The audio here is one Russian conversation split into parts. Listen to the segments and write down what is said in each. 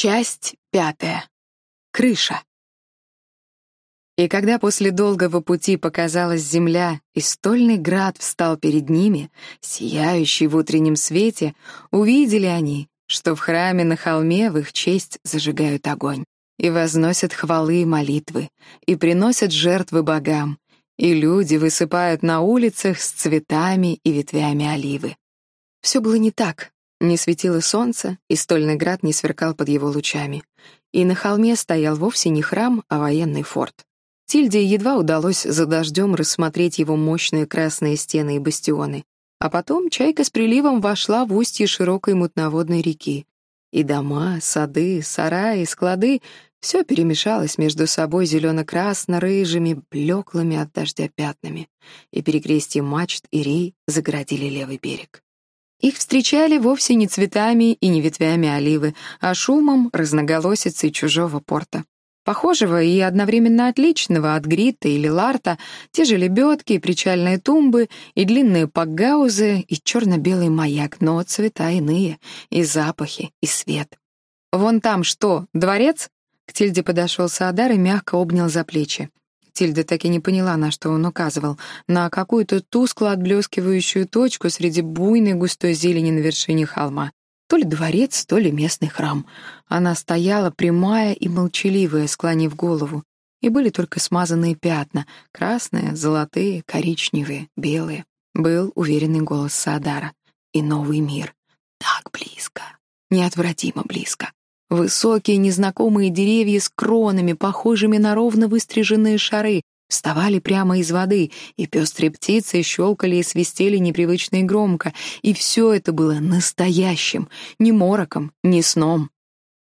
Часть пятая. Крыша. И когда после долгого пути показалась земля, и стольный град встал перед ними, сияющий в утреннем свете, увидели они, что в храме на холме в их честь зажигают огонь, и возносят хвалы и молитвы, и приносят жертвы богам, и люди высыпают на улицах с цветами и ветвями оливы. Все было не так, не светило солнце, и стольный град не сверкал под его лучами. И на холме стоял вовсе не храм, а военный форт. Тильде едва удалось за дождем рассмотреть его мощные красные стены и бастионы. А потом чайка с приливом вошла в устье широкой мутноводной реки. И дома, сады, сараи, склады — все перемешалось между собой зелено-красно-рыжими, блеклыми от дождя пятнами, и перекрестье мачт и рей загородили левый берег. Их встречали вовсе не цветами и не ветвями оливы, а шумом разноголосицы чужого порта. Похожего и одновременно отличного от Грита или Ларта, те же лебедки, и причальные тумбы, и длинные пакгаузы, и черно-белый маяк, но цвета иные, и запахи, и свет. «Вон там что, дворец?» К Тильде подошел Саадар и мягко обнял за плечи. Тильда так и не поняла, на что он указывал. На какую-то тускло отблескивающую точку среди буйной густой зелени на вершине холма. То ли дворец, то ли местный храм. Она стояла прямая и молчаливая, склонив голову. И были только смазанные пятна — красные, золотые, коричневые, белые. Был уверенный голос Саадара. И новый мир. Так близко. Неотвратимо близко. Высокие незнакомые деревья с кронами, похожими на ровно выстриженные шары, вставали прямо из воды, и пестрые птицы щелкали и свистели непривычно и громко, и все это было настоящим, ни мороком, ни сном.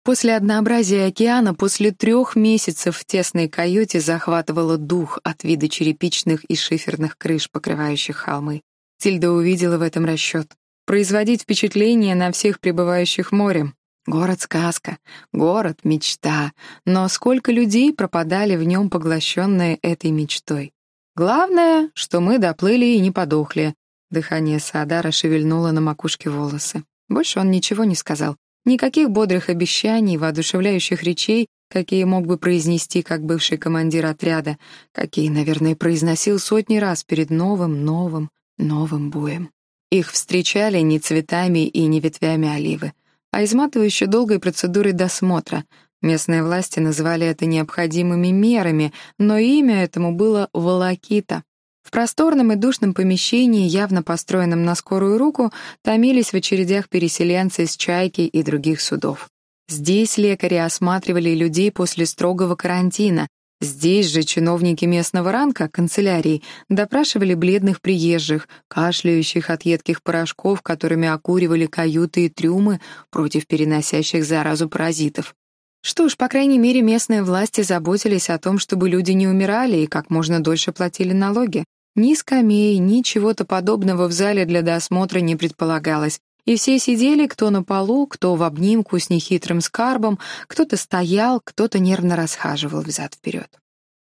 После однообразия океана, после трех месяцев в тесной каюте захватывало дух от вида черепичных и шиферных крыш, покрывающих холмы. Тильда увидела в этом расчет. Производить впечатление на всех пребывающих морем, Город-сказка, город-мечта, но сколько людей пропадали в нем, поглощенные этой мечтой. Главное, что мы доплыли и не подохли. Дыхание Саадара шевельнуло на макушке волосы. Больше он ничего не сказал. Никаких бодрых обещаний, воодушевляющих речей, какие мог бы произнести как бывший командир отряда, какие, наверное, произносил сотни раз перед новым, новым, новым боем. Их встречали не цветами и не ветвями оливы а изматывающей долгой процедурой досмотра. Местные власти называли это необходимыми мерами, но имя этому было «волокита». В просторном и душном помещении, явно построенном на скорую руку, томились в очередях переселенцы из «Чайки» и других судов. Здесь лекари осматривали людей после строгого карантина, Здесь же чиновники местного ранка, канцелярии, допрашивали бледных приезжих, кашляющих от едких порошков, которыми окуривали каюты и трюмы против переносящих заразу паразитов. Что ж, по крайней мере, местные власти заботились о том, чтобы люди не умирали и как можно дольше платили налоги. Ни скамей, ни чего-то подобного в зале для досмотра не предполагалось, и все сидели кто на полу, кто в обнимку с нехитрым скарбом, кто-то стоял, кто-то нервно расхаживал взад-вперед.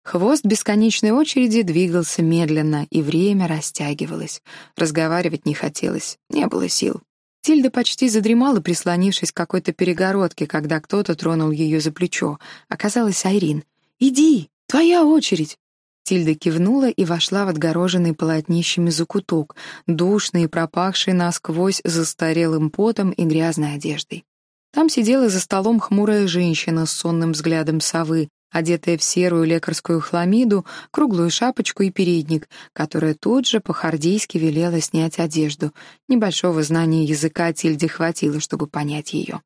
Хвост бесконечной очереди двигался медленно, и время растягивалось. Разговаривать не хотелось, не было сил. Тильда почти задремала, прислонившись к какой-то перегородке, когда кто-то тронул ее за плечо. Оказалось, Айрин. «Иди, твоя очередь!» Тильда кивнула и вошла в отгороженный полотнищами закуток, душный и пропахший насквозь застарелым потом и грязной одеждой. Там сидела за столом хмурая женщина с сонным взглядом совы, одетая в серую лекарскую хламиду, круглую шапочку и передник, которая тут же по-хардейски велела снять одежду. Небольшого знания языка Тильде хватило, чтобы понять ее.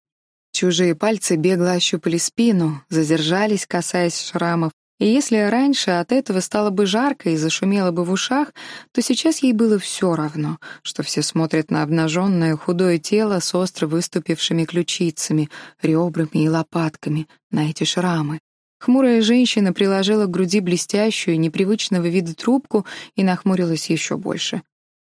Чужие пальцы бегло ощупали спину, задержались, касаясь шрамов, и если раньше от этого стало бы жарко и зашумело бы в ушах, то сейчас ей было все равно, что все смотрят на обнаженное худое тело с остро выступившими ключицами, ребрами и лопатками, на эти шрамы. Хмурая женщина приложила к груди блестящую, непривычного вида трубку и нахмурилась еще больше.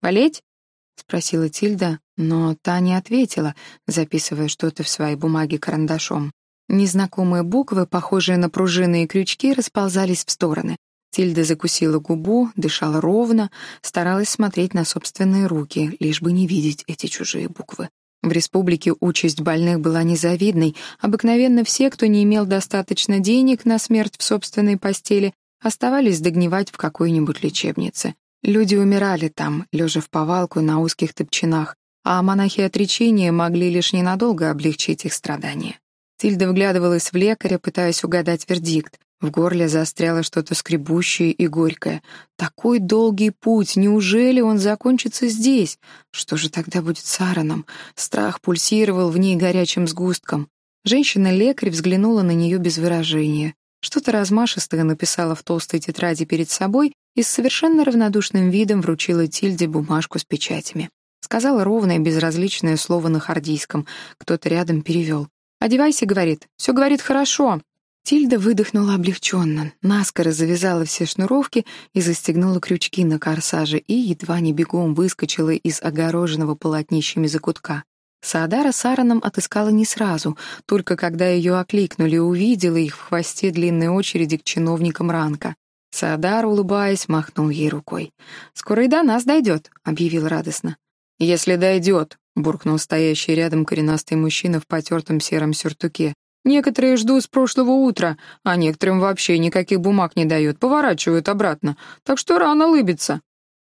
«Болеть?» — спросила Тильда, но та не ответила, записывая что-то в своей бумаге карандашом. Незнакомые буквы, похожие на пружины и крючки, расползались в стороны. Тильда закусила губу, дышала ровно, старалась смотреть на собственные руки, лишь бы не видеть эти чужие буквы. В республике участь больных была незавидной. Обыкновенно все, кто не имел достаточно денег на смерть в собственной постели, оставались догнивать в какой-нибудь лечебнице. Люди умирали там, лежа в повалку на узких топчинах, а монахи отречения могли лишь ненадолго облегчить их страдания. Тильда вглядывалась в лекаря, пытаясь угадать вердикт. В горле застряло что-то скребущее и горькое. Такой долгий путь, неужели он закончится здесь? Что же тогда будет с Аароном? Страх пульсировал в ней горячим сгустком. Женщина-лекарь взглянула на нее без выражения. Что-то размашистое написала в толстой тетради перед собой и с совершенно равнодушным видом вручила Тильде бумажку с печатями. Сказала ровное безразличное слово на хардийском. Кто-то рядом перевел. «Одевайся», — говорит. «Все, говорит, хорошо». Тильда выдохнула облегченно, наскоро завязала все шнуровки и застегнула крючки на корсаже и едва не бегом выскочила из огороженного полотнищами закутка. Саадара с Аароном отыскала не сразу, только когда ее окликнули, увидела их в хвосте длинной очереди к чиновникам ранка. Саадар, улыбаясь, махнул ей рукой. «Скоро и до нас дойдет», — объявил радостно. «Если дойдет», — буркнул стоящий рядом коренастый мужчина в потертом сером сюртуке. Некоторые ждут с прошлого утра, а некоторым вообще никаких бумаг не дают, поворачивают обратно. Так что рано лыбиться».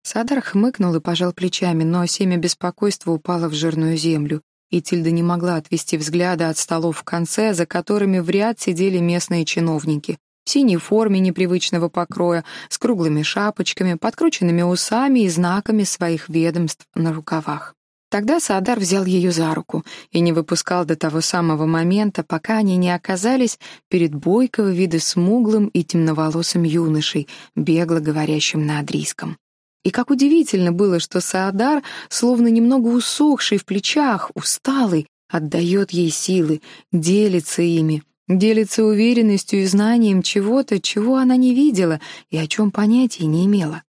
Садар хмыкнул и пожал плечами, но семя беспокойства упало в жирную землю, и Тильда не могла отвести взгляда от столов в конце, за которыми в ряд сидели местные чиновники. В синей форме непривычного покроя, с круглыми шапочками, подкрученными усами и знаками своих ведомств на рукавах. Тогда Саадар взял ее за руку и не выпускал до того самого момента, пока они не оказались перед бойкого вида смуглым и темноволосым юношей, бегло говорящим на адрийском. И как удивительно было, что Саадар, словно немного усохший в плечах, усталый, отдает ей силы, делится ими, делится уверенностью и знанием чего-то, чего она не видела и о чем понятия не имела.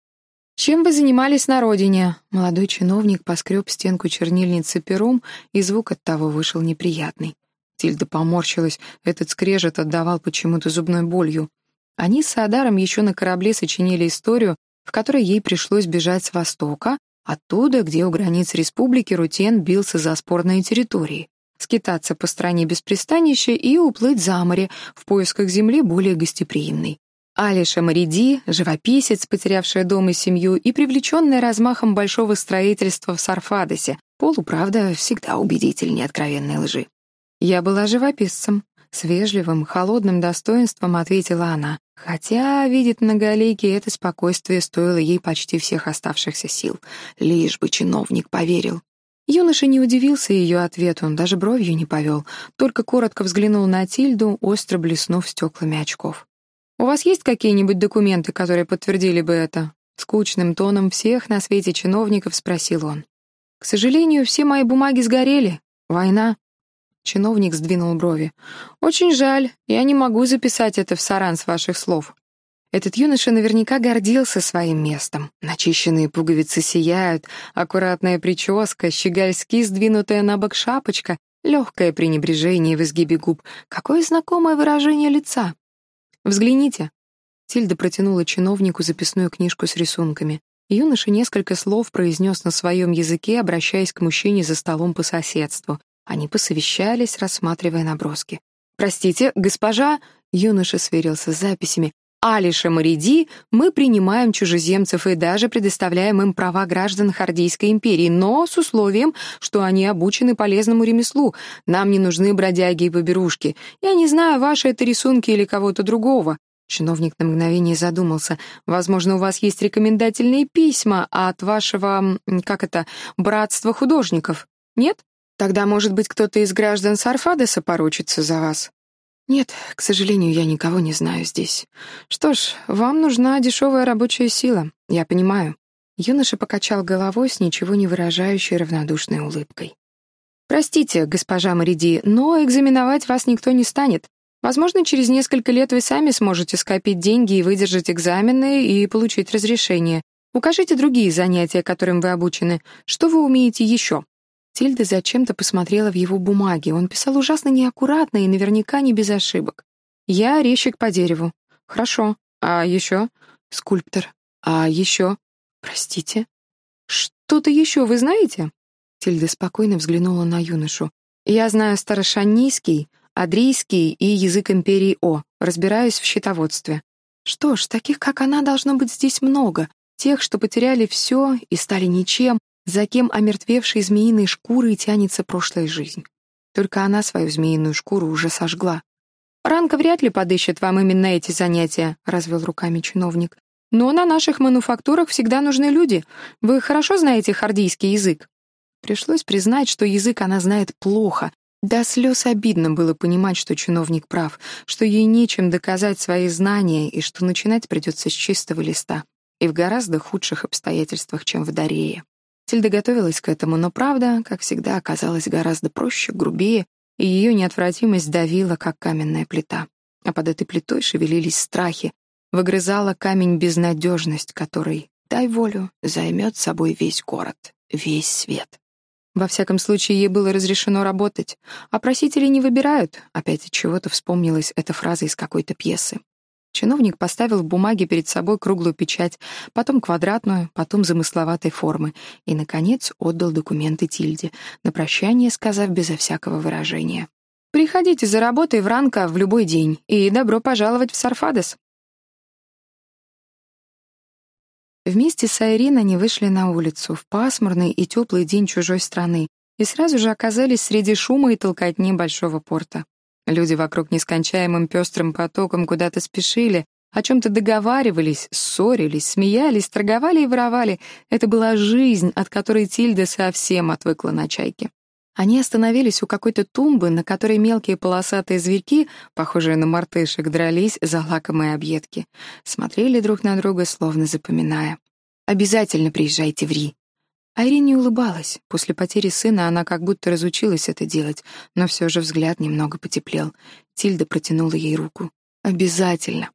«Чем вы занимались на родине?» Молодой чиновник поскреб стенку чернильницы пером, и звук от того вышел неприятный. Тильда поморщилась, этот скрежет отдавал почему-то зубной болью. Они с Саадаром еще на корабле сочинили историю, в которой ей пришлось бежать с востока, оттуда, где у границ республики Рутен бился за спорные территории, скитаться по стране без пристанища и уплыть за море в поисках земли более гостеприимной. Алиша Мариди, живописец, потерявшая дом и семью, и привлеченная размахом большого строительства в Сарфадосе, полуправда всегда убедительнее откровенной лжи. «Я была живописцем», — с вежливым, холодным достоинством ответила она, хотя, видит многоликий, это спокойствие стоило ей почти всех оставшихся сил, лишь бы чиновник поверил. Юноша не удивился ее ответу, он даже бровью не повел, только коротко взглянул на Тильду, остро блеснув стеклами очков. «У вас есть какие-нибудь документы, которые подтвердили бы это?» Скучным тоном всех на свете чиновников спросил он. «К сожалению, все мои бумаги сгорели. Война». Чиновник сдвинул брови. «Очень жаль, я не могу записать это в саран с ваших слов». Этот юноша наверняка гордился своим местом. Начищенные пуговицы сияют, аккуратная прическа, щегольски сдвинутая на бок шапочка, легкое пренебрежение в изгибе губ. Какое знакомое выражение лица. «Взгляните». Тильда протянула чиновнику записную книжку с рисунками. Юноша несколько слов произнес на своем языке, обращаясь к мужчине за столом по соседству. Они посовещались, рассматривая наброски. «Простите, госпожа...» — юноша сверился с записями. Алиша Мариди мы принимаем чужеземцев и даже предоставляем им права граждан Хардийской империи, но с условием, что они обучены полезному ремеслу. Нам не нужны бродяги и поберушки. Я не знаю, ваши это рисунки или кого-то другого». Чиновник на мгновение задумался. «Возможно, у вас есть рекомендательные письма от вашего, как это, братства художников? Нет? Тогда, может быть, кто-то из граждан Сарфадеса поручится за вас?» «Нет, к сожалению, я никого не знаю здесь. Что ж, вам нужна дешевая рабочая сила, я понимаю». Юноша покачал головой с ничего не выражающей равнодушной улыбкой. «Простите, госпожа Мариди, но экзаменовать вас никто не станет. Возможно, через несколько лет вы сами сможете скопить деньги и выдержать экзамены и получить разрешение. Укажите другие занятия, которым вы обучены. Что вы умеете еще?» Тильда зачем-то посмотрела в его бумаги. Он писал ужасно неаккуратно и наверняка не без ошибок. «Я резчик по дереву». «Хорошо. А еще?» «Скульптор». «А еще?» «Простите». «Что-то еще вы знаете?» Тильда спокойно взглянула на юношу. «Я знаю старошанийский, адрийский и язык империи О, разбираюсь в счетоводстве. Что ж, таких, как она, должно быть здесь много. Тех, что потеряли все и стали ничем, за кем омертвевшей змеиной шкурой тянется прошлая жизнь. Только она свою змеиную шкуру уже сожгла. «Ранка вряд ли подыщет вам именно эти занятия», — развел руками чиновник. «Но на наших мануфактурах всегда нужны люди. Вы хорошо знаете хардийский язык?» Пришлось признать, что язык она знает плохо. До слез обидно было понимать, что чиновник прав, что ей нечем доказать свои знания и что начинать придется с чистого листа и в гораздо худших обстоятельствах, чем в Дарее. Тильда готовилась к этому, но правда, как всегда, оказалась гораздо проще, грубее, и ее неотвратимость давила, как каменная плита. А под этой плитой шевелились страхи, выгрызала камень безнадежность, который, дай волю, займет собой весь город, весь свет. Во всяком случае, ей было разрешено работать, а просители не выбирают. Опять от чего-то вспомнилась эта фраза из какой-то пьесы. Чиновник поставил в бумаге перед собой круглую печать, потом квадратную, потом замысловатой формы и, наконец, отдал документы Тильде, на прощание сказав безо всякого выражения. «Приходите за работой в Ранка в любой день, и добро пожаловать в Сарфадес». Вместе с Айрин они вышли на улицу в пасмурный и теплый день чужой страны и сразу же оказались среди шума и толкотни большого порта. Люди вокруг нескончаемым пестрым потоком куда-то спешили, о чем-то договаривались, ссорились, смеялись, торговали и воровали. Это была жизнь, от которой Тильда совсем отвыкла на чайке. Они остановились у какой-то тумбы, на которой мелкие полосатые зверьки, похожие на мартышек, дрались за лакомые объедки. Смотрели друг на друга, словно запоминая. «Обязательно приезжайте в Ри», Айрине улыбалась. После потери сына она как будто разучилась это делать, но все же взгляд немного потеплел. Тильда протянула ей руку. «Обязательно».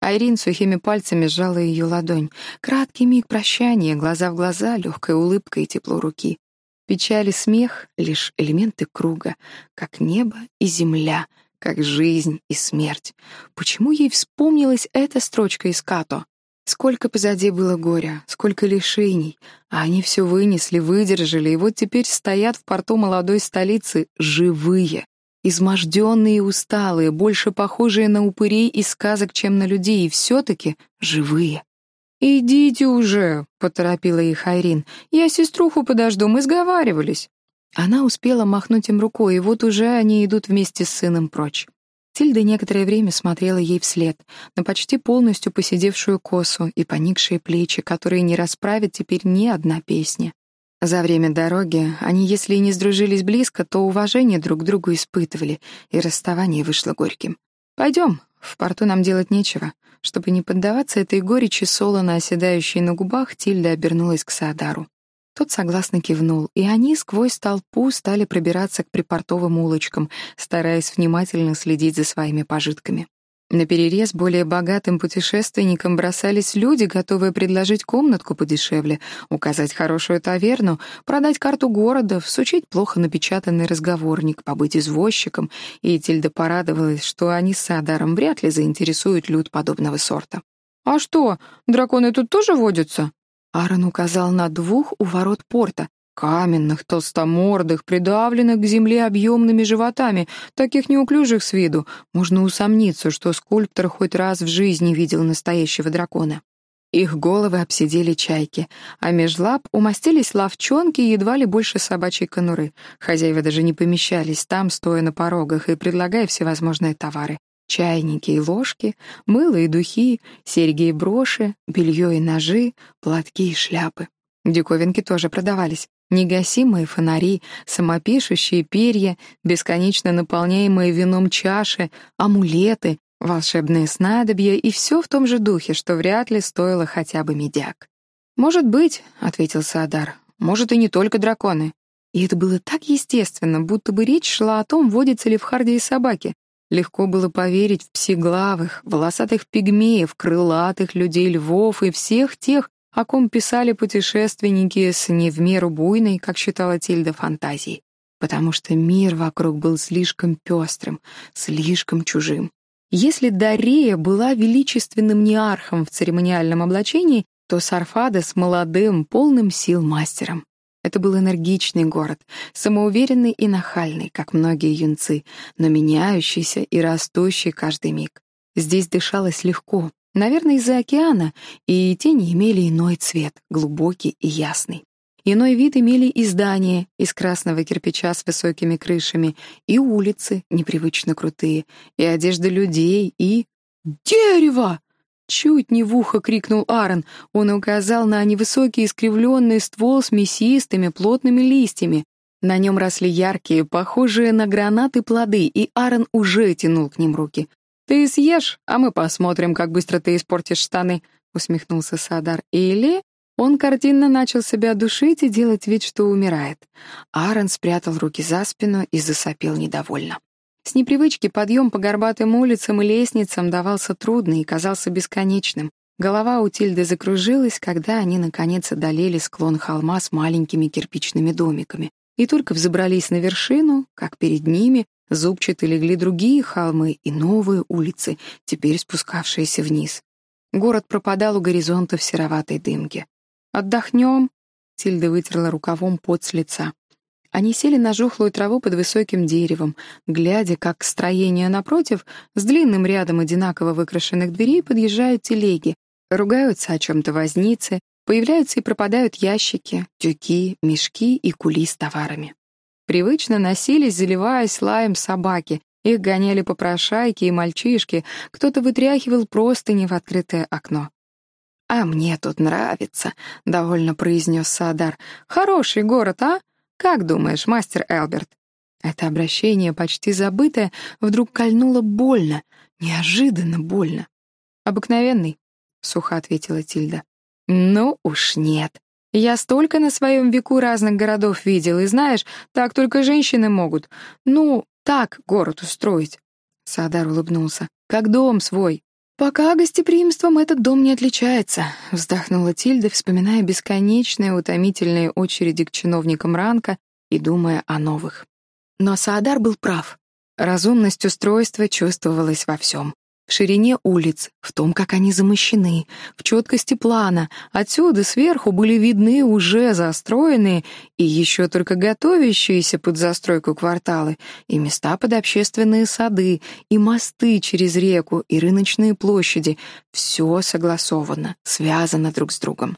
Айрин сухими пальцами сжала ее ладонь. Краткий миг прощания, глаза в глаза, легкая улыбка и тепло руки. Печаль и смех — лишь элементы круга, как небо и земля, как жизнь и смерть. Почему ей вспомнилась эта строчка из Като? Сколько позади было горя, сколько лишений, а они все вынесли, выдержали, и вот теперь стоят в порту молодой столицы живые, изможденные и усталые, больше похожие на упырей из сказок, чем на людей, и все-таки живые. «Идите уже», — поторопила их Айрин. «Я сеструху подожду, мы сговаривались». Она успела махнуть им рукой, и вот уже они идут вместе с сыном прочь. Тильда некоторое время смотрела ей вслед, на почти полностью посидевшую косу и поникшие плечи, которые не расправит теперь ни одна песня. За время дороги они, если и не сдружились близко, то уважение друг к другу испытывали, и расставание вышло горьким. «Пойдем, в порту нам делать нечего». Чтобы не поддаваться этой горечи, солоно оседающей на губах, Тильда обернулась к Саадару. Тот согласно кивнул, и они сквозь толпу стали пробираться к припортовым улочкам, стараясь внимательно следить за своими пожитками. На перерез более богатым путешественникам бросались люди, готовые предложить комнатку подешевле, указать хорошую таверну, продать карту города, всучить плохо напечатанный разговорник, побыть извозчиком, и Тильда порадовалась, что они с Адаром вряд ли заинтересуют люд подобного сорта. «А что, драконы тут тоже водятся?» Аарон указал на двух у ворот порта, каменных, толстомордых, придавленных к земле объемными животами, таких неуклюжих с виду. Можно усомниться, что скульптор хоть раз в жизни видел настоящего дракона. Их головы обсидели чайки, а меж лап умостились ловчонки едва ли больше собачьей конуры. Хозяева даже не помещались там, стоя на порогах и предлагая всевозможные товары чайники и ложки, мыло и духи, серьги и броши, белье и ножи, платки и шляпы. Диковинки тоже продавались. Негасимые фонари, самопишущие перья, бесконечно наполняемые вином чаши, амулеты, волшебные снадобья и все в том же духе, что вряд ли стоило хотя бы медяк. «Может быть», — ответил Саадар, — «может и не только драконы». И это было так естественно, будто бы речь шла о том, водятся ли в Харде и собаки, Легко было поверить в псиглавых, волосатых пигмеев, крылатых людей-львов и всех тех, о ком писали путешественники с не в меру буйной, как считала Тильда, фантазией. Потому что мир вокруг был слишком пестрым, слишком чужим. Если Дарея была величественным неархом в церемониальном облачении, то Сарфада с молодым, полным сил мастером. Это был энергичный город, самоуверенный и нахальный, как многие юнцы, но меняющийся и растущий каждый миг. Здесь дышалось легко, наверное, из-за океана, и тени имели иной цвет, глубокий и ясный. Иной вид имели и здания из красного кирпича с высокими крышами, и улицы, непривычно крутые, и одежда людей, и... Дерево! Чуть не в ухо крикнул Аарон. Он указал на невысокий искривленный ствол с мясистыми плотными листьями. На нем росли яркие, похожие на гранаты плоды, и Аарон уже тянул к ним руки. «Ты съешь, а мы посмотрим, как быстро ты испортишь штаны», — усмехнулся Садар. «Или...» Он картинно начал себя душить и делать вид, что умирает. Аарон спрятал руки за спину и засопел недовольно. С непривычки подъем по горбатым улицам и лестницам давался трудный и казался бесконечным. Голова у Тильды закружилась, когда они, наконец, одолели склон холма с маленькими кирпичными домиками. И только взобрались на вершину, как перед ними зубчато легли другие холмы и новые улицы, теперь спускавшиеся вниз. Город пропадал у горизонта в сероватой дымке. «Отдохнем?» — Тильда вытерла рукавом пот с лица. Они сели на жухлую траву под высоким деревом, глядя, как к строению напротив, с длинным рядом одинаково выкрашенных дверей подъезжают телеги, ругаются о чем-то возницы, появляются и пропадают ящики, тюки, мешки и кули с товарами. Привычно носились, заливаясь лаем собаки, их гоняли попрошайки и мальчишки, кто-то вытряхивал простыни в открытое окно. «А мне тут нравится», — довольно произнес Садар. «Хороший город, а? Как думаешь, мастер Элберт?» Это обращение, почти забытое, вдруг кольнуло больно, неожиданно больно. «Обыкновенный», — сухо ответила Тильда. «Ну уж нет. Я столько на своем веку разных городов видел, и знаешь, так только женщины могут. Ну, так город устроить». Садар улыбнулся. «Как дом свой. «Пока гостеприимством этот дом не отличается», — вздохнула Тильда, вспоминая бесконечные утомительные очереди к чиновникам ранка и думая о новых. Но Саадар был прав. Разумность устройства чувствовалась во всем в ширине улиц, в том, как они замощены, в четкости плана. Отсюда сверху были видны уже застроенные и еще только готовящиеся под застройку кварталы, и места под общественные сады, и мосты через реку, и рыночные площади. Все согласовано, связано друг с другом.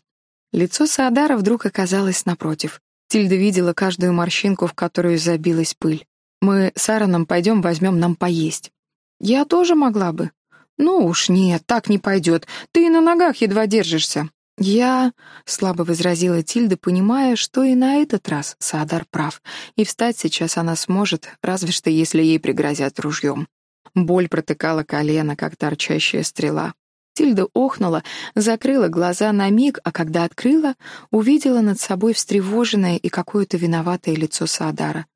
Лицо Саадара вдруг оказалось напротив. Тильда видела каждую морщинку, в которую забилась пыль. «Мы с Аароном пойдем возьмем нам поесть». «Я тоже могла бы», «Ну уж нет, так не пойдет. Ты и на ногах едва держишься». «Я...» — слабо возразила Тильда, понимая, что и на этот раз Саадар прав, и встать сейчас она сможет, разве что если ей пригрозят ружьем. Боль протыкала колено, как торчащая стрела. Тильда охнула, закрыла глаза на миг, а когда открыла, увидела над собой встревоженное и какое-то виноватое лицо Саадара.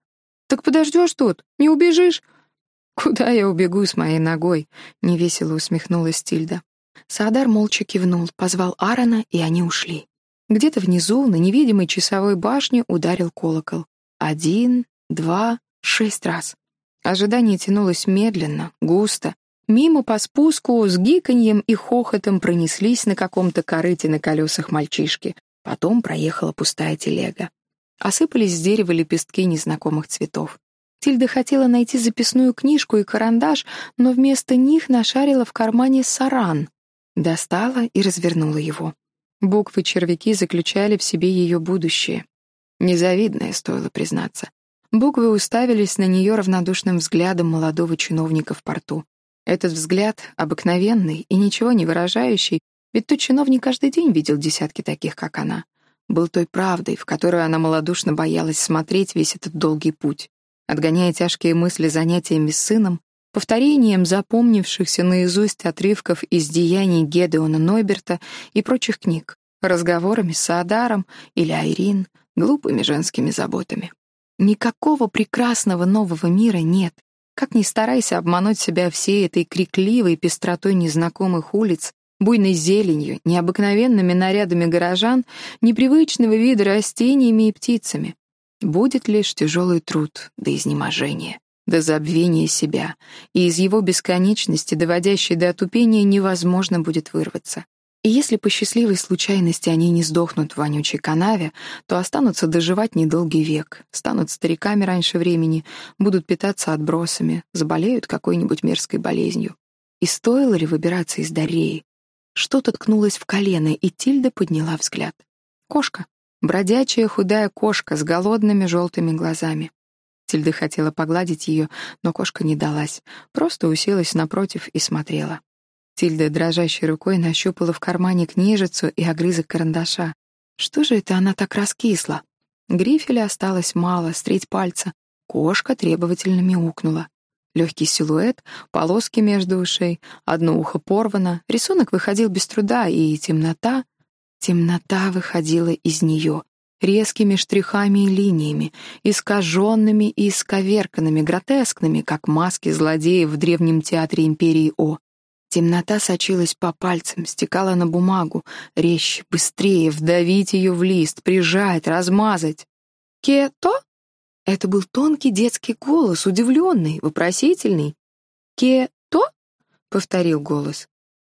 «Так подождешь тут? Не убежишь? «Куда я убегу с моей ногой?» — невесело усмехнулась Тильда. Саадар молча кивнул, позвал Аарона, и они ушли. Где-то внизу, на невидимой часовой башне, ударил колокол. Один, два, шесть раз. Ожидание тянулось медленно, густо. Мимо по спуску с гиканьем и хохотом пронеслись на каком-то корыте на колесах мальчишки. Потом проехала пустая телега. Осыпались с дерева лепестки незнакомых цветов. Тильда хотела найти записную книжку и карандаш, но вместо них нашарила в кармане саран. Достала и развернула его. Буквы-червяки заключали в себе ее будущее. Незавидное, стоило признаться. Буквы уставились на нее равнодушным взглядом молодого чиновника в порту. Этот взгляд обыкновенный и ничего не выражающий, ведь тот чиновник каждый день видел десятки таких, как она. Был той правдой, в которую она малодушно боялась смотреть весь этот долгий путь отгоняя тяжкие мысли занятиями с сыном, повторением запомнившихся наизусть отрывков из деяний Гедеона Нойберта и прочих книг, разговорами с Саадаром или Айрин, глупыми женскими заботами. Никакого прекрасного нового мира нет. Как ни старайся обмануть себя всей этой крикливой пестротой незнакомых улиц, буйной зеленью, необыкновенными нарядами горожан, непривычного вида растениями и птицами. Будет лишь тяжелый труд до изнеможения, до забвения себя, и из его бесконечности, доводящей до отупения, невозможно будет вырваться. И если по счастливой случайности они не сдохнут в вонючей канаве, то останутся доживать недолгий век, станут стариками раньше времени, будут питаться отбросами, заболеют какой-нибудь мерзкой болезнью. И стоило ли выбираться из Дареи? Что-то ткнулось в колено, и Тильда подняла взгляд. Кошка. Бродячая худая кошка с голодными желтыми глазами. Тильда хотела погладить ее, но кошка не далась, просто уселась напротив и смотрела. Тильда дрожащей рукой нащупала в кармане книжицу и огрызок карандаша. Что же это она так раскисла? Грифеля осталось мало, с пальца. Кошка требовательно мяукнула. Легкий силуэт, полоски между ушей, одно ухо порвано. Рисунок выходил без труда, и темнота... Темнота выходила из нее, резкими штрихами и линиями, искаженными и исковерканными, гротескными, как маски злодеев в древнем театре Империи О. Темнота сочилась по пальцам, стекала на бумагу, резче, быстрее, вдавить ее в лист, прижать, размазать. «Ке-то?» Это был тонкий детский голос, удивленный, вопросительный. «Ке-то?» — повторил голос.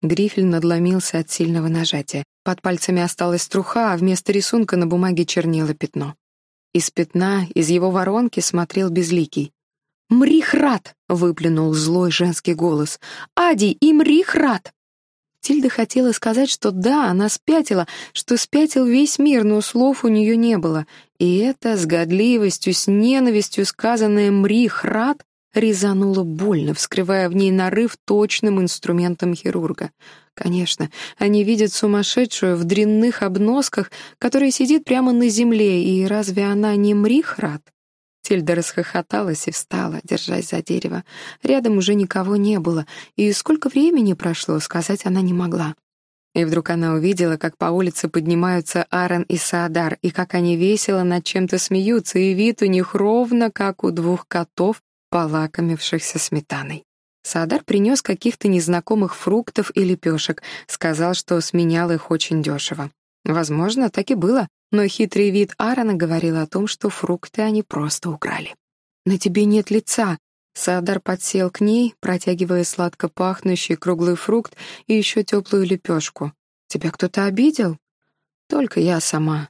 Грифель надломился от сильного нажатия. Под пальцами осталась струха, а вместо рисунка на бумаге чернело пятно. Из пятна, из его воронки смотрел безликий. «Мрихрат!» — выплюнул злой женский голос. «Ади и Мрихрат!» Тильда хотела сказать, что да, она спятила, что спятил весь мир, но слов у нее не было. И это с годливостью, с ненавистью сказанное «Мрихрат» резануло больно, вскрывая в ней нарыв точным инструментом хирурга. Конечно, они видят сумасшедшую в дрянных обносках, которая сидит прямо на земле, и разве она не Мрихрат? Тильда расхохоталась и встала, держась за дерево. Рядом уже никого не было, и сколько времени прошло, сказать она не могла. И вдруг она увидела, как по улице поднимаются Аарон и Саадар, и как они весело над чем-то смеются, и вид у них ровно, как у двух котов, полакомившихся сметаной. Саадар принес каких-то незнакомых фруктов и лепешек, сказал, что сменял их очень дешево. Возможно, так и было, но хитрый вид Аарона говорил о том, что фрукты они просто украли. «На тебе нет лица», Саадар подсел к ней, протягивая сладко пахнущий круглый фрукт и еще теплую лепешку. «Тебя кто-то обидел?» «Только я сама».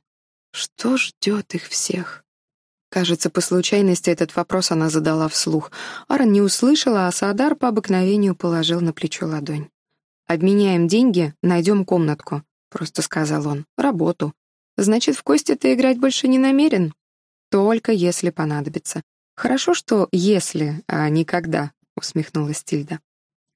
«Что ждет их всех?» Кажется, по случайности этот вопрос она задала вслух. Аарон не услышала, а Саадар по обыкновению положил на плечо ладонь. «Обменяем деньги, найдем комнатку», — просто сказал он. «Работу. Значит, в кости ты играть больше не намерен? Только если понадобится. Хорошо, что «если», а не «когда», — усмехнулась Тильда.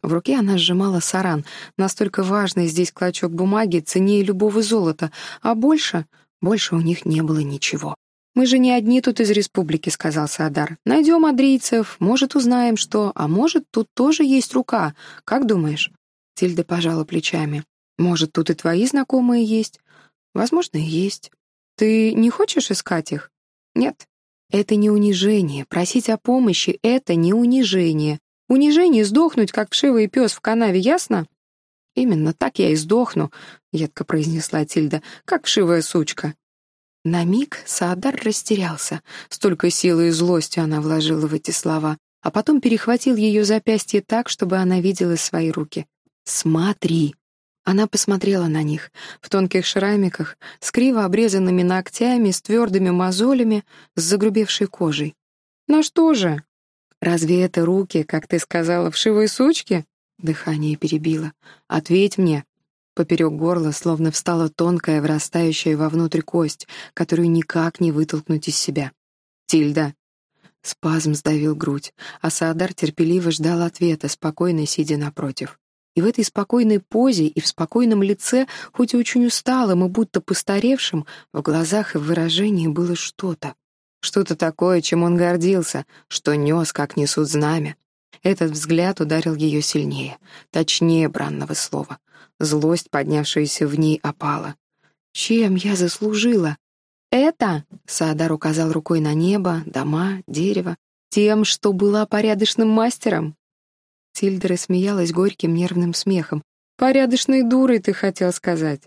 В руке она сжимала саран, настолько важный здесь клочок бумаги, ценнее любого золота, а больше, больше у них не было ничего. «Мы же не одни тут из республики», — сказал Саадар. «Найдем адрийцев, может, узнаем что, а может, тут тоже есть рука. Как думаешь?» Тильда пожала плечами. «Может, тут и твои знакомые есть? Возможно, и есть. Ты не хочешь искать их? Нет. Это не унижение. Просить о помощи — это не унижение. Унижение — сдохнуть, как вшивый пес в канаве, ясно? «Именно так я и сдохну», — едко произнесла Тильда, — «как вшивая сучка». На миг Саадар растерялся. Столько силы и злости она вложила в эти слова, а потом перехватил ее запястье так, чтобы она видела свои руки. «Смотри», она посмотрела на них, в тонких шрамиках, с криво обрезанными ногтями, с твердыми мозолями, с загрубевшей кожей. «Ну что же? Разве это руки, как ты сказала, вшивые сучки?» Дыхание перебило. «Ответь мне!» Поперек горла словно встала тонкая, врастающая вовнутрь кость, которую никак не вытолкнуть из себя. «Тильда!» Спазм сдавил грудь, а Саадар терпеливо ждал ответа, спокойно сидя напротив. И в этой спокойной позе и в спокойном лице, хоть и очень усталым и будто постаревшим, в глазах и в выражении было что-то. Что-то такое, чем он гордился, что нес, как несут знамя. Этот взгляд ударил ее сильнее, точнее бранного слова. Злость, поднявшаяся в ней, опала. «Чем я заслужила?» «Это», — Саадар указал рукой на небо, дома, дерево, «тем, что была порядочным мастером, Тильда рассмеялась горьким нервным смехом. «Порядочной дурой, ты хотел сказать.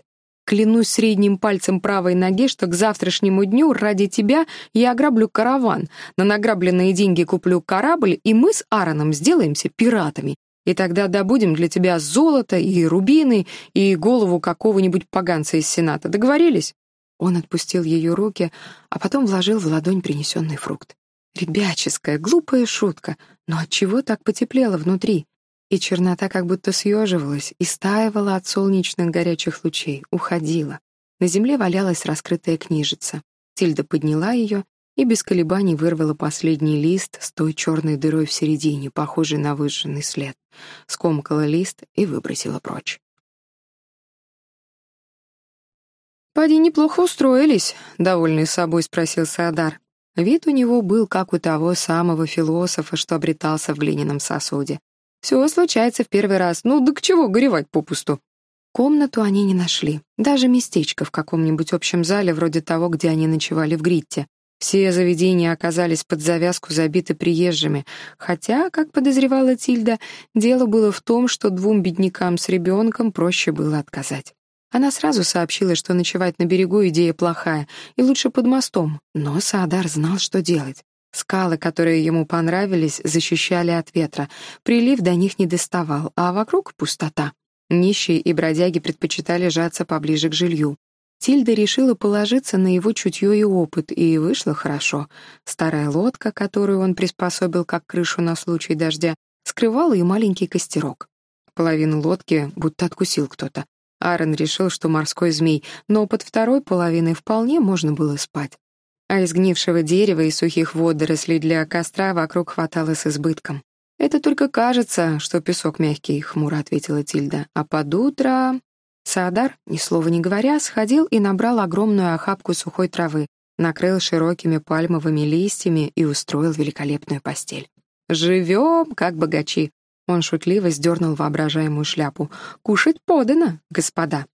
Клянусь средним пальцем правой ноги, что к завтрашнему дню ради тебя я ограблю караван, на награбленные деньги куплю корабль, и мы с Аароном сделаемся пиратами. И тогда добудем для тебя золото и рубины и голову какого-нибудь поганца из Сената. Договорились?» Он отпустил ее руки, а потом вложил в ладонь принесенный фрукт. Ребяческая, глупая шутка, но от чего так потеплело внутри? И чернота как будто съеживалась и стаивала от солнечных горячих лучей, уходила. На земле валялась раскрытая книжица. Тильда подняла ее и без колебаний вырвала последний лист с той черной дырой в середине, похожей на выжженный след. Скомкала лист и выбросила прочь. «Поди неплохо устроились», — довольный собой спросил Саадар. Вид у него был, как у того самого философа, что обретался в глиняном сосуде. Все случается в первый раз. Ну, да к чего горевать попусту? Комнату они не нашли. Даже местечко в каком-нибудь общем зале, вроде того, где они ночевали в Гритте. Все заведения оказались под завязку забиты приезжими, хотя, как подозревала Тильда, дело было в том, что двум беднякам с ребенком проще было отказать. Она сразу сообщила, что ночевать на берегу идея плохая, и лучше под мостом, но Саадар знал, что делать. Скалы, которые ему понравились, защищали от ветра. Прилив до них не доставал, а вокруг — пустота. Нищие и бродяги предпочитали жаться поближе к жилью. Тильда решила положиться на его чутье и опыт, и вышло хорошо. Старая лодка, которую он приспособил как крышу на случай дождя, скрывала и маленький костерок. Половину лодки будто откусил кто-то. Аарон решил, что морской змей, но под второй половиной вполне можно было спать а из гнившего дерева и сухих водорослей для костра вокруг хватало с избытком. «Это только кажется, что песок мягкий», — хмуро ответила Тильда. «А под утро...» Саадар, ни слова не говоря, сходил и набрал огромную охапку сухой травы, накрыл широкими пальмовыми листьями и устроил великолепную постель. «Живем, как богачи!» Он шутливо сдернул воображаемую шляпу. «Кушать подано, господа!»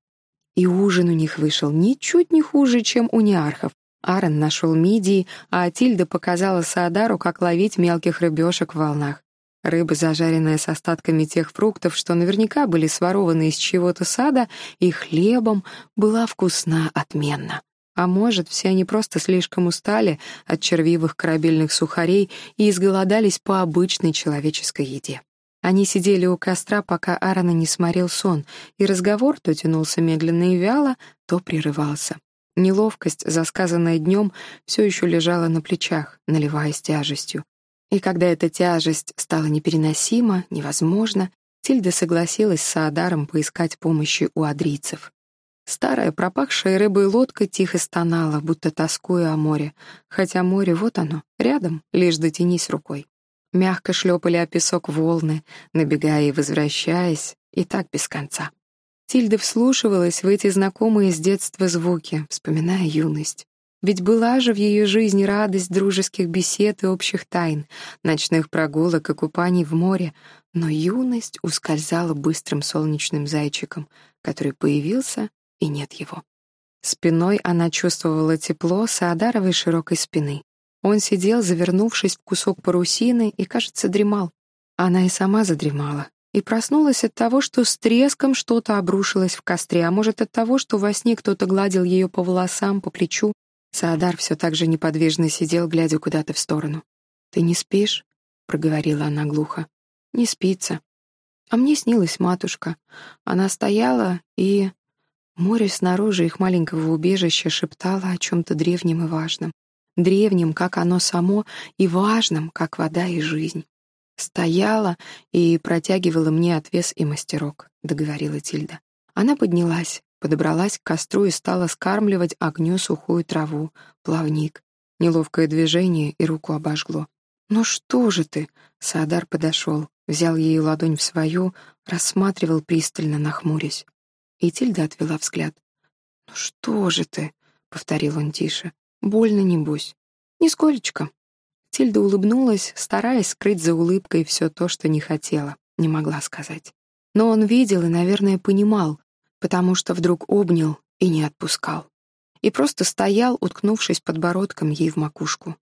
И ужин у них вышел ничуть не хуже, чем у неархов, Аарон нашел мидии, а Атильда показала Саадару, как ловить мелких рыбешек в волнах. Рыба, зажаренная с остатками тех фруктов, что наверняка были сворованы из чего-то сада, и хлебом, была вкусна отменно. А может, все они просто слишком устали от червивых корабельных сухарей и изголодались по обычной человеческой еде. Они сидели у костра, пока Аарона не сморил сон, и разговор то тянулся медленно и вяло, то прерывался. Неловкость, засказанная днем, все еще лежала на плечах, наливаясь тяжестью. И когда эта тяжесть стала непереносима, невозможна, Тильда согласилась с Саадаром поискать помощи у адрийцев. Старая пропахшая рыбой лодка тихо стонала, будто тоскуя о море, хотя море вот оно, рядом, лишь дотянись рукой. Мягко шлепали о песок волны, набегая и возвращаясь, и так без конца. Тильда вслушивалась в эти знакомые с детства звуки, вспоминая юность. Ведь была же в ее жизни радость дружеских бесед и общих тайн, ночных прогулок и купаний в море, но юность ускользала быстрым солнечным зайчиком, который появился, и нет его. Спиной она чувствовала тепло Саадаровой широкой спины. Он сидел, завернувшись в кусок парусины, и, кажется, дремал. Она и сама задремала, и проснулась от того, что с треском что-то обрушилось в костре, а может от того, что во сне кто-то гладил ее по волосам, по плечу. Саадар все так же неподвижно сидел, глядя куда-то в сторону. «Ты не спишь?» — проговорила она глухо. «Не спится. А мне снилась матушка. Она стояла и...» Море снаружи их маленького убежища шептало о чем-то древнем и важном. Древнем, как оно само, и важном, как вода и жизнь. «Стояла и протягивала мне отвес и мастерок», — договорила Тильда. Она поднялась, подобралась к костру и стала скармливать огню сухую траву, плавник. Неловкое движение и руку обожгло. «Ну что же ты?» — Саадар подошел, взял ее ладонь в свою, рассматривал пристально, нахмурясь. И Тильда отвела взгляд. «Ну что же ты?» — повторил он тише. «Больно, небось?» «Нисколечко», Тильда улыбнулась, стараясь скрыть за улыбкой все то, что не хотела, не могла сказать. Но он видел и, наверное, понимал, потому что вдруг обнял и не отпускал. И просто стоял, уткнувшись подбородком ей в макушку.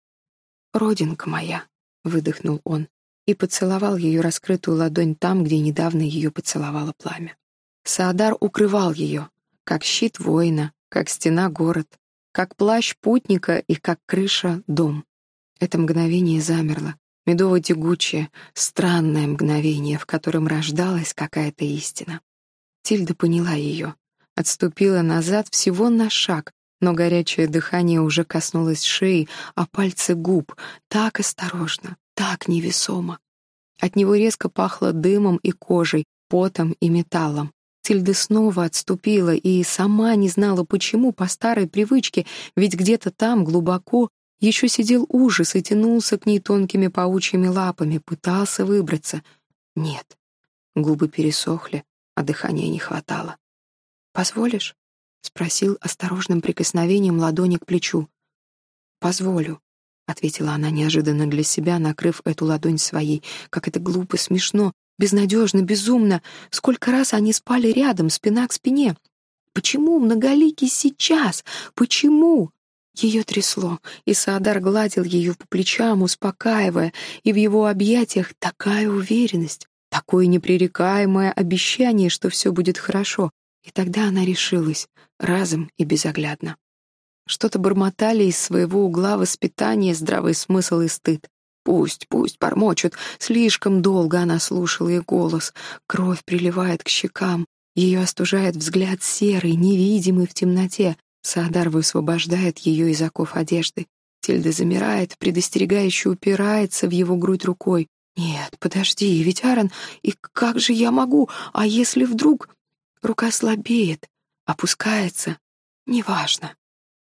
«Родинка моя», — выдохнул он, и поцеловал ее раскрытую ладонь там, где недавно ее поцеловало пламя. Саадар укрывал ее, как щит воина, как стена город, как плащ путника и как крыша дом. Это мгновение замерло. медово-тягучее, странное мгновение, в котором рождалась какая-то истина. Тильда поняла ее, отступила назад всего на шаг, но горячее дыхание уже коснулось шеи, а пальцы губ, так осторожно, так невесомо. От него резко пахло дымом и кожей, потом и металлом. Тильда снова отступила и сама не знала, почему, по старой привычке, ведь где-то там, глубоко, еще сидел ужас и тянулся к ней тонкими паучьими лапами, пытался выбраться. Нет. Губы пересохли, а дыхания не хватало. «Позволишь?» — спросил осторожным прикосновением ладони к плечу. «Позволю», — ответила она неожиданно для себя, накрыв эту ладонь своей. Как это глупо, смешно, безнадежно, безумно. Сколько раз они спали рядом, спина к спине. Почему многоликий сейчас? Почему? Ее трясло, и Саадар гладил ее по плечам, успокаивая, и в его объятиях такая уверенность, такое непререкаемое обещание, что все будет хорошо. И тогда она решилась, разом и безоглядно. Что-то бормотали из своего угла воспитания, здравый смысл и стыд. Пусть, пусть бормочут. Слишком долго она слушала их голос. Кровь приливает к щекам. Ее остужает взгляд серый, невидимый в темноте. Саадар высвобождает ее из оков одежды. Тильда замирает, предостерегающе упирается в его грудь рукой. «Нет, подожди, ведь Аарон, и как же я могу? А если вдруг...» Рука слабеет, опускается. Неважно.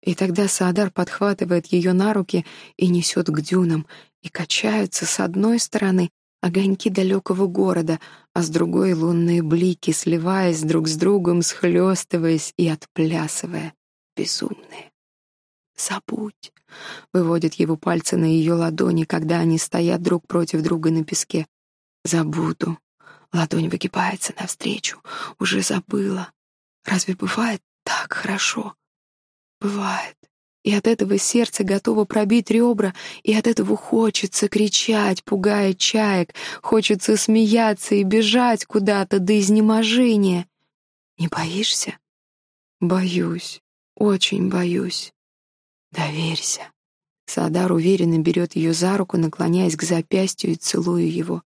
И тогда Саадар подхватывает ее на руки и несет к дюнам, и качаются с одной стороны огоньки далекого города, а с другой — лунные блики, сливаясь друг с другом, схлестываясь и отплясывая безумные. «Забудь!» — выводят его пальцы на ее ладони, когда они стоят друг против друга на песке. «Забуду!» Ладонь выгибается навстречу. Уже забыла. Разве бывает так хорошо? Бывает. И от этого сердце готово пробить ребра, и от этого хочется кричать, пугая чаек, хочется смеяться и бежать куда-то до изнеможения. Не боишься? Боюсь. Очень боюсь. Доверься. Садар уверенно берет ее за руку, наклоняясь к запястью и целуя его.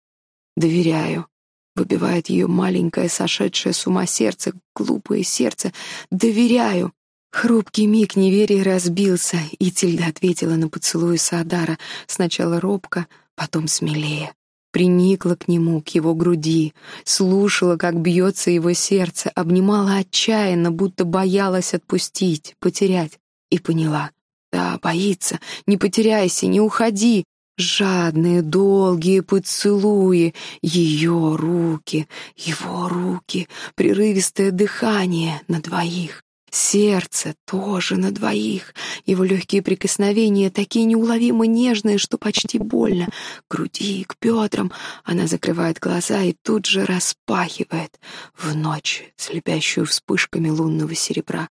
Доверяю. Выбивает ее маленькое, сошедшее с ума сердце, глупое сердце. Доверяю. Хрупкий миг неверия разбился, и Тильда ответила на поцелуй Саадара, сначала робко, потом смелее приникла к нему, к его груди, слушала, как бьется его сердце, обнимала отчаянно, будто боялась отпустить, потерять, и поняла. Да, боится, не потеряйся, не уходи. Жадные, долгие поцелуи, ее руки, его руки, прерывистое дыхание на двоих. Сердце тоже на двоих. Его легкие прикосновения такие неуловимо нежные, что почти больно. Груди, к бедрам. Она закрывает глаза и тут же распахивает в ночь, слепящую вспышками лунного серебра.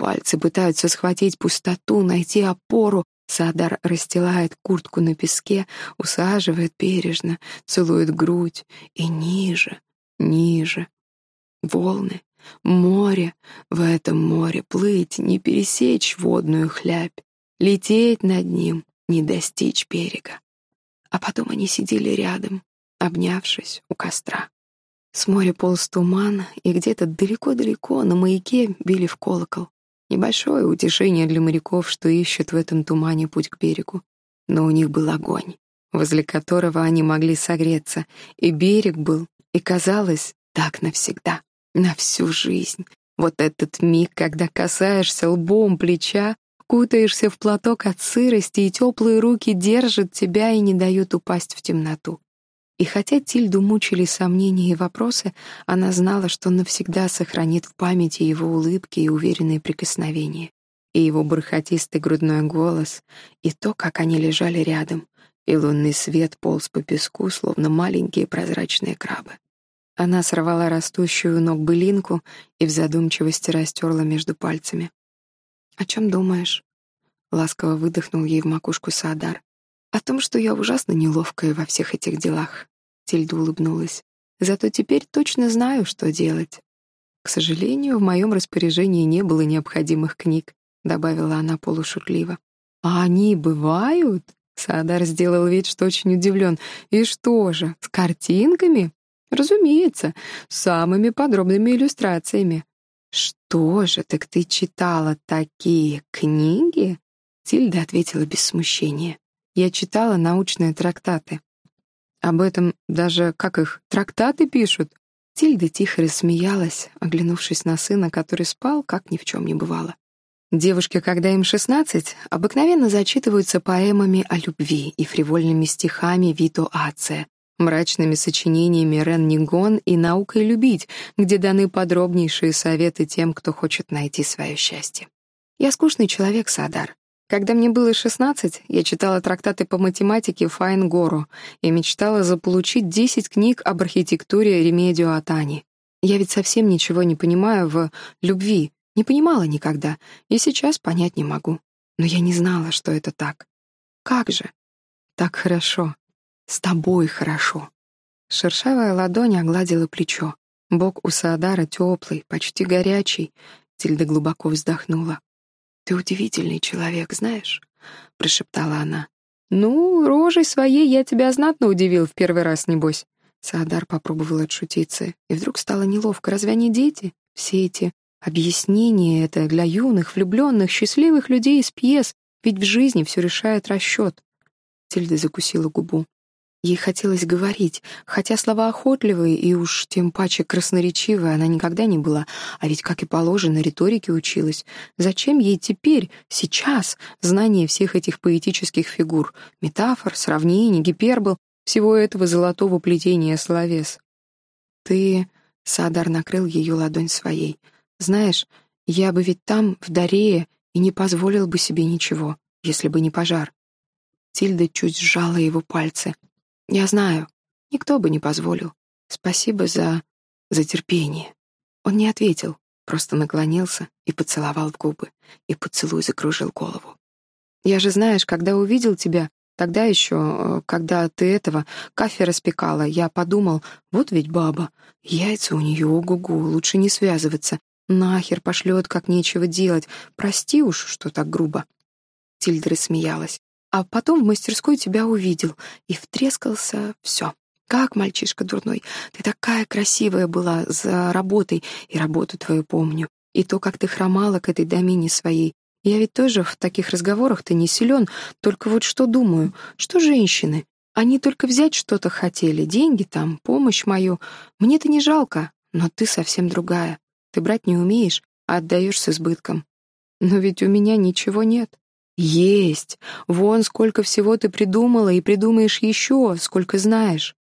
Пальцы пытаются схватить пустоту, найти опору. Садар расстилает куртку на песке, усаживает бережно, целует грудь и ниже, ниже. Волны, Море, в этом море плыть, не пересечь водную хлябь, лететь над ним, не достичь берега. А потом они сидели рядом, обнявшись у костра. С моря полз туман, и где-то далеко-далеко на маяке били в колокол. Небольшое утешение для моряков, что ищут в этом тумане путь к берегу. Но у них был огонь, возле которого они могли согреться, и берег был, и казалось, так навсегда на всю жизнь. Вот этот миг, когда касаешься лбом плеча, кутаешься в платок от сырости, и теплые руки держат тебя и не дают упасть в темноту. И хотя Тильду мучили сомнения и вопросы, она знала, что навсегда сохранит в памяти его улыбки и уверенные прикосновения, и его бархатистый грудной голос, и то, как они лежали рядом, и лунный свет полз по песку, словно маленькие прозрачные крабы. Она сорвала растущую у ног былинку и в задумчивости растерла между пальцами. «О чем думаешь?» — ласково выдохнул ей в макушку Саадар. «О том, что я ужасно неловкая во всех этих делах», — Тильда улыбнулась. «Зато теперь точно знаю, что делать. К сожалению, в моем распоряжении не было необходимых книг», — добавила она полушутливо. «А они бывают?» — Саадар сделал вид, что очень удивлен. «И что же, с картинками?» «Разумеется, с самыми подробными иллюстрациями». «Что же, так ты читала такие книги?» Тильда ответила без смущения. «Я читала научные трактаты». «Об этом даже, как их, трактаты пишут?» Тильда тихо рассмеялась, оглянувшись на сына, который спал, как ни в чем не бывало. Девушки, когда им 16, обыкновенно зачитываются поэмами о любви и фривольными стихами Вито Ация, мрачными сочинениями Рен Нигон и наукой любить, где даны подробнейшие советы тем, кто хочет найти свое счастье. Я скучный человек, Садар. Когда мне было 16, я читала трактаты по математике Файн Гору и мечтала заполучить 10 книг об архитектуре Ремедио Атани. Я ведь совсем ничего не понимаю в любви, не понимала никогда, и сейчас понять не могу. Но я не знала, что это так. Как же? Так хорошо. С тобой хорошо. Шершавая ладонь огладила плечо. Бок у Саадара теплый, почти горячий. Тильда глубоко вздохнула. «Ты удивительный человек, знаешь?» — прошептала она. «Ну, рожей своей я тебя знатно удивил в первый раз, небось». Саадар попробовал отшутиться, и вдруг стало неловко. Разве они дети? Все эти Объяснение это для юных, влюбленных, счастливых людей из пьес, ведь в жизни все решает расчет. Тильда закусила губу. Ей хотелось говорить, хотя слова охотливые и уж тем паче красноречивые она никогда не была, а ведь, как и положено, риторике училась. Зачем ей теперь, сейчас, знание всех этих поэтических фигур, метафор, сравнений, гипербол, всего этого золотого плетения словес? «Ты...» — Садар накрыл ее ладонь своей — знаешь, я бы ведь там, в Дарее, и не позволил бы себе ничего, если бы не пожар. Тильда чуть сжала его пальцы. Я знаю, никто бы не позволил. Спасибо за... за терпение. Он не ответил, просто наклонился и поцеловал в губы, и поцелуй закружил голову. Я же, знаешь, когда увидел тебя, тогда еще, э, когда ты этого кафе распекала, я подумал, вот ведь баба, яйца у нее ого-го, лучше не связываться, Нахер пошлет, как нечего делать. Прости уж, что так грубо. Тильда рассмеялась. А потом в мастерской тебя увидел. И втрескался все. Как мальчишка дурной. Ты такая красивая была за работой. И работу твою помню. И то, как ты хромала к этой домине своей. Я ведь тоже в таких разговорах-то не силен. Только вот что думаю. Что женщины? Они только взять что-то хотели. Деньги там, помощь мою. Мне-то не жалко. Но ты совсем другая. Ты брать не умеешь, а отдаешь с избытком. Но ведь у меня ничего нет. Есть. Вон сколько всего ты придумала и придумаешь еще, сколько знаешь.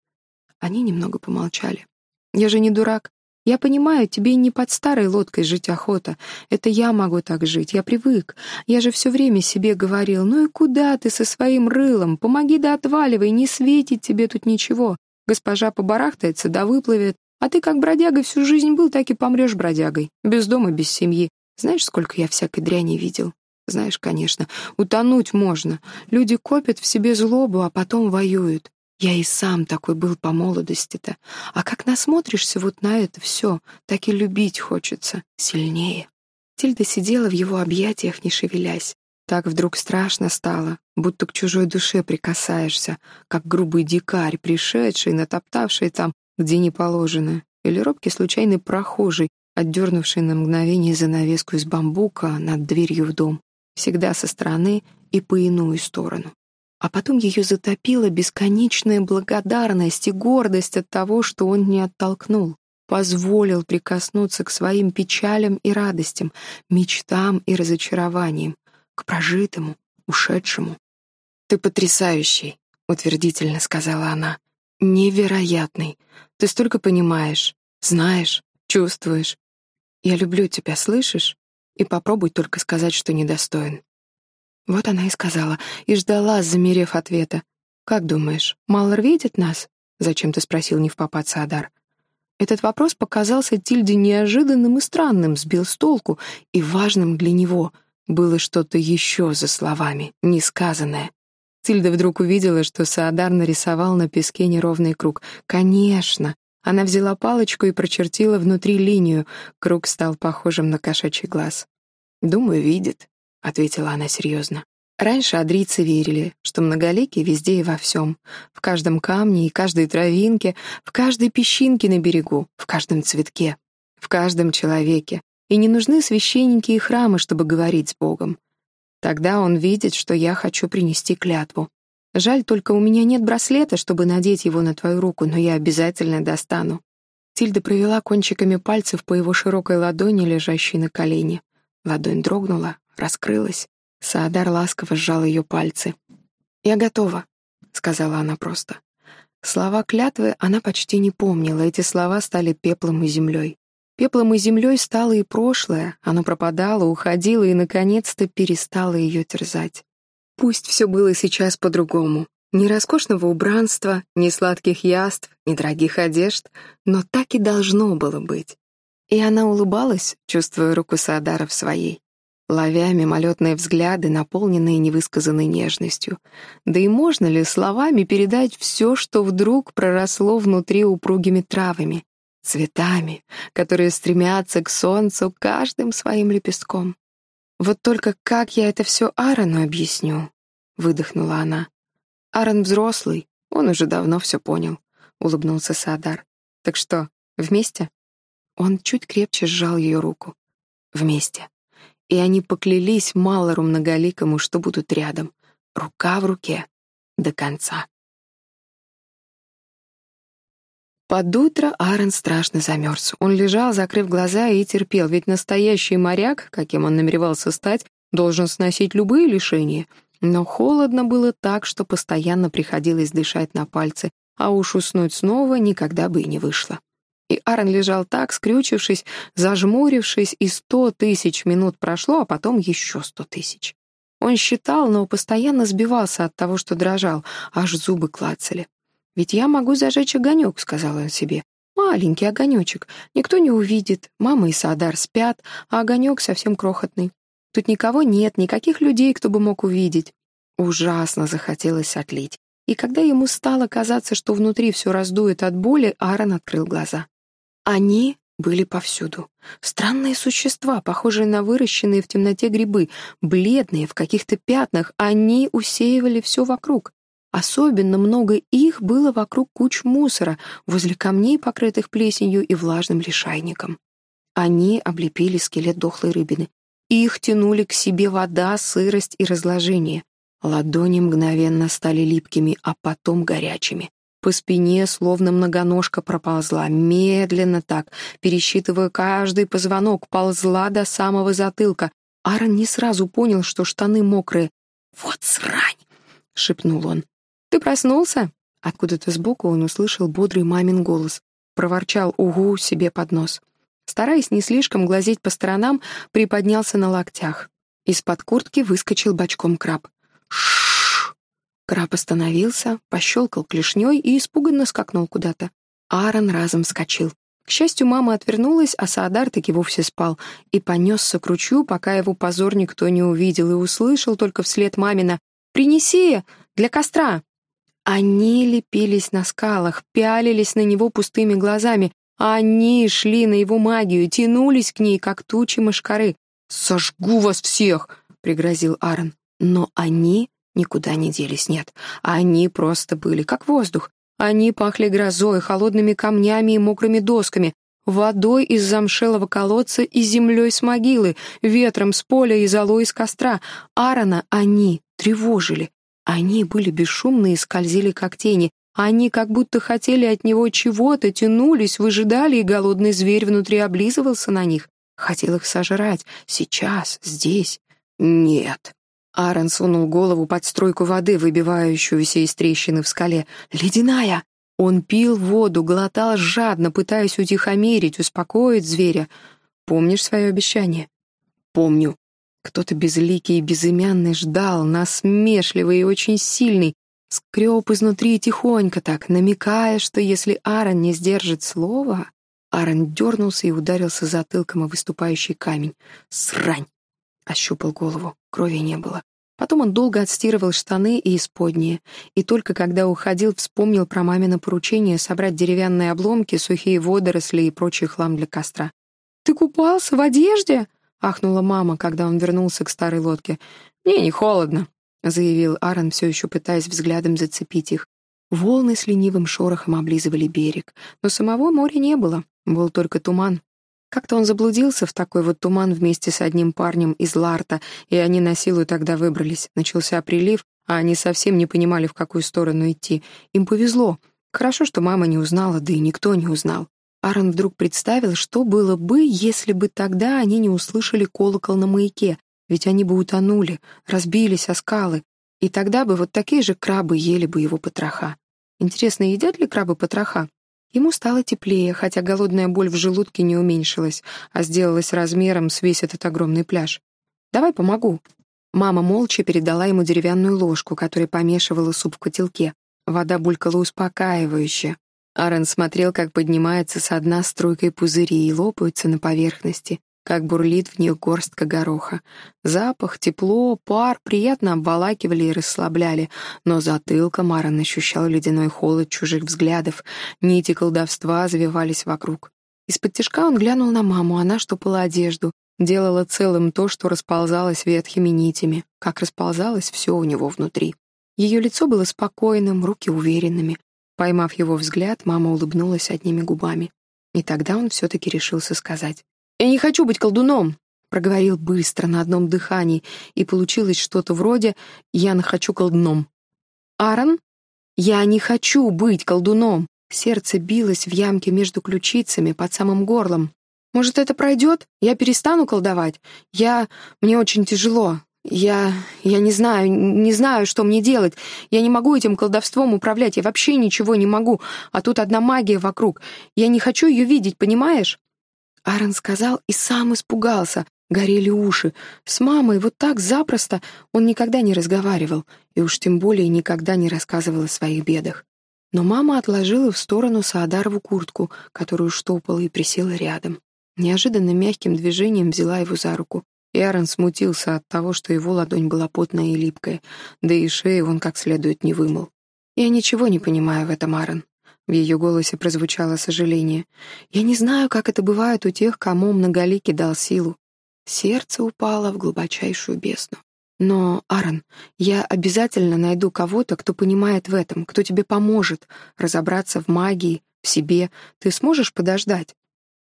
Они немного помолчали. Я же не дурак. Я понимаю, тебе не под старой лодкой жить охота. Это я могу так жить, я привык. Я же все время себе говорил, ну и куда ты со своим рылом? Помоги да отваливай, не светит тебе тут ничего. Госпожа побарахтается да выплывет, а ты как бродяга всю жизнь был, так и помрешь бродягой. Без дома, без семьи. Знаешь, сколько я всякой дряни видел? Знаешь, конечно, утонуть можно. Люди копят в себе злобу, а потом воюют. Я и сам такой был по молодости-то. А как насмотришься вот на это все, так и любить хочется. Сильнее. Тильда сидела в его объятиях, не шевелясь. Так вдруг страшно стало, будто к чужой душе прикасаешься, как грубый дикарь, пришедший, натоптавший там где не положено, или робкий случайный прохожий, отдернувший на мгновение занавеску из бамбука над дверью в дом, всегда со стороны и по иную сторону. А потом ее затопила бесконечная благодарность и гордость от того, что он не оттолкнул, позволил прикоснуться к своим печалям и радостям, мечтам и разочарованиям, к прожитому, ушедшему. «Ты потрясающий», — утвердительно сказала она. «Невероятный. Ты столько понимаешь, знаешь, чувствуешь. Я люблю тебя, слышишь? И попробуй только сказать, что недостоин. Вот она и сказала, и ждала, замерев ответа. «Как думаешь, Маллар видит нас?» — зачем-то спросил не в попад Саадар. Этот вопрос показался Тильде неожиданным и странным, сбил с толку, и важным для него было что-то еще за словами, несказанное. Тильда вдруг увидела, что Саадар нарисовал на песке неровный круг. «Конечно!» Она взяла палочку и прочертила внутри линию. Круг стал похожим на кошачий глаз. «Думаю, видит», — ответила она серьезно. Раньше адрийцы верили, что многоликий везде и во всем, в каждом камне и каждой травинке, в каждой песчинке на берегу, в каждом цветке, в каждом человеке, и не нужны священники и храмы, чтобы говорить с Богом. Тогда он видит, что я хочу принести клятву. Жаль, только у меня нет браслета, чтобы надеть его на твою руку, но я обязательно достану. Тильда провела кончиками пальцев по его широкой ладони, лежащей на колене. Ладонь дрогнула, раскрылась. Саадар ласково сжал ее пальцы. «Я готова», — сказала она просто. Слова клятвы она почти не помнила, эти слова стали пеплом и землей. Пеплом и землей стало и прошлое, оно пропадало, уходило и, наконец-то, перестало ее терзать. Пусть все было сейчас по-другому. Ни роскошного убранства, ни сладких яств, ни дорогих одежд, но так и должно было быть. И она улыбалась, чувствуя руку Саадара в своей ловя мимолетные взгляды, наполненные невысказанной нежностью. Да и можно ли словами передать все, что вдруг проросло внутри упругими травами, цветами, которые стремятся к солнцу каждым своим лепестком? «Вот только как я это все Аарону объясню?» — выдохнула она. «Аарон взрослый, он уже давно все понял», — улыбнулся Садар. «Так что, вместе?» Он чуть крепче сжал ее руку. «Вместе» и они поклялись Малору Многоликому, что будут рядом, рука в руке, до конца. Под утро Аарон страшно замерз. Он лежал, закрыв глаза, и терпел, ведь настоящий моряк, каким он намеревался стать, должен сносить любые лишения. Но холодно было так, что постоянно приходилось дышать на пальцы, а уж уснуть снова никогда бы и не вышло. И Аарон лежал так, скрючившись, зажмурившись, и сто тысяч минут прошло, а потом еще сто тысяч. Он считал, но постоянно сбивался от того, что дрожал, аж зубы клацали. «Ведь я могу зажечь огонек», — сказал он себе. «Маленький огонечек. Никто не увидит. Мама и Садар спят, а огонек совсем крохотный. Тут никого нет, никаких людей, кто бы мог увидеть». Ужасно захотелось отлить. И когда ему стало казаться, что внутри все раздует от боли, Аарон открыл глаза. Они были повсюду. Странные существа, похожие на выращенные в темноте грибы, бледные, в каких-то пятнах, они усеивали все вокруг. Особенно много их было вокруг куч мусора, возле камней, покрытых плесенью и влажным лишайником. Они облепили скелет дохлой рыбины. Их тянули к себе вода, сырость и разложение. Ладони мгновенно стали липкими, а потом горячими. По спине словно многоножка проползла, медленно так, пересчитывая каждый позвонок, ползла до самого затылка. Аарон не сразу понял, что штаны мокрые. «Вот срань!» — шепнул он. «Ты проснулся?» Откуда-то сбоку он услышал бодрый мамин голос. Проворчал «Угу» себе под нос. Стараясь не слишком глазеть по сторонам, приподнялся на локтях. Из-под куртки выскочил бочком краб. «Ш Краб остановился, пощелкал клешней и испуганно скакнул куда-то. Аарон разом вскочил. К счастью, мама отвернулась, а Саадар таки вовсе спал и понесся к ручью, пока его позор никто не увидел и услышал только вслед мамина «Принеси! Для костра!» Они лепились на скалах, пялились на него пустыми глазами, они шли на его магию, тянулись к ней, как тучи мышкары. «Сожгу вас всех!» — пригрозил Аарон. Но они никуда не делись, нет. Они просто были как воздух. Они пахли грозой, холодными камнями и мокрыми досками, водой из замшелого колодца и землей с могилы, ветром с поля и золой из костра. Аарона они тревожили. Они были бесшумны и скользили, как тени. Они как будто хотели от него чего-то, тянулись, выжидали, и голодный зверь внутри облизывался на них. Хотел их сожрать. Сейчас, здесь. Нет. Аарон сунул голову под струйку воды, выбивающуюся из трещины в скале. «Ледяная!» Он пил воду, глотал жадно, пытаясь утихомирить, успокоить зверя. «Помнишь свое обещание?» «Помню». Кто-то безликий и безымянный ждал, насмешливый и очень сильный, скреб изнутри тихонько так, намекая, что если Аарон не сдержит слова... Аарон дернулся и ударился затылком о выступающий камень. «Срань!» Ощупал голову, крови не было. Потом он долго отстирывал штаны и исподние, и только когда уходил, вспомнил про мамино поручение собрать деревянные обломки, сухие водоросли и прочий хлам для костра. «Ты купался в одежде?» — ахнула мама, когда он вернулся к старой лодке. «Мне не холодно». заявил Аарон, все еще пытаясь взглядом зацепить их. Волны с ленивым шорохом облизывали берег, но самого моря не было, был только туман. Как-то он заблудился в такой вот туман вместе с одним парнем из Ларта, и они на силу тогда выбрались. Начался прилив, а они совсем не понимали, в какую сторону идти. Им повезло. Хорошо, что мама не узнала, да и никто не узнал. Аарон вдруг представил, что было бы, если бы тогда они не услышали колокол на маяке, ведь они бы утонули, разбились о скалы, и тогда бы вот такие же крабы ели бы его потроха. Интересно, едят ли крабы потроха? Ему стало теплее, хотя голодная боль в желудке не уменьшилась, а сделалась размером с весь этот огромный пляж. «Давай помогу». Мама молча передала ему деревянную ложку, которая помешивала суп в котелке. Вода булькала успокаивающе. Аарон смотрел, как поднимается со дна струйкой пузыри и лопаются на поверхности, как бурлит в них горстка гороха. Запах, тепло, пар приятно обволакивали и расслабляли, но затылком Аарон ощущал ледяной холод чужих взглядов, нити колдовства завивались вокруг. Из-под тяжка он глянул на маму, она штопала одежду, делала целым то, что расползалось ветхими нитями, как расползалось все у него внутри. Ее лицо было спокойным, руки уверенными. Поймав его взгляд, мама улыбнулась одними губами. И тогда он все-таки решился сказать. «Я не хочу быть колдуном!» Проговорил быстро, на одном дыхании, и получилось что-то вроде «я хочу колдуном». «Аарон? Я не хочу быть колдуном!» Сердце билось в ямке между ключицами под самым горлом. «Может, это пройдет? Я перестану колдовать? Я... Мне очень тяжело. Я... Я не знаю, не знаю, что мне делать. Я не могу этим колдовством управлять. Я вообще ничего не могу. А тут одна магия вокруг. Я не хочу ее видеть, понимаешь?» Аарон сказал и сам испугался. Горели уши. С мамой вот так запросто он никогда не разговаривал, и уж тем более никогда не рассказывал о своих бедах. Но мама отложила в сторону Саадарову куртку, которую штопала и присела рядом. Неожиданно мягким движением взяла его за руку. И Аарон смутился от того, что его ладонь была потная и липкая, да и шею он как следует не вымыл. «Я ничего не понимаю в этом, Аарон. В ее голосе прозвучало сожаление. «Я не знаю, как это бывает у тех, кому многоликий дал силу. Сердце упало в глубочайшую бездну. Но, Аарон, я обязательно найду кого-то, кто понимает в этом, кто тебе поможет разобраться в магии, в себе. Ты сможешь подождать?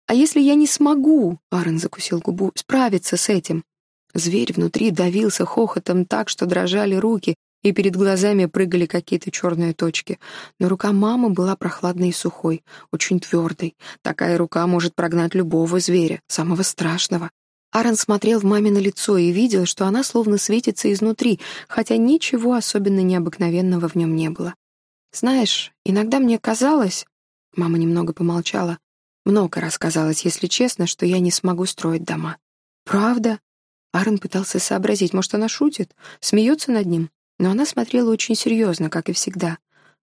А если я не смогу, Аарон закусил губу, справиться с этим? Зверь внутри давился хохотом так, что дрожали руки, и перед глазами прыгали какие-то черные точки. Но рука мамы была прохладной и сухой, очень твердой. Такая рука может прогнать любого зверя, самого страшного. Аарон смотрел в мамино лицо и видел, что она словно светится изнутри, хотя ничего особенно необыкновенного в нем не было. «Знаешь, иногда мне казалось...» Мама немного помолчала. Много рассказалось, если честно, что я не смогу строить дома. «Правда?» Аарон пытался сообразить, может, она шутит, смеется над ним. Но она смотрела очень серьезно, как и всегда.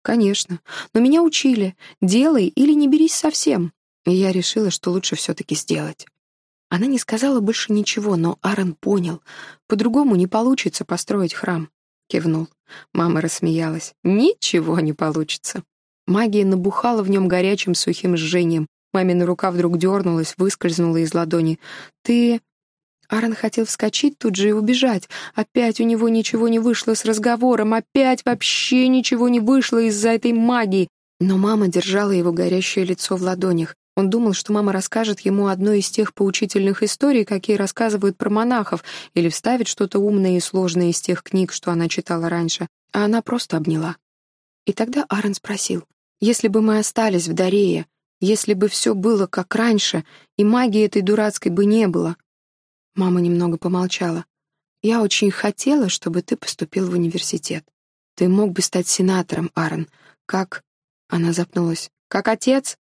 «Конечно. Но меня учили. Делай или не берись совсем». И я решила, что лучше все-таки сделать. Она не сказала больше ничего, но Аарон понял. По-другому не получится построить храм. Кивнул. Мама рассмеялась. «Ничего не получится». Магия набухала в нем горячим сухим жжением. Мамина рука вдруг дернулась, выскользнула из ладони. «Ты...» Аарон хотел вскочить тут же и убежать. Опять у него ничего не вышло с разговором, опять вообще ничего не вышло из-за этой магии. Но мама держала его горящее лицо в ладонях. Он думал, что мама расскажет ему одну из тех поучительных историй, какие рассказывают про монахов, или вставит что-то умное и сложное из тех книг, что она читала раньше, а она просто обняла. И тогда Аарон спросил, «Если бы мы остались в Дарее, если бы все было как раньше, и магии этой дурацкой бы не было, Мама немного помолчала. «Я очень хотела, чтобы ты поступил в университет. Ты мог бы стать сенатором, Аарон. Как...» Она запнулась. «Как отец?»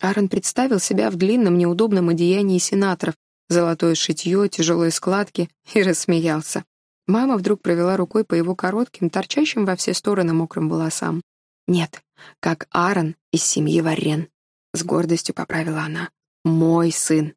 Аарон представил себя в длинном неудобном одеянии сенаторов, золотое шитье, тяжелые складки, и рассмеялся. Мама вдруг провела рукой по его коротким, торчащим во все стороны мокрым волосам. «Нет, как Аарон из семьи Варен», — с гордостью поправила она. «Мой сын».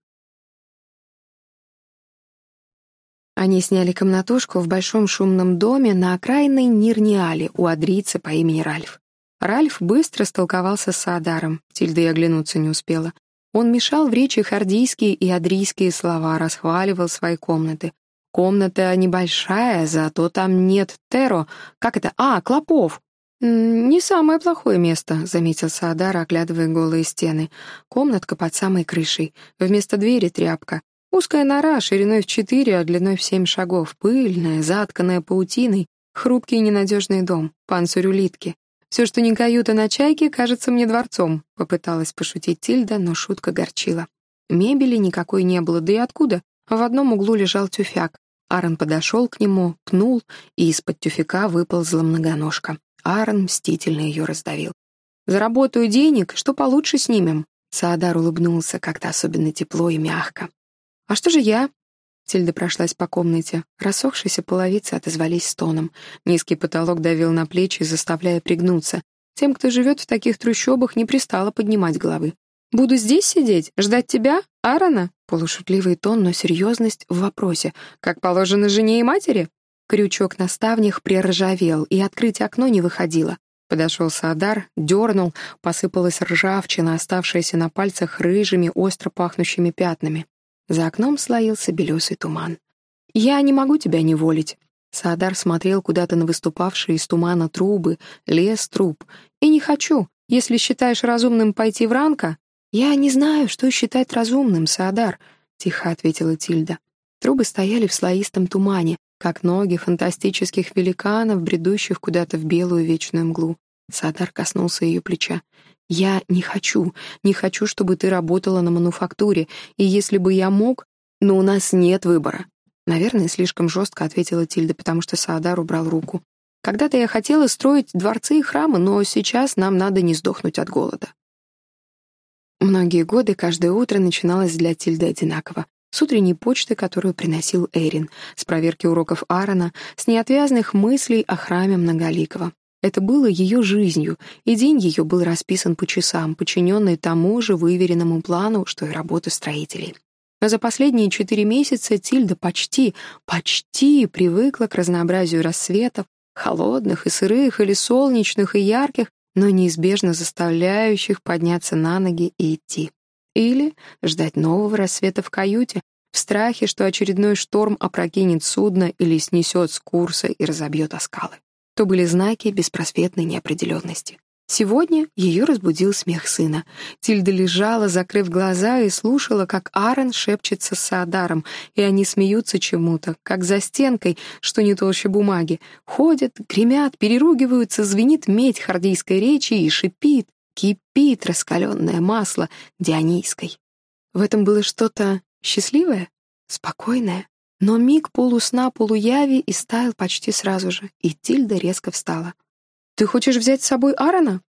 Они сняли комнатушку в большом шумном доме на окраинной Нирниале у адрийца по имени Ральф. Ральф быстро столковался с Саадаром, Тильда и оглянуться не успела. Он мешал в речи хардийские и адрийские слова, расхваливал свои комнаты. Комната небольшая, зато там нет Теро. Как это? А, клопов. «Не самое плохое место», — заметил Саадар, оглядывая голые стены. «Комнатка под самой крышей. Вместо двери тряпка. Узкая нора, шириной в четыре, а длиной в семь шагов. Пыльная, затканная паутиной. Хрупкий и ненадежный дом. Панцирь улитки. Все, что не каюта на чайке, кажется мне дворцом», — попыталась пошутить Тильда, но шутка горчила. Мебели никакой не было, да и откуда? В одном углу лежал тюфяк. Аарон подошел к нему, пнул, и из-под тюфяка выползла многоножка. Аарон мстительно ее раздавил. «Заработаю денег, что получше снимем?» Саадар улыбнулся как-то особенно тепло и мягко. «А что же я?» Тильда прошлась по комнате. Рассохшиеся половицы отозвались стоном. Низкий потолок давил на плечи, заставляя пригнуться. Тем, кто живет в таких трущобах, не пристало поднимать головы. «Буду здесь сидеть? Ждать тебя? Аарона?» Полушутливый тон, но серьезность в вопросе. «Как положено жене и матери?» Крючок на ставнях приржавел, и открыть окно не выходило. Подошел Саадар, дернул, посыпалась ржавчина, оставшаяся на пальцах рыжими, остро пахнущими пятнами. За окном слоился белесый туман. «Я не могу тебя неволить». Саадар смотрел куда-то на выступавшие из тумана трубы, лес труб. «И не хочу. Если считаешь разумным пойти в ранка...» «Я не знаю, что считать разумным, Саадар», — тихо ответила Тильда. Трубы стояли в слоистом тумане, как ноги фантастических великанов, бредущих куда-то в белую вечную мглу. Садар коснулся ее плеча. «Я не хочу, не хочу, чтобы ты работала на мануфактуре, и если бы я мог, но у нас нет выбора». Наверное, слишком жестко ответила Тильда, потому что Саадар убрал руку. «Когда-то я хотела строить дворцы и храмы, но сейчас нам надо не сдохнуть от голода». Многие годы каждое утро начиналось для Тильды одинаково с утренней почты, которую приносил Эрин, с проверки уроков Аарона, с неотвязных мыслей о храме Многоликого. Это было ее жизнью, и день ее был расписан по часам, подчиненный тому же выверенному плану, что и работа строителей. Но за последние четыре месяца Тильда почти, почти привыкла к разнообразию рассветов, холодных и сырых, или солнечных и ярких, но неизбежно заставляющих подняться на ноги и идти. Или ждать нового рассвета в каюте, в страхе, что очередной шторм опрокинет судно или снесет с курса и разобьет о скалы. То были знаки беспросветной неопределенности. Сегодня ее разбудил смех сына. Тильда лежала, закрыв глаза, и слушала, как Аарон шепчется с Саадаром, и они смеются чему-то, как за стенкой, что не толще бумаги. Ходят, гремят, переругиваются, звенит медь хардийской речи и шипит, Кипит раскаленное масло Дионийской. В этом было что-то счастливое, спокойное. Но миг полусна, полуяви и стаял почти сразу же, и Тильда резко встала. «Ты хочешь взять с собой Аарона?»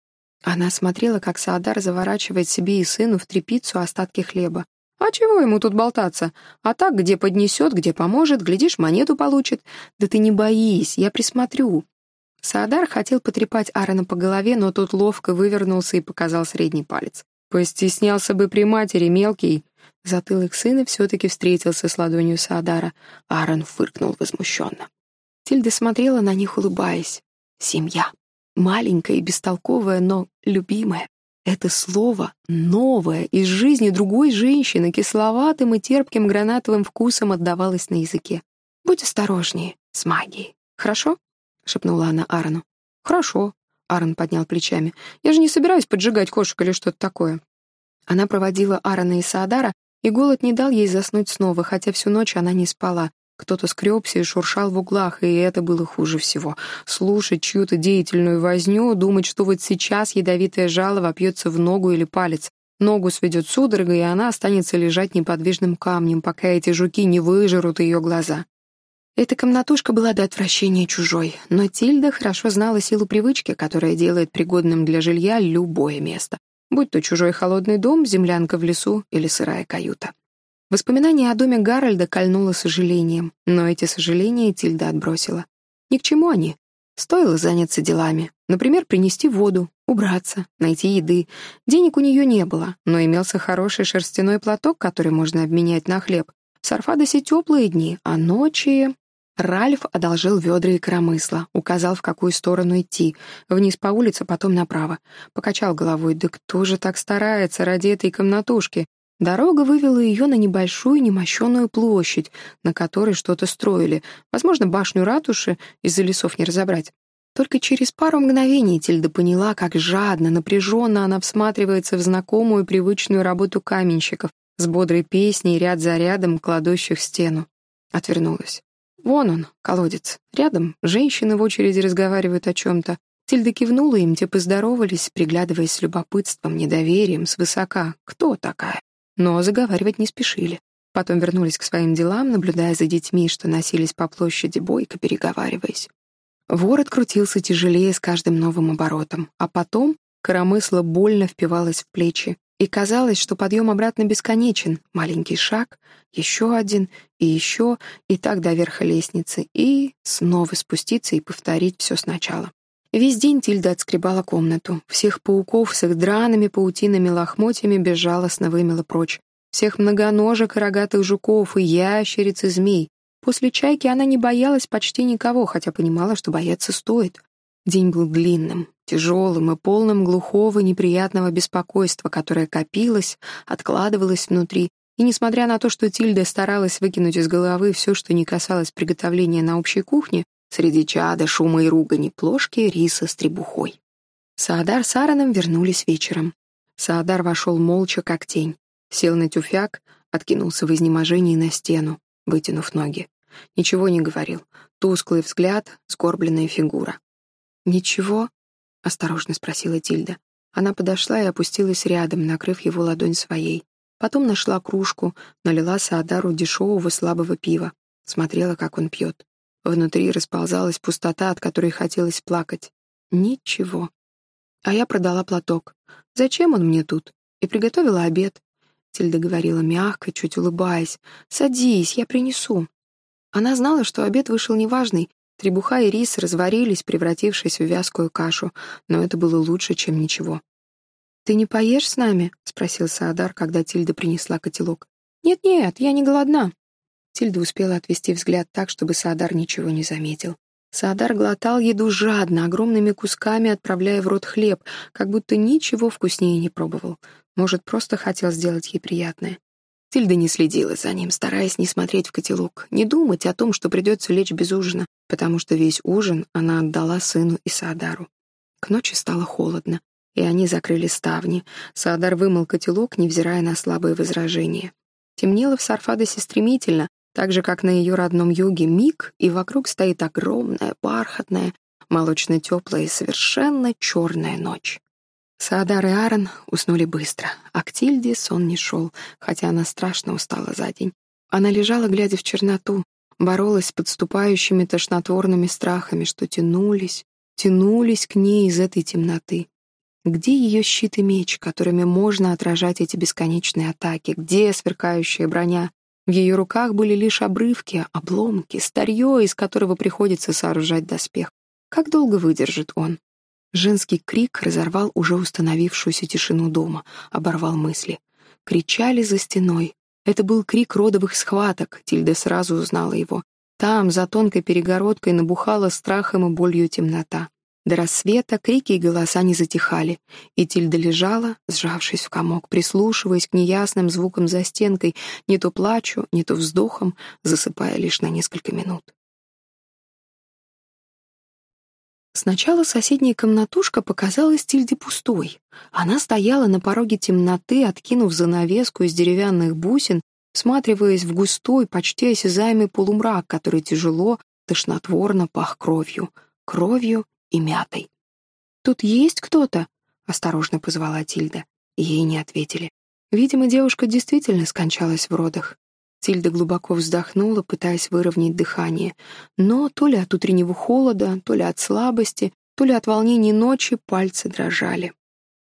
Она смотрела, как Саадар заворачивает себе и сыну в трепицу остатки хлеба. «А чего ему тут болтаться? А так, где поднесет, где поможет, глядишь, монету получит. Да ты не боись, я присмотрю. Саадар хотел потрепать Аарона по голове, но тот ловко вывернулся и показал средний палец. «Постеснялся бы при матери, мелкий!» Затылок сына все-таки встретился с ладонью Саадара. Аарон фыркнул возмущенно. Тильда смотрела на них, улыбаясь. «Семья. Маленькая и бестолковая, но любимая. Это слово новое, из жизни другой женщины, кисловатым и терпким гранатовым вкусом отдавалось на языке. Будь осторожнее с магией, хорошо?» — шепнула она Аарону. «Хорошо», — Аарон поднял плечами. «Я же не собираюсь поджигать кошек или что-то такое». Она проводила Аарона и Саадара, и голод не дал ей заснуть снова, хотя всю ночь она не спала. Кто-то скребся и шуршал в углах, и это было хуже всего. Слушать чью-то деятельную возню, думать, что вот сейчас ядовитое жало вопьется в ногу или палец. Ногу сведет судорога, и она останется лежать неподвижным камнем, пока эти жуки не выжрут ее глаза. Эта комнатушка была до отвращения чужой, но Тильда хорошо знала силу привычки, которая делает пригодным для жилья любое место, будь то чужой холодный дом, землянка в лесу или сырая каюта. Воспоминание о доме Гарольда кольнуло сожалением, но эти сожаления Тильда отбросила. Ни к чему они. Стоило заняться делами. Например, принести воду, убраться, найти еды. Денег у нее не было, но имелся хороший шерстяной платок, который можно обменять на хлеб. Сарфадосе теплые дни, а ночи... Ральф одолжил ведра и коромысла, указал, в какую сторону идти. Вниз по улице, потом направо. Покачал головой. Да кто же так старается ради этой комнатушки? Дорога вывела ее на небольшую немощенную площадь, на которой что-то строили, возможно, башню ратуши из-за лесов не разобрать. Только через пару мгновений Тильда поняла, как жадно, напряженно она всматривается в знакомую привычную работу каменщиков с бодрой песней ряд за рядом, кладущих стену. Отвернулась. Вон он, колодец. Рядом женщины в очереди разговаривают о чем-то. Тильда кивнула им, те поздоровались, приглядываясь с любопытством, недоверием, свысока. Кто такая? Но заговаривать не спешили. Потом вернулись к своим делам, наблюдая за детьми, что носились по площади бойко, переговариваясь. Ворот крутился тяжелее с каждым новым оборотом, а потом коромысло больно впивалось в плечи, и казалось, что подъем обратно бесконечен. Маленький шаг, еще один, и еще, и так до верха лестницы, и снова спуститься и повторить все сначала. Весь день Тильда отскребала комнату. Всех пауков с их драными паутинами лохмотьями безжалостно вымела прочь. Всех многоножек и рогатых жуков, и ящериц, и змей. После чайки она не боялась почти никого, хотя понимала, что бояться стоит. День был длинным, тяжелым и полным глухого неприятного беспокойства, которое копилось, откладывалось внутри, и несмотря на то, что Тильда старалась выкинуть из головы все, что не касалось приготовления на общей кухне, среди чада, шума и ругани, плошки риса с требухой. Саадар с Аароном вернулись вечером. Саадар вошел молча, как тень. Сел на тюфяк, откинулся в изнеможении на стену, вытянув ноги. Ничего не говорил. Тусклый взгляд, сгорбленная фигура. «Ничего?» — осторожно спросила Тильда. Она подошла и опустилась рядом, накрыв его ладонь своей. Потом нашла кружку, налила Саадару дешевого слабого пива. Смотрела, как он пьет. Внутри расползалась пустота, от которой хотелось плакать. Ничего. А я продала платок. Зачем он мне тут? И приготовила обед. Тильда говорила мягко, чуть улыбаясь. «Садись, я принесу». Она знала, что обед вышел неважный. Требуха и рис разварились, превратившись в вязкую кашу, но это было лучше, чем ничего. «Ты не поешь с нами?» — спросил Саадар, когда Тильда принесла котелок. «Нет-нет, я не голодна». Тильда успела отвести взгляд так, чтобы Саадар ничего не заметил. Саадар глотал еду жадно, огромными кусками отправляя в рот хлеб, как будто ничего вкуснее не пробовал. Может, просто хотел сделать ей приятное. Тильда не следила за ним, стараясь не смотреть в котелок, не думать о том, что придется лечь без ужина, потому что весь ужин она отдала сыну и Саадару. К ночи стало холодно, и они закрыли ставни. Саадар вымыл котелок, невзирая на слабые возражения. Темнело в Сарфадосе стремительно, так же, как на ее родном юге миг, и вокруг стоит огромная, бархатная, молочно-теплая и совершенно черная ночь. Саадар и Аарон уснули быстро, а к Тильде сон не шел, хотя она страшно устала за день. Она лежала, глядя в черноту, боролась с подступающими тошнотворными страхами, что тянулись, тянулись к ней из этой темноты. Где ее щит и меч, которыми можно отражать эти бесконечные атаки? Где сверкающая броня? В ее руках были лишь обрывки, обломки, старье, из которого приходится сооружать доспех. Как долго выдержит он? Женский крик разорвал уже установившуюся тишину дома, оборвал мысли. Кричали за стеной. Это был крик родовых схваток, Тильда сразу узнала его. Там, за тонкой перегородкой, набухала страхом и болью темнота. До рассвета крики и голоса не затихали, и Тильда лежала, сжавшись в комок, прислушиваясь к неясным звукам за стенкой, не то плачу, не то вздохом, засыпая лишь на несколько минут. Сначала соседняя комнатушка показалась Тильде пустой. Она стояла на пороге темноты, откинув занавеску из деревянных бусин, всматриваясь в густой, почти осязаемый полумрак, который тяжело, тошнотворно пах кровью. Кровью и мятой. «Тут есть кто-то?» — осторожно позвала Тильда. Ей не ответили. Видимо, девушка действительно скончалась в родах. Тильда глубоко вздохнула, пытаясь выровнять дыхание. Но то ли от утреннего холода, то ли от слабости, то ли от волнений ночи пальцы дрожали.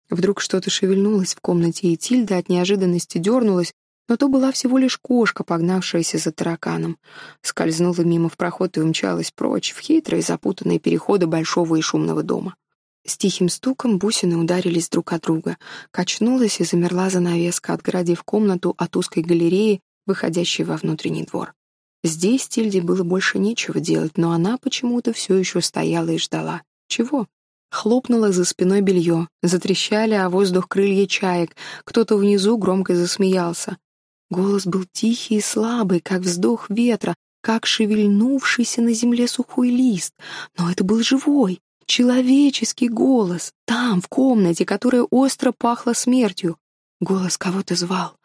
Вдруг что-то шевельнулось в комнате, и Тильда от неожиданности дернулась, но то была всего лишь кошка, погнавшаяся за тараканом. Скользнула мимо в проход и умчалась прочь, в хитрые запутанные переходы большого и шумного дома. С тихим стуком бусины ударились друг от друга. Качнулась и замерла занавеска, отгородив комнату от узкой галереи, выходящей во внутренний двор. Здесь Тильде было больше нечего делать, но она почему-то все еще стояла и ждала. Чего? Хлопнуло за спиной белье, затрещали, а воздух крылья чаек, кто-то внизу громко засмеялся. Голос был тихий и слабый, как вздох ветра, как шевельнувшийся на земле сухой лист. Но это был живой, человеческий голос, там, в комнате, которая остро пахла смертью. Голос кого-то звал.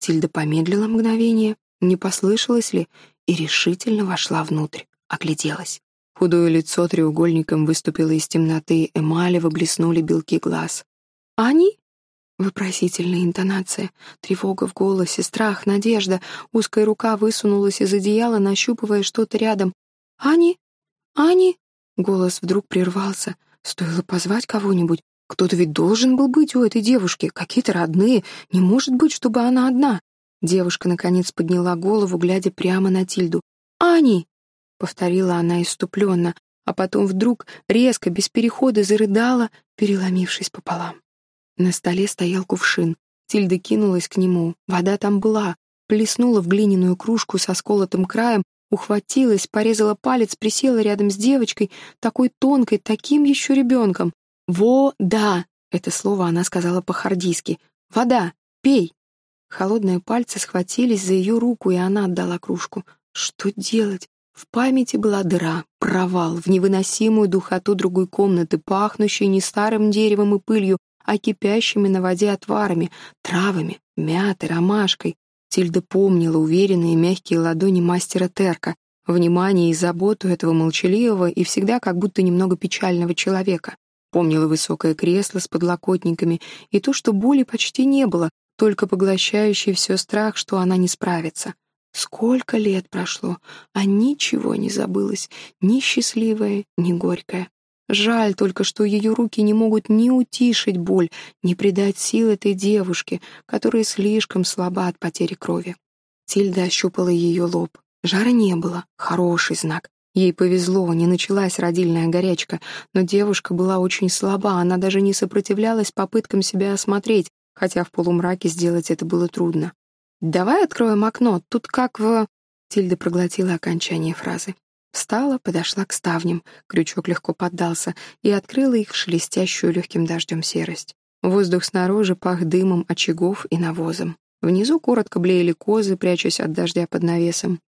Тильда помедлила мгновение, не послышалось ли, и решительно вошла внутрь, огляделась. Худое лицо треугольником выступило из темноты, эмалево блеснули белки глаз. «Ани?» Вопросительная интонация, тревога в голосе, страх, надежда. Узкая рука высунулась из одеяла, нащупывая что-то рядом. «Ани? Ани?» Голос вдруг прервался. Стоило позвать кого-нибудь. Кто-то ведь должен был быть у этой девушки, какие-то родные. Не может быть, чтобы она одна. Девушка, наконец, подняла голову, глядя прямо на Тильду. «Ани!» — повторила она иступленно, а потом вдруг резко, без перехода зарыдала, переломившись пополам. На столе стоял кувшин. Тильда кинулась к нему. Вода там была. Плеснула в глиняную кружку со сколотым краем, ухватилась, порезала палец, присела рядом с девочкой, такой тонкой, таким еще ребенком. «Во-да!» — это слово она сказала по-хардийски. «Вода! Пей!» Холодные пальцы схватились за ее руку, и она отдала кружку. Что делать? В памяти была дыра, провал в невыносимую духоту другой комнаты, пахнущей не старым деревом и пылью, а кипящими на воде отварами, травами, мятой, ромашкой. Тильда помнила уверенные мягкие ладони мастера Терка, внимание и заботу этого молчаливого и всегда как будто немного печального человека. Помнила высокое кресло с подлокотниками и то, что боли почти не было, только поглощающий все страх, что она не справится. Сколько лет прошло, а ничего не забылось, ни счастливое, ни горькое. Жаль только, что ее руки не могут ни утишить боль, ни придать сил этой девушке, которая слишком слаба от потери крови. Тильда ощупала ее лоб. Жара не было, хороший знак. Ей повезло, не началась родильная горячка, но девушка была очень слаба, она даже не сопротивлялась попыткам себя осмотреть, хотя в полумраке сделать это было трудно. «Давай откроем окно, тут как в...» Тильда проглотила окончание фразы. Встала, подошла к ставням, крючок легко поддался, и открыла их в шелестящую легким дождем серость. Воздух снаружи пах дымом очагов и навозом. Внизу коротко блеяли козы, прячась от дождя под навесом.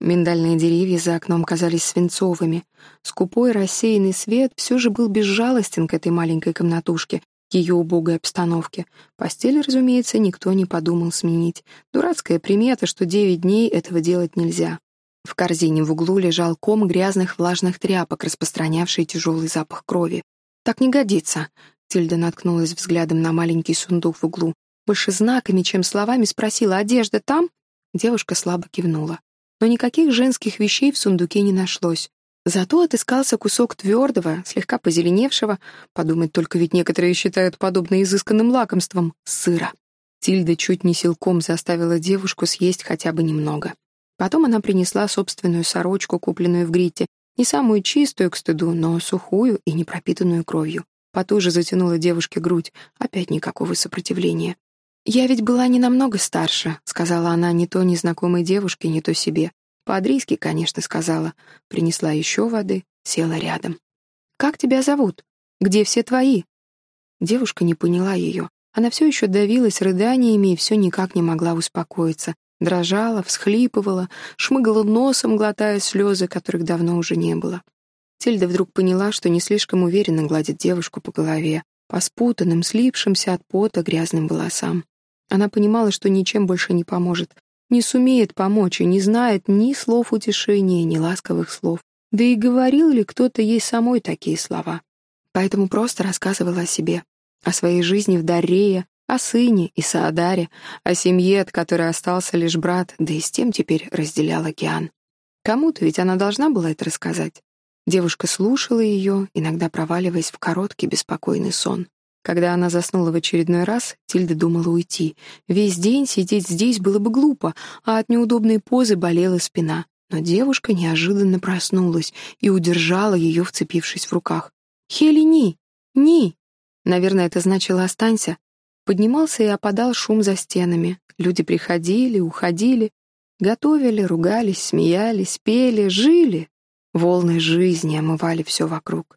Миндальные деревья за окном казались свинцовыми. Скупой рассеянный свет все же был безжалостен к этой маленькой комнатушке, ее убогой обстановке. Постель, разумеется, никто не подумал сменить. Дурацкая примета, что девять дней этого делать нельзя. В корзине в углу лежал ком грязных влажных тряпок, распространявший тяжелый запах крови. «Так не годится», — Тильда наткнулась взглядом на маленький сундук в углу. Больше знаками, чем словами спросила «Одежда там?» Девушка слабо кивнула. Но никаких женских вещей в сундуке не нашлось. Зато отыскался кусок твердого, слегка позеленевшего, подумать только ведь некоторые считают подобное изысканным лакомством, сыра. Тильда чуть не силком заставила девушку съесть хотя бы немного. Потом она принесла собственную сорочку, купленную в Грите, не самую чистую, к стыду, но сухую и не пропитанную кровью. Потуже затянула девушке грудь, опять никакого сопротивления. «Я ведь была не намного старше», — сказала она не то незнакомой девушке, не то себе. По-адрийски, конечно, сказала. Принесла еще воды, села рядом. «Как тебя зовут? Где все твои?» Девушка не поняла ее. Она все еще давилась рыданиями и все никак не могла успокоиться. Дрожала, всхлипывала, шмыгала носом, глотая слезы, которых давно уже не было. Тильда вдруг поняла, что не слишком уверенно гладит девушку по голове, по спутанным, слипшимся от пота грязным волосам. Она понимала, что ничем больше не поможет, не сумеет помочь и не знает ни слов утешения, ни ласковых слов. Да и говорил ли кто-то ей самой такие слова. Поэтому просто рассказывала о себе, о своей жизни в Дарее, о сыне и Саадаре, о семье, от которой остался лишь брат, да и с тем теперь разделял океан. Кому-то ведь она должна была это рассказать. Девушка слушала ее, иногда проваливаясь в короткий беспокойный сон. Когда она заснула в очередной раз, Тильда думала уйти. Весь день сидеть здесь было бы глупо, а от неудобной позы болела спина. Но девушка неожиданно проснулась и удержала ее, вцепившись в руках. «Хели, Ни! Ни!» Наверное, это значило «останься», Поднимался и опадал шум за стенами. Люди приходили, уходили, готовили, ругались, смеялись, пели, жили. Волны жизни омывали все вокруг.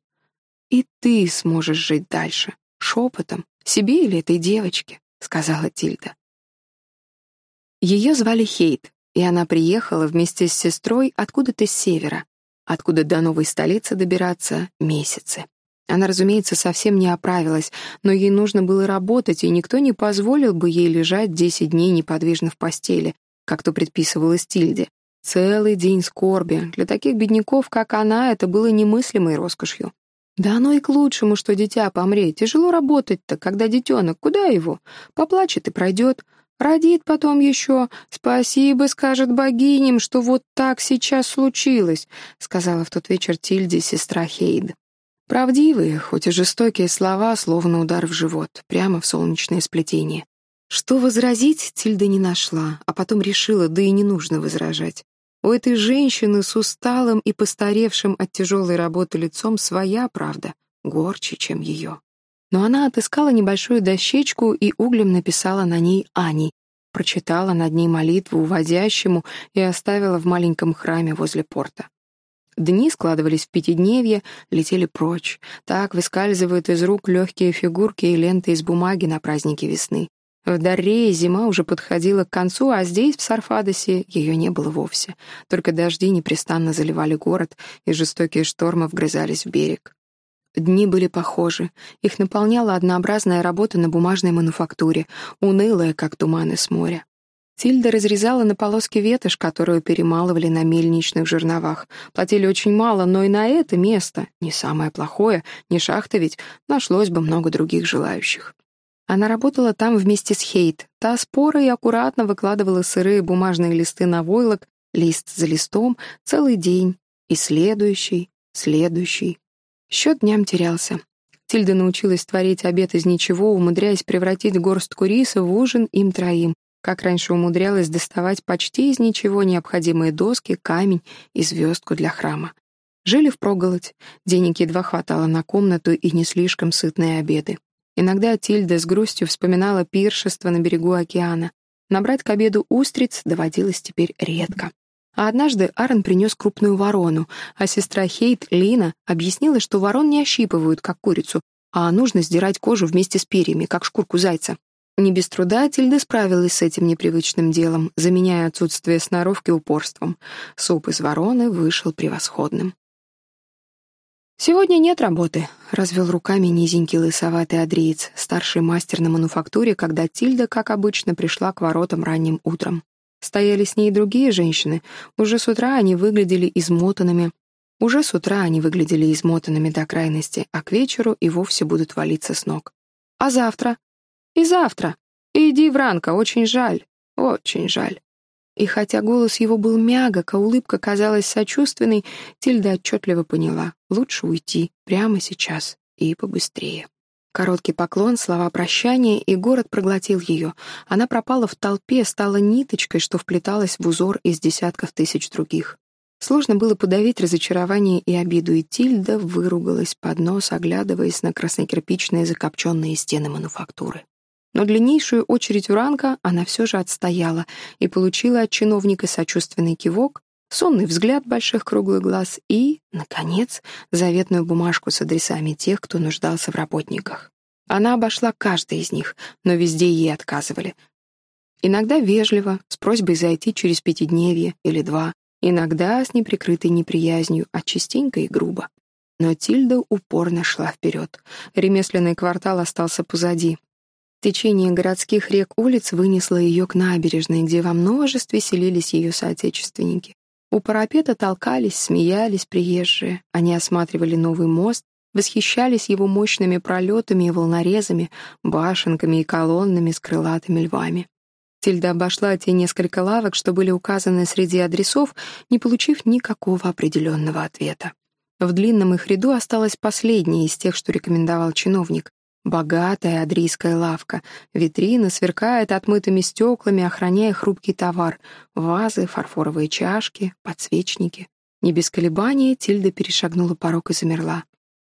и ты сможешь жить дальше. Шепотом, себе или этой девочке, сказала Тильда. Ее звали Хейт, и она приехала вместе с сестрой откуда-то с севера, откуда до новой столицы добираться месяцы. Она, разумеется, совсем не оправилась, но ей нужно было работать, и никто не позволил бы ей лежать десять дней неподвижно в постели, как то предписывалось Тильде. Целый день скорби. Для таких бедняков, как она, это было немыслимой роскошью. Да оно и к лучшему, что дитя помре. Тяжело работать-то, когда детенок, куда его? Поплачет и пройдет. Родит потом еще. Спасибо, скажет богиням, что вот так сейчас случилось, сказала в тот вечер Тильде сестра Хейд. Правдивые, хоть и жестокие слова, словно удар в живот, прямо в солнечное сплетение. Что возразить, Тильда не нашла, а потом решила, да и не нужно возражать. У этой женщины с усталым и постаревшим от тяжелой работы лицом своя правда, горче, чем ее. Но она отыскала небольшую дощечку и углем написала на ней «Ани», прочитала над ней молитву уводящему и оставила в маленьком храме возле порта. Дни складывались в пятидневье, летели прочь. Так выскальзывают из рук легкие фигурки и ленты из бумаги на празднике весны. В Даррее зима уже подходила к концу, а здесь, в Сарфадосе, ее не было вовсе. Только дожди непрестанно заливали город, и жестокие штормы вгрызались в берег. Дни были похожи. Их наполняла однообразная работа на бумажной мануфактуре, унылая, как туманы с моря. Тильда разрезала на полоски ветошь, которую перемалывали на мельничных жерновах. Платили очень мало, но и на это место, не самое плохое, не шахта ведь, нашлось бы много других желающих. Она работала там вместе с Хейт. Та споро и аккуратно выкладывала сырые бумажные листы на войлок, лист за листом, целый день. И следующий, следующий. Счет дням терялся. Тильда научилась творить обед из ничего, умудряясь превратить горстку риса в ужин им троим, как раньше умудрялась доставать почти из ничего необходимые доски, камень и звездку для храма. Жили впроголодь, денег едва хватало на комнату и не слишком сытные обеды. Иногда Тильда с грустью вспоминала пиршество на берегу океана. Набрать к обеду устриц доводилось теперь редко. А однажды Аарон принес крупную ворону, а сестра Хейт, Лина, объяснила, что ворон не ощипывают, как курицу, а нужно сдирать кожу вместе с перьями, как шкурку зайца. Не без труда Тильда справилась с этим непривычным делом, заменяя отсутствие сноровки упорством. Суп из вороны вышел превосходным. «Сегодня нет работы», — развел руками низенький лысоватый адриец, старший мастер на мануфактуре, когда Тильда, как обычно, пришла к воротам ранним утром. Стояли с ней другие женщины. Уже с утра они выглядели измотанными. Уже с утра они выглядели измотанными до крайности, а к вечеру и вовсе будут валиться с ног. «А завтра?» И завтра. Иди, Вранка, очень жаль, очень жаль». И хотя голос его был мягок, а улыбка казалась сочувственной, Тильда отчетливо поняла — лучше уйти прямо сейчас и побыстрее. Короткий поклон, слова прощания, и город проглотил ее. Она пропала в толпе, стала ниточкой, что вплеталась в узор из десятков тысяч других. Сложно было подавить разочарование и обиду, и Тильда выругалась под нос, оглядываясь на краснокирпичные закопченные стены мануфактуры. Но длиннейшую очередь у ранка она все же отстояла и получила от чиновника сочувственный кивок, сонный взгляд больших круглых глаз и, наконец, заветную бумажку с адресами тех, кто нуждался в работниках. Она обошла каждый из них, но везде ей отказывали. Иногда вежливо, с просьбой зайти через пятидневье или два, иногда с неприкрытой неприязнью, а частенько и грубо. Но Тильда упорно шла вперед. Ремесленный квартал остался позади, Течение городских рек улиц вынесло ее к набережной, где во множестве селились ее соотечественники. У парапета толкались, смеялись приезжие. Они осматривали новый мост, восхищались его мощными пролетами и волнорезами, башенками и колоннами с крылатыми львами. Тильда обошла те несколько лавок, что были указаны среди адресов, не получив никакого определенного ответа. В длинном их ряду осталась последняя из тех, что рекомендовал чиновник. Богатая адрийская лавка. Витрина сверкает отмытыми стеклами, охраняя хрупкий товар. Вазы, фарфоровые чашки, подсвечники. Не без колебания Тильда перешагнула порог и замерла.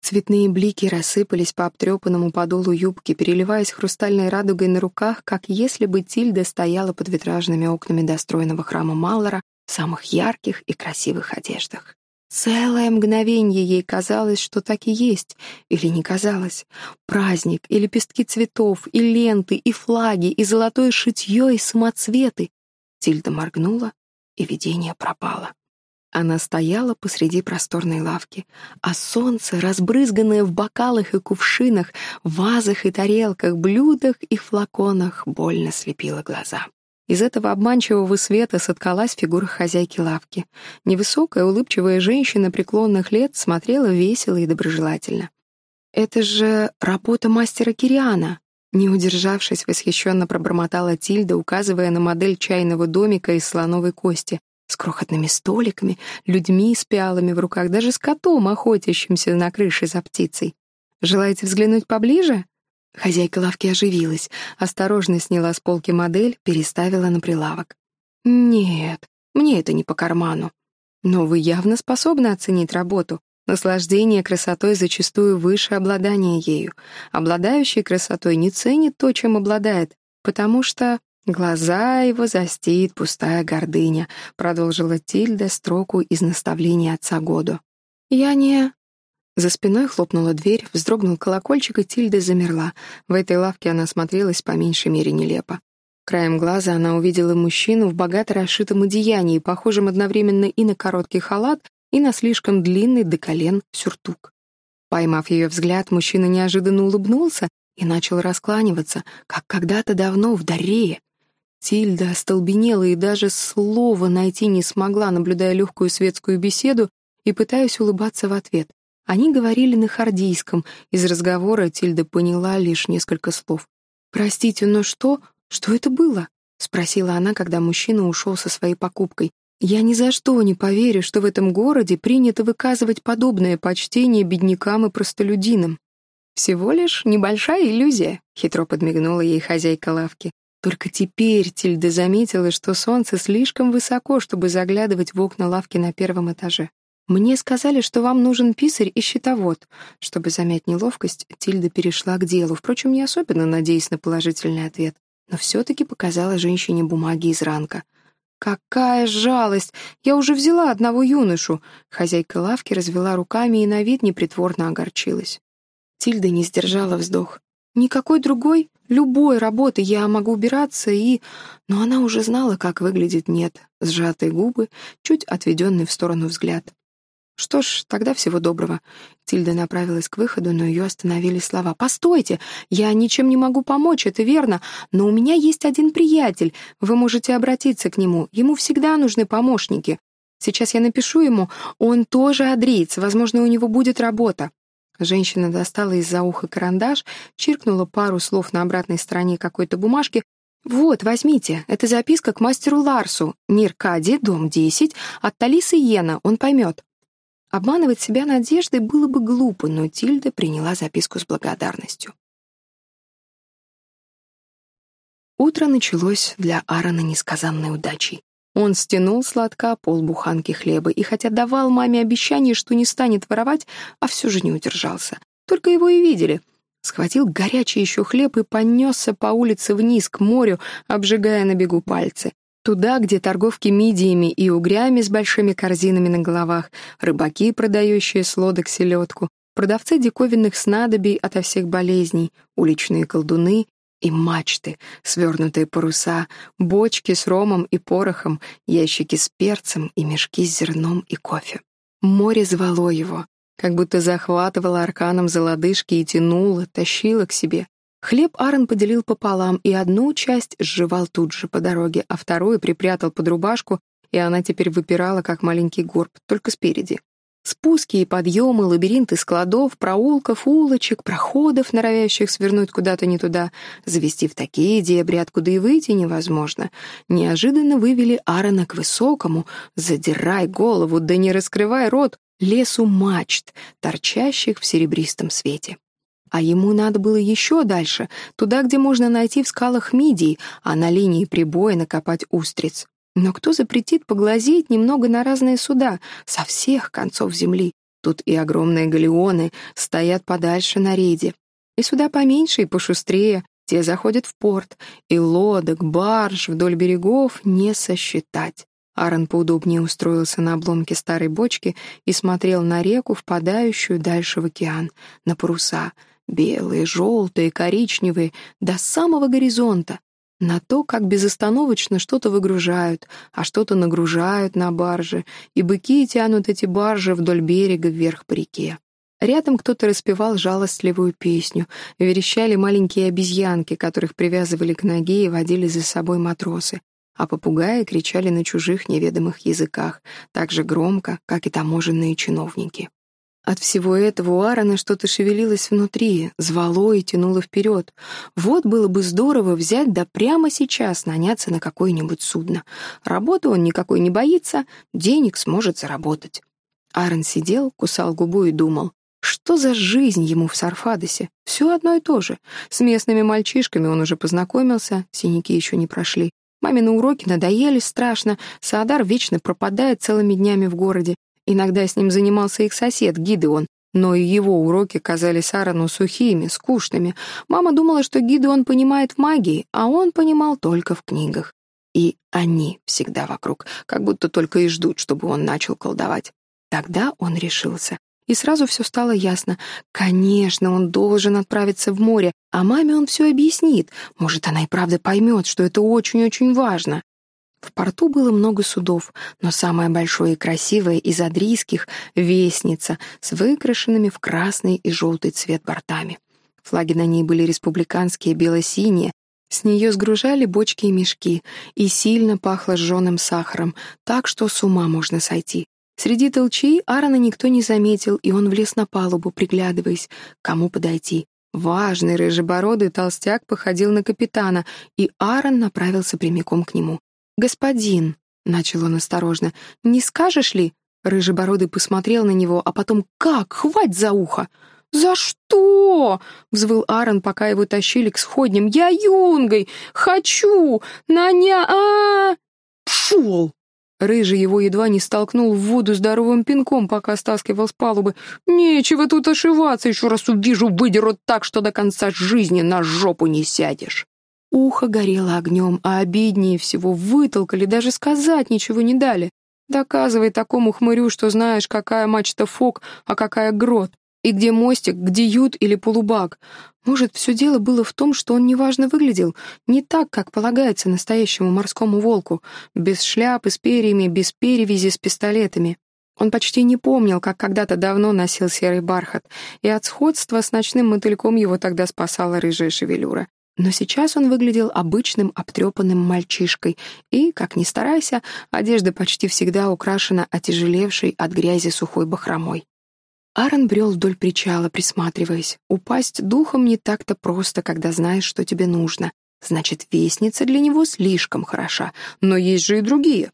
Цветные блики рассыпались по обтрепанному подолу юбки, переливаясь хрустальной радугой на руках, как если бы Тильда стояла под витражными окнами достроенного храма Маллора в самых ярких и красивых одеждах. Целое мгновенье ей казалось, что так и есть, или не казалось. Праздник, и лепестки цветов, и ленты, и флаги, и золотое шитье, и самоцветы. Тильда моргнула, и видение пропало. Она стояла посреди просторной лавки, а солнце, разбрызганное в бокалах и кувшинах, вазах и тарелках, блюдах и флаконах, больно слепило глаза. Из этого обманчивого света соткалась фигура хозяйки лавки. Невысокая, улыбчивая женщина преклонных лет смотрела весело и доброжелательно. «Это же работа мастера Кириана!» Не удержавшись, восхищенно пробормотала Тильда, указывая на модель чайного домика из слоновой кости, с крохотными столиками, людьми с пиалами в руках, даже с котом, охотящимся на крыше за птицей. «Желаете взглянуть поближе?» Хозяйка лавки оживилась, осторожно сняла с полки модель, переставила на прилавок. «Нет, мне это не по карману. Но вы явно способны оценить работу. Наслаждение красотой зачастую выше обладания ею. Обладающий красотой не ценит то, чем обладает, потому что «Глаза его застит пустая гордыня», — продолжила Тильда строку из наставления отца Году. «Я не...» За спиной хлопнула дверь, вздрогнул колокольчик, и Тильда замерла. В этой лавке она смотрелась по меньшей мере нелепо. Краем глаза она увидела мужчину в богато расшитом одеянии, похожем одновременно и на короткий халат, и на слишком длинный до колен сюртук. Поймав ее взгляд, мужчина неожиданно улыбнулся и начал раскланиваться, как когда-то давно в Дарее. Тильда остолбенела и даже слова найти не смогла, наблюдая легкую светскую беседу и пытаясь улыбаться в ответ. Они говорили на хардийском. Из разговора Тильда поняла лишь несколько слов. «Простите, но что? Что это было?» — спросила она, когда мужчина ушел со своей покупкой. «Я ни за что не поверю, что в этом городе принято выказывать подобное почтение беднякам и простолюдинам». «Всего лишь небольшая иллюзия», — хитро подмигнула ей хозяйка лавки. Только теперь Тильда заметила, что солнце слишком высоко, чтобы заглядывать в окна лавки на первом этаже. «Мне сказали, что вам нужен писарь и счетовод». Чтобы замять неловкость, Тильда перешла к делу, впрочем, не особенно надеясь на положительный ответ, но все-таки показала женщине бумаги из ранка. «Какая жалость! Я уже взяла одного юношу!» Хозяйка лавки развела руками и на вид непритворно огорчилась. Тильда не сдержала вздох. Никакой другой, любой работы я могу убираться и... Но она уже знала, как выглядит «нет». Сжатые губы, чуть отведенный в сторону взгляд. Что ж, тогда всего доброго. Тильда направилась к выходу, но ее остановили слова. «Постойте! Я ничем не могу помочь, это верно, но у меня есть один приятель. Вы можете обратиться к нему. Ему всегда нужны помощники. Сейчас я напишу ему. Он тоже адриец, возможно, у него будет работа». Женщина достала из-за уха карандаш, чиркнула пару слов на обратной стороне какой-то бумажки. «Вот, возьмите, это записка к мастеру Ларсу. Ниркади, дом 10, от Талисы Йена, он поймет». Обманывать себя надеждой было бы глупо, но Тильда приняла записку с благодарностью. Утро началось для Аарона несказанной удачей. Он стянул сладка полбуханки хлеба и хотя давал маме обещание, что не станет воровать, а все же не удержался. Только его и видели. Схватил горячий еще хлеб и понесся по улице вниз к морю, обжигая на бегу пальцы. Туда, где торговки мидиями и угрями с большими корзинами на головах, рыбаки, продающие с лодок селедку, продавцы диковинных снадобий ото всех болезней, уличные колдуны и мачты, свернутые паруса, бочки с ромом и порохом, ящики с перцем и мешки с зерном и кофе. Море звало его, как будто захватывало арканом за лодыжки и тянуло, тащило к себе. Хлеб Аарон поделил пополам, и одну часть сживал тут же по дороге, а вторую припрятал под рубашку, и она теперь выпирала, как маленький горб, только спереди. Спуски и подъемы, лабиринты складов, проулков, улочек, проходов, норовящих свернуть куда-то не туда, завести в такие дебри, откуда и выйти невозможно, неожиданно вывели Аарона к высокому, задирай голову, да не раскрывай рот, лесу мачт, торчащих в серебристом свете. А ему надо было еще дальше, туда, где можно найти в скалах мидий, а на линии прибоя накопать устриц. Но кто запретит поглазеть немного на разные суда со всех концов земли? Тут и огромные галеоны стоят подальше на рейде. И суда поменьше и пошустрее, те заходят в порт, и лодок, барж вдоль берегов не сосчитать. Аарон поудобнее устроился на обломке старой бочки и смотрел на реку, впадающую дальше в океан, на паруса, белые, желтые, коричневые, до самого горизонта, на то, как безостановочно что-то выгружают, а что-то нагружают на барже, и быки тянут эти баржи вдоль берега вверх по реке. Рядом кто-то распевал жалостливую песню, верещали маленькие обезьянки, которых привязывали к ноге и водили за собой матросы а попугаи кричали на чужих неведомых языках, так же громко, как и таможенные чиновники. От всего этого у Аарона что-то шевелилось внутри, звало и тянуло вперед. Вот было бы здорово взять да прямо сейчас наняться на какое-нибудь судно. Работу он никакой не боится, денег сможет заработать. Аарон сидел, кусал губу и думал, что за жизнь ему в Сарфадосе? Все одно и то же. С местными мальчишками он уже познакомился, синяки еще не прошли. Мамины уроки надоели страшно, Саадар вечно пропадает целыми днями в городе. Иногда с ним занимался их сосед, Гидеон, но и его уроки казались Аарону сухими, скучными. Мама думала, что Гидеон понимает в магии, а он понимал только в книгах. И они всегда вокруг, как будто только и ждут, чтобы он начал колдовать. Тогда он решился и сразу все стало ясно. Конечно, он должен отправиться в море, а маме он все объяснит. Может, она и правда поймет, что это очень-очень важно. В порту было много судов, но самое большое и красивое из адрийских — Вестница, с выкрашенными в красный и желтый цвет бортами. Флаги на ней были республиканские, бело-синие, с нее сгружали бочки и мешки, и сильно пахло сжёным сахаром, так что с ума можно сойти. Среди толчей Аарона никто не заметил, и он влез на палубу, приглядываясь, кому подойти. Важный рыжебородый толстяк походил на капитана, и Аарон направился прямиком к нему. «Господин», — начал он осторожно, — «не скажешь ли?» Рыжебородый посмотрел на него, а потом «Как? Хвать за ухо!» «За что?» — взвыл Аарон, пока его тащили к сходням. «Я юнгой! Хочу! Наня... а, -а, -а «Пшел!» Рыжий его едва не столкнул в воду здоровым пинком, пока стаскивал с палубы. «Нечего тут ошиваться, еще раз увижу, выдерут так, что до конца жизни на жопу не сядешь». Ухо горело огнем, а обиднее всего вытолкали, даже сказать ничего не дали. Доказывай такому хмырю, что знаешь, какая мачта фок, а какая грот. И где мостик, где ют или полубак? Может, все дело было в том, что он неважно выглядел, не так, как полагается настоящему морскому волку, без шляпы с перьями, без перевязи с пистолетами. Он почти не помнил, как когда-то давно носил серый бархат, и от сходства с ночным мотыльком его тогда спасала рыжая шевелюра. Но сейчас он выглядел обычным обтрепанным мальчишкой, и, как ни старайся, одежда почти всегда украшена отяжелевшей от грязи сухой бахромой. Аарон брел вдоль причала, присматриваясь. Упасть духом не так-то просто, когда знаешь, что тебе нужно. Значит, вестница для него слишком хороша, но есть же и другие.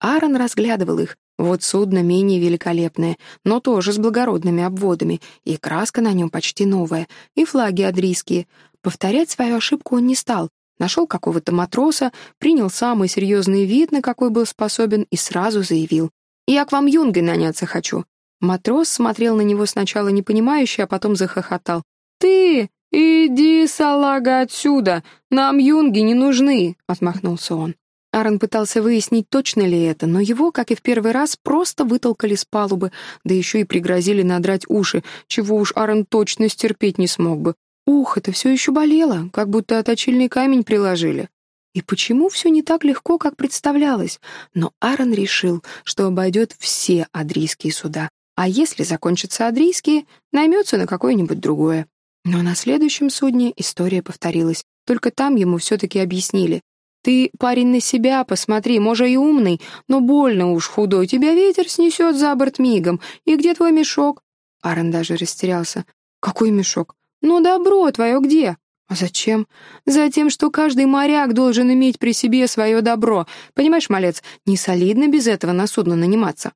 Аарон разглядывал их. Вот судно менее великолепное, но тоже с благородными обводами, и краска на нем почти новая, и флаги адрийские. Повторять свою ошибку он не стал. Нашел какого-то матроса, принял самый серьезный вид, на какой был способен, и сразу заявил. «Я к вам юнгой наняться хочу. Матрос смотрел на него сначала непонимающе, а потом захохотал. «Ты! Иди, салага, отсюда! Нам юнги не нужны!» — отмахнулся он. Аарон пытался выяснить, точно ли это, но его, как и в первый раз, просто вытолкали с палубы, да еще и пригрозили надрать уши, чего уж Аарон точно стерпеть не смог бы. Ух, это все еще болело, как будто оточильный камень приложили. И почему все не так легко, как представлялось? Но Аарон решил, что обойдет все адрийские суда, а если закончатся адрийские, наймется на какое-нибудь другое. Но на следующем судне история повторилась. Только там ему все-таки объяснили. «Ты, парень, на себя посмотри, может, и умный, но больно уж худой, тебя ветер снесет за борт мигом. И где твой мешок?» Аарон даже растерялся. «Какой мешок? Ну, добро твое где?» «А зачем?» «Затем, что каждый моряк должен иметь при себе свое добро. Понимаешь, малец, не солидно без этого на судно наниматься.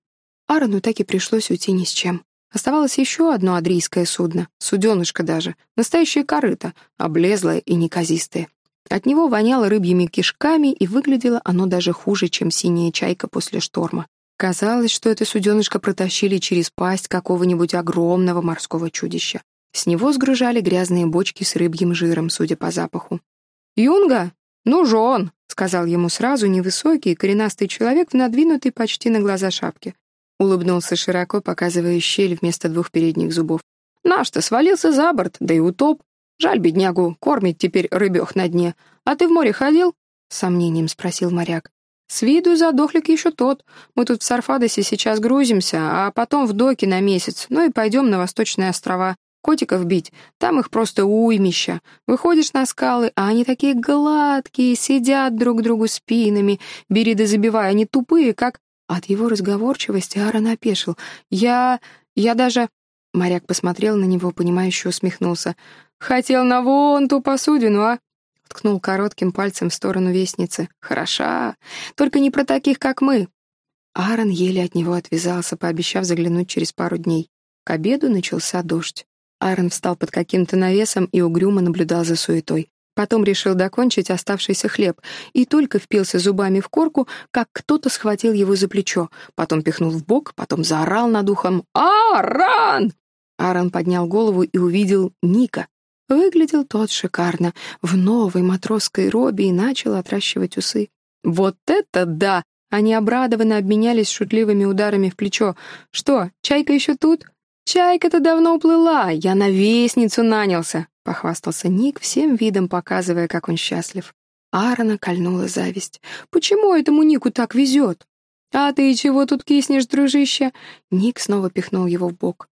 Аарону так и пришлось уйти ни с чем. Оставалось еще одно адрийское судно, суденышко даже, настоящее корыто, облезлое и неказистое. От него воняло рыбьими кишками, и выглядело оно даже хуже, чем синяя чайка после шторма. Казалось, что это суденышко протащили через пасть какого-нибудь огромного морского чудища. С него сгружали грязные бочки с рыбьим жиром, судя по запаху. «Юнга!» «Нужен», — сказал ему сразу невысокий, коренастый человек в надвинутой почти на глаза шапке. Улыбнулся широко, показывая щель вместо двух передних зубов. «Наш-то свалился за борт, да и утоп. Жаль беднягу, кормит теперь рыбех на дне. А ты в море ходил?» — с сомнением спросил моряк. «С виду задохлик еще тот. Мы тут в Сарфадосе сейчас грузимся, а потом в доки на месяц, ну и пойдем на Восточные острова. Котиков бить, там их просто уймища. Выходишь на скалы, а они такие гладкие, сидят друг другу спинами, бери да забивай, они тупые, как... От его разговорчивости Аарон опешил. «Я... я даже...» Моряк посмотрел на него, понимающе усмехнулся. «Хотел на вон ту посудину, а?» Ткнул коротким пальцем в сторону вестницы. «Хороша. Только не про таких, как мы». Аарон еле от него отвязался, пообещав заглянуть через пару дней. К обеду начался дождь. Аарон встал под каким-то навесом и угрюмо наблюдал за суетой. Потом решил докончить оставшийся хлеб и только впился зубами в корку, как кто-то схватил его за плечо, потом пихнул в бок, потом заорал над ухом «Аарон!». Аарон поднял голову и увидел Ника. Выглядел тот шикарно, в новой матросской робе и начал отращивать усы. «Вот это да!» Они обрадованно обменялись шутливыми ударами в плечо. «Что, чайка еще тут?» «Чайка-то давно уплыла, я на вестницу нанялся», — похвастался Ник, всем видом показывая, как он счастлив. Аарона кольнула зависть. «Почему этому Нику так везет?» «А ты чего тут киснешь, дружище?» Ник снова пихнул его в бок.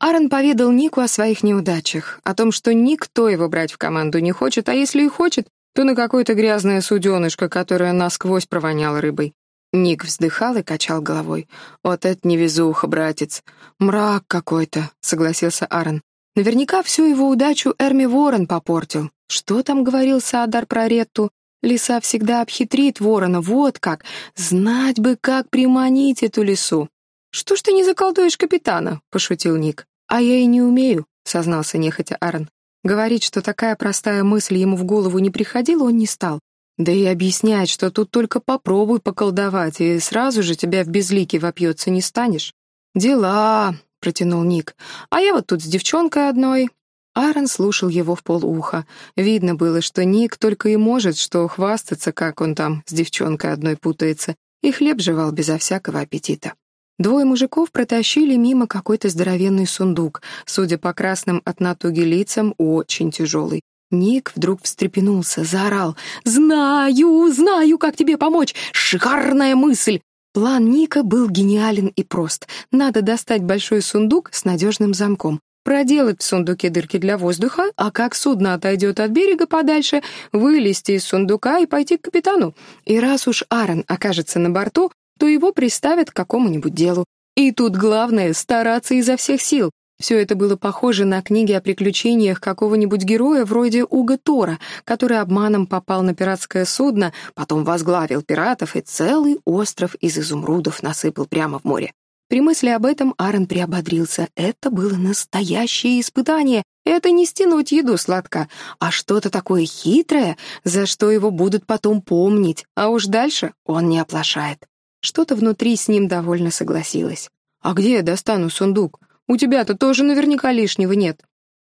Аарон поведал Нику о своих неудачах, о том, что никто его брать в команду не хочет, а если и хочет, то на какое-то грязное суденышко, которое насквозь провоняло рыбой. Ник вздыхал и качал головой. «Вот это невезуха, братец! Мрак какой-то», — согласился Аарон. Наверняка всю его удачу Эрми Ворон попортил. Что там говорил Саадар про Ретту? Лиса всегда обхитрит ворона, вот как. Знать бы, как приманить эту лису. «Что ж ты не заколдуешь капитана?» — пошутил Ник. «А я и не умею», — сознался нехотя Аарон. Говорить, что такая простая мысль ему в голову не приходила, он не стал. Да и объяснять, что тут только попробуй поколдовать, и сразу же тебя в безлике вопьется не станешь. «Дела», — протянул Ник. «А я вот тут с девчонкой одной». Аарон слушал его в полуха. Видно было, что Ник только и может, что хвастаться, как он там с девчонкой одной путается, и хлеб жевал безо всякого аппетита. Двое мужиков протащили мимо какой-то здоровенный сундук, судя по красным от натуги лицам, очень тяжелый. Ник вдруг встрепенулся, заорал. «Знаю, знаю, как тебе помочь! Шикарная мысль!» План Ника был гениален и прост. Надо достать большой сундук с надежным замком, проделать в сундуке дырки для воздуха, а как судно отойдет от берега подальше, вылезти из сундука и пойти к капитану. И раз уж Аарон окажется на борту, то его приставят к какому-нибудь делу. И тут главное — стараться изо всех сил. Все это было похоже на книги о приключениях какого-нибудь героя вроде Уга Тора, который обманом попал на пиратское судно, потом возглавил пиратов и целый остров из изумрудов насыпал прямо в море. При мысли об этом Аарон приободрился. Это было настоящее испытание. Это не стянуть еду сладко, а что-то такое хитрое, за что его будут потом помнить, а уж дальше он не оплошает. Что-то внутри с ним довольно согласилось. «А где я достану сундук? У тебя-то тоже наверняка лишнего нет».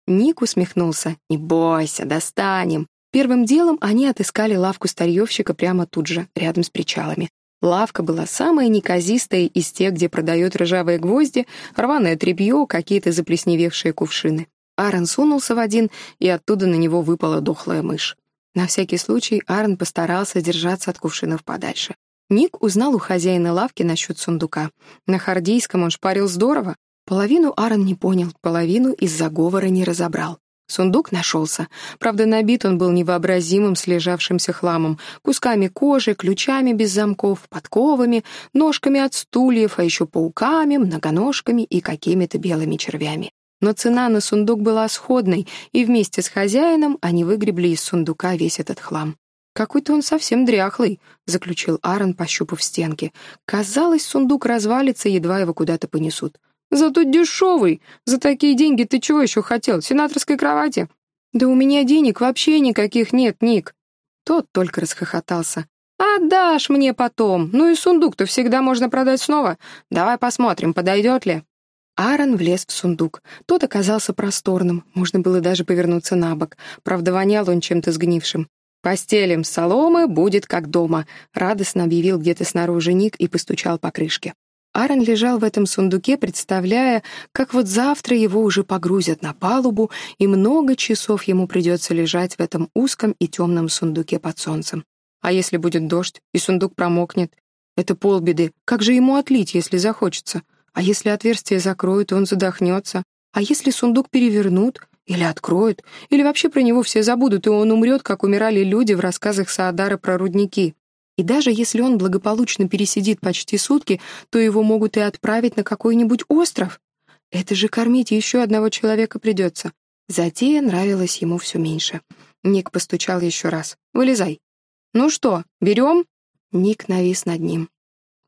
Ник усмехнулся. «Не бойся, достанем». Первым делом они отыскали лавку старьевщика прямо тут же, рядом с причалами. Лавка была самая неказистая из тех, где продают ржавые гвозди, рваное тряпье, какие-то заплесневевшие кувшины. Аарон сунулся в один, и оттуда на него выпала дохлая мышь. На всякий случай Аарон постарался держаться от кувшинов подальше. Ник узнал у хозяина лавки насчет сундука. На хардийском он шпарил здорово, Половину Аарон не понял, половину из заговора не разобрал. Сундук нашелся. Правда, набит он был невообразимым слежавшимся хламом, кусками кожи, ключами без замков, подковами, ножками от стульев, а еще пауками, многоножками и какими-то белыми червями. Но цена на сундук была сходной, и вместе с хозяином они выгребли из сундука весь этот хлам. «Какой-то он совсем дряхлый», — заключил Аарон, пощупав стенки. «Казалось, сундук развалится, едва его куда-то понесут. Зато дешевый. За такие деньги ты чего еще хотел? Сенаторской кровати? Да у меня денег вообще никаких нет, Ник. Тот только расхохотался. «Отдашь мне потом. Ну и сундук-то всегда можно продать снова. Давай посмотрим, подойдет ли». Аарон влез в сундук. Тот оказался просторным, можно было даже повернуться на бок. Правда, вонял он чем-то сгнившим. «Постелим соломы, будет как дома», — радостно объявил где-то снаружи Ник и постучал по крышке. Аарон лежал в этом сундуке, представляя, как вот завтра его уже погрузят на палубу, и много часов ему придется лежать в этом узком и темном сундуке под солнцем. А если будет дождь, и сундук промокнет? Это полбеды. Как же ему отлить, если захочется? А если отверстие закроют, он задохнется? А если сундук перевернут? Или откроют? Или вообще про него все забудут, и он умрет, как умирали люди в рассказах Саадара про рудники? И даже если он благополучно пересидит почти сутки, то его могут и отправить на какой-нибудь остров. Это же кормить еще одного человека придется. Затея нравилась ему все меньше. Ник постучал еще раз. «Вылезай». «Ну что, берем?» Ник навис над ним.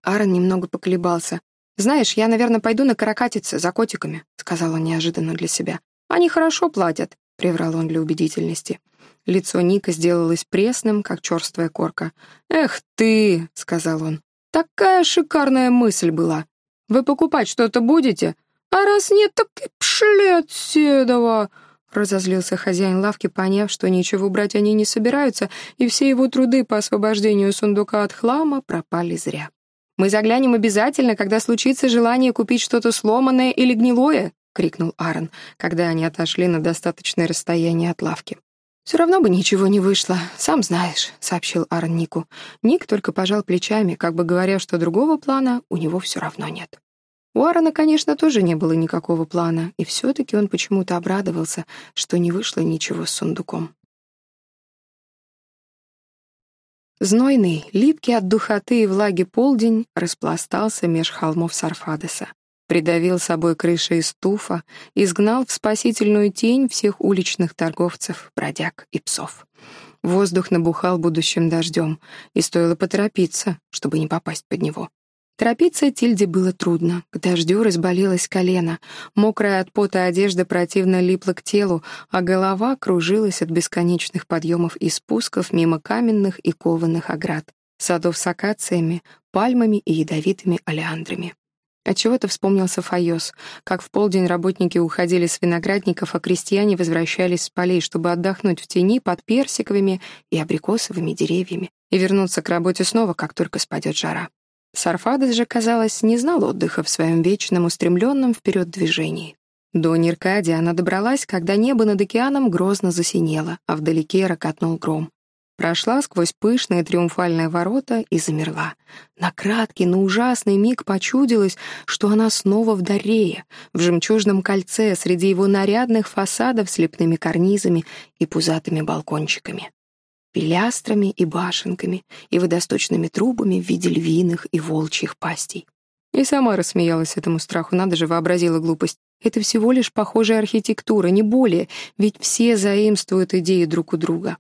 Аарон немного поколебался. «Знаешь, я, наверное, пойду на каракатице за котиками», — сказал он неожиданно для себя. «Они хорошо платят», — приврал он для убедительности. Лицо Ника сделалось пресным, как черствая корка. «Эх ты!» — сказал он. «Такая шикарная мысль была. Вы покупать что-то будете? А раз нет, так и пшли отседова!» Разозлился хозяин лавки, поняв, что ничего брать они не собираются, и все его труды по освобождению сундука от хлама пропали зря. «Мы заглянем обязательно, когда случится желание купить что-то сломанное или гнилое!» — крикнул Аарон, когда они отошли на достаточное расстояние от лавки. «Все равно бы ничего не вышло, сам знаешь», — сообщил Аарон Нику. Ник только пожал плечами, как бы говоря, что другого плана у него все равно нет. У Аарона, конечно, тоже не было никакого плана, и все-таки он почему-то обрадовался, что не вышло ничего с сундуком. Знойный, липкий от духоты и влаги полдень распластался меж холмов Сарфадеса придавил собой крышей стуфа, изгнал в спасительную тень всех уличных торговцев, бродяг и псов. Воздух набухал будущим дождем, и стоило поторопиться, чтобы не попасть под него. Торопиться Тильде было трудно. К дождю разболелось колено, мокрая от пота одежда противно липла к телу, а голова кружилась от бесконечных подъемов и спусков мимо каменных и кованых оград, садов с акациями, пальмами и ядовитыми олеандрами. Отчего-то вспомнился Файос, как в полдень работники уходили с виноградников, а крестьяне возвращались с полей, чтобы отдохнуть в тени под персиковыми и абрикосовыми деревьями и вернуться к работе снова, как только спадет жара. Сарфадес же, казалось, не знал отдыха в своем вечном устремленном вперед движении. До Ниркади она добралась, когда небо над океаном грозно засинело, а вдалеке рокотнул гром прошла сквозь пышные триумфальные ворота и замерла. На краткий, но ужасный миг почудилось, что она снова в Дарее, в жемчужном кольце среди его нарядных фасадов с лепными карнизами и пузатыми балкончиками, пилястрами и башенками и водосточными трубами в виде львиных и волчьих пастей. И сама рассмеялась этому страху, надо же, вообразила глупость. Это всего лишь похожая архитектура, не более, ведь все заимствуют идеи друг у друга.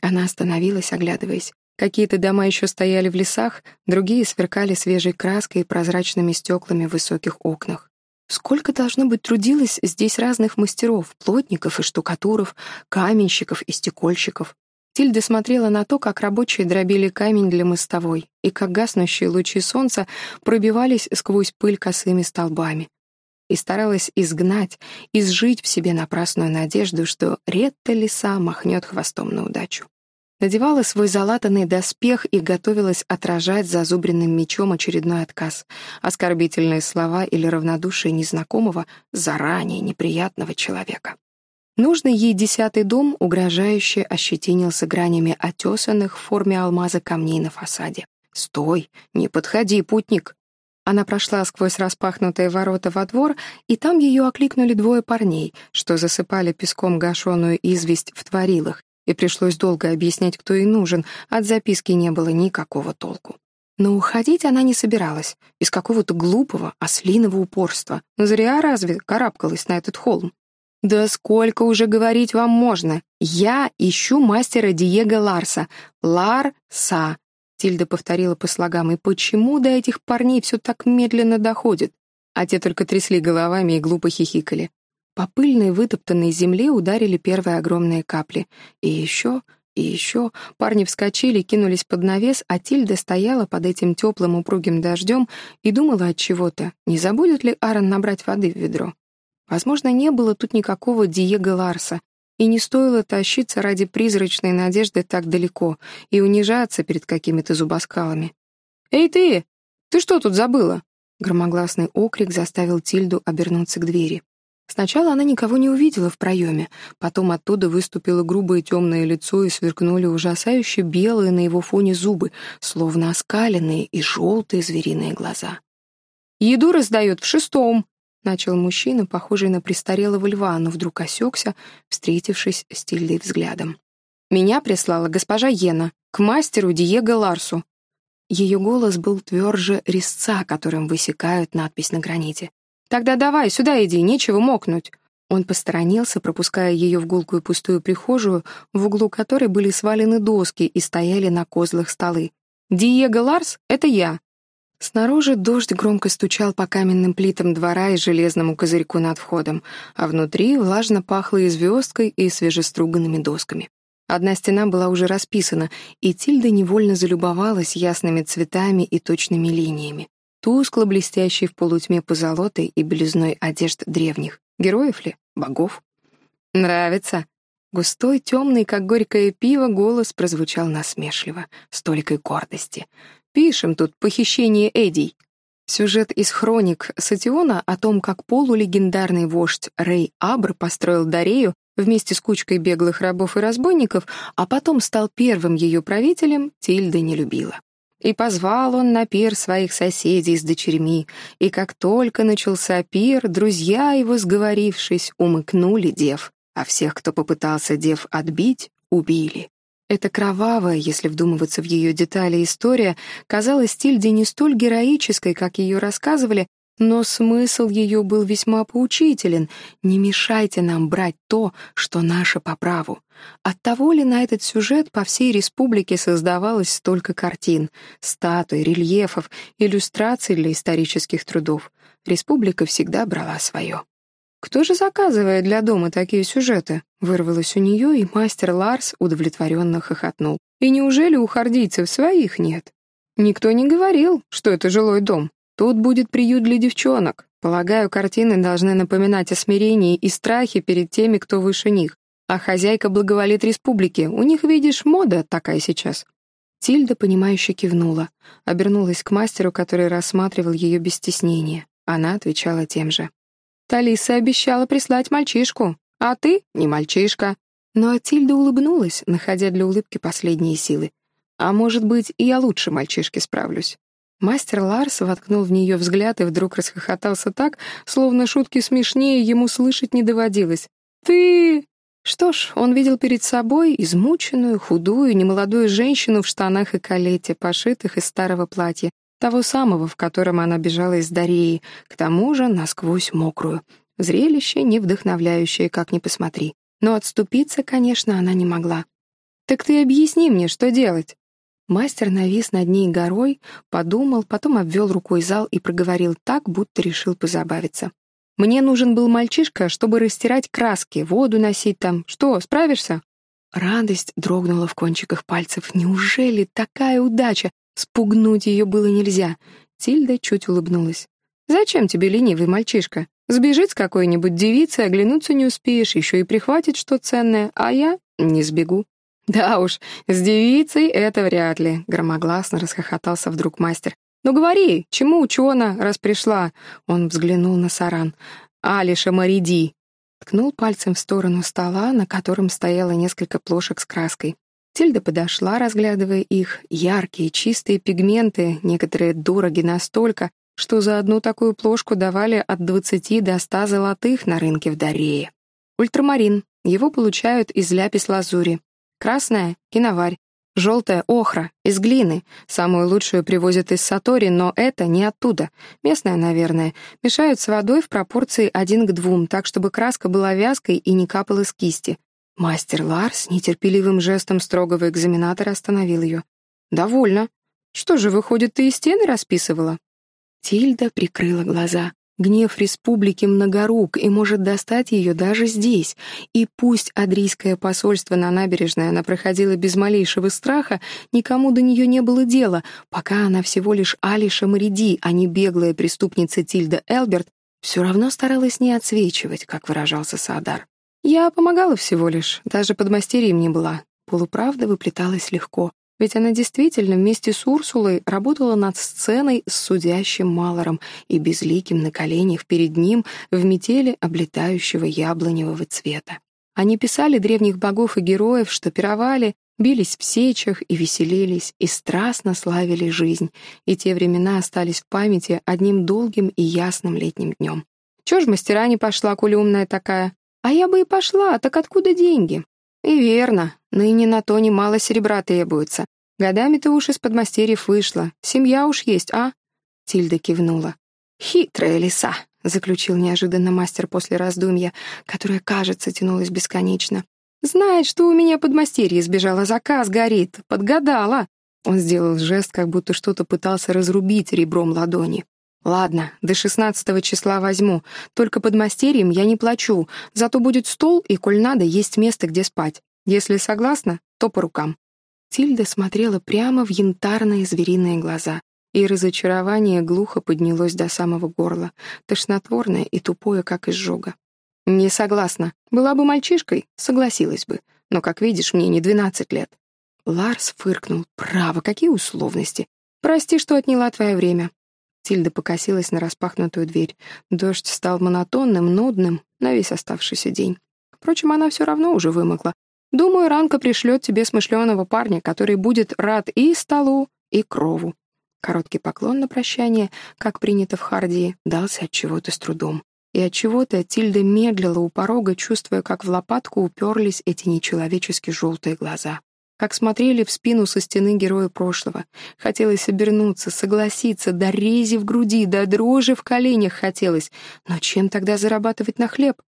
Она остановилась, оглядываясь. Какие-то дома еще стояли в лесах, другие сверкали свежей краской и прозрачными стеклами в высоких окнах. Сколько должно быть трудилось здесь разных мастеров, плотников и штукатуров, каменщиков и стекольщиков. Тильда смотрела на то, как рабочие дробили камень для мостовой, и как гаснущие лучи солнца пробивались сквозь пыль косыми столбами. И старалась изгнать, изжить в себе напрасную надежду, что Ретта лиса махнет хвостом на удачу надевала свой залатанный доспех и готовилась отражать зазубренным мечом очередной отказ, оскорбительные слова или равнодушие незнакомого, заранее неприятного человека. Нужный ей десятый дом угрожающе ощетинился гранями отесанных в форме алмаза камней на фасаде. «Стой! Не подходи, путник!» Она прошла сквозь распахнутые ворота во двор, и там ее окликнули двое парней, что засыпали песком гашеную известь в творилах, и пришлось долго объяснять, кто ей нужен, от записки не было никакого толку. Но уходить она не собиралась, из какого-то глупого, ослиного упорства. Зря разве карабкалась на этот холм? «Да сколько уже говорить вам можно? Я ищу мастера Диего Ларса. Ларса!» Тильда повторила по слогам. «И почему до этих парней все так медленно доходит?» А те только трясли головами и глупо хихикали. По пыльной вытоптанной земле ударили первые огромные капли. И еще, и еще. Парни вскочили, кинулись под навес, а Тильда стояла под этим теплым упругим дождем и думала от чего-то, не забудет ли Аарон набрать воды в ведро. Возможно, не было тут никакого Диего Ларса, и не стоило тащиться ради призрачной надежды так далеко и унижаться перед какими-то зубоскалами. «Эй ты! Ты что тут забыла?» Громогласный окрик заставил Тильду обернуться к двери. Сначала она никого не увидела в проеме, потом оттуда выступило грубое темное лицо и сверкнули ужасающе белые на его фоне зубы, словно оскаленные и желтые звериные глаза. «Еду раздают в шестом», — начал мужчина, похожий на престарелого льва, но вдруг осекся, встретившись с Тильдой взглядом. «Меня прислала госпожа Йена, к мастеру Диего Ларсу». Ее голос был тверже резца, которым высекают надпись на граните. «Тогда давай, сюда иди, нечего мокнуть». Он посторонился, пропуская ее в гулкую пустую прихожую, в углу которой были свалены доски и стояли на козлах столы. «Диего Ларс — это я». Снаружи дождь громко стучал по каменным плитам двора и железному козырьку над входом, а внутри влажно пахло и звездкой, и свежеструганными досками. Одна стена была уже расписана, и Тильда невольно залюбовалась ясными цветами и точными линиями тускло блестящий в полутьме позолотой и белизной одежд древних. Героев ли? Богов? Нравится. Густой, темный, как горькое пиво, голос прозвучал насмешливо, с толикой гордости. Пишем тут «Похищение Эдий». Сюжет из хроник Сатиона о том, как полулегендарный вождь Рей Абр построил Дарею вместе с кучкой беглых рабов и разбойников, а потом стал первым ее правителем, Тильда не любила. И позвал он на пир своих соседей с дочерьми, и как только начался пир, друзья его, сговорившись, умыкнули дев, а всех, кто попытался дев отбить, убили. Эта кровавая, если вдумываться в ее детали, история казалась Тильде не столь героической, как ее рассказывали, но смысл ее был весьма поучителен. Не мешайте нам брать то, что наше по праву. Оттого ли на этот сюжет по всей республике создавалось столько картин, статуй, рельефов, иллюстраций для исторических трудов? Республика всегда брала свое. «Кто же заказывает для дома такие сюжеты?» Вырвалось у нее, и мастер Ларс удовлетворенно хохотнул. «И неужели у хардийцев своих нет?» «Никто не говорил, что это жилой дом. Тут будет приют для девчонок. Полагаю, картины должны напоминать о смирении и страхе перед теми, кто выше них. А хозяйка благоволит республике. У них, видишь, мода такая сейчас». Тильда, понимающе кивнула, обернулась к мастеру, который рассматривал ее без стеснения. Она отвечала тем же. «Талиса обещала прислать мальчишку, а ты не мальчишка». Но Тильда улыбнулась, находя для улыбки последние силы. «А может быть, и я лучше мальчишки справлюсь». Мастер Ларс воткнул в нее взгляд и вдруг расхохотался так, словно шутки смешнее ему слышать не доводилось. «Ты...» Что ж, он видел перед собой измученную, худую, немолодую женщину в штанах и калете, пошитых из старого платья, того самого, в котором она бежала из Дареи, к тому же насквозь мокрую. Зрелище не вдохновляющее, как ни посмотри. Но отступиться, конечно, она не могла. «Так ты объясни мне, что делать?» Мастер навис над ней горой, подумал, потом обвел рукой зал и проговорил так, будто решил позабавиться. «Мне нужен был мальчишка, чтобы растирать краски, воду носить там. Что, справишься?» Радость дрогнула в кончиках пальцев. «Неужели такая удача? Спугнуть ее было нельзя». Тильда чуть улыбнулась. «Зачем тебе ленивый мальчишка? Сбежит с какой-нибудь девицей, оглянуться не успеешь, еще и прихватит что ценное, а я не сбегу». «Да уж, с девицей это вряд ли», — громогласно расхохотался вдруг мастер. «Ну говори, чему учена, раз пришла?» Он взглянул на Саран. «Алиша Мариди!» Ткнул пальцем в сторону стола, на котором стояло несколько плошек с краской. Тильда подошла, разглядывая их. Яркие, чистые пигменты, некоторые дороги настолько, что за одну такую плошку давали от двадцати до ста золотых на рынке в Дарее. Ультрамарин. Его получают из ляпис-лазури. Красная — киноварь. Желтая — охра, из глины. Самую лучшую привозят из Сатори, но это не оттуда. Местная, наверное. Мешают с водой в пропорции один к двум, так чтобы краска была вязкой и не капала с кисти. Мастер Ларс нетерпеливым жестом строгого экзаменатора остановил ее. «Довольно. Что же, выходит, ты и стены расписывала?» Тильда прикрыла глаза. Гнев республики многорук и может достать ее даже здесь. И пусть адрийское посольство на набережной она проходила без малейшего страха, никому до нее не было дела, пока она всего лишь Алиша Мариди, а не беглая преступница Тильда Элберт, все равно старалась не отсвечивать, как выражался Саадар. Я помогала всего лишь, даже подмастерьем не была. Полуправда выплеталась легко, ведь она действительно вместе с Урсулой работала над сценой с судящим Малором и безликим на коленях перед ним в метели облетающего яблоневого цвета. Они писали древних богов и героев, что пировали, бились в сечах и веселились, и страстно славили жизнь, и те времена остались в памяти одним долгим и ясным летним днем. Чё ж мастера не пошла, умная такая? А я бы и пошла, так откуда деньги? И верно, ныне на то немало серебра требуется. Годами-то уж из подмастерьев вышла. Семья уж есть, а? Тильда кивнула. «Хитрая лиса», — заключил неожиданно мастер после раздумья, которое, кажется, тянулось бесконечно. «Знает, что у меня подмастерье сбежало, заказ горит. Подгадала». Он сделал жест, как будто что-то пытался разрубить ребром ладони. «Ладно, до шестнадцатого числа возьму. Только под мастерьем я не плачу. Зато будет стол, и, коль надо, есть место, где спать. Если согласна, то по рукам». Тильда смотрела прямо в янтарные звериные глаза, и разочарование глухо поднялось до самого горла, тошнотворное и тупое, как изжога. «Не согласна. Была бы мальчишкой, согласилась бы. Но, как видишь, мне не двенадцать лет». Ларс фыркнул. «Право, какие условности? Прости, что отняла твое время. Тильда покосилась на распахнутую дверь. Дождь стал монотонным, нудным на весь оставшийся день. Впрочем, она все равно уже вымокла. Думаю, Ранка пришлет тебе смышленого парня, который будет рад и столу, и крову. Короткий поклон на прощание, как принято в Хардии, дался от чего-то с трудом. И от чего-то Тильда медлила у порога, чувствуя, как в лопатку уперлись эти нечеловечески желтые глаза как смотрели в спину со стены героя прошлого. Хотелось обернуться, согласиться, до рези в груди, до дрожи в коленях хотелось. Но чем тогда зарабатывать на хлеб?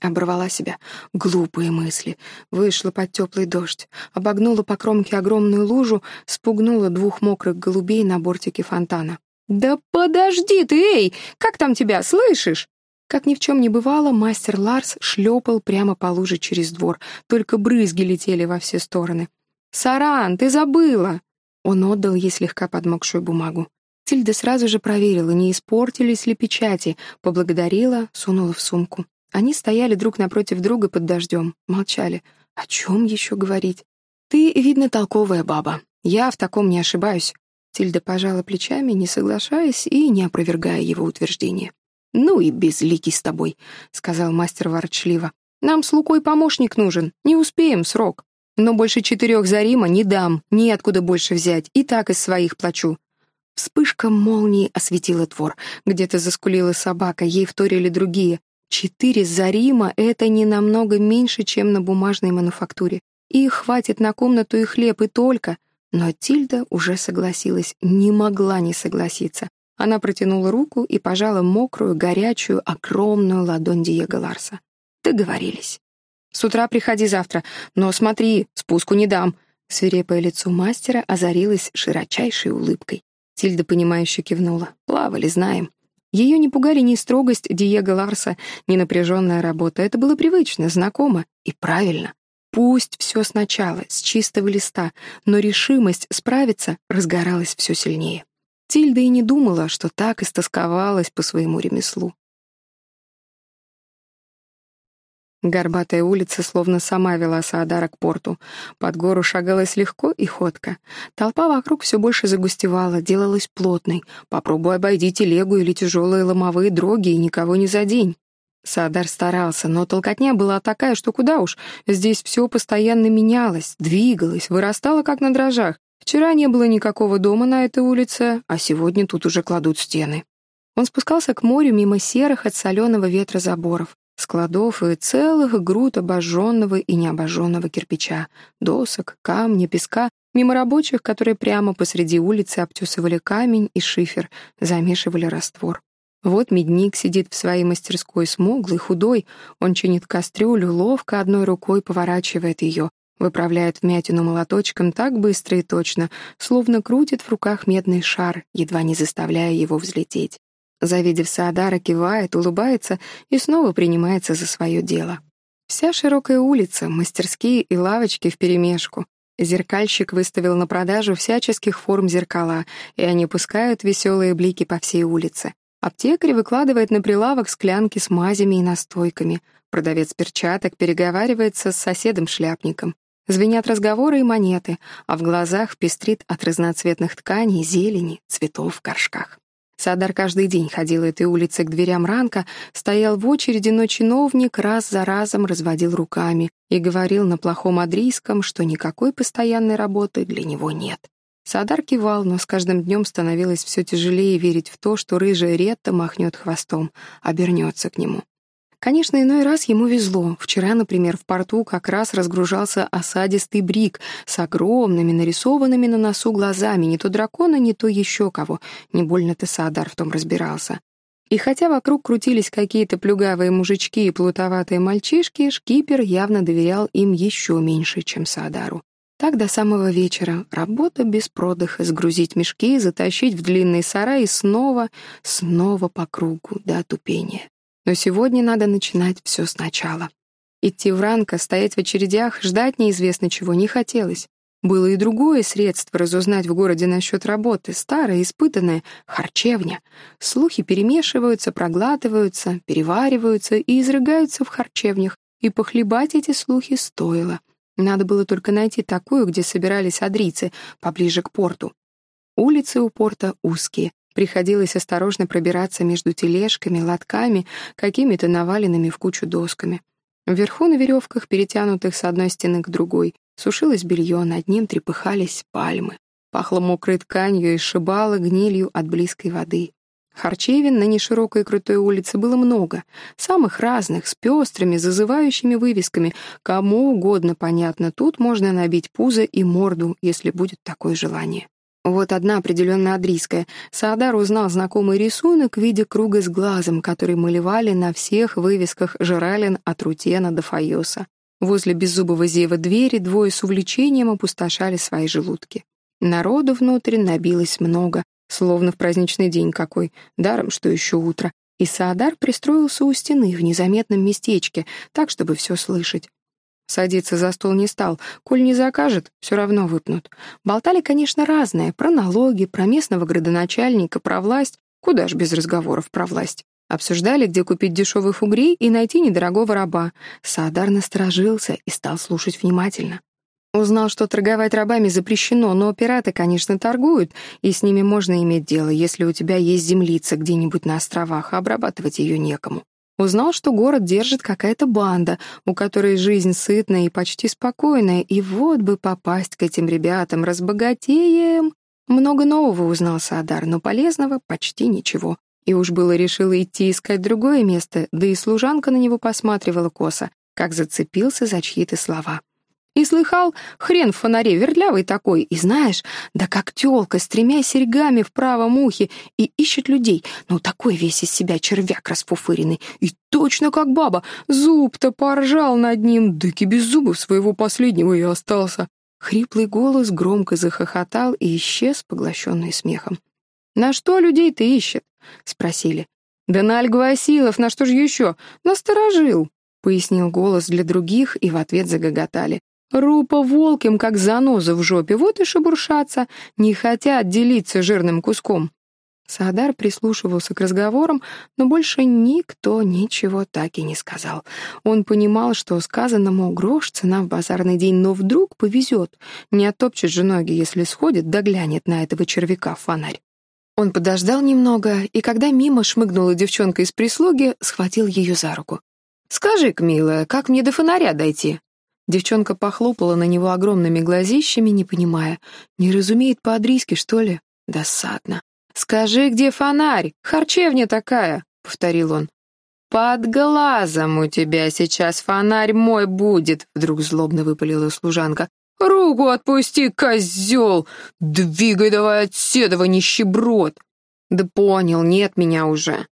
Оборвала себя. Глупые мысли. Вышла под теплый дождь, обогнула по кромке огромную лужу, спугнула двух мокрых голубей на бортике фонтана. «Да подожди ты, эй! Как там тебя, слышишь?» Как ни в чем не бывало, мастер Ларс шлепал прямо по луже через двор, только брызги летели во все стороны. «Саран, ты забыла!» Он отдал ей слегка подмокшую бумагу. Тильда сразу же проверила, не испортились ли печати, поблагодарила, сунула в сумку. Они стояли друг напротив друга под дождем, молчали. О чем еще говорить? «Ты, видно, толковая баба. Я в таком не ошибаюсь». Тильда пожала плечами, не соглашаясь и не опровергая его утверждение. «Ну и безликий с тобой», — сказал мастер ворчливо. «Нам с Лукой помощник нужен, не успеем срок». Но больше четырех за Рима не дам, неоткуда больше взять, и так из своих плачу. Вспышка молнии осветила двор. Где-то заскулила собака, ей вторили другие. Четыре за Рима — это не намного меньше, чем на бумажной мануфактуре. Их хватит на комнату и хлеб, и только. Но Тильда уже согласилась, не могла не согласиться. Она протянула руку и пожала мокрую, горячую, огромную ладонь Диего Ларса. Договорились. С утра приходи завтра, но смотри, спуску не дам». Свирепое лицо мастера озарилось широчайшей улыбкой. Тильда, понимающе кивнула. «Плавали, знаем». Ее не пугали ни строгость Диего Ларса, ни напряженная работа. Это было привычно, знакомо и правильно. Пусть все сначала, с чистого листа, но решимость справиться разгоралась все сильнее. Тильда и не думала, что так истосковалась по своему ремеслу. Горбатая улица словно сама вела Саадара к порту. Под гору шагалась легко и ходко. Толпа вокруг все больше загустевала, делалась плотной. Попробуй обойди телегу или тяжелые ломовые дроги, и никого не задень. Саадар старался, но толкотня была такая, что куда уж. Здесь все постоянно менялось, двигалось, вырастало как на дрожжах. Вчера не было никакого дома на этой улице, а сегодня тут уже кладут стены. Он спускался к морю мимо серых от соленого ветра заборов складов и целых груд обожженного и необожженного кирпича, досок, камня, песка, мимо рабочих, которые прямо посреди улицы обтесывали камень и шифер, замешивали раствор. Вот медник сидит в своей мастерской, смуглый, худой, он чинит кастрюлю, ловко одной рукой поворачивает ее, выправляет вмятину молоточком так быстро и точно, словно крутит в руках медный шар, едва не заставляя его взлететь. Завидев Саадара, кивает, улыбается и снова принимается за свое дело. Вся широкая улица, мастерские и лавочки вперемешку. Зеркальщик выставил на продажу всяческих форм зеркала, и они пускают веселые блики по всей улице. Аптекарь выкладывает на прилавок склянки с мазями и настойками. продавец перчаток, переговаривается с соседом-шляпником. Звенят разговоры и монеты, а в глазах пестрит от разноцветных тканей, зелени, цветов в горшках. Садар каждый день ходил этой улицей к дверям ранка, стоял в очереди, но чиновник раз за разом разводил руками и говорил на плохом адрийском, что никакой постоянной работы для него нет. Садар кивал, но с каждым днем становилось все тяжелее верить в то, что рыжая Ретта махнет хвостом, обернется к нему. Конечно, иной раз ему везло. Вчера, например, в порту как раз разгружался осадистый брик с огромными нарисованными на носу глазами, не то дракона, не то еще кого. Не больно-то Садар в том разбирался. И хотя вокруг крутились какие-то плюгавые мужички и плутоватые мальчишки, шкипер явно доверял им еще меньше, чем Садару. Так до самого вечера. Работа без продыха, сгрузить мешки, затащить в длинный сарай и снова, снова по кругу до отупения. Но сегодня надо начинать все сначала. Идти в ранка, стоять в очередях, ждать неизвестно чего не хотелось. Было и другое средство разузнать в городе насчет работы, старое, испытанное, харчевня. Слухи перемешиваются, проглатываются, перевариваются и изрыгаются в харчевнях, и похлебать эти слухи стоило. Надо было только найти такую, где собирались адрийцы, поближе к порту. Улицы у порта узкие. Приходилось осторожно пробираться между тележками, лотками, какими-то наваленными в кучу досками. Вверху на веревках, перетянутых с одной стены к другой, сушилось белье, над ним трепыхались пальмы. Пахло мокрой тканью и сшибало гнилью от близкой воды. Харчевин на неширокой крутой улице было много, самых разных, с пестрыми, зазывающими вывесками. Кому угодно, понятно, тут можно набить пузо и морду, если будет такое желание. Вот одна определенно адрийская. Саадар узнал знакомый рисунок в виде круга с глазом, который малевали на всех вывесках Жиралин от Рутена до Файоса. Возле беззубого зева двери двое с увлечением опустошали свои желудки. Народу внутрь набилось много, Словно в праздничный день какой, даром, что еще утро. И Саадар пристроился у стены в незаметном местечке, так, чтобы все слышать. Садиться за стол не стал. Коль не закажет, все равно выпнут. Болтали, конечно, разное. Про налоги, про местного градоначальника, про власть. Куда ж без разговоров про власть. Обсуждали, где купить дешевых угрей и найти недорогого раба. Саадар насторожился и стал слушать внимательно. Узнал, что торговать рабами запрещено, но пираты, конечно, торгуют, и с ними можно иметь дело, если у тебя есть землица где-нибудь на островах, а обрабатывать ее некому. Узнал, что город держит какая-то банда, у которой жизнь сытная и почти спокойная, и вот бы попасть к этим ребятам, разбогатеем. Много нового узнал Саадар, но полезного почти ничего. И уж было решила идти искать другое место, да и служанка на него посматривала косо, как зацепился за чьи-то слова. И слыхал, хрен в фонаре, вертлявый такой, и знаешь, да как тёлка с тремя серьгами в правом ухе и ищет людей, ну такой весь из себя червяк расфуфыренный, и точно как баба, зуб-то поржал над ним, да и без зубов своего последнего и остался. Хриплый голос громко захохотал и исчез, поглощенный смехом. «На что людей ты ищет?» — спросили. «Да на Альгвасилов, на что же еще? Насторожил!» — пояснил голос для других, и в ответ загоготали. Рупа волким, как заноза в жопе, вот и шебуршатся, не хотят делиться жирным куском. Саадар прислушивался к разговорам, но больше никто ничего так и не сказал. Он понимал, что сказанному грош цена в базарный день, но вдруг повезет. Не оттопчет же ноги, если сходит, да на этого червяка в фонарь. Он подождал немного, и когда мимо шмыгнула девчонка из прислуги, схватил ее за руку. «Скажи-ка, милая, как мне до фонаря дойти?» Девчонка похлопала на него огромными глазищами, не понимая. Не разумеет по-адрийски, что ли? Досадно. «Скажи, где фонарь? Харчевня такая!» — повторил он. «Под глазом у тебя сейчас фонарь мой будет!» — вдруг злобно выпалила служанка. «Руку отпусти, козел! Двигай давай от седова, нищеброд!» «Да понял, нет меня уже!»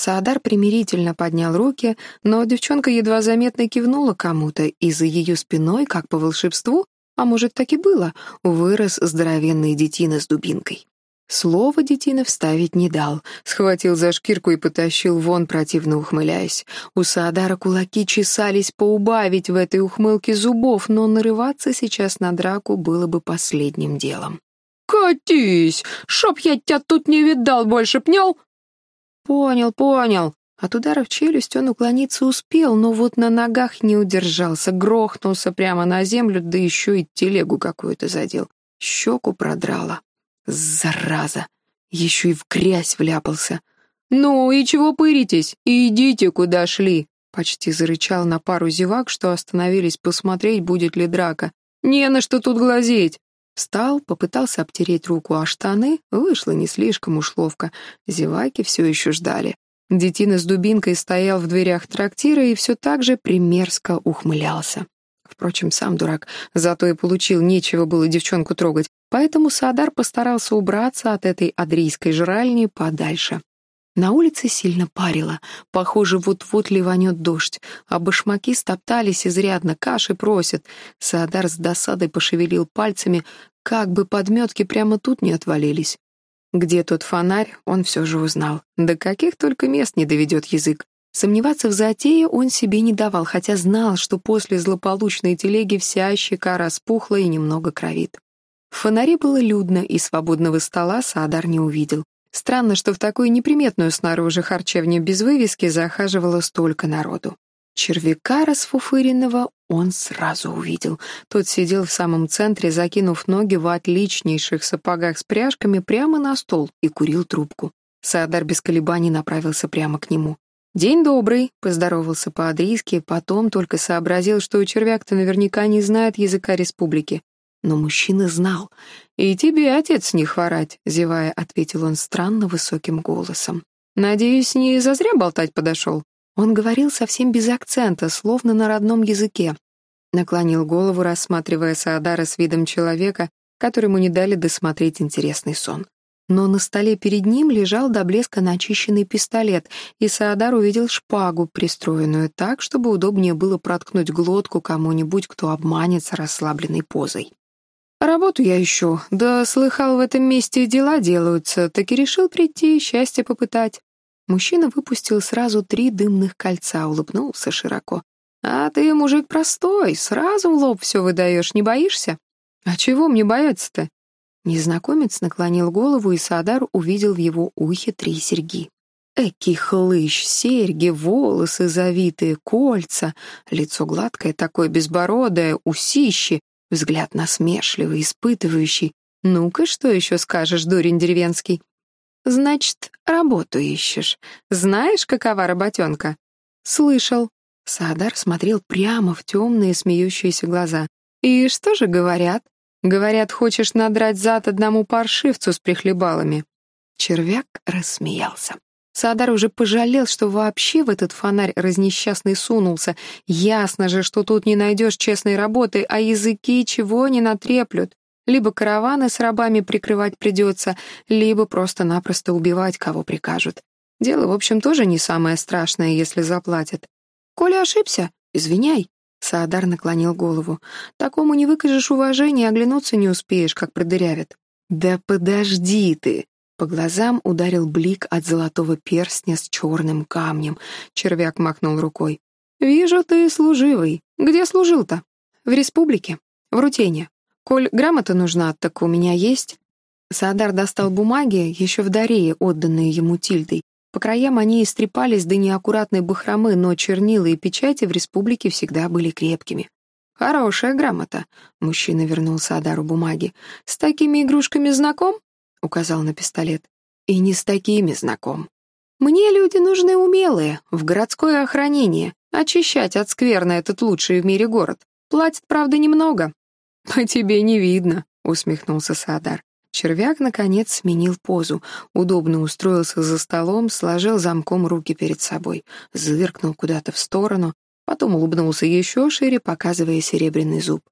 Саадар примирительно поднял руки, но девчонка едва заметно кивнула кому-то, и за ее спиной, как по волшебству, а может, так и было, вырос здоровенный детина с дубинкой. Слово детина вставить не дал, схватил за шкирку и потащил вон, противно ухмыляясь. У Саадара кулаки чесались поубавить в этой ухмылке зубов, но нарываться сейчас на драку было бы последним делом. «Катись! Чтоб я тебя тут не видал больше, пнял!» «Понял, понял», От удара в челюсть он уклониться успел, но вот на ногах не удержался, грохнулся прямо на землю, да еще и телегу какую-то задел. Щеку продрало. Зараза! Еще и в грязь вляпался. «Ну и чего пыритесь? Идите, куда шли!» Почти зарычал на пару зевак, что остановились посмотреть, будет ли драка. «Не на что тут глазеть!» Встал, попытался обтереть руку о штаны, вышло не слишком уж ловко. Зеваки все еще ждали. Детина с дубинкой стоял в дверях трактира и все так же примерзко ухмылялся. Впрочем, сам дурак, зато и получил, нечего было девчонку трогать, поэтому Саадар постарался убраться от этой адрийской жральни подальше. На улице сильно парило, похоже, вот-вот ливанет дождь, а башмаки стоптались изрядно, каши просят. Саадар с досадой пошевелил пальцами, как бы подметки прямо тут не отвалились. Где тот фонарь, он все же узнал. До каких только мест не доведет язык. Сомневаться в затее он себе не давал, хотя знал, что после злополучной телеги вся щека распухла и немного кровит. В фонаре было людно, и свободного стола Саадар не увидел. Странно, что в такую неприметную снаружи харчевню без вывески захаживало столько народу. Червяка расфуфыренного он сразу увидел. Тот сидел в самом центре, закинув ноги в отличнейших сапогах с пряжками прямо на стол и курил трубку. Саадар без колебаний направился прямо к нему. «День добрый», — поздоровался по-адрийски, потом только сообразил, что у червяк-то наверняка не знает языка республики. Но мужчина знал. «И тебе, отец, не хворать», — зевая, ответил он странно высоким голосом. «Надеюсь, не зазря болтать подошел?» Он говорил совсем без акцента, словно на родном языке. Наклонил голову, рассматривая Саадара с видом человека, которому не дали досмотреть интересный сон. Но на столе перед ним лежал до блеска начищенный пистолет, и Саадар увидел шпагу, пристроенную так, чтобы удобнее было проткнуть глотку кому-нибудь, кто обманется расслабленной позой. «Работу я ищу, да слыхал, в этом месте дела делаются, так и решил прийти, счастье попытать». Мужчина выпустил сразу три дымных кольца, улыбнулся широко. «А ты, мужик простой, сразу в лоб все выдаешь, не боишься?» «А чего мне бояться-то?» Незнакомец наклонил голову, и Садар увидел в его ухе три серьги. Эки хлыщ, серьги, волосы завитые, кольца, лицо гладкое, такое безбородое, усищи, взгляд насмешливый, испытывающий. «Ну-ка, что еще скажешь, дурень деревенский?» «Значит, работу ищешь. Знаешь, какова работенка?» «Слышал». Саадар смотрел прямо в темные смеющиеся глаза. «И что же говорят?» «Говорят, хочешь надрать зад одному паршивцу с прихлебалами». Червяк рассмеялся. Саадар уже пожалел, что вообще в этот фонарь разнесчастный сунулся. Ясно же, что тут не найдешь честной работы, а языки чего не натреплют. Либо караваны с рабами прикрывать придется, либо просто-напросто убивать, кого прикажут. Дело, в общем, тоже не самое страшное, если заплатят. «Коля ошибся, извиняй», — Саадар наклонил голову. «Такому не выкажешь уважения, оглянуться не успеешь, как продырявят». «Да подожди ты!» По глазам ударил блик от золотого перстня с черным камнем. Червяк махнул рукой. «Вижу, ты служивый. Где служил-то?» «В республике. В Рутене. «Коль грамота нужна, так у меня есть». Саадар достал бумаги, еще в Дарее, отданные ему Тильдой. По краям они истрепались до неаккуратной бахромы, но чернила и печати в республике всегда были крепкими. «Хорошая грамота», — мужчина вернул Саадару бумаги. «С такими игрушками знаком?» — указал на пистолет. «И не с такими знаком. Мне люди нужны умелые, в городское охранение, очищать от скверны этот лучший в мире город. Платят, правда, немного, «По тебе не видно», — усмехнулся Садар. Червяк, наконец, сменил позу, удобно устроился за столом, сложил замком руки перед собой, зыркнул куда-то в сторону, потом улыбнулся еще шире, показывая серебряный зуб.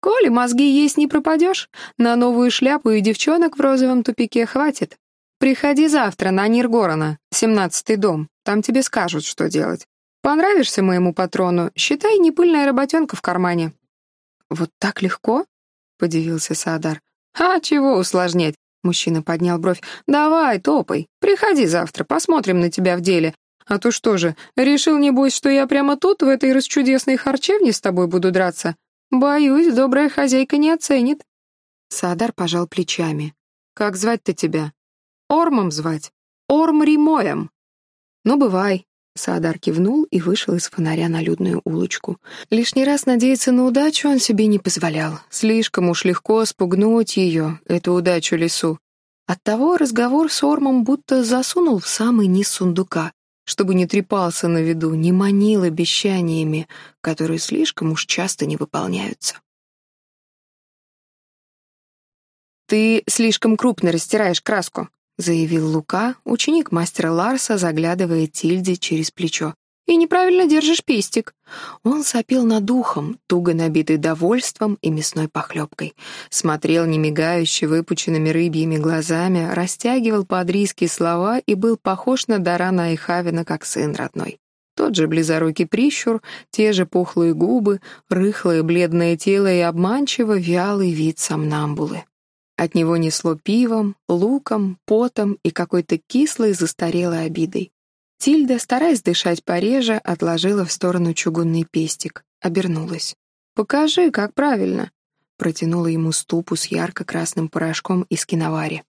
«Коли мозги есть не пропадешь, на новую шляпу и девчонок в розовом тупике хватит. Приходи завтра на Ниргорона, семнадцатый дом, там тебе скажут, что делать. Понравишься моему патрону, считай, непыльная работенка в кармане». «Вот так легко?» — подивился Саадар. «А чего усложнять?» — мужчина поднял бровь. «Давай, топай. Приходи завтра, посмотрим на тебя в деле. А то что же, решил, небось, что я прямо тут, в этой расчудесной харчевне с тобой буду драться? Боюсь, добрая хозяйка не оценит». Саадар пожал плечами. «Как звать-то тебя?» «Ормом звать. Орм Римоем». «Ну, бывай. Саадар кивнул и вышел из фонаря на людную улочку. Лишний раз надеяться на удачу он себе не позволял. Слишком уж легко спугнуть ее, эту удачу лесу. Оттого разговор с Ормом будто засунул в самый низ сундука, чтобы не трепался на виду, не манил обещаниями, которые слишком уж часто не выполняются. «Ты слишком крупно растираешь краску», — заявил Лука, ученик мастера Ларса, заглядывая Тильде через плечо. «И неправильно держишь пестик». Он сопел над ухом, туго набитый довольством и мясной похлебкой. Смотрел немигающе выпученными рыбьими глазами, растягивал по-адрийски слова и был похож на Дарана Айхавина, как сын родной. Тот же близорукий прищур, те же пухлые губы, рыхлое бледное тело и обманчиво вялый вид сомнамбулы. От него несло пивом, луком, потом и какой-то кислой застарелой обидой. Тильда, стараясь дышать пореже, отложила в сторону чугунный пестик, обернулась. «Покажи, как правильно!» Протянула ему ступу с ярко-красным порошком из киновари.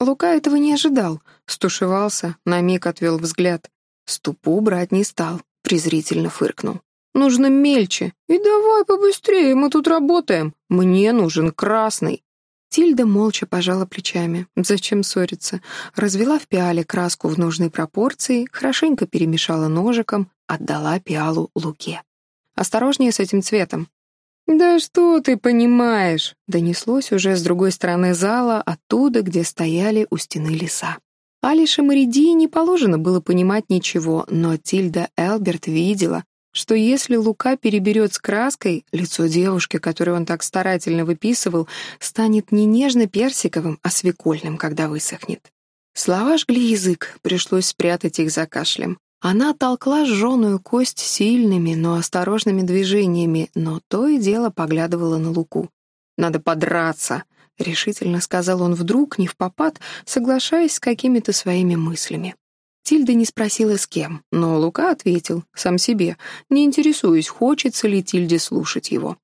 Лука этого не ожидал, стушевался, на миг отвел взгляд. Ступу брать не стал, презрительно фыркнул. «Нужно мельче. И давай побыстрее, мы тут работаем. Мне нужен красный». Тильда молча пожала плечами. Зачем ссориться? Развела в пиале краску в нужной пропорции, хорошенько перемешала ножиком, отдала пиалу Луке. «Осторожнее с этим цветом». «Да что ты понимаешь?» — донеслось уже с другой стороны зала, оттуда, где стояли у стены леса. Алише Мариди не положено было понимать ничего, но Тильда Элберт видела, что если Лука переберет с краской, лицо девушки, которую он так старательно выписывал, станет не нежно-персиковым, а свекольным, когда высохнет. Слова жгли язык, пришлось спрятать их за кашлем. Она толкла сжёную кость сильными, но осторожными движениями, но то и дело поглядывала на Луку. «Надо подраться», — решительно сказал он вдруг, не в попад, соглашаясь с какими-то своими мыслями. Тильда не спросила, с кем, но Лука ответил, сам себе, не интересуясь, хочется ли Тильде слушать его.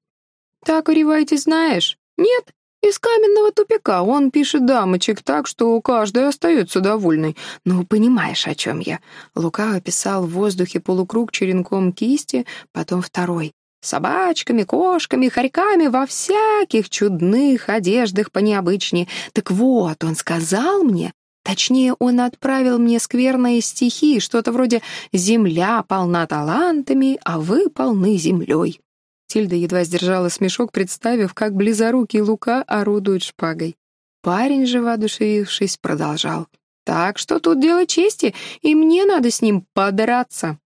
«Так, Оривайте, знаешь?» «Нет, из каменного тупика. Он пишет дамочек так, что каждая остается довольной. Ну, понимаешь, о чем я». Лука описал в воздухе полукруг черенком кисти, потом второй. Собачками, кошками, хорьками, во всяких чудных одеждах понеобычнее. Так вот, он сказал мне, Точнее, он отправил мне скверные стихи, что-то вроде «Земля полна талантами, а вы полны землей». Тильда едва сдержала смешок, представив, как близорукий Лука орудует шпагой. Парень же, воодушевившись, продолжал. «Так что тут дело чести, и мне надо с ним подраться».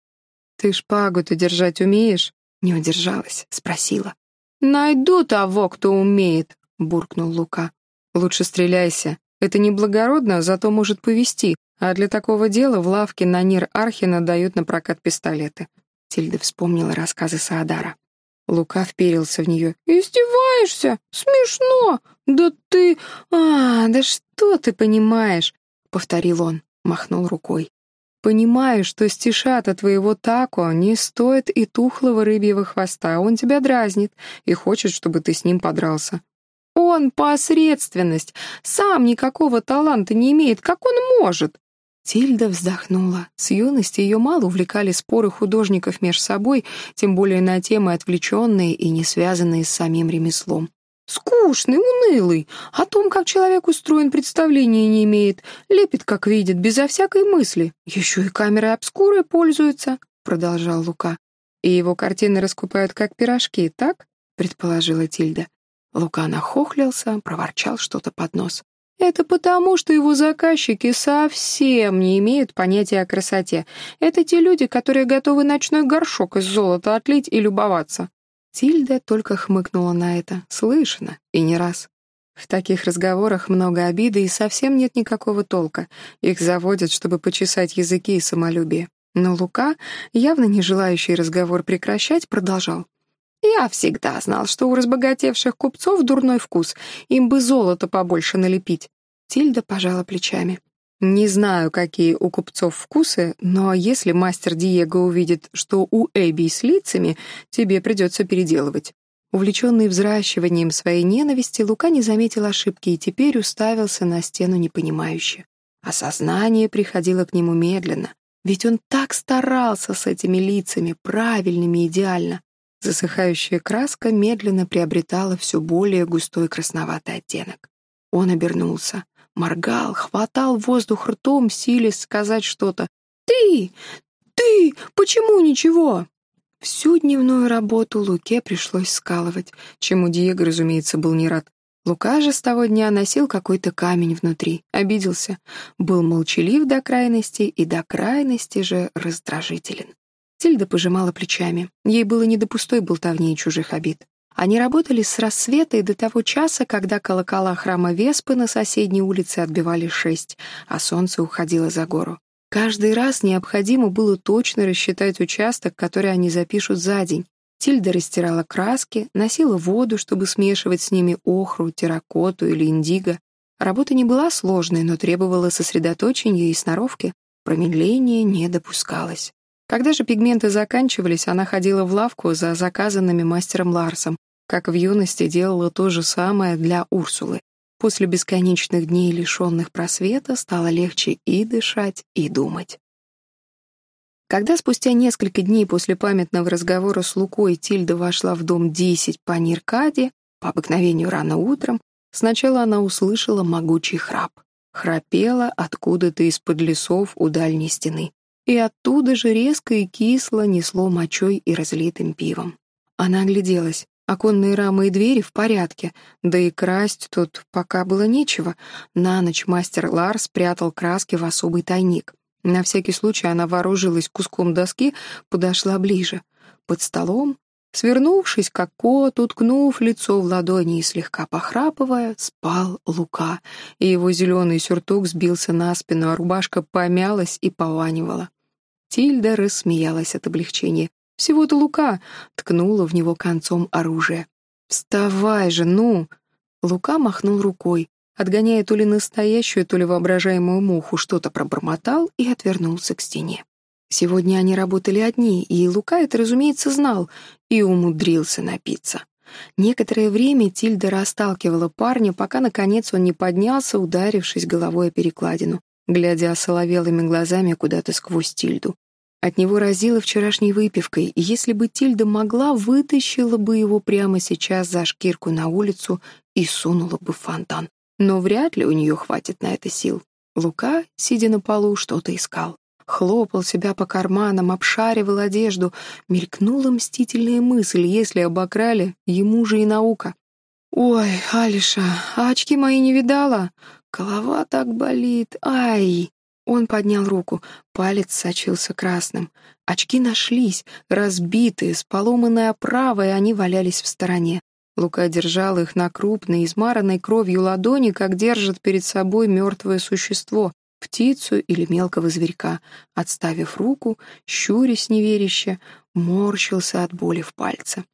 «Ты шпагу-то держать умеешь?» Не удержалась, спросила. «Найду того, кто умеет», — буркнул Лука. «Лучше стреляйся. Это неблагородно, зато может повести, а для такого дела в лавке на Нир Архина дают на прокат пистолеты. Тильда вспомнила рассказы Саадара. Лука вперился в нее. «Издеваешься? Смешно! Да ты... А, да что ты понимаешь?» — повторил он, махнул рукой. «Понимаю, что стишата твоего тако не стоит и тухлого рыбьего хвоста. Он тебя дразнит и хочет, чтобы ты с ним подрался. Он посредственность, сам никакого таланта не имеет, как он может? Тильда вздохнула. С юности ее мало увлекали споры художников меж собой, тем более на темы отвлеченные и не связанные с самим ремеслом. Скучный, унылый, о том, как человек устроен, представления не имеет, лепит, как видит, безо всякой мысли. Еще и камерой обскурой пользуется, продолжал Лука. И его картины раскупают как пирожки, так? предположила Тильда. Лука нахохлился, проворчал что-то под нос. Это потому, что его заказчики совсем не имеют понятия о красоте. Это те люди, которые готовы ночной горшок из золота отлить и любоваться. Тильда только хмыкнула на это. Слышно, и не раз. В таких разговорах много обиды и совсем нет никакого толка. Их заводят, чтобы почесать языки и самолюбие. Но Лука, явно не желающий разговор прекращать, продолжал. Я всегда знал, что у разбогатевших купцов дурной вкус, им бы золото побольше налепить. Тильда пожала плечами. Не знаю, какие у купцов вкусы, но если мастер Диего увидит, что у Эбби с лицами, тебе придется переделывать. Увлеченный взращиванием своей ненависти, Лука не заметил ошибки и теперь уставился на стену непонимающе. Осознание приходило к нему медленно. Ведь он так старался с этими лицами, правильными, идеально. Засыхающая краска медленно приобретала все более густой красноватый оттенок. Он обернулся, моргал, хватал воздух ртом, силясь сказать что-то. «Ты! Ты! Почему ничего?» Всю дневную работу Луке пришлось скалывать, чему Диего, разумеется, был не рад. Лука же с того дня носил какой-то камень внутри, обиделся, был молчалив до крайности и до крайности же раздражителен. Тильда пожимала плечами. Ей было не до пустой болтовни и чужих обид. Они работали с рассвета и до того часа, когда колокола храма Веспы на соседней улице отбивали шесть, а солнце уходило за гору. Каждый раз необходимо было точно рассчитать участок, который они запишут за день. Тильда растирала краски, носила воду, чтобы смешивать с ними охру, терракоту или индиго. Работа не была сложной, но требовала сосредоточения и сноровки. Промедления не допускалось. Когда же пигменты заканчивались, она ходила в лавку за заказанными мастером Ларсом, как в юности делала то же самое для Урсулы. После бесконечных дней, лишенных просвета, стало легче и дышать, и думать. Когда спустя несколько дней после памятного разговора с Лукой Тильда вошла в дом 10 по Ниркаде, по обыкновению рано утром, сначала она услышала могучий храп. Храпела откуда-то из-под лесов у дальней стены. И оттуда же резко и кисло несло мочой и разлитым пивом. Она огляделась. Оконные рамы и двери в порядке, да и красть тут пока было нечего. На ночь мастер Ларс спрятал краски в особый тайник. На всякий случай она вооружилась куском доски, подошла ближе. Под столом, свернувшись, как кот, уткнув лицо в ладони и слегка похрапывая, спал Лука, и его зеленый сюртук сбился на спину, а рубашка помялась и пованивала. Тильда рассмеялась от облегчения. Всего-то Лука ткнула в него концом оружия. «Вставай же, ну!» Лука махнул рукой, отгоняя то ли настоящую, то ли воображаемую муху, что-то пробормотал и отвернулся к стене. Сегодня они работали одни, и Лука это, разумеется, знал и умудрился напиться. Некоторое время Тильда расталкивала парня, пока, наконец, он не поднялся, ударившись головой о перекладину, глядя соловелыми глазами куда-то сквозь Тильду. От него разило вчерашней выпивкой, и если бы Тильда могла, вытащила бы его прямо сейчас за шкирку на улицу и сунула бы в фонтан. Но вряд ли у нее хватит на это сил. Лука, сидя на полу, что-то искал. Хлопал себя по карманам, обшаривал одежду. Мелькнула мстительная мысль, если обокрали, ему же и наука. «Ой, Алиша, а очки мои не видала? Голова так болит, ай!» Он поднял руку, палец сочился красным. Очки нашлись, разбитые, с поломанной оправой, они валялись в стороне. Лука держал их на крупной, измаранной кровью ладони, как держит перед собой мертвое существо, птицу или мелкого зверька. Отставив руку, щурясь неверяще, морщился от боли в пальце.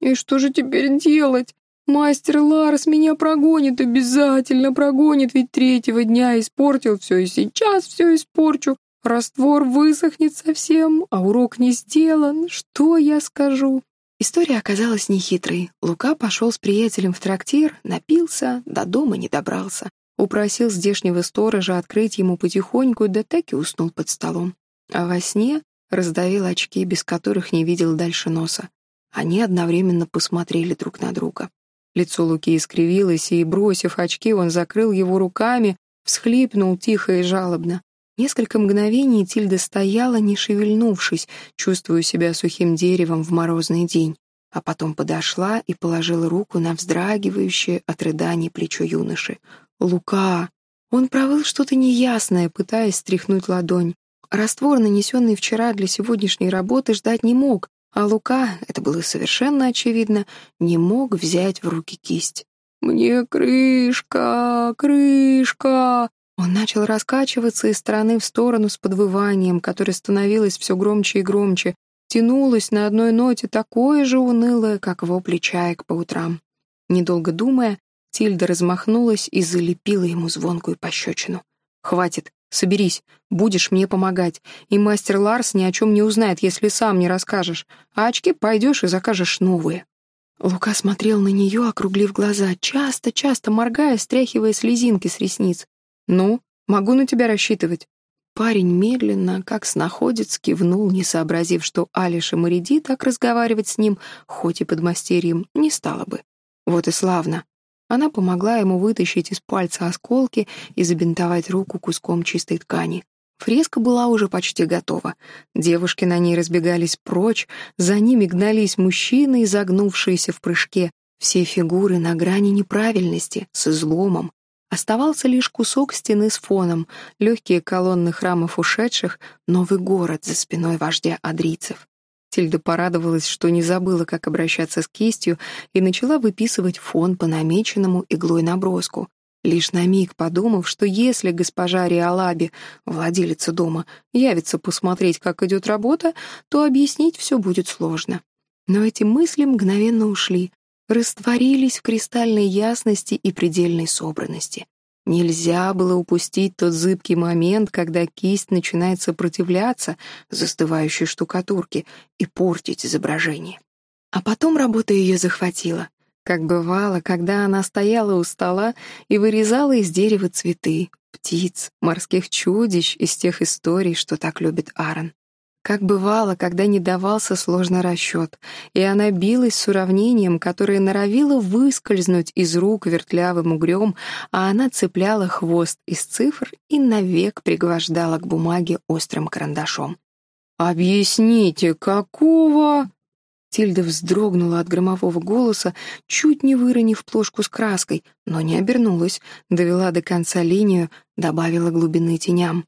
«И что же теперь делать? Мастер Ларс меня прогонит, обязательно прогонит, ведь третьего дня испортил все, и сейчас все испорчу. Раствор высохнет совсем, а урок не сделан. Что я скажу?» История оказалась нехитрой. Лука пошел с приятелем в трактир, напился, до дома не добрался. Упросил здешнего сторожа открыть ему потихоньку, да так и уснул под столом. А во сне раздавил очки, без которых не видел дальше носа. Они одновременно посмотрели друг на друга. Лицо Луки искривилось, и, бросив очки, он закрыл его руками, всхлипнул тихо и жалобно. Несколько мгновений Тильда стояла, не шевельнувшись, чувствуя себя сухим деревом в морозный день, а потом подошла и положила руку на вздрагивающее от рыданий плечо юноши. «Лука!» Он провыл что-то неясное, пытаясь стряхнуть ладонь. Раствор, нанесенный вчера для сегодняшней работы, ждать не мог, а Лука, это было совершенно очевидно, не мог взять в руки кисть. «Мне крышка, крышка!» Он начал раскачиваться из стороны в сторону с подвыванием, которое становилось все громче и громче, тянулось на одной ноте такое же унылое, как вопли чаек по утрам. Недолго думая, Тильда размахнулась и залепила ему звонкую пощечину. «Хватит, соберись, будешь мне помогать, и мастер Ларс ни о чем не узнает, если сам не расскажешь, а очки пойдешь и закажешь новые». Лука смотрел на нее, округлив глаза, часто-часто моргая, стряхивая слезинки с ресниц. «Ну, могу на тебя рассчитывать». парень медленно, как снаходец, кивнул, не сообразив, что Алиша Мариди так разговаривать с ним, хоть и под мастерьем, не стало бы. Вот и славно. Она помогла ему вытащить из пальца осколки и забинтовать руку куском чистой ткани. Фреска была уже почти готова. Девушки на ней разбегались прочь, за ними гнались мужчины, изогнувшиеся в прыжке. Все фигуры на грани неправильности, с изломом. Оставался лишь кусок стены с фоном, легкие колонны храмов ушедших, новый город за спиной вождя адрийцев. Тильда порадовалась, что не забыла, как обращаться с кистью, и начала выписывать фон по намеченному иглой наброску. Лишь на миг подумав, что если госпожа Риалаби, владелица дома, явится посмотреть, как идет работа, то объяснить все будет сложно. Но эти мысли мгновенно ушли, растворились в кристальной ясности и предельной собранности. Нельзя было упустить тот зыбкий момент, когда кисть начинает сопротивляться застывающей штукатурке и портить изображение. А потом работа ее захватила. Как бывало, когда она стояла у стола и вырезала из дерева цветы, птиц, морских чудищ из тех историй, что так любит Аарон. Как бывало, когда не давался сложный расчет, и она билась с уравнением, которое норовило выскользнуть из рук вертлявым угрём, а она цепляла хвост из цифр и навек пригвождала к бумаге острым карандашом. «Объясните, какого...» Тильда вздрогнула от громового голоса, чуть не выронив плошку с краской, но не обернулась, довела до конца линию, добавила глубины теням.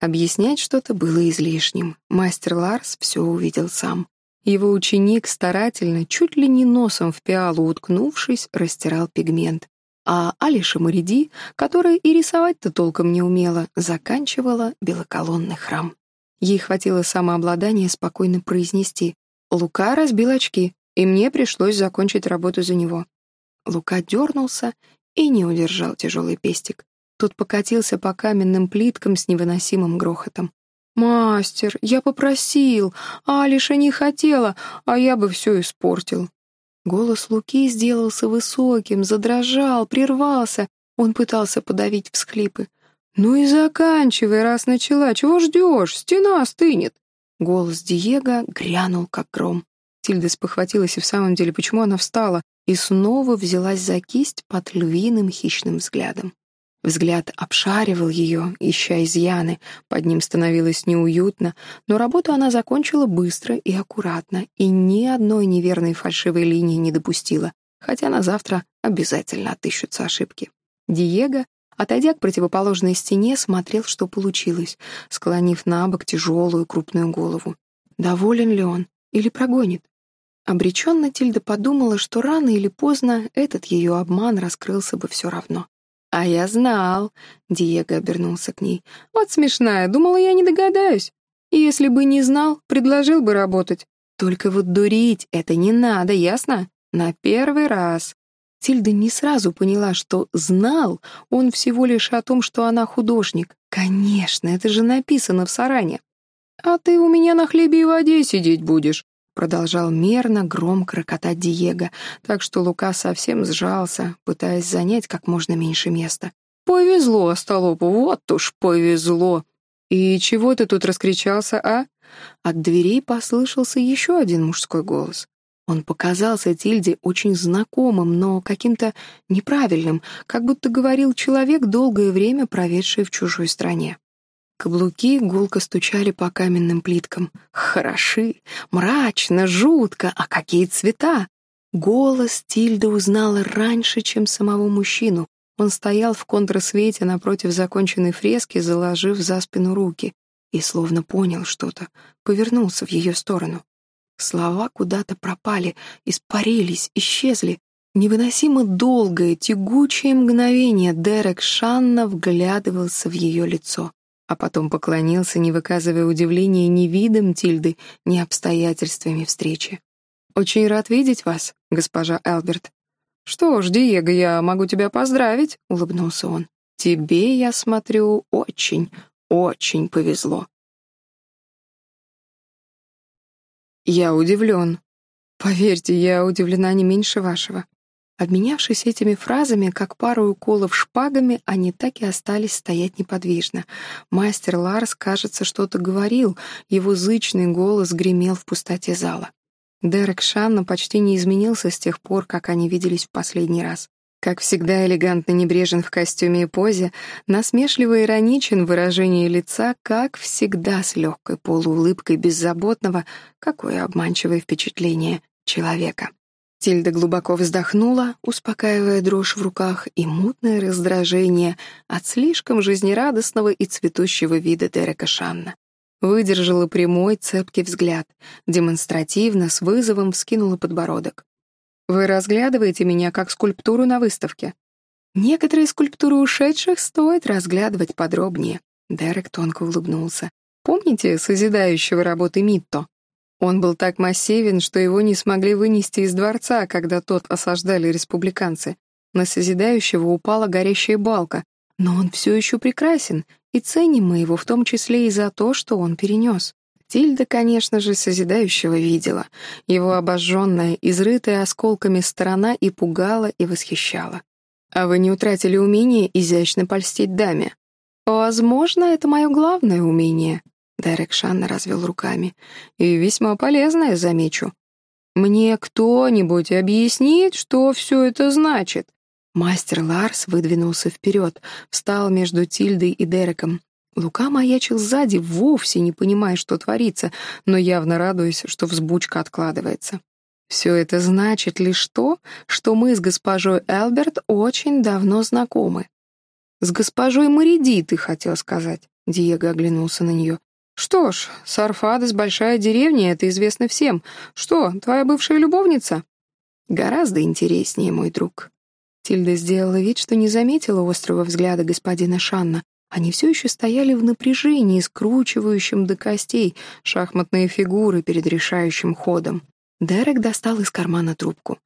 Объяснять что-то было излишним. Мастер Ларс все увидел сам. Его ученик старательно, чуть ли не носом в пиалу уткнувшись, растирал пигмент. А Алиша Мариди, которая и рисовать-то толком не умела, заканчивала белоколонный храм. Ей хватило самообладания спокойно произнести Лука разбил очки, и мне пришлось закончить работу за него. Лука дернулся и не удержал тяжелый пестик. Тот покатился по каменным плиткам с невыносимым грохотом. «Мастер, я попросил, а Алиша не хотела, а я бы все испортил». Голос Луки сделался высоким, задрожал, прервался. Он пытался подавить всхлипы. «Ну и заканчивай, раз начала. Чего ждешь? Стена остынет». Голос Диего грянул, как гром. Тильда спохватилась и в самом деле, почему она встала, и снова взялась за кисть под львиным хищным взглядом. Взгляд обшаривал ее, ища изъяны, под ним становилось неуютно, но работу она закончила быстро и аккуратно, и ни одной неверной фальшивой линии не допустила, хотя на завтра обязательно отыщутся ошибки. Диего Отойдя к противоположной стене, смотрел, что получилось, склонив на бок тяжелую крупную голову. Доволен ли он или прогонит? Обреченно Тильда подумала, что рано или поздно этот ее обман раскрылся бы все равно. «А я знал», — Диего обернулся к ней. «Вот смешная, думала, я не догадаюсь. И если бы не знал, предложил бы работать. Только вот дурить это не надо, ясно? На первый раз. Тильда не сразу поняла, что знал он всего лишь о том, что она художник. Конечно, это же написано в Саране. «А ты у меня на хлебе и воде сидеть будешь», продолжал мерно, громко рокотать Диего, так что Лука совсем сжался, пытаясь занять как можно меньше места. «Повезло, Остолопу, вот уж повезло!» «И чего ты тут раскричался, а?» От дверей послышался еще один мужской голос. Он показался Тильде очень знакомым, но каким-то неправильным, как будто говорил человек, долгое время проведший в чужой стране. Каблуки гулко стучали по каменным плиткам. Хороши, мрачно, жутко, а какие цвета! Голос Тильда узнала раньше, чем самого мужчину. Он стоял в контрасвете напротив законченной фрески, заложив за спину руки, и словно понял что-то, повернулся в ее сторону. Слова куда-то пропали, испарились, исчезли. Невыносимо долгое, тягучее мгновение Дерек Шанна вглядывался в ее лицо, а потом поклонился, не выказывая удивления ни видом Тильды, ни обстоятельствами встречи. «Очень рад видеть вас, госпожа Элберт». «Что ж, Диего, я могу тебя поздравить», — улыбнулся он. «Тебе, я смотрю, очень, очень повезло. Я удивлен. Поверьте, я удивлена не меньше вашего. Обменявшись этими фразами, как пару уколов шпагами, они так и остались стоять неподвижно. Мастер Ларс, кажется, что-то говорил, его зычный голос гремел в пустоте зала. Дерек Шанна почти не изменился с тех пор, как они виделись в последний раз. Как всегда элегантно небрежен в костюме и позе, насмешливо ироничен в выражении лица, как всегда с легкой полуулыбкой беззаботного, какое обманчивое впечатление человека. Тильда глубоко вздохнула, успокаивая дрожь в руках и мутное раздражение от слишком жизнерадостного и цветущего вида Дерека Шанна. Выдержала прямой, цепкий взгляд, демонстративно, с вызовом вскинула подбородок. «Вы разглядываете меня как скульптуру на выставке?» «Некоторые скульптуры ушедших стоит разглядывать подробнее», — Дерек тонко улыбнулся. «Помните созидающего работы Митто?» Он был так массивен, что его не смогли вынести из дворца, когда тот осаждали республиканцы. На созидающего упала горящая балка, но он все еще прекрасен, и ценим мы его в том числе и за то, что он перенес. Тильда, конечно же, созидающего видела. Его обожженная, изрытая осколками сторона и пугала, и восхищала. А вы не утратили умение изящно польстить даме? Возможно, это мое главное умение, Дерек Шанна развел руками. «И весьма полезное, замечу. Мне кто-нибудь объяснит, что все это значит?» Мастер Ларс выдвинулся вперед, встал между Тильдой и Дереком. Лука маячил сзади, вовсе не понимая, что творится, но явно радуясь, что взбучка откладывается. Все это значит лишь то, что мы с госпожой Элберт очень давно знакомы. «С госпожой Мариди, ты хотел сказать», — Диего оглянулся на нее. «Что ж, Сарфадес — большая деревня, это известно всем. Что, твоя бывшая любовница?» «Гораздо интереснее, мой друг». Тильда сделала вид, что не заметила острого взгляда господина Шанна. Они все еще стояли в напряжении, скручивающем до костей шахматные фигуры перед решающим ходом. Дерек достал из кармана трубку.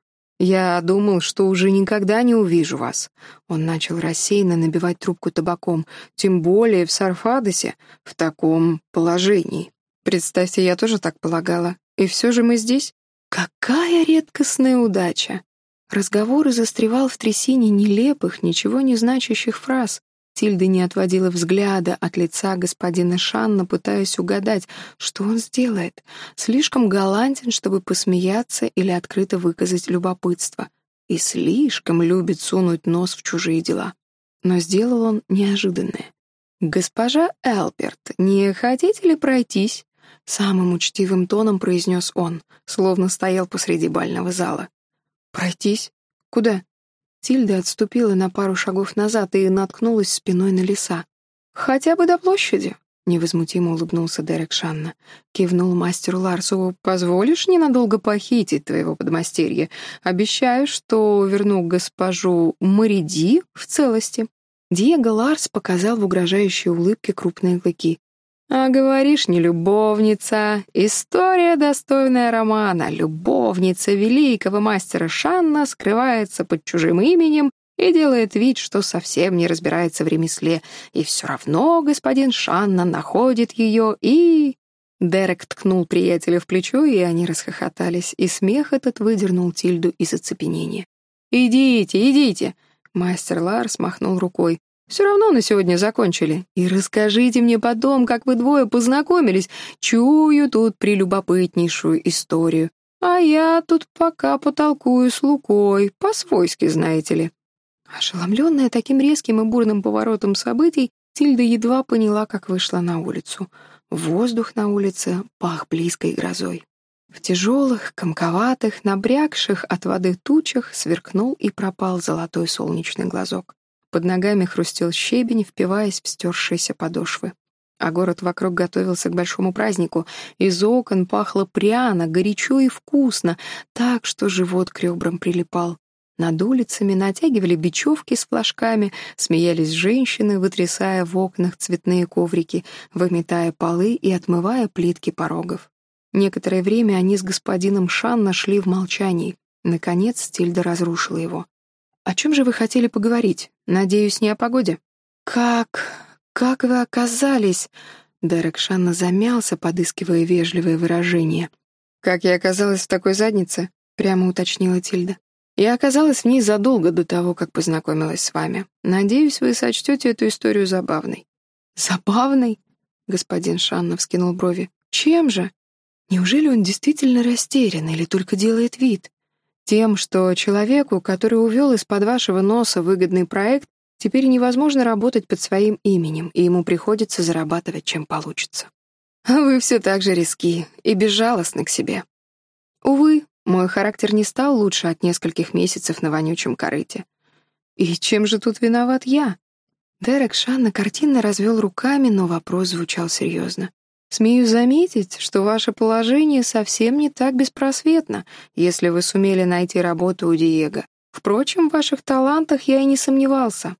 «Я думал, что уже никогда не увижу вас». Он начал рассеянно набивать трубку табаком, тем более в Сарфадосе, в таком положении. Представьте, я тоже так полагала. И все же мы здесь? Какая редкостная удача! Разговор застревал в трясине нелепых, ничего не значащих фраз. Тильда не отводила взгляда от лица господина Шанна, пытаясь угадать, что он сделает. Слишком галантен, чтобы посмеяться или открыто выказать любопытство. И слишком любит сунуть нос в чужие дела. Но сделал он неожиданное. «Госпожа Элберт, не хотите ли пройтись?» Самым учтивым тоном произнес он, словно стоял посреди бального зала. «Пройтись? Куда?» Тильда отступила на пару шагов назад и наткнулась спиной на леса. «Хотя бы до площади», — невозмутимо улыбнулся Дерек Шанна. Кивнул мастеру Ларсу. «Позволишь ненадолго похитить твоего подмастерья? Обещаю, что верну госпожу Мариди в целости». Диего Ларс показал в угрожающей улыбке крупные клыки. А говоришь, не любовница. История, достойная романа. Любовница великого мастера Шанна скрывается под чужим именем и делает вид, что совсем не разбирается в ремесле. И все равно господин Шанна находит ее и... Дерек ткнул приятеля в плечо, и они расхохотались, и смех этот выдернул Тильду из оцепенения. «Идите, идите!» Мастер Ларс махнул рукой. Все равно на сегодня закончили. И расскажите мне потом, как вы двое познакомились. Чую тут прелюбопытнейшую историю. А я тут пока потолкую с Лукой, по-свойски, знаете ли». Ошеломленная таким резким и бурным поворотом событий, Тильда едва поняла, как вышла на улицу. Воздух на улице пах близкой грозой. В тяжелых, комковатых, набрякших от воды тучах сверкнул и пропал золотой солнечный глазок. Под ногами хрустел щебень, впиваясь в стершиеся подошвы. А город вокруг готовился к большому празднику. Из окон пахло пряно, горячо и вкусно, так что живот к ребрам прилипал. Над улицами натягивали бечевки с флажками, смеялись женщины, вытрясая в окнах цветные коврики, выметая полы и отмывая плитки порогов. Некоторое время они с господином Шан нашли в молчании. Наконец Тильда разрушила его. «О чем же вы хотели поговорить? Надеюсь, не о погоде?» «Как... как вы оказались?» Дерек Шанна замялся, подыскивая вежливое выражение. «Как я оказалась в такой заднице?» — прямо уточнила Тильда. Я оказалась в ней задолго до того, как познакомилась с вами. Надеюсь, вы сочтете эту историю забавной». «Забавной?» — господин Шанна вскинул брови. «Чем же? Неужели он действительно растерян или только делает вид?» Тем, что человеку, который увел из-под вашего носа выгодный проект, теперь невозможно работать под своим именем, и ему приходится зарабатывать, чем получится. А вы все так же риски и безжалостны к себе. Увы, мой характер не стал лучше от нескольких месяцев на вонючем корыте. И чем же тут виноват я? Дерек Шанна картинно развел руками, но вопрос звучал серьезно. Смею заметить, что ваше положение совсем не так беспросветно, если вы сумели найти работу у Диего. Впрочем, в ваших талантах я и не сомневался.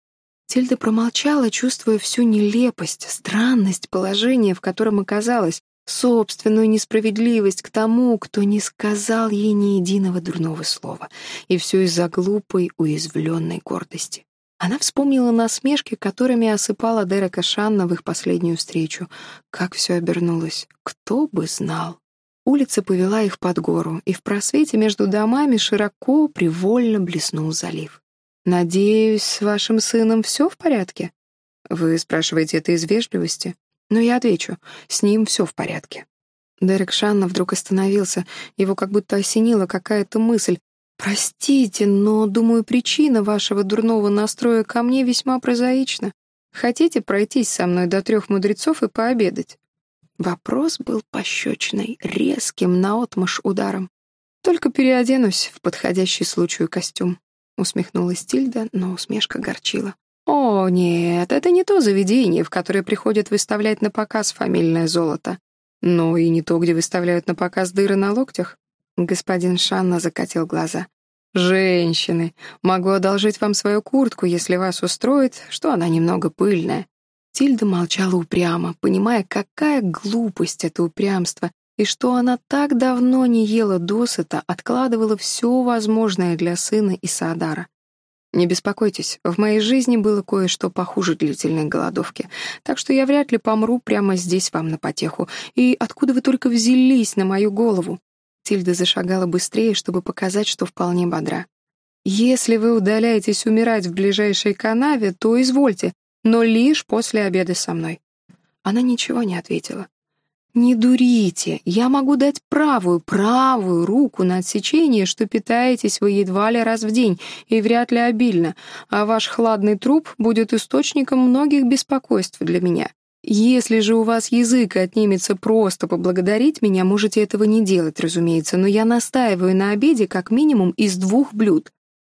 Тильда промолчала, чувствуя всю нелепость, странность положения, в котором оказалась, собственную несправедливость к тому, кто не сказал ей ни единого дурного слова, и все из-за глупой, уязвленной гордости. Она вспомнила насмешки, которыми осыпала Дерека Шанна в их последнюю встречу. Как все обернулось. Кто бы знал. Улица повела их под гору, и в просвете между домами широко, привольно блеснул залив. «Надеюсь, с вашим сыном все в порядке?» Вы спрашиваете это из вежливости? Но я отвечу, с ним все в порядке. Дерек Шанна вдруг остановился, его как будто осенила какая-то мысль, «Простите, но, думаю, причина вашего дурного настроя ко мне весьма прозаична. Хотите пройтись со мной до трех мудрецов и пообедать?» Вопрос был пощечный, резким, наотмашь ударом. «Только переоденусь в подходящий случаю костюм», — усмехнулась Тильда, но усмешка горчила. «О, нет, это не то заведение, в которое приходят выставлять на показ фамильное золото. Но и не то, где выставляют на показ дыры на локтях. Господин Шанна закатил глаза. «Женщины, могу одолжить вам свою куртку, если вас устроит, что она немного пыльная». Тильда молчала упрямо, понимая, какая глупость это упрямство, и что она так давно не ела досыта, откладывала все возможное для сына и Саадара. «Не беспокойтесь, в моей жизни было кое-что похуже длительной голодовки, так что я вряд ли помру прямо здесь вам на потеху. И откуда вы только взялись на мою голову?» Тильда зашагала быстрее, чтобы показать, что вполне бодра. «Если вы удаляетесь умирать в ближайшей канаве, то извольте, но лишь после обеда со мной». Она ничего не ответила. «Не дурите, я могу дать правую, правую руку на отсечение, что питаетесь вы едва ли раз в день и вряд ли обильно, а ваш хладный труп будет источником многих беспокойств для меня. Если же у вас язык отнимется просто поблагодарить меня, можете этого не делать, разумеется, но я настаиваю на обеде как минимум из двух блюд.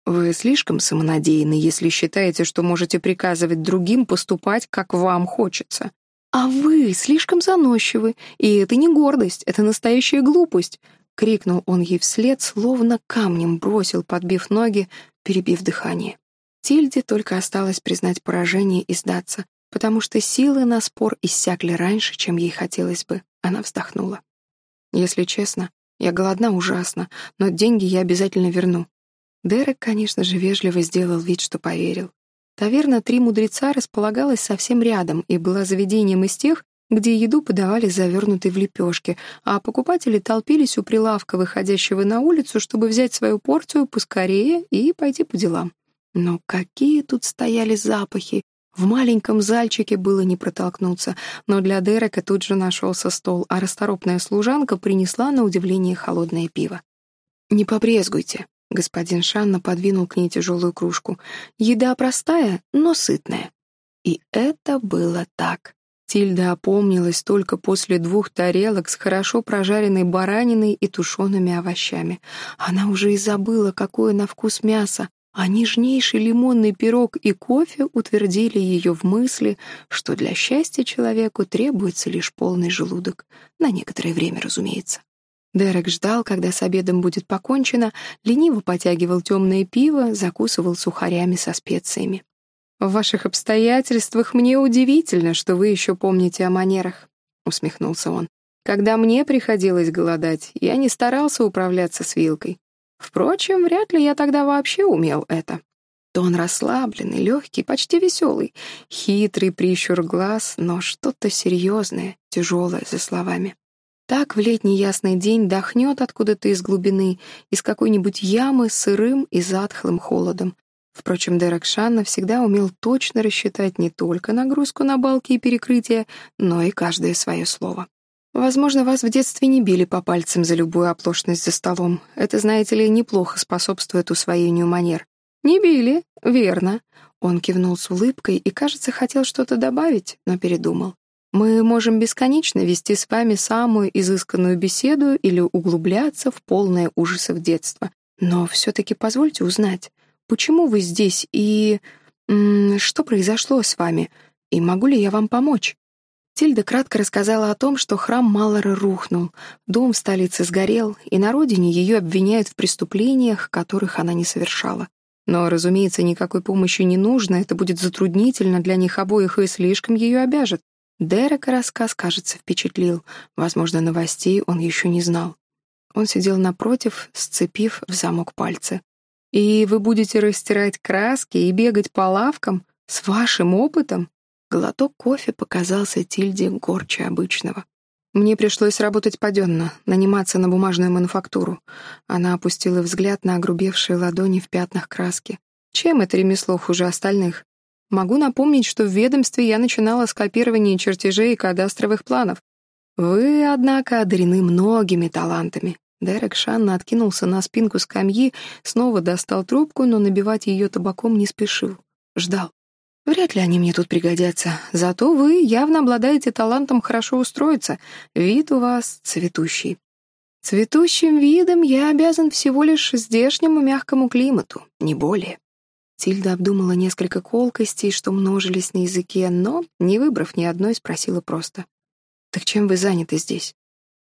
Вы слишком самонадеянны, если считаете, что можете приказывать другим поступать, как вам хочется. А вы слишком заносчивы, и это не гордость, это настоящая глупость, крикнул он ей вслед, словно камнем бросил, подбив ноги, перебив дыхание. Тильде только осталось признать поражение и сдаться потому что силы на спор иссякли раньше, чем ей хотелось бы. Она вздохнула. «Если честно, я голодна ужасно, но деньги я обязательно верну». Дерек, конечно же, вежливо сделал вид, что поверил. Таверна «Три мудреца» располагалась совсем рядом и была заведением из тех, где еду подавали завернутой в лепешки, а покупатели толпились у прилавка, выходящего на улицу, чтобы взять свою порцию поскорее и пойти по делам. Но какие тут стояли запахи! В маленьком зальчике было не протолкнуться, но для Дерека тут же нашелся стол, а расторопная служанка принесла на удивление холодное пиво. «Не побрезгуйте», — господин Шанна подвинул к ней тяжелую кружку. «Еда простая, но сытная». И это было так. Тильда опомнилась только после двух тарелок с хорошо прожаренной бараниной и тушеными овощами. Она уже и забыла, какое на вкус мясо, а нежнейший лимонный пирог и кофе утвердили ее в мысли, что для счастья человеку требуется лишь полный желудок. На некоторое время, разумеется. Дерек ждал, когда с обедом будет покончено, лениво потягивал темное пиво, закусывал сухарями со специями. «В ваших обстоятельствах мне удивительно, что вы еще помните о манерах», — усмехнулся он. «Когда мне приходилось голодать, я не старался управляться с вилкой. Впрочем, вряд ли я тогда вообще умел это. Тон расслабленный, легкий, почти веселый, хитрый прищур глаз, но что-то серьезное, тяжелое за словами. Так в летний ясный день дохнет откуда-то из глубины, из какой-нибудь ямы сырым и затхлым холодом. Впрочем, Дерек Шанна всегда умел точно рассчитать не только нагрузку на балки и перекрытия, но и каждое свое слово. Возможно, вас в детстве не били по пальцам за любую оплошность за столом. Это, знаете ли, неплохо способствует усвоению манер. Не били, верно. Он кивнул с улыбкой и, кажется, хотел что-то добавить, но передумал. Мы можем бесконечно вести с вами самую изысканную беседу или углубляться в полное ужасов детства. Но все-таки позвольте узнать, почему вы здесь и... М что произошло с вами? И могу ли я вам помочь? Тильда кратко рассказала о том, что храм Маллора рухнул, дом в столице сгорел, и на родине ее обвиняют в преступлениях, которых она не совершала. Но, разумеется, никакой помощи не нужно, это будет затруднительно для них обоих и слишком ее обяжет. Дерека рассказ, кажется, впечатлил. Возможно, новостей он еще не знал. Он сидел напротив, сцепив в замок пальцы. «И вы будете растирать краски и бегать по лавкам? С вашим опытом?» Глоток кофе показался Тильде горче обычного. Мне пришлось работать паденно, наниматься на бумажную мануфактуру. Она опустила взгляд на огрубевшие ладони в пятнах краски. Чем это ремесло хуже остальных? Могу напомнить, что в ведомстве я начинала с копирования чертежей и кадастровых планов. Вы, однако, одарены многими талантами. Дерек Шанна откинулся на спинку скамьи, снова достал трубку, но набивать ее табаком не спешил. Ждал. Вряд ли они мне тут пригодятся. Зато вы явно обладаете талантом хорошо устроиться. Вид у вас цветущий. Цветущим видом я обязан всего лишь здешнему мягкому климату, не более. Тильда обдумала несколько колкостей, что множились на языке, но, не выбрав ни одной, спросила просто. «Так чем вы заняты здесь?»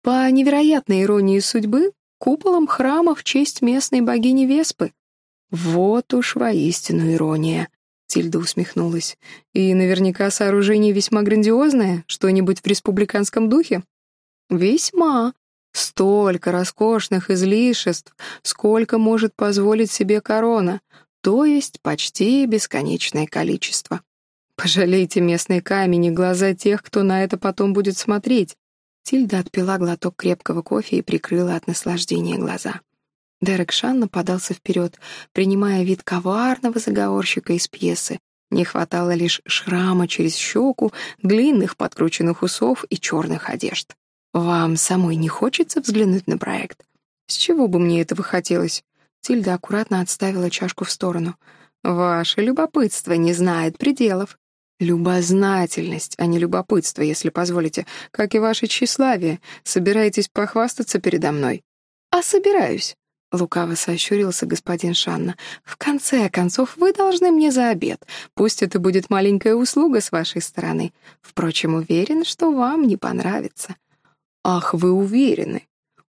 «По невероятной иронии судьбы, куполом храма в честь местной богини Веспы». «Вот уж воистину ирония», Тильда усмехнулась. «И наверняка сооружение весьма грандиозное, что-нибудь в республиканском духе?» «Весьма. Столько роскошных излишеств, сколько может позволить себе корона, то есть почти бесконечное количество. Пожалейте местные камень и глаза тех, кто на это потом будет смотреть». Тильда отпила глоток крепкого кофе и прикрыла от наслаждения глаза. Дерек Шанна подался вперед, принимая вид коварного заговорщика из пьесы. Не хватало лишь шрама через щеку, длинных подкрученных усов и черных одежд. «Вам самой не хочется взглянуть на проект?» «С чего бы мне этого хотелось?» Тильда аккуратно отставила чашку в сторону. «Ваше любопытство не знает пределов. Любознательность, а не любопытство, если позволите, как и ваше тщеславие. Собираетесь похвастаться передо мной?» «А собираюсь. Лукаво сощурился господин Шанна. «В конце концов, вы должны мне за обед. Пусть это будет маленькая услуга с вашей стороны. Впрочем, уверен, что вам не понравится». «Ах, вы уверены?»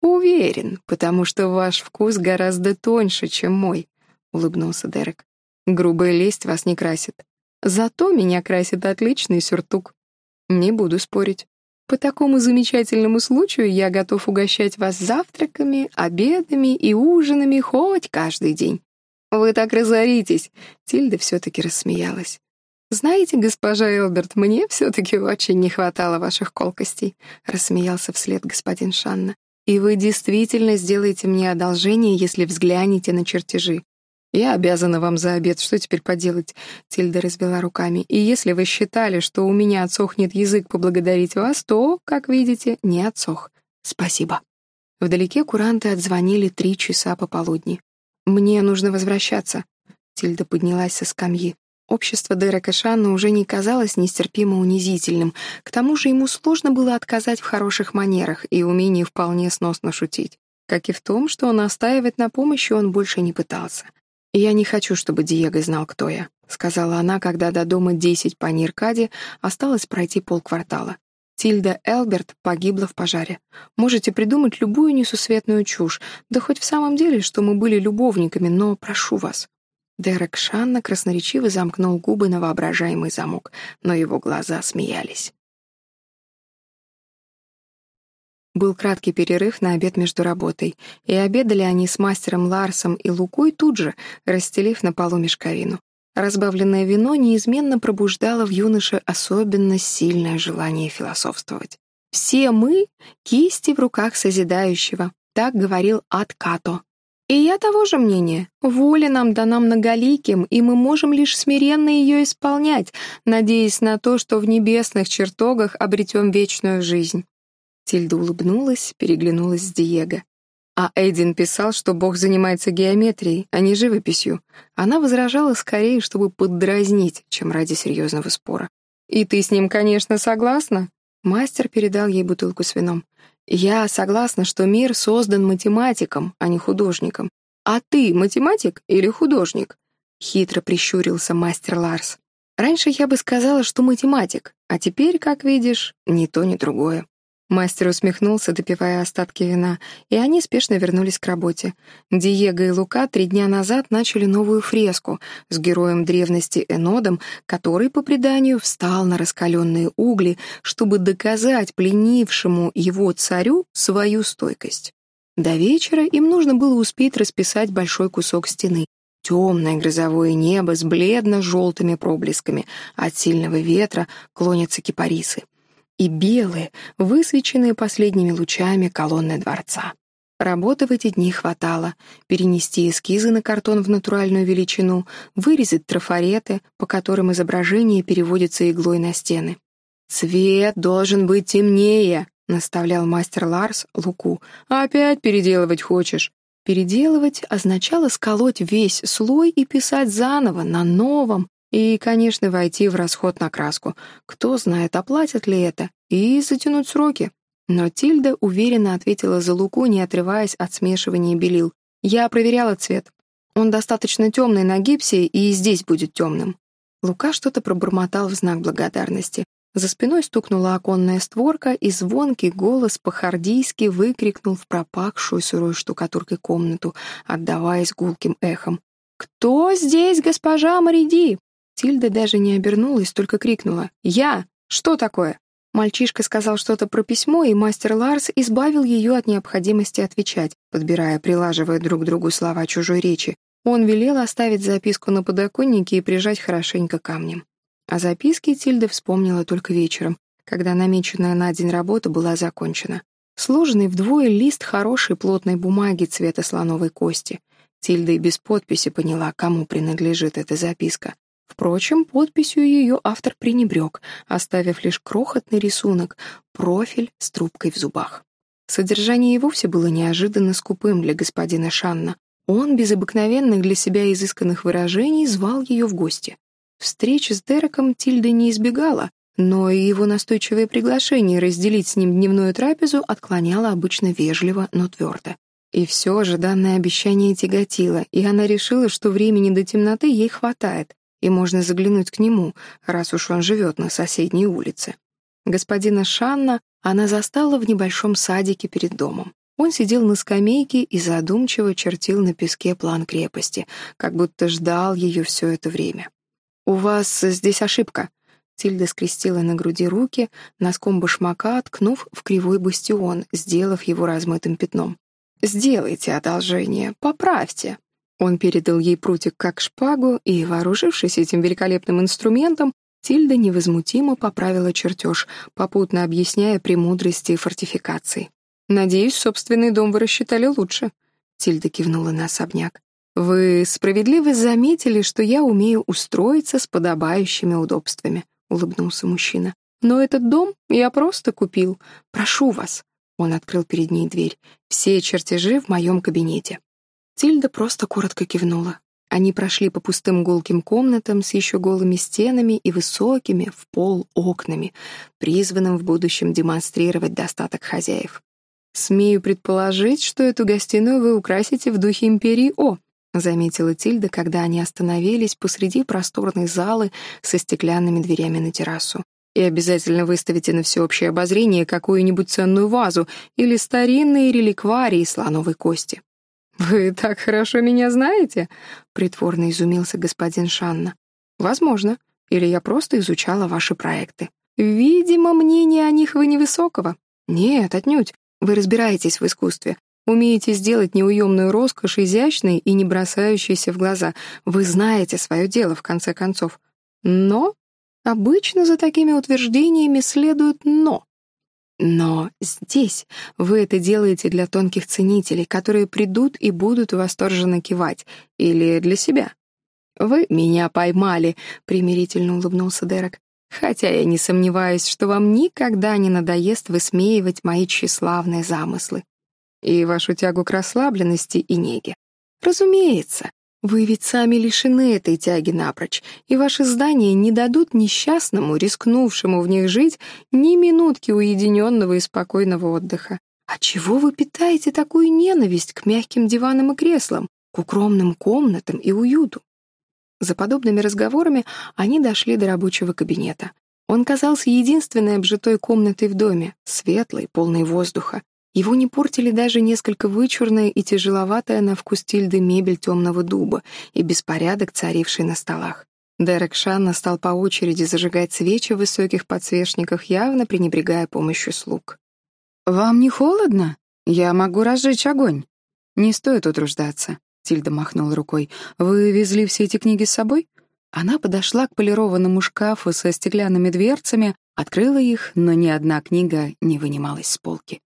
«Уверен, потому что ваш вкус гораздо тоньше, чем мой», — улыбнулся Дерек. «Грубая лесть вас не красит. Зато меня красит отличный сюртук. Не буду спорить. По такому замечательному случаю я готов угощать вас завтраками, обедами и ужинами хоть каждый день. Вы так разоритесь. Тильда все-таки рассмеялась. «Знаете, госпожа Элберт, мне все-таки очень не хватало ваших колкостей», — рассмеялся вслед господин Шанна. «И вы действительно сделаете мне одолжение, если взглянете на чертежи. «Я обязана вам за обед, что теперь поделать?» Тильда развела руками. «И если вы считали, что у меня отсохнет язык поблагодарить вас, то, как видите, не отсох. Спасибо». Вдалеке куранты отзвонили три часа пополудни. «Мне нужно возвращаться». Тильда поднялась со скамьи. Общество Дерека Шанна уже не казалось нестерпимо унизительным. К тому же ему сложно было отказать в хороших манерах и умении вполне сносно шутить. Как и в том, что настаивать на помощи он больше не пытался. «Я не хочу, чтобы Диего знал, кто я», — сказала она, когда до дома 10 по Ниркаде осталось пройти полквартала. Тильда Элберт погибла в пожаре. Можете придумать любую несусветную чушь, да хоть в самом деле, что мы были любовниками, но прошу вас». Дерек Шанна красноречиво замкнул губы на воображаемый замок, но его глаза смеялись. Был краткий перерыв на обед между работой, и обедали они с мастером Ларсом и Лукой тут же, расстелив на полу мешковину. Разбавленное вино неизменно пробуждало в юноше особенно сильное желание философствовать. Все мы — кисти в руках созидающего, так говорил Аткато. И я того же мнения. Воля нам дана многоликим, и мы можем лишь смиренно ее исполнять, надеясь на то, что в небесных чертогах обретем вечную жизнь. Тильда улыбнулась, переглянулась с Диего. А Эйдин писал, что Бог занимается геометрией, а не живописью. Она возражала скорее, чтобы поддразнить, чем ради серьезного спора. «И ты с ним, конечно, согласна?» Мастер передал ей бутылку с вином. «Я согласна, что мир создан математиком, а не художником. А ты математик или художник?» Хитро прищурился мастер Ларс. «Раньше я бы сказала, что математик, а теперь, как видишь, ни то, ни другое». Мастер усмехнулся, допивая остатки вина, и они спешно вернулись к работе. Диего и Лука три дня назад начали новую фреску с героем древности Энодом, который, по преданию, встал на раскаленные угли, чтобы доказать пленившему его царю свою стойкость. До вечера им нужно было успеть расписать большой кусок стены. Темное грозовое небо с бледно-желтыми проблесками. От сильного ветра клонятся кипарисы и белые, высвеченные последними лучами колонны дворца. Работы в эти дни хватало. Перенести эскизы на картон в натуральную величину, вырезать трафареты, по которым изображение переводится иглой на стены. «Цвет должен быть темнее», — наставлял мастер Ларс Луку. «Опять переделывать хочешь?» Переделывать означало сколоть весь слой и писать заново, на новом, и, конечно, войти в расход на краску. Кто знает, оплатят ли это. И затянуть сроки. Но Тильда уверенно ответила за Луку, не отрываясь от смешивания белил. «Я проверяла цвет. Он достаточно темный на гипсе, и здесь будет темным». Лука что-то пробормотал в знак благодарности. За спиной стукнула оконная створка, и звонкий голос по-хардийски выкрикнул в пропахшую сырой штукатуркой комнату, отдаваясь гулким эхом. «Кто здесь, госпожа Мариди?» Тильда даже не обернулась, только крикнула «Я! Что такое?» Мальчишка сказал что-то про письмо, и мастер Ларс избавил ее от необходимости отвечать, подбирая, прилаживая друг к другу слова чужой речи. Он велел оставить записку на подоконнике и прижать хорошенько камнем. О записке Тильда вспомнила только вечером, когда намеченная на день работа была закончена. Сложенный вдвое лист хорошей плотной бумаги цвета слоновой кости. Тильда и без подписи поняла, кому принадлежит эта записка. Впрочем, подписью ее автор пренебрег, оставив лишь крохотный рисунок — профиль с трубкой в зубах. Содержание и вовсе было неожиданно скупым для господина Шанна. Он, без обыкновенных для себя изысканных выражений, звал ее в гости. Встреч с Дереком Тильда не избегала, но и его настойчивое приглашение разделить с ним дневную трапезу отклоняло обычно вежливо, но твердо. И все же данное обещание тяготило, и она решила, что времени до темноты ей хватает, и можно заглянуть к нему, раз уж он живет на соседней улице. Господина Шанна она застала в небольшом садике перед домом. Он сидел на скамейке и задумчиво чертил на песке план крепости, как будто ждал ее все это время. «У вас здесь ошибка», Тильда скрестила на груди руки, носком башмака ткнув в кривой бастион, сделав его размытым пятном. «Сделайте одолжение, поправьте». Он передал ей прутик как шпагу, и, вооружившись этим великолепным инструментом, Тильда невозмутимо поправила чертеж, попутно объясняя премудрости фортификаций. «Надеюсь, собственный дом вы рассчитали лучше», — Тильда кивнула на особняк. «Вы справедливо заметили, что я умею устроиться с подобающими удобствами», — улыбнулся мужчина. «Но этот дом я просто купил. Прошу вас». Он открыл перед ней дверь. «Все чертежи в моем кабинете». Тильда просто коротко кивнула. Они прошли по пустым гулким комнатам с еще голыми стенами и высокими, в пол, окнами, призванным в будущем демонстрировать достаток хозяев. «Смею предположить, что эту гостиную вы украсите в духе Империи О», заметила Тильда, когда они остановились посреди просторной залы со стеклянными дверями на террасу. «И обязательно выставите на всеобщее обозрение какую-нибудь ценную вазу или старинные реликварии слоновой кости. «Вы так хорошо меня знаете?» — притворно изумился господин Шанна. «Возможно. Или я просто изучала ваши проекты. Видимо, мнение о них вы невысокого. Нет, отнюдь. Вы разбираетесь в искусстве. Умеете сделать неуемную роскошь изящной и не бросающейся в глаза. Вы знаете свое дело, в конце концов. Но обычно за такими утверждениями следует «но». Но здесь вы это делаете для тонких ценителей, которые придут и будут восторженно кивать. Или для себя. «Вы меня поймали», — примирительно улыбнулся Дерек. «Хотя я не сомневаюсь, что вам никогда не надоест высмеивать мои тщеславные замыслы и вашу тягу к расслабленности и неге. Разумеется, вы ведь сами лишены этой тяги напрочь, и ваши здания не дадут несчастному, рискнувшему в них жить, ни минутки уединенного и спокойного отдыха. А чего вы питаете такую ненависть к мягким диванам и креслам, к укромным комнатам и уюту? За подобными разговорами они дошли до рабочего кабинета. Он казался единственной обжитой комнатой в доме, светлой, полной воздуха. Его не портили даже несколько вычурная и тяжеловатая на вкус тильды мебель темного дуба и беспорядок, царивший на столах. Дерек Шанна стал по очереди зажигать свечи в высоких подсвечниках, явно пренебрегая помощью слуг. «Вам не холодно? Я могу разжечь огонь». «Не стоит утруждаться», — Тильда махнула рукой. «Вы везли все эти книги с собой?» Она подошла к полированному шкафу со стеклянными дверцами, открыла их, но ни одна книга не вынималась с полки.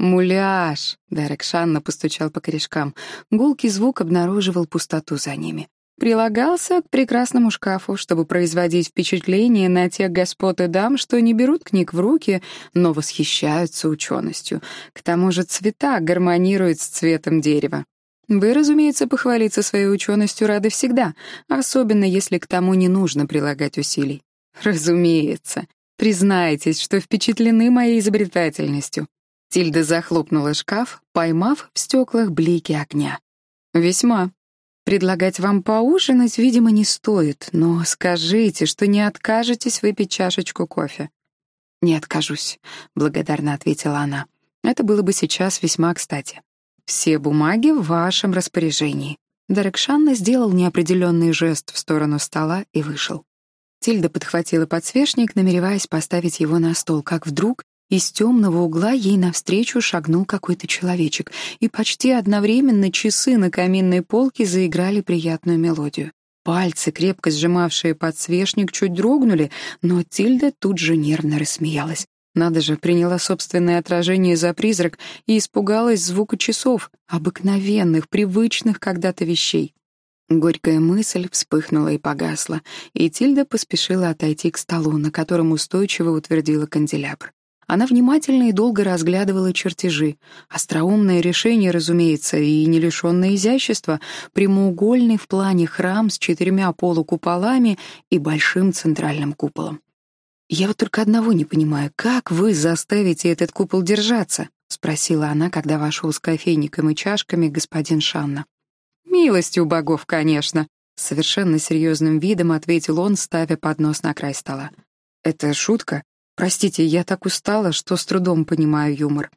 «Муляж!» — Дерек Шанна постучал по корешкам. Гулкий звук обнаруживал пустоту за ними. Прилагался к прекрасному шкафу, чтобы производить впечатление на тех господ и дам, что не берут книг в руки, но восхищаются ученостью. К тому же цвета гармонируют с цветом дерева. Вы, разумеется, похвалиться своей ученостью рады всегда, особенно если к тому не нужно прилагать усилий. Разумеется. Признайтесь, что впечатлены моей изобретательностью. Тильда захлопнула шкаф, поймав в стеклах блики огня. «Весьма. Предлагать вам поужинать, видимо, не стоит, но скажите, что не откажетесь выпить чашечку кофе». «Не откажусь», — благодарно ответила она. «Это было бы сейчас весьма кстати. Все бумаги в вашем распоряжении». Дерек Шанна сделал неопределенный жест в сторону стола и вышел. Тильда подхватила подсвечник, намереваясь поставить его на стол, как вдруг из темного угла ей навстречу шагнул какой-то человечек, и почти одновременно часы на каминной полке заиграли приятную мелодию. Пальцы, крепко сжимавшие подсвечник, чуть дрогнули, но Тильда тут же нервно рассмеялась. Надо же, приняла собственное отражение за призрак и испугалась звука часов, обыкновенных, привычных когда-то вещей. Горькая мысль вспыхнула и погасла, и Тильда поспешила отойти к столу, на котором устойчиво утвердила канделябр. Она внимательно и долго разглядывала чертежи. Остроумное решение, разумеется, и не лишенное изящества, прямоугольный в плане храм с четырьмя полукуполами и большим центральным куполом. «Я вот только одного не понимаю, как вы заставите этот купол держаться?» — спросила она, когда вошел с кофейником и чашками господин Шанна. «Милостью богов, конечно», — совершенно серьезным видом ответил он, ставя поднос на край стола. «Это шутка?» Простите, я так устала, что с трудом понимаю юмор.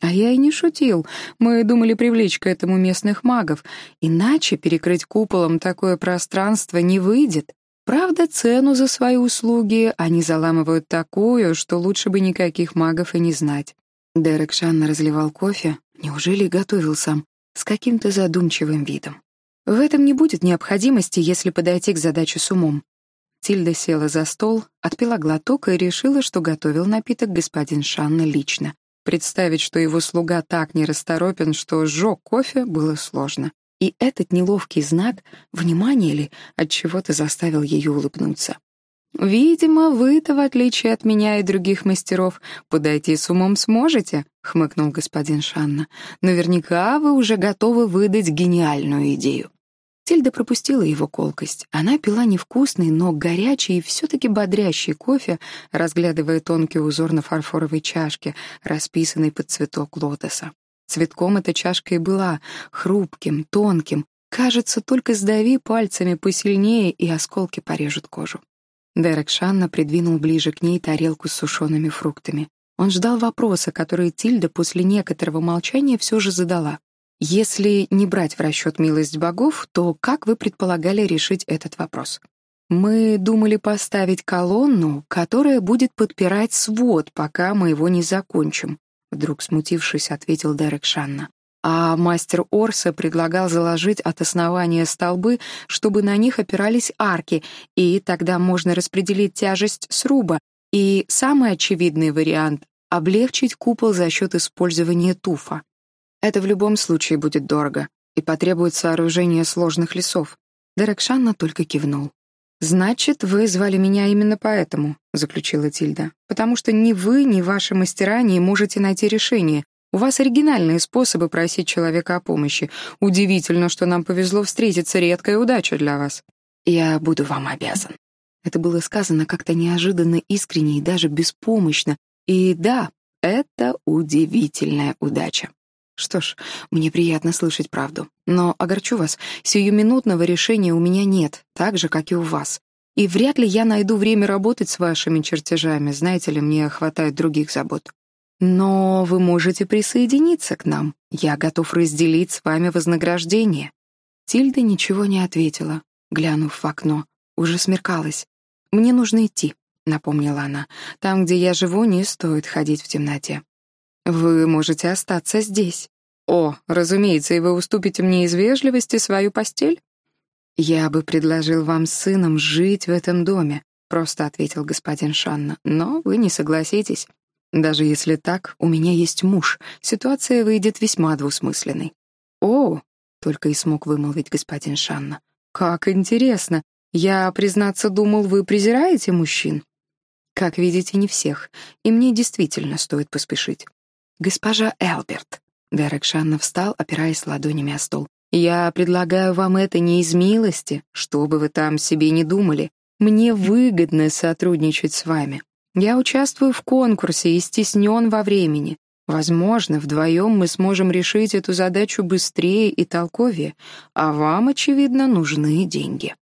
А я и не шутил. Мы думали привлечь к этому местных магов. Иначе перекрыть куполом такое пространство не выйдет. Правда, цену за свои услуги они заламывают такую, что лучше бы никаких магов и не знать. Дерек Шанна разливал кофе. Неужели готовил сам? С каким-то задумчивым видом. В этом не будет необходимости, если подойти к задаче с умом. Тильда села за стол, отпила глоток и решила, что готовил напиток господин Шанна лично. Представить, что его слуга так нерасторопен, что сжег кофе, было сложно. И этот неловкий знак, внимание ли, от чего то заставил ее улыбнуться. «Видимо, вы-то, в отличие от меня и других мастеров, подойти с умом сможете», — хмыкнул господин Шанна. «Наверняка вы уже готовы выдать гениальную идею». Тильда пропустила его колкость. Она пила невкусный, но горячий и все-таки бодрящий кофе, разглядывая тонкий узор на фарфоровой чашке, расписанный под цветок лотоса. Цветком эта чашка и была, хрупким, тонким. Кажется, только сдави пальцами посильнее, и осколки порежут кожу. Дерек Шанна придвинул ближе к ней тарелку с сушеными фруктами. Он ждал вопроса, который Тильда после некоторого молчания все же задала. Если не брать в расчет милость богов, то как вы предполагали решить этот вопрос? Мы думали поставить колонну, которая будет подпирать свод, пока мы его не закончим, вдруг смутившись, ответил Дерек Шанна. А мастер Орса предлагал заложить от основания столбы, чтобы на них опирались арки, и тогда можно распределить тяжесть сруба. И самый очевидный вариант облегчить купол за счет использования туфа. Это в любом случае будет дорого и потребует сооружения сложных лесов. Дерек Шанна только кивнул. «Значит, вы звали меня именно поэтому», — заключила Тильда. «Потому что ни вы, ни ваши мастера не можете найти решение. У вас оригинальные способы просить человека о помощи. Удивительно, что нам повезло встретиться, редкая удача для вас. Я буду вам обязан». Это было сказано как-то неожиданно искренне и даже беспомощно. И да, это удивительная удача. Что ж, мне приятно слышать правду. Но, огорчу вас, сиюминутного решения у меня нет, так же, как и у вас. И вряд ли я найду время работать с вашими чертежами, знаете ли, мне хватает других забот. Но вы можете присоединиться к нам. Я готов разделить с вами вознаграждение». Тильда ничего не ответила, глянув в окно. Уже смеркалось. «Мне нужно идти», — напомнила она. «Там, где я живу, не стоит ходить в темноте». Вы можете остаться здесь. О, разумеется, и вы уступите мне из вежливости свою постель? Я бы предложил вам с сыном жить в этом доме, просто ответил господин Шанна. Но вы не согласитесь. Даже если так, у меня есть муж. Ситуация выйдет весьма двусмысленной. О, только и смог вымолвить господин Шанна. Как интересно. Я, признаться, думал, вы презираете мужчин. Как видите, не всех, и мне действительно стоит поспешить. «Госпожа Элберт», — Дерек Шанна встал, опираясь ладонями о стол. «Я предлагаю вам это не из милости, что бы вы там себе не думали. Мне выгодно сотрудничать с вами. Я участвую в конкурсе и стеснен во времени. Возможно, вдвоем мы сможем решить эту задачу быстрее и толковее, а вам, очевидно, нужны деньги».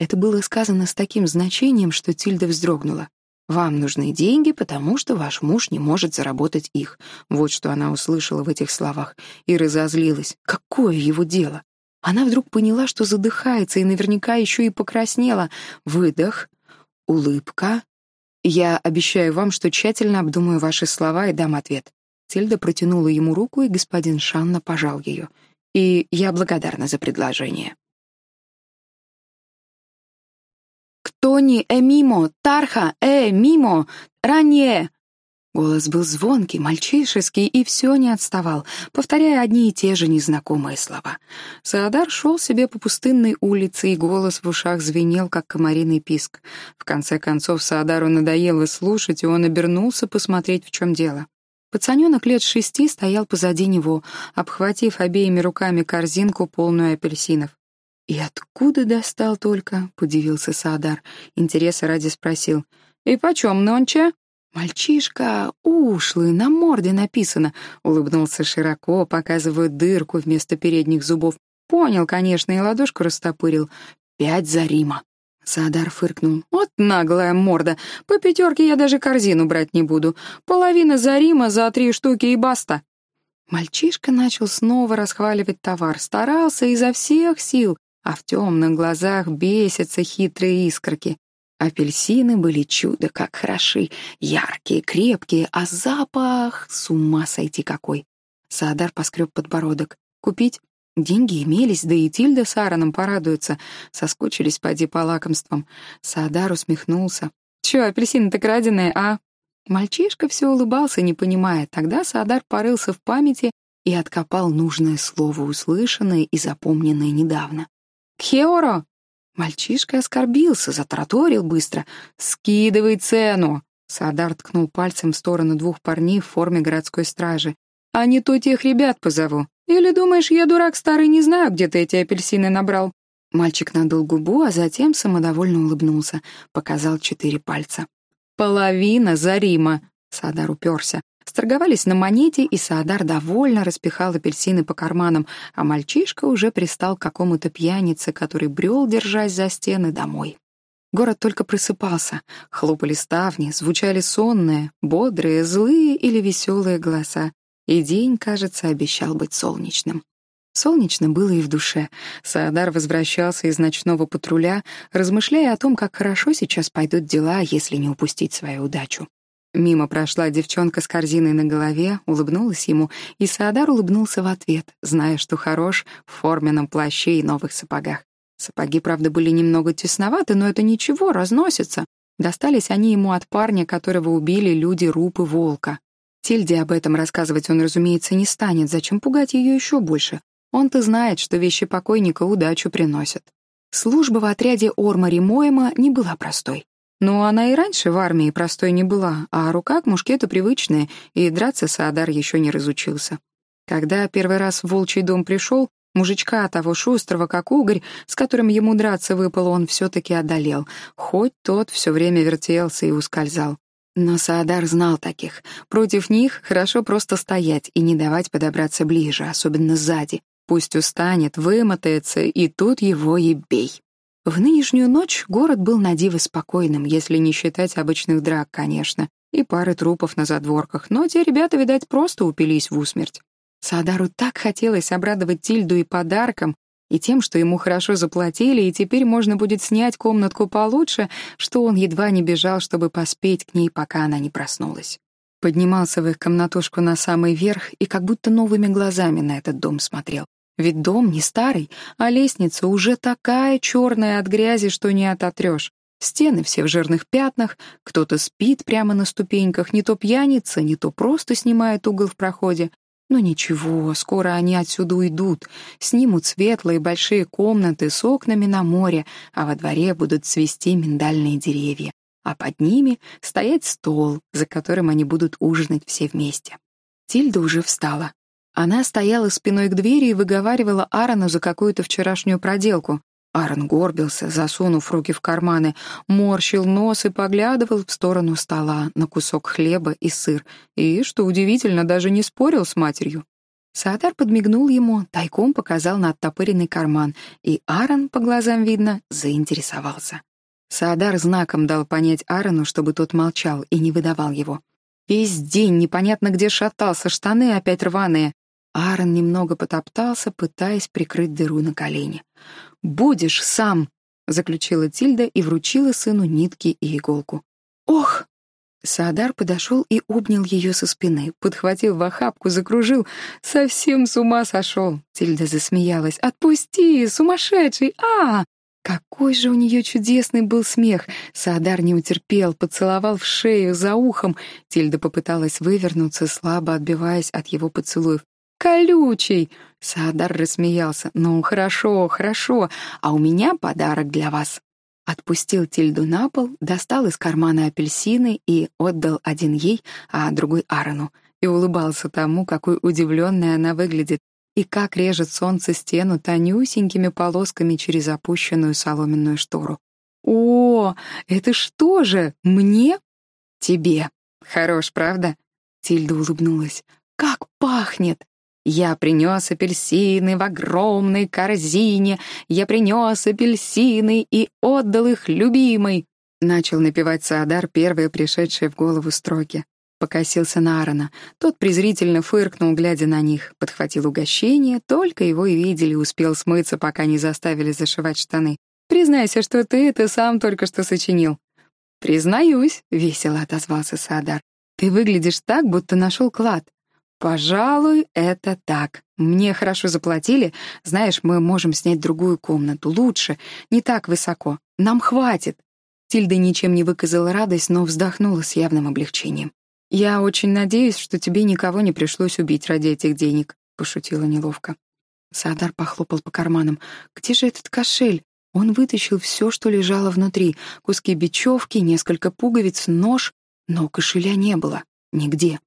Это было сказано с таким значением, что Тильда вздрогнула. Вам нужны деньги, потому что ваш муж не может заработать их. Вот что она услышала в этих словах и разозлилась. Какое его дело? Она вдруг поняла, что задыхается и наверняка еще и покраснела. Выдох, улыбка. Я обещаю вам, что тщательно обдумаю ваши слова и дам ответ. Тильда протянула ему руку, и господин Шанна пожал ее. И я благодарна за предложение. Тони, э, мимо! Тарха, э, мимо! Ранее!» Голос был звонкий, мальчишеский, и все не отставал, повторяя одни и те же незнакомые слова. Саадар шел себе по пустынной улице, и голос в ушах звенел, как комариный писк. В конце концов, Саадару надоело слушать, и он обернулся посмотреть, в чем дело. Пацаненок лет шести стоял позади него, обхватив обеими руками корзинку, полную апельсинов. «И откуда достал только?» — подивился Саадар. Интереса ради спросил. «И почем нонче?» «Мальчишка ушлый, на морде написано», — улыбнулся широко, показывая дырку вместо передних зубов. «Понял, конечно, и ладошку растопырил. Пять за Рима». Саадар фыркнул. «Вот наглая морда. По пятерке я даже корзину брать не буду. Половина за Рима за три штуки и баста». Мальчишка начал снова расхваливать товар, старался изо всех сил, а в темных глазах бесятся хитрые искорки. Апельсины были чудо как хороши, яркие, крепкие, а запах — с ума сойти какой. Саадар поскреб подбородок. «Купить?» Деньги имелись, да и Тильда с Аароном порадуются. Соскучились, поди, по лакомствам. Саадар усмехнулся. «Чё, апельсины-то краденые, а?» Мальчишка все улыбался, не понимая. Тогда Саадар порылся в памяти и откопал нужное слово, услышанное и запомненное недавно. «Кхеоро!» Мальчишка оскорбился, затраторил быстро. «Скидывай цену!» Садар ткнул пальцем в сторону двух парней в форме городской стражи. «А не то тех ребят позову. Или думаешь, я дурак старый, не знаю, где ты эти апельсины набрал?» Мальчик надул губу, а затем самодовольно улыбнулся, показал четыре пальца. «Половина за Рима!» Садар уперся. Сторговались на монете, и Саадар довольно распихал апельсины по карманам, а мальчишка уже пристал к какому-то пьянице, который брел, держась за стены, домой. Город только просыпался, хлопали ставни, звучали сонные, бодрые, злые или веселые голоса, и день, кажется, обещал быть солнечным. Солнечно было и в душе. Саадар возвращался из ночного патруля, размышляя о том, как хорошо сейчас пойдут дела, если не упустить свою удачу. Мимо прошла девчонка с корзиной на голове, улыбнулась ему, и Саадар улыбнулся в ответ, зная, что хорош в форменном плаще и новых сапогах. Сапоги, правда, были немного тесноваты, но это ничего, разносится. Достались они ему от парня, которого убили люди Рупы Волка. Тильде об этом рассказывать он, разумеется, не станет. Зачем пугать ее еще больше? Он-то знает, что вещи покойника удачу приносят. Служба в отряде Ормари Моема не была простой. Но она и раньше в армии простой не была, а рука к мушкету привычная, и драться Саадар еще не разучился. Когда первый раз в волчий дом пришел, мужичка того шустрого, как угорь, с которым ему драться выпало, он все-таки одолел, хоть тот все время вертелся и ускользал. Но Саадар знал таких. Против них хорошо просто стоять и не давать подобраться ближе, особенно сзади. Пусть устанет, вымотается, и тут его и бей. В нынешнюю ночь город был на диво спокойным, если не считать обычных драк, конечно, и пары трупов на задворках, но те ребята, видать, просто упились в усмерть. Саадару так хотелось обрадовать Тильду и подарком, и тем, что ему хорошо заплатили, и теперь можно будет снять комнатку получше, что он едва не бежал, чтобы поспеть к ней, пока она не проснулась. Поднимался в их комнатушку на самый верх и как будто новыми глазами на этот дом смотрел. Ведь дом не старый, а лестница уже такая черная от грязи, что не ототрешь. Стены все в жирных пятнах, кто-то спит прямо на ступеньках, не то пьяница, не то просто снимает угол в проходе. Но ничего, скоро они отсюда уйдут, снимут светлые большие комнаты с окнами на море, а во дворе будут цвести миндальные деревья, а под ними стоять стол, за которым они будут ужинать все вместе. Тильда уже встала. Она стояла спиной к двери и выговаривала Аарону за какую-то вчерашнюю проделку. Аарон горбился, засунув руки в карманы, морщил нос и поглядывал в сторону стола на кусок хлеба и сыр, и, что удивительно, даже не спорил с матерью. Саатар подмигнул ему, тайком показал на оттопыренный карман, и Аарон, по глазам видно, заинтересовался. Саадар знаком дал понять Аарону, чтобы тот молчал и не выдавал его. Весь день непонятно где шатался, штаны опять рваные. Аарон немного потоптался, пытаясь прикрыть дыру на колене. «Будешь сам!» — заключила Тильда и вручила сыну нитки и иголку. «Ох!» Саадар подошел и обнял ее со спины, подхватил в охапку, закружил. «Совсем с ума сошел!» Тильда засмеялась. «Отпусти! Сумасшедший! а Какой же у нее чудесный был смех! Саадар не утерпел, поцеловал в шею, за ухом. Тильда попыталась вывернуться, слабо отбиваясь от его поцелуев. «Колючий!» — Саадар рассмеялся. «Ну, хорошо, хорошо, а у меня подарок для вас». Отпустил Тильду на пол, достал из кармана апельсины и отдал один ей, а другой Аарону, и улыбался тому, какой удивленной она выглядит, и как режет солнце стену тонюсенькими полосками через опущенную соломенную штору. «О, это что же, мне?» «Тебе. Хорош, правда?» Тильда улыбнулась. «Как пахнет!» Я принес апельсины в огромной корзине, я принес апельсины и отдал их любимой. Начал напевать Саадар первые пришедшие в голову строки. Покосился на Аарона. Тот презрительно фыркнул, глядя на них, подхватил угощение, только его и видели, успел смыться, пока не заставили зашивать штаны. «Признайся, что ты это сам только что сочинил». «Признаюсь», — весело отозвался Саадар. «Ты выглядишь так, будто нашел клад. «Пожалуй, это так. Мне хорошо заплатили. Знаешь, мы можем снять другую комнату. Лучше. Не так высоко. Нам хватит». Тильда ничем не выказала радость, но вздохнула с явным облегчением. «Я очень надеюсь, что тебе никого не пришлось убить ради этих денег», — пошутила неловко. Саадар похлопал по карманам. «Где же этот кошель?» Он вытащил все, что лежало внутри. Куски бечевки, несколько пуговиц, нож. Но кошеля не было. Нигде.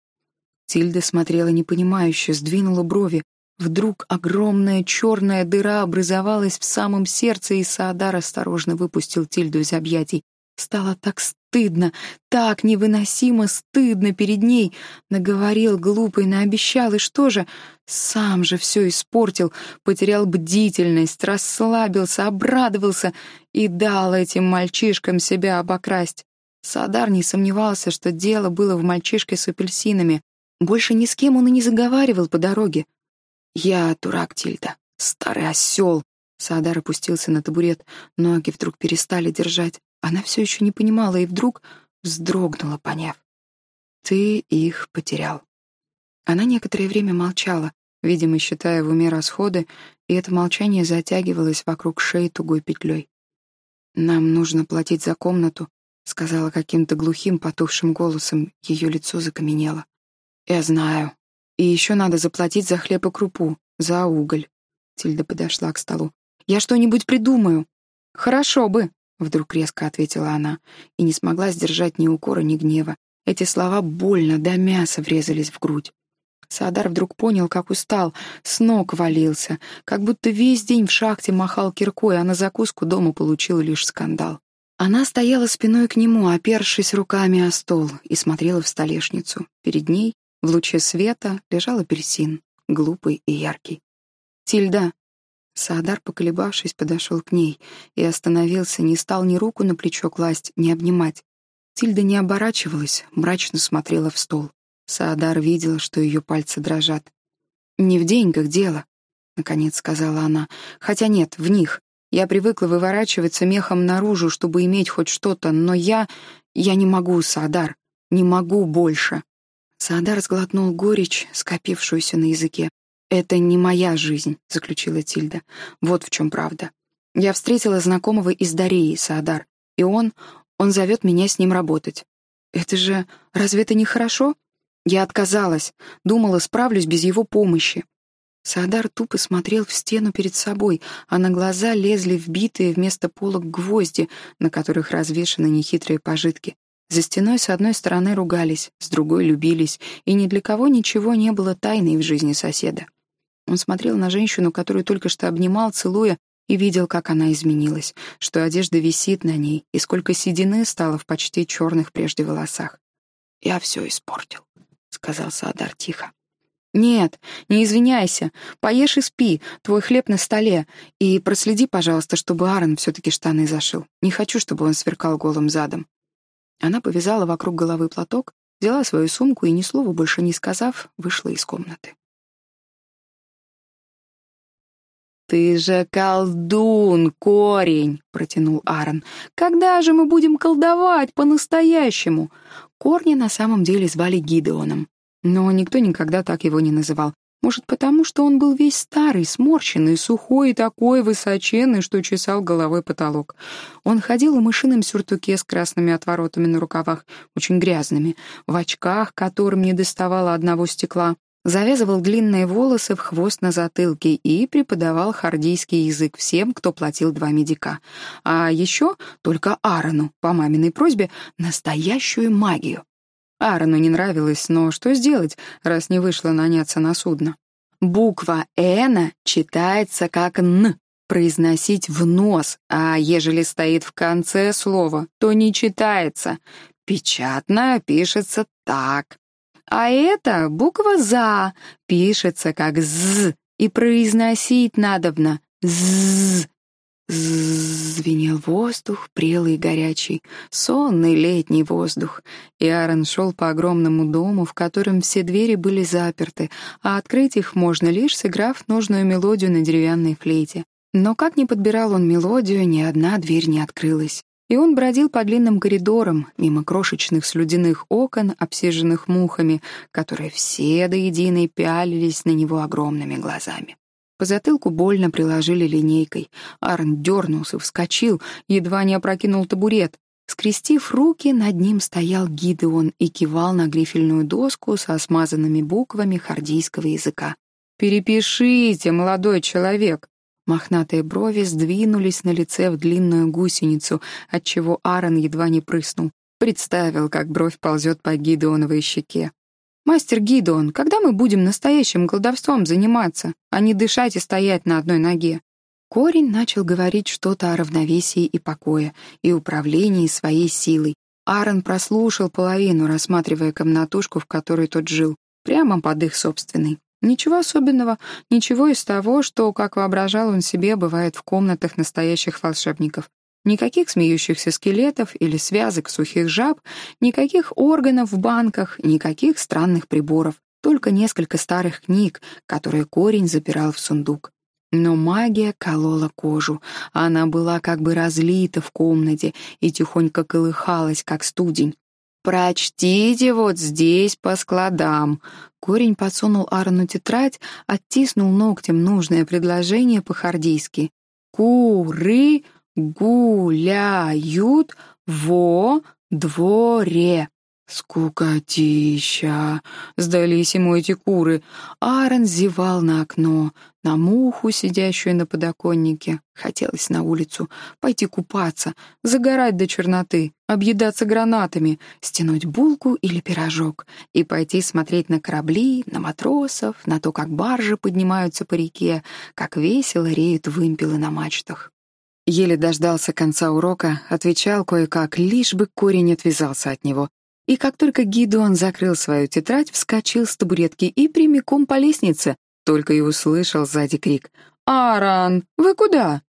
Тильда смотрела непонимающе, сдвинула брови. Вдруг огромная черная дыра образовалась в самом сердце, и Саадар осторожно выпустил Тильду из объятий. Стало так стыдно, так невыносимо стыдно перед ней. Наговорил глупый, наобещал, и что же? Сам же все испортил, потерял бдительность, расслабился, обрадовался и дал этим мальчишкам себя обокрасть. Садар не сомневался, что дело было в мальчишке с апельсинами. Больше ни с кем он и не заговаривал по дороге. «Я дурак, Тильда, старый осел!» Саадар опустился на табурет, ноги вдруг перестали держать. Она все еще не понимала и вдруг вздрогнула, поняв. «Ты их потерял». Она некоторое время молчала, видимо, считая в уме расходы, и это молчание затягивалось вокруг шеи тугой петлей. «Нам нужно платить за комнату», — сказала каким-то глухим, потухшим голосом. Ее лицо закаменело. Я знаю. И еще надо заплатить за хлеб и крупу, за уголь. Тильда подошла к столу. Я что-нибудь придумаю. Хорошо бы, вдруг резко ответила она и не смогла сдержать ни укора, ни гнева. Эти слова больно до мяса врезались в грудь. Саадар вдруг понял, как устал, с ног валился, как будто весь день в шахте махал киркой, а на закуску дома получил лишь скандал. Она стояла спиной к нему, опершись руками о стол, и смотрела в столешницу. Перед ней, в луче света, лежал апельсин, глупый и яркий. «Тильда!» Саадар, поколебавшись, подошел к ней и остановился, не стал ни руку на плечо класть, ни обнимать. Тильда не оборачивалась, мрачно смотрела в стол. Саадар видел, что ее пальцы дрожат. «Не в деньгах дело», — наконец сказала она. «Хотя нет, в них. Я привыкла выворачиваться мехом наружу, чтобы иметь хоть что-то, но я... я не могу, Саадар. Не могу больше». Саадар сглотнул горечь, скопившуюся на языке. «Это не моя жизнь», — заключила Тильда. «Вот в чем правда. Я встретила знакомого из Дареи, Саадар, и он... он зовет меня с ним работать. Это же... разве это не хорошо? Я отказалась, думала, справлюсь без его помощи. Саадар тупо смотрел в стену перед собой, а на глаза лезли вбитые вместо полок гвозди, на которых развешаны нехитрые пожитки. За стеной с одной стороны ругались, с другой любились, и ни для кого ничего не было тайной в жизни соседа. Он смотрел на женщину, которую только что обнимал, целуя, и видел, как она изменилась, что одежда висит на ней, и сколько седины стало в почти черных прежде волосах. «Я все испортил», — сказал Саадар тихо. «Нет, не извиняйся. Поешь и спи. Твой хлеб на столе. И проследи, пожалуйста, чтобы Аарон все-таки штаны зашил. Не хочу, чтобы он сверкал голым задом». Она повязала вокруг головы платок, взяла свою сумку и, ни слова больше не сказав, вышла из комнаты. «Ты же колдун, корень!» — протянул Аарон. «Когда же мы будем колдовать по-настоящему?» Корня на самом деле звали Гидеоном, но никто никогда так его не называл. Может, потому что он был весь старый, сморщенный, сухой и такой высоченный, что чесал головой потолок. Он ходил в мышином сюртуке с красными отворотами на рукавах, очень грязными, в очках, которым не доставало одного стекла, завязывал длинные волосы в хвост на затылке и преподавал хардийский язык всем, кто платил два медика. А еще только Аарону, по маминой просьбе, настоящую магию. Аарону не нравилось, но что сделать, раз не вышло наняться на судно? Буква «эна» читается как «н», произносить в нос, а ежели стоит в конце слова, то не читается. Печатно пишется так. А это буква «за» пишется как «з», и произносить надобно «з». Звенел воздух, прелый и горячий, сонный летний воздух. И Аарон шел по огромному дому, в котором все двери были заперты, а открыть их можно лишь сыграв нужную мелодию на деревянной флейте. Но как ни подбирал он мелодию, ни одна дверь не открылась и он бродил по длинным коридорам, мимо крошечных слюдяных окон, обсиженных мухами, которые все до единой пялились на него огромными глазами. По затылку больно приложили линейкой. Арн дернулся, вскочил, едва не опрокинул табурет. Скрестив руки, над ним стоял Гидеон и кивал на грифельную доску со смазанными буквами хардийского языка. «Перепишите, молодой человек!» Мохнатые брови сдвинулись на лице в длинную гусеницу, отчего Аарон едва не прыснул. Представил, как бровь ползет по Гидеоновой щеке. «Мастер Гидеон, когда мы будем настоящим колдовством заниматься, а не дышать и стоять на одной ноге?» Корень начал говорить что-то о равновесии и покое, и управлении своей силой. Аарон прослушал половину, рассматривая комнатушку, в которой тот жил, прямо под их собственной. Ничего особенного, ничего из того, что, как воображал он себе, бывает в комнатах настоящих волшебников. Никаких смеющихся скелетов или связок сухих жаб, никаких органов в банках, никаких странных приборов, только несколько старых книг, которые корень запирал в сундук. Но магия колола кожу, она была как бы разлита в комнате и тихонько колыхалась, как студень. «Прочтите вот здесь по складам». Корень подсунул Аарону тетрадь, оттиснул ногтем нужное предложение по-хардийски. «Куры гуляют во дворе». Скукотища! Сдались ему эти куры. Аарон зевал на окно, на муху, сидящую на подоконнике. Хотелось на улицу, пойти купаться, загорать до черноты, объедаться гранатами, стянуть булку или пирожок и пойти смотреть на корабли, на матросов, на то, как баржи поднимаются по реке, как весело реют вымпелы на мачтах. Еле дождался конца урока, отвечал кое-как, лишь бы корень отвязался от него, и как только Гидеон закрыл свою тетрадь, вскочил с табуретки и прямиком по лестнице, только и услышал сзади крик «Аран, вы куда?»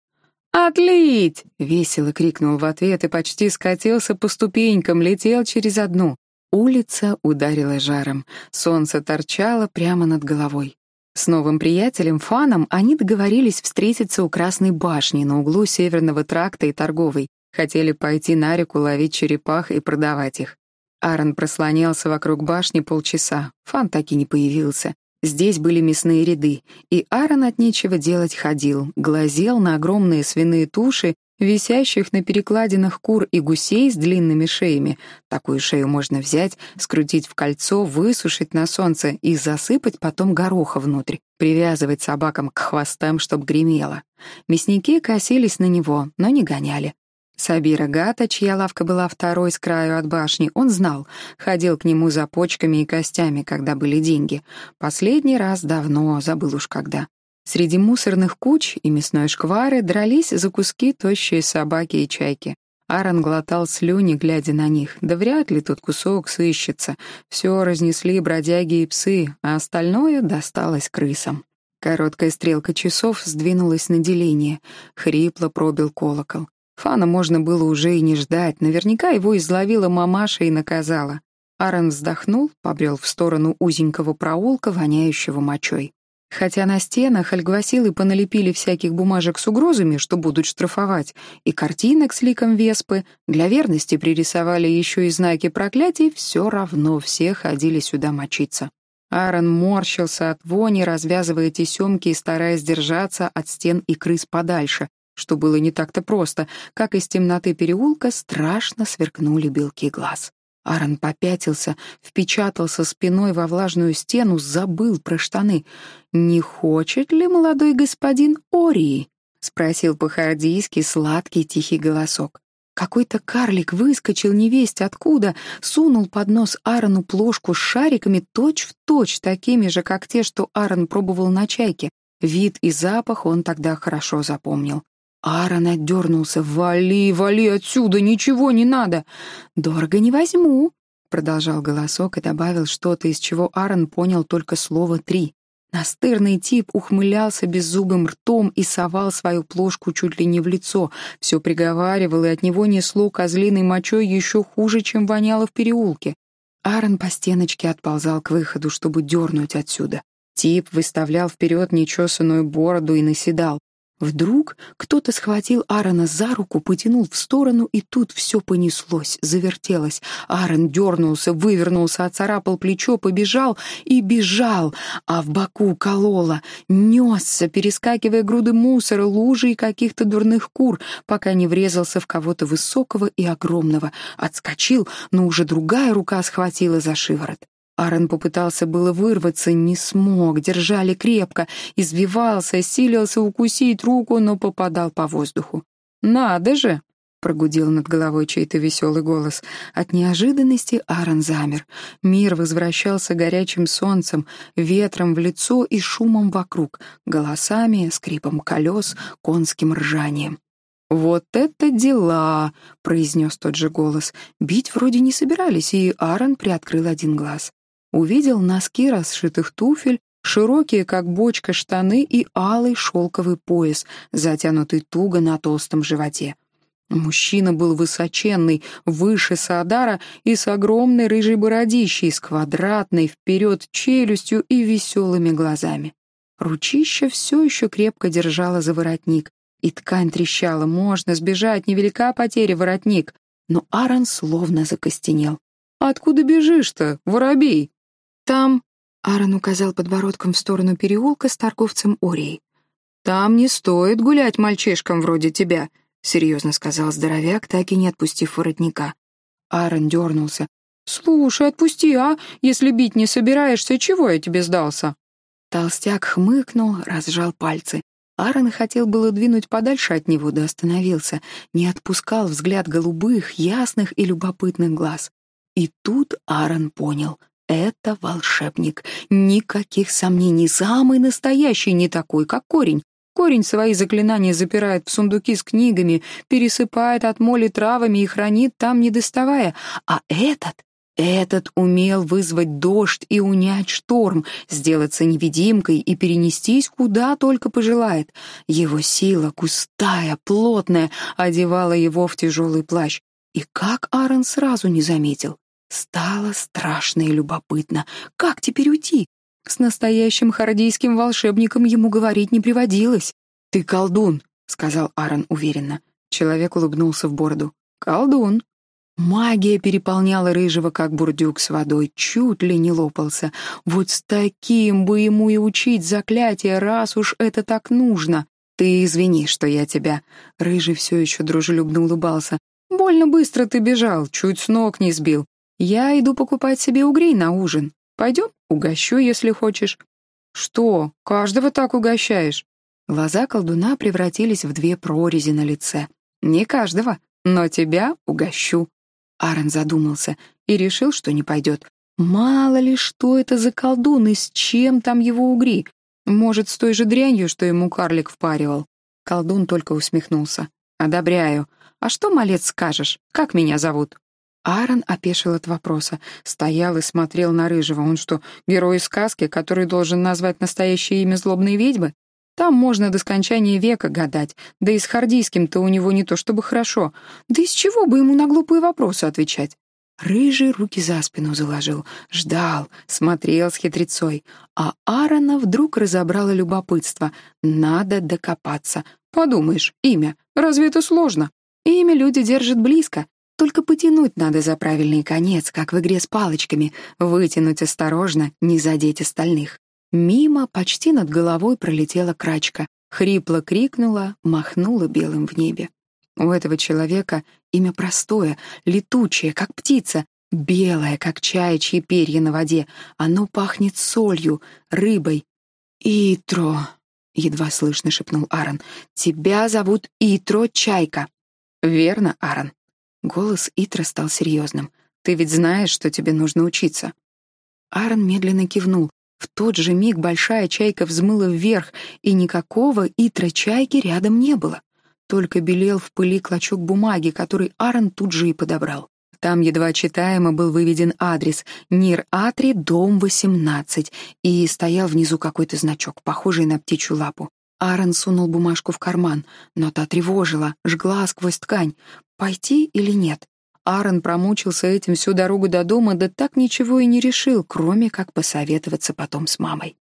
«Отлить!» — весело крикнул в ответ и почти скатился по ступенькам, летел через одну. Улица ударила жаром, солнце торчало прямо над головой. С новым приятелем Фаном они договорились встретиться у Красной башни на углу Северного тракта и Торговой. Хотели пойти на реку ловить черепах и продавать их. Аарон прослонялся вокруг башни полчаса. Фан так и не появился. Здесь были мясные ряды, и Аарон от нечего делать ходил, глазел на огромные свиные туши, висящих на перекладинах кур и гусей с длинными шеями. Такую шею можно взять, скрутить в кольцо, высушить на солнце и засыпать потом гороха внутрь, привязывать собакам к хвостам, чтоб гремело. Мясники косились на него, но не гоняли. Сабира Гата, чья лавка была второй с краю от башни, он знал, ходил к нему за почками и костями, когда были деньги. Последний раз давно, забыл уж когда. Среди мусорных куч и мясной шквары дрались за куски тощие собаки и чайки. Аарон глотал слюни, глядя на них. Да вряд ли тут кусок сыщется. Все разнесли бродяги и псы, а остальное досталось крысам. Короткая стрелка часов сдвинулась на деление. Хрипло пробил колокол. Фана можно было уже и не ждать, наверняка его изловила мамаша и наказала. Аарон вздохнул, побрел в сторону узенького проулка, воняющего мочой. Хотя на стенах альгвасилы поналепили всяких бумажек с угрозами, что будут штрафовать, и картинок с ликом веспы, для верности пририсовали еще и знаки проклятий, все равно все ходили сюда мочиться. Аарон морщился от вони, развязывая тесемки и стараясь держаться от стен и крыс подальше, что было не так-то просто, как из темноты переулка страшно сверкнули белки глаз. Аарон попятился, впечатался спиной во влажную стену, забыл про штаны. «Не хочет ли молодой господин Ории?» — спросил по-хардийски сладкий тихий голосок. Какой-то карлик выскочил невесть откуда, сунул под нос Аарону плошку с шариками точь-в-точь, точь, такими же, как те, что Аарон пробовал на чайке. Вид и запах он тогда хорошо запомнил. Аарон отдернулся. «Вали, вали отсюда, ничего не надо!» «Дорого не возьму», — продолжал голосок и добавил что-то, из чего Аарон понял только слово «три». Настырный тип ухмылялся беззубым ртом и совал свою плошку чуть ли не в лицо, все приговаривал, и от него несло козлиной мочой еще хуже, чем воняло в переулке. Аарон по стеночке отползал к выходу, чтобы дернуть отсюда. Тип выставлял вперед нечесанную бороду и наседал. Вдруг кто-то схватил Аарона за руку, потянул в сторону, и тут все понеслось, завертелось. Аарон дернулся, вывернулся, оцарапал плечо, побежал и бежал, а в боку кололо, несся, перескакивая груды мусора, лужи и каких-то дурных кур, пока не врезался в кого-то высокого и огромного. Отскочил, но уже другая рука схватила за шиворот. Аарон попытался было вырваться, не смог, держали крепко, извивался, силился укусить руку, но попадал по воздуху. «Надо же!» — прогудел над головой чей-то веселый голос. От неожиданности Аарон замер. Мир возвращался горячим солнцем, ветром в лицо и шумом вокруг, голосами, скрипом колес, конским ржанием. «Вот это дела!» — произнес тот же голос. Бить вроде не собирались, и Аарон приоткрыл один глаз увидел носки расшитых туфель, широкие, как бочка, штаны и алый шелковый пояс, затянутый туго на толстом животе. Мужчина был высоченный, выше Саадара и с огромной рыжей бородищей, с квадратной вперед челюстью и веселыми глазами. Ручища все еще крепко держала за воротник, и ткань трещала. Можно сбежать, невелика потеря воротник. Но Аарон словно закостенел. «Откуда бежишь-то, воробей?» «Там...» — Аарон указал подбородком в сторону переулка с торговцем Орией. «Там не стоит гулять мальчишкам вроде тебя», — серьезно сказал здоровяк, так и не отпустив воротника. Аарон дернулся. «Слушай, отпусти, а? Если бить не собираешься, чего я тебе сдался?» Толстяк хмыкнул, разжал пальцы. Аарон хотел было двинуть подальше от него, да остановился, не отпускал взгляд голубых, ясных и любопытных глаз. И тут Аарон понял — это волшебник. Никаких сомнений, самый настоящий, не такой, как корень. Корень свои заклинания запирает в сундуки с книгами, пересыпает от моли травами и хранит там, не доставая. А этот этот умел вызвать дождь и унять шторм, сделаться невидимкой и перенестись куда только пожелает. Его сила, густая, плотная, одевала его в тяжелый плащ. И как Аарон сразу не заметил. Стало страшно и любопытно. Как теперь уйти? С настоящим хардийским волшебником ему говорить не приводилось. «Ты колдун», — сказал Аарон уверенно. Человек улыбнулся в бороду. «Колдун», Магия переполняла рыжего, как бурдюк с водой, чуть ли не лопался. Вот с таким бы ему и учить заклятие, раз уж это так нужно. Ты извини, что я тебя. Рыжий все еще дружелюбно улыбался. Больно быстро ты бежал, чуть с ног не сбил. Я иду покупать себе угрей на ужин. Пойдем, угощу, если хочешь. Что, каждого так угощаешь? Глаза колдуна превратились в две прорези на лице. Не каждого, но тебя угощу. Аарон задумался и решил, что не пойдет. Мало ли, что это за колдун и с чем там его угри. Может, с той же дрянью, что ему карлик впаривал. Колдун только усмехнулся. «Одобряю. А что, малец, скажешь? Как меня зовут?» Аарон опешил от вопроса. Стоял и смотрел на Рыжего. Он что, герой сказки, который должен назвать настоящее имя злобной ведьмы? Там можно до скончания века гадать, да и с хардийским-то у него не то чтобы хорошо. Да из чего бы ему на глупые вопросы отвечать? Рыжий руки за спину заложил, ждал, смотрел с хитрецой. А Аарона вдруг разобрало любопытство. Надо докопаться. Подумаешь, имя. Разве это сложно? Имя люди держат близко. Только потянуть надо за правильный конец, как в игре с палочками. Вытянуть осторожно, не задеть остальных. Мимо, почти над головой пролетела крачка, хрипло крикнула, махнула белым в небе. У этого человека имя простое, летучее, как птица, белое, как чаячьи перья на воде. Оно пахнет солью, рыбой. «Итро», — едва слышно шепнул Аарон, — «тебя зовут Итро Чайка». «Верно, Аарон». Голос Итра стал серьезным. «Ты ведь знаешь, что тебе нужно учиться». Аарон медленно кивнул, в тот же миг большая чайка взмыла вверх, и никакого итра чайки рядом не было. Только белел в пыли клочок бумаги, который Аарон тут же и подобрал. Там едва читаемо был выведен адрес «Нир-Атри, дом 18», и стоял внизу какой-то значок, похожий на птичью лапу. Аарон сунул бумажку в карман, но та тревожила, жгла сквозь ткань. Пойти или нет? Аарон промучился этим всю дорогу до дома, да так ничего и не решил, кроме как посоветоваться потом с мамой.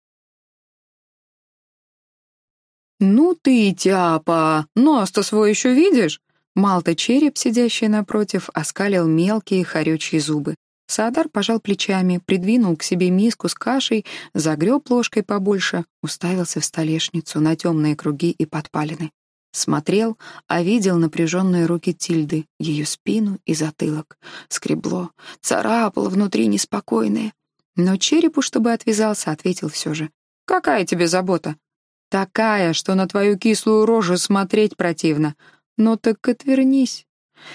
«Ну ты, тяпа, нос-то свой еще видишь?» Малта череп, сидящий напротив, оскалил мелкие хорючие зубы. Саадар пожал плечами, придвинул к себе миску с кашей, загреб ложкой побольше, уставился в столешницу на темные круги и подпалины. Смотрел, а видел напряженные руки Тильды, ее спину и затылок. Скребло, царапало внутри неспокойное. Но черепу, чтобы отвязался, ответил все же. «Какая тебе забота?» «Такая, что на твою кислую рожу смотреть противно. Ну так отвернись».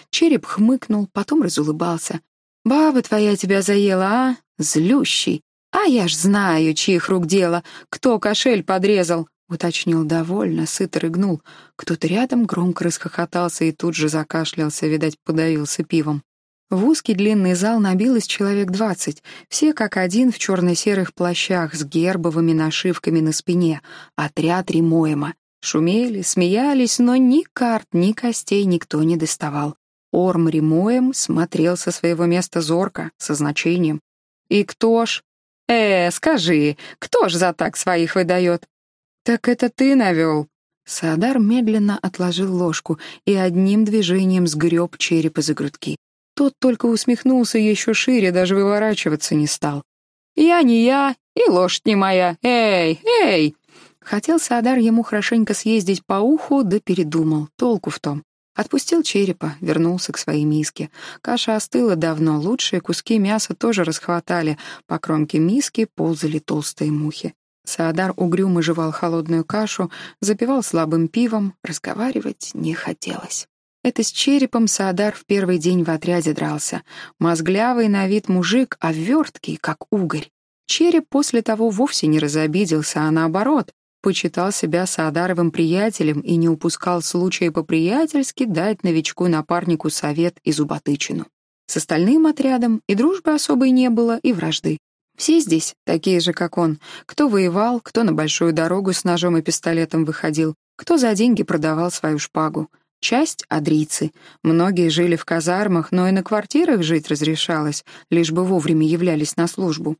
Череп хмыкнул, потом разулыбался. «Баба твоя тебя заела, а? Злющий. А я ж знаю, чьих рук дело, кто кошель подрезал. — уточнил довольно, сыто рыгнул. Кто-то рядом громко расхохотался и тут же закашлялся, видать, подавился пивом. В узкий длинный зал набилось человек двадцать, все как один в черно-серых плащах с гербовыми нашивками на спине, отряд Римоема. Шумели, смеялись, но ни карт, ни костей никто не доставал. Орм Римоем смотрел со своего места зорко, со значением. «И кто ж?» «Э, скажи, кто ж за так своих выдает?» «Так это ты навел?» Саадар медленно отложил ложку и одним движением сгреб череп из грудки. Тот только усмехнулся еще шире, даже выворачиваться не стал. «Я не я, и лошадь не моя. Эй, эй!» Хотел Саадар ему хорошенько съездить по уху, да передумал. Толку в том. Отпустил черепа, вернулся к своей миске. Каша остыла давно, лучшие куски мяса тоже расхватали. По кромке миски ползали толстые мухи. Саадар угрюмо жевал холодную кашу, запивал слабым пивом, разговаривать не хотелось. Это с черепом Саадар в первый день в отряде дрался. Мозглявый на вид мужик, а верткий, как угорь. Череп после того вовсе не разобиделся, а наоборот, почитал себя Саадаровым приятелем и не упускал случая по-приятельски дать новичку-напарнику совет и зуботычину. С остальным отрядом и дружбы особой не было, и вражды. Все здесь такие же, как он. Кто воевал, кто на большую дорогу с ножом и пистолетом выходил, кто за деньги продавал свою шпагу. Часть — адрийцы. Многие жили в казармах, но и на квартирах жить разрешалось, лишь бы вовремя являлись на службу.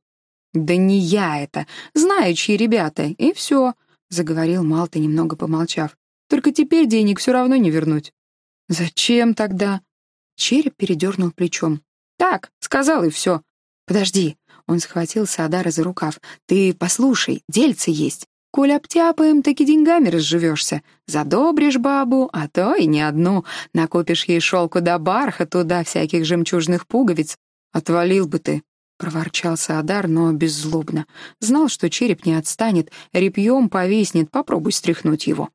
«Да не я это! Знаю, чьи ребята, и все. — заговорил Малта, немного помолчав. «Только теперь денег все равно не вернуть». «Зачем тогда?» Череп передернул плечом. «Так, сказал и все». «Подожди». Он схватил Саадара за рукав. «Ты послушай, дельцы есть. Коль обтяпаем, так и деньгами разживешься. Задобришь бабу, а то и не одну. Накопишь ей шелку да барха, туда всяких жемчужных пуговиц. Отвалил бы ты. — проворчал Саадар, но беззлобно. Знал, что череп не отстанет, репьем повиснет, попробуй стряхнуть его.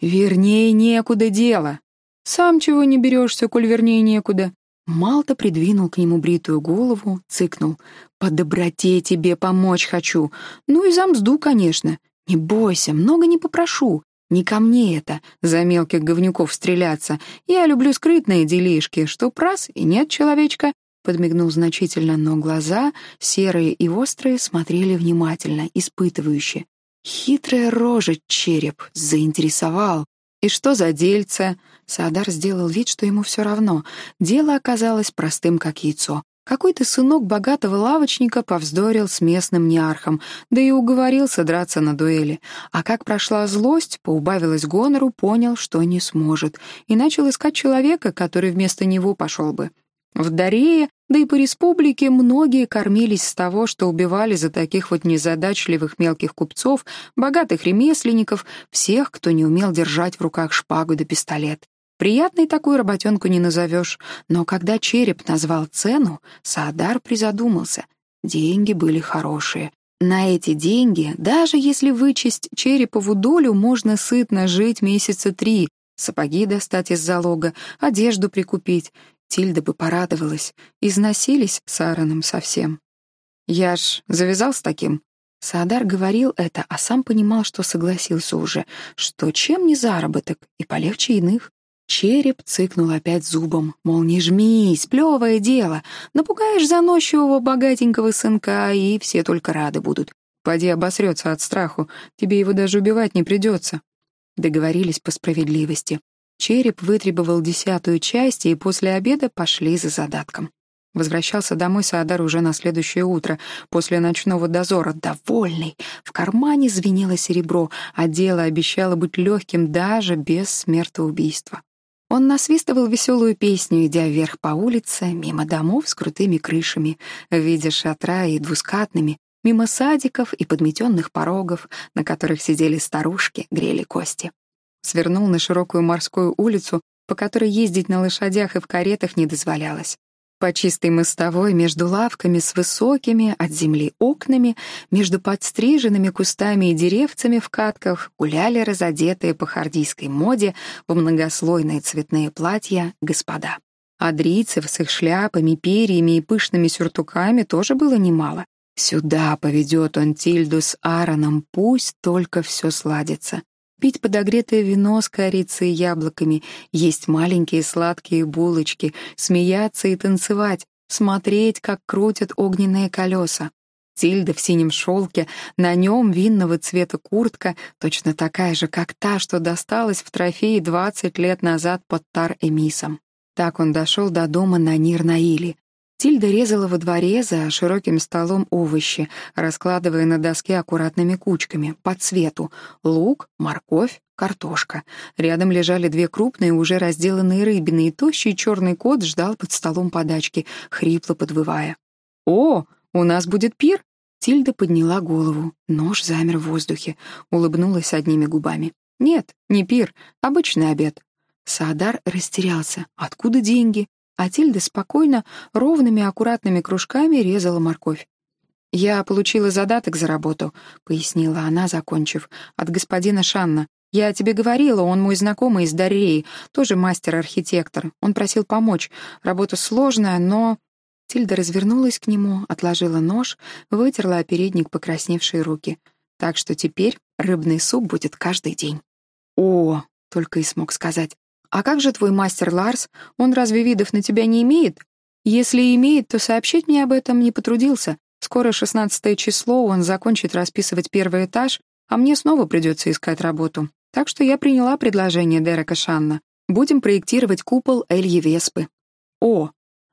«Вернее, некуда дело. Сам чего не берешься, коль вернее некуда?» Малта придвинул к нему бритую голову, цыкнул. «По доброте тебе помочь хочу. Ну и за мзду, конечно. Не бойся, много не попрошу. Не ко мне это, за мелких говнюков стреляться. Я люблю скрытные делишки, что прас и нет человечка, подмигнул значительно, но глаза, серые и острые, смотрели внимательно, испытывающе. Хитрая рожа череп заинтересовал. И что за дельце? Саадар сделал вид, что ему все равно. Дело оказалось простым, как яйцо. Какой-то сынок богатого лавочника повздорил с местным неархом, да и уговорился драться на дуэли. А как прошла злость, поубавилась гонору, понял, что не сможет, и начал искать человека, который вместо него пошел бы. В Дарее, да и по республике многие кормились с того, что убивали за таких вот незадачливых мелких купцов, богатых ремесленников, всех, кто не умел держать в руках шпагу да пистолет. Приятной такую работенку не назовешь, но когда череп назвал цену, Саадар призадумался. Деньги были хорошие. На эти деньги, даже если вычесть черепову долю, можно сытно жить месяца три, сапоги достать из залога, одежду прикупить. Тильда бы порадовалась. Износились с Аароном совсем. «Я ж завязал с таким». Саадар говорил это, а сам понимал, что согласился уже, что чем не заработок, и полегче иных. Череп цыкнул опять зубом, мол, не жмись, плевое дело. Напугаешь заносчивого богатенького сынка, и все только рады будут. Поди обосрется от страху, тебе его даже убивать не придется. Договорились по справедливости. Череп вытребовал десятую часть, и после обеда пошли за задатком. Возвращался домой Саадар уже на следующее утро, после ночного дозора, довольный. В кармане звенело серебро, а дело обещало быть легким даже без смертоубийства. Он насвистывал веселую песню, идя вверх по улице, мимо домов с крутыми крышами, в виде шатра и двускатными, мимо садиков и подметенных порогов, на которых сидели старушки, грели кости свернул на широкую морскую улицу, по которой ездить на лошадях и в каретах не дозволялось. По чистой мостовой между лавками с высокими от земли окнами, между подстриженными кустами и деревцами в катках гуляли разодетые по хардийской моде в многослойные цветные платья господа. Адрийцев с их шляпами, перьями и пышными сюртуками тоже было немало. Сюда поведет он Тильду с Аароном, пусть только все сладится пить подогретое вино с корицей и яблоками, есть маленькие сладкие булочки, смеяться и танцевать, смотреть, как крутят огненные колеса. Тильда в синем шелке, на нем винного цвета куртка, точно такая же, как та, что досталась в трофее 20 лет назад под Тар-Эмисом. Так он дошел до дома на Нир-Наили. Тильда резала во дворе за широким столом овощи, раскладывая на доске аккуратными кучками, по цвету — лук, морковь, картошка. Рядом лежали две крупные, уже разделанные рыбины, и тощий черный кот ждал под столом подачки, хрипло подвывая. «О, у нас будет пир!» Тильда подняла голову. Нож замер в воздухе, улыбнулась одними губами. «Нет, не пир, обычный обед. Саадар растерялся. Откуда деньги? А Тильда спокойно, ровными, аккуратными кружками резала морковь. «Я получила задаток за работу», — пояснила она, закончив, — «от господина Шанна. Я тебе говорила, он мой знакомый из Дарреи, тоже мастер-архитектор. Он просил помочь. Работа сложная, но...» Тильда развернулась к нему, отложила нож, вытерла о передник покрасневшие руки. «Так что теперь рыбный суп будет каждый день». «О!» — только и смог сказать. «А как же твой мастер Ларс? Он разве видов на тебя не имеет? Если имеет, то сообщить мне об этом не потрудился. Скоро шестнадцатое число, он закончит расписывать первый этаж, а мне снова придется искать работу. Так что я приняла предложение Дерека Шанна. Будем проектировать купол Эльи Веспы. О!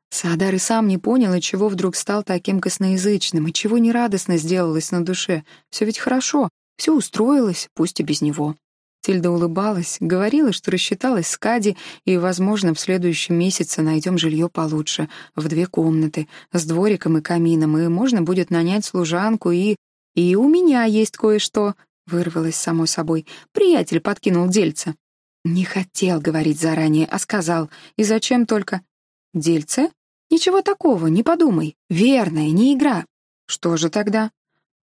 Саадар и сам не понял, чего вдруг стал таким косноязычным, и чего нерадостно сделалось на душе. Все ведь хорошо, все устроилось, пусть и без него. Тильда улыбалась, говорила, что рассчиталась с Кади, и, возможно, в следующем месяце найдем жилье получше, в две комнаты, с двориком и камином, и можно будет нанять служанку, и... «И у меня есть кое-что», — вырвалось само собой. Приятель подкинул дельце. Не хотел говорить заранее, а сказал. И зачем только? Дельце? Ничего такого, не подумай. Верная, не игра. Что же тогда?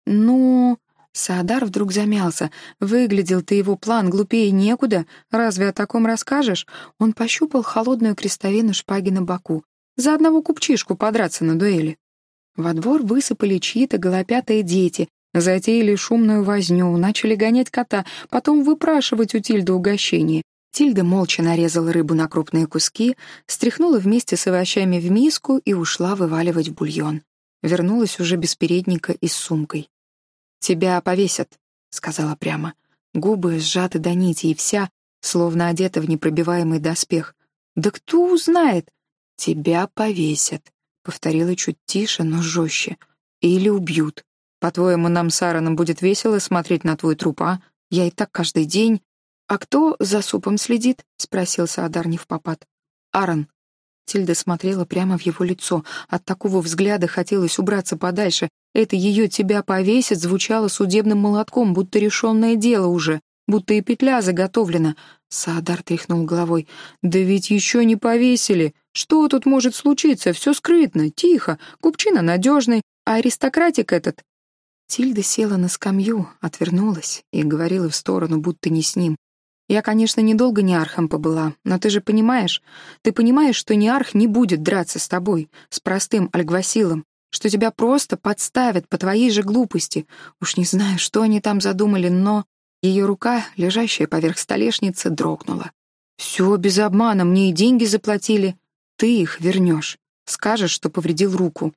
Ну... Саадар вдруг замялся. Выглядел ты его план глупее некуда. Разве о таком расскажешь? Он пощупал холодную крестовину шпаги на боку. За одного купчишку подраться на дуэли. Во двор высыпали чьи-то голопятые дети, затеяли шумную возню, начали гонять кота, потом выпрашивать у Тильды угощение. Тильда молча нарезала рыбу на крупные куски, стряхнула вместе с овощами в миску и ушла вываливать бульон. Вернулась уже без передника и с сумкой. «Тебя повесят», — сказала прямо. Губы сжаты до нити, и вся, словно одета в непробиваемый доспех. «Да кто узнает?» «Тебя повесят», — повторила чуть тише, но жестче. «Или убьют. По-твоему, нам с Аароном будет весело смотреть на твой труп, а? Я и так каждый день...» «А кто за супом следит?» — спросил Саадар не в попад. «Аарон», Тильда смотрела прямо в его лицо. От такого взгляда хотелось убраться подальше. Это ее тебя повесит звучало судебным молотком, будто решенное дело уже, будто и петля заготовлена. Саадар тряхнул головой. «Да ведь еще не повесили. Что тут может случиться? Все скрытно, тихо, купчина надежный, а аристократик этот...» Тильда села на скамью, отвернулась и говорила в сторону, будто не с ним. Я, конечно, недолго не архом побыла, но ты же понимаешь, ты понимаешь, что неарх не будет драться с тобой, с простым альгвасилом, что тебя просто подставят по твоей же глупости. Уж не знаю, что они там задумали, но... Ее рука, лежащая поверх столешницы, дрогнула. «Все без обмана, мне и деньги заплатили. Ты их вернешь. Скажешь, что повредил руку».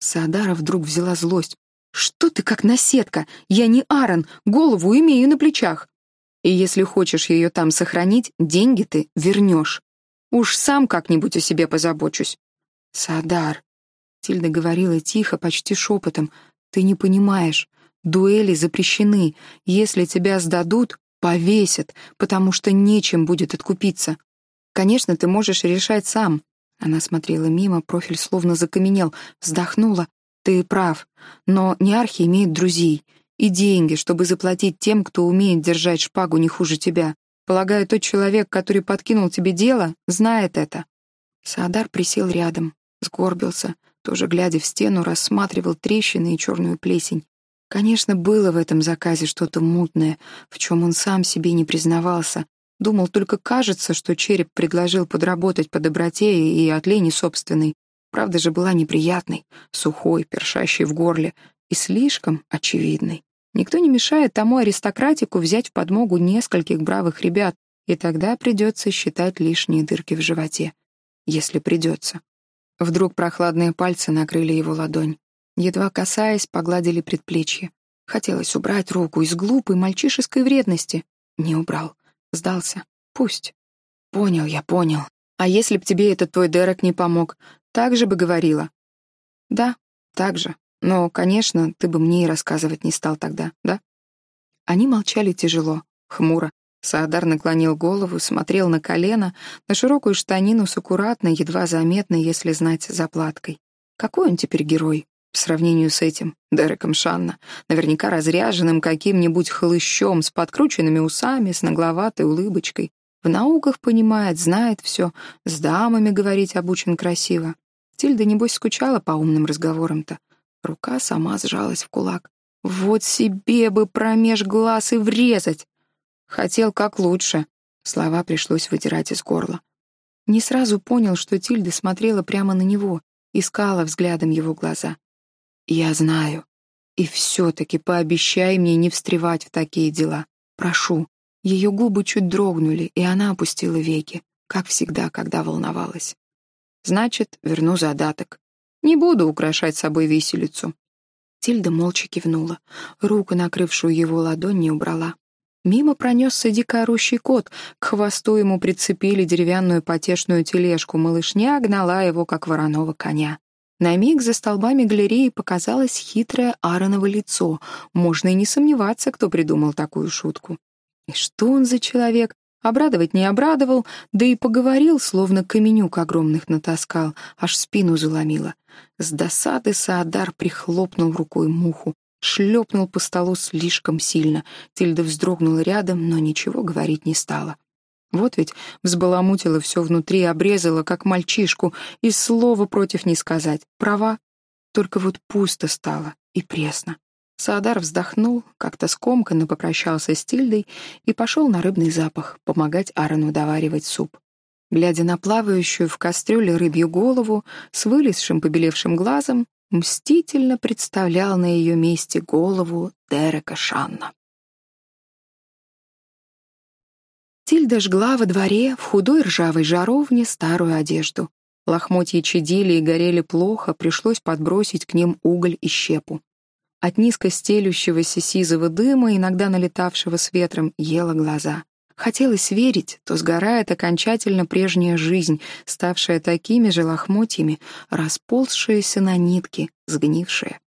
Саадара вдруг взяла злость. «Что ты как наседка? Я не Аарон, голову имею на плечах. И если хочешь ее там сохранить, деньги ты вернешь. Уж сам как-нибудь о себе позабочусь. Садар. Тильда говорила тихо, почти шепотом. Ты не понимаешь. Дуэли запрещены. Если тебя сдадут, повесят, потому что нечем будет откупиться. Конечно, ты можешь решать сам. Она смотрела мимо, профиль словно закаменел, вздохнула. Ты прав, но неархи имеют друзей, и деньги, чтобы заплатить тем, кто умеет держать шпагу не хуже тебя. Полагаю, тот человек, который подкинул тебе дело, знает это». Саадар присел рядом, сгорбился, тоже глядя в стену, рассматривал трещины и черную плесень. Конечно, было в этом заказе что-то мутное, в чем он сам себе не признавался. Думал, только кажется, что череп предложил подработать по доброте и от лени собственной. Правда же была неприятной, сухой, першащей в горле, и слишком очевидный. Никто не мешает тому аристократику взять в подмогу нескольких бравых ребят, и тогда придется считать лишние дырки в животе. Если придется. Вдруг прохладные пальцы накрыли его ладонь. Едва касаясь, погладили предплечье. Хотелось убрать руку из глупой мальчишеской вредности. Не убрал. Сдался. Пусть. Понял я, понял. А если б тебе этот твой Дерек не помог, так же бы говорила? Да, так же. Но, конечно, ты бы мне и рассказывать не стал тогда, да? Они молчали тяжело, хмуро. Саадар наклонил голову, смотрел на колено, на широкую штанину с аккуратной, едва заметной, если знать, заплаткой. Какой он теперь герой в сравнении с этим, Дереком Шанна, наверняка разряженным каким-нибудь хлыщом с подкрученными усами, с нагловатой улыбочкой. В науках понимает, знает все, с дамами говорить обучен красиво. Тильда, небось, скучала по умным разговорам-то. Рука сама сжалась в кулак. Вот себе бы промеж глаз и врезать! Хотел как лучше. Слова пришлось вытирать из горла. Не сразу понял, что Тильда смотрела прямо на него, искала взглядом его глаза. «Я знаю. И все-таки пообещай мне не встревать в такие дела. Прошу». Ее губы чуть дрогнули, и она опустила веки, как всегда, когда волновалась. «Значит, верну задаток. Не буду украшать собой виселицу». Тильда молча кивнула. Руку, накрывшую его ладонь, не убрала. Мимо пронесся дико орущий кот, к хвосту ему прицепили деревянную потешную тележку, малышня гнала его, как вороного коня. На миг за столбами галереи показалось хитрое Аароново лицо. Можно и не сомневаться, кто придумал такую шутку. И что он за человек? Обрадовать не обрадовал, да и поговорил, словно каменюк огромных натаскал, аж спину заломило. С досады Саадар прихлопнул рукой муху шлепнул по столу слишком сильно. Тильда вздрогнула рядом, но ничего говорить не стала. Вот ведь взбаламутила все внутри, обрезала, как мальчишку, и слова против не сказать. Права. Только вот пусто стало и пресно. Саадар вздохнул, как-то скомканно попрощался с Тильдой и пошел на рыбный запах, помогать Аарону доваривать суп. Глядя на плавающую в кастрюле рыбью голову с вылезшим побелевшим глазом, мстительно представлял на ее месте голову Дерека Шанна. Тильда жгла во дворе в худой ржавой жаровне старую одежду. Лохмотья чадили и горели плохо, пришлось подбросить к ним уголь и щепу. От низко стелющегося сизого дыма, иногда налетавшего с ветром, ела глаза. Хотелось верить, то сгорает окончательно прежняя жизнь, ставшая такими же лохмотьями, расползшаяся на нитки, сгнившая.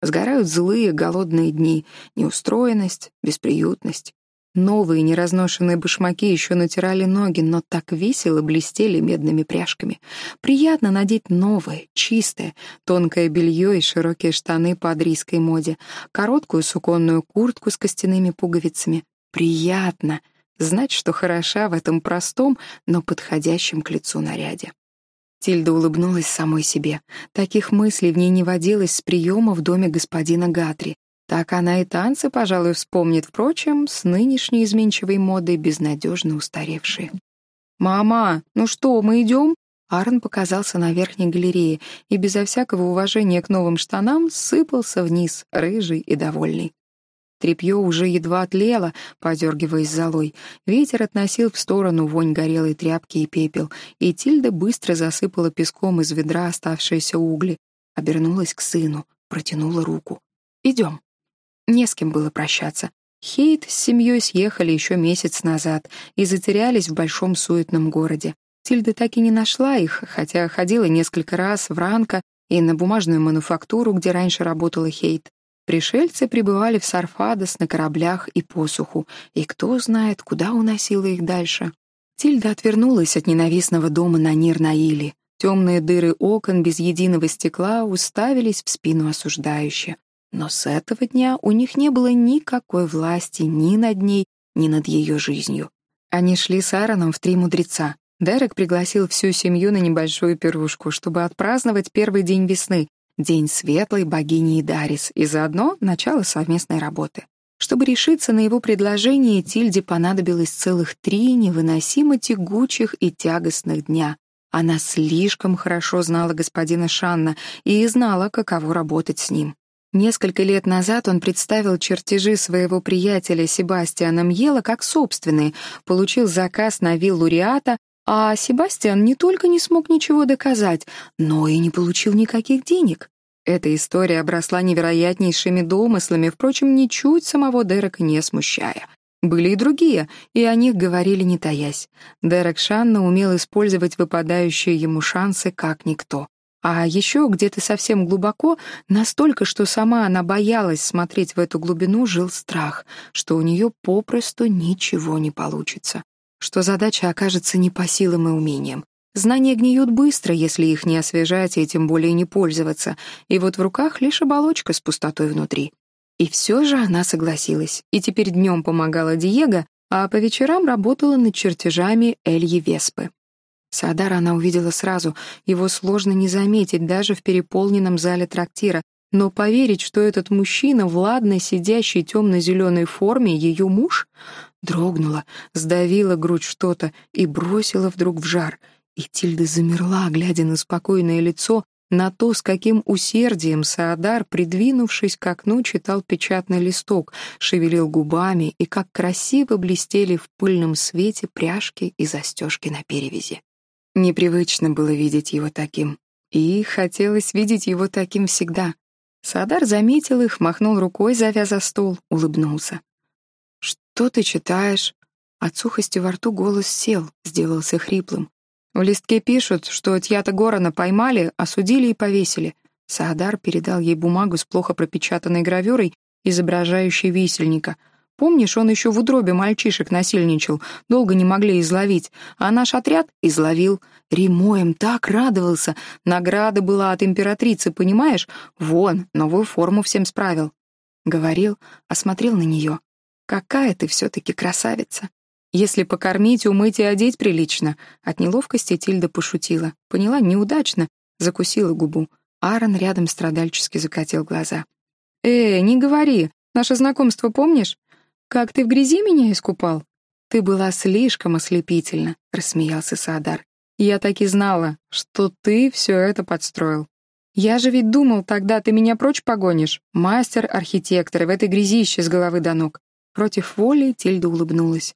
Сгорают злые, голодные дни, неустроенность, бесприютность. Новые неразношенные башмаки еще натирали ноги, но так весело блестели медными пряжками. Приятно надеть новое, чистое, тонкое белье и широкие штаны по адрийской моде, короткую суконную куртку с костяными пуговицами. Приятно — знать, что хороша в этом простом, но подходящем к лицу наряде. Тильда улыбнулась самой себе. Таких мыслей в ней не водилось с приема в доме господина Гатри. Так она и танцы, пожалуй, вспомнит, впрочем, с нынешней изменчивой модой безнадежно устаревшие. «Мама, ну что, мы идем?» Аарон показался на верхней галерее и безо всякого уважения к новым штанам сыпался вниз, рыжий и довольный. Трепье уже едва тлело, подергиваясь золой. Ветер относил в сторону вонь горелой тряпки и пепел, и Тильда быстро засыпала песком из ведра оставшиеся угли. Обернулась к сыну, протянула руку. «Идем». Не с кем было прощаться. Хейт с семьей съехали еще месяц назад и затерялись в большом суетном городе. Тильда так и не нашла их, хотя ходила несколько раз в Ранко и на бумажную мануфактуру, где раньше работала Хейт. Пришельцы прибывали в Сарфадос на кораблях и посуху, и кто знает, куда уносило их дальше. Тильда отвернулась от ненавистного дома на Нир-Наиле. Темные дыры окон без единого стекла уставились в спину осуждающе. Но с этого дня у них не было никакой власти ни над ней, ни над ее жизнью. Они шли с Аароном в три мудреца. Дерек пригласил всю семью на небольшую пирушку, чтобы отпраздновать первый день весны, День светлой богини Дарис и заодно начало совместной работы. Чтобы решиться на его предложение, Тильде понадобилось целых три невыносимо тягучих и тягостных дня. Она слишком хорошо знала господина Шанна и знала, каково работать с ним. Несколько лет назад он представил чертежи своего приятеля Себастьяна Мьела как собственные, получил заказ на виллу Риата, а Себастьян не только не смог ничего доказать, но и не получил никаких денег. Эта история обросла невероятнейшими домыслами, впрочем, ничуть самого Дерека не смущая. Были и другие, и о них говорили не таясь. Дерек Шанна умел использовать выпадающие ему шансы как никто. А еще где-то совсем глубоко, настолько, что сама она боялась смотреть в эту глубину, жил страх, что у нее попросту ничего не получится что задача окажется не по силам и умениям. Знания гниют быстро, если их не освежать и тем более не пользоваться, и вот в руках лишь оболочка с пустотой внутри. И все же она согласилась, и теперь днем помогала Диего, а по вечерам работала над чертежами Эльи Веспы. Саадара она увидела сразу, его сложно не заметить даже в переполненном зале трактира, но поверить, что этот мужчина в ладной сидящей темно-зеленой форме ее муж, дрогнула, сдавила грудь что-то и бросила вдруг в жар. И Тильда замерла, глядя на спокойное лицо, на то, с каким усердием Саадар, придвинувшись к окну, читал печатный листок, шевелил губами, и как красиво блестели в пыльном свете пряжки и застежки на перевязи. Непривычно было видеть его таким. И хотелось видеть его таким всегда. Садар заметил их, махнул рукой, завяза стол, улыбнулся. «Что ты читаешь?» От сухости во рту голос сел, сделался хриплым. В листке пишут, что Тьята Горана поймали, осудили и повесили. Саадар передал ей бумагу с плохо пропечатанной гравюрой, изображающей висельника — Помнишь, он еще в утробе мальчишек насильничал, долго не могли изловить, а наш отряд изловил. Римоем так радовался, награда была от императрицы, понимаешь? Вон, новую форму всем справил. Говорил, осмотрел на нее. Какая ты все-таки красавица. Если покормить, умыть и одеть прилично. От неловкости Тильда пошутила. Поняла, неудачно. Закусила губу. Аарон рядом страдальчески закатил глаза. «Э, не говори. Наше знакомство помнишь? «Как ты в грязи меня искупал?» «Ты была слишком ослепительна», — рассмеялся Саадар. «Я так и знала, что ты все это подстроил. Я же ведь думал, тогда ты меня прочь погонишь. Мастер-архитектор в этой грязище с головы до ног». Против воли Тильда улыбнулась.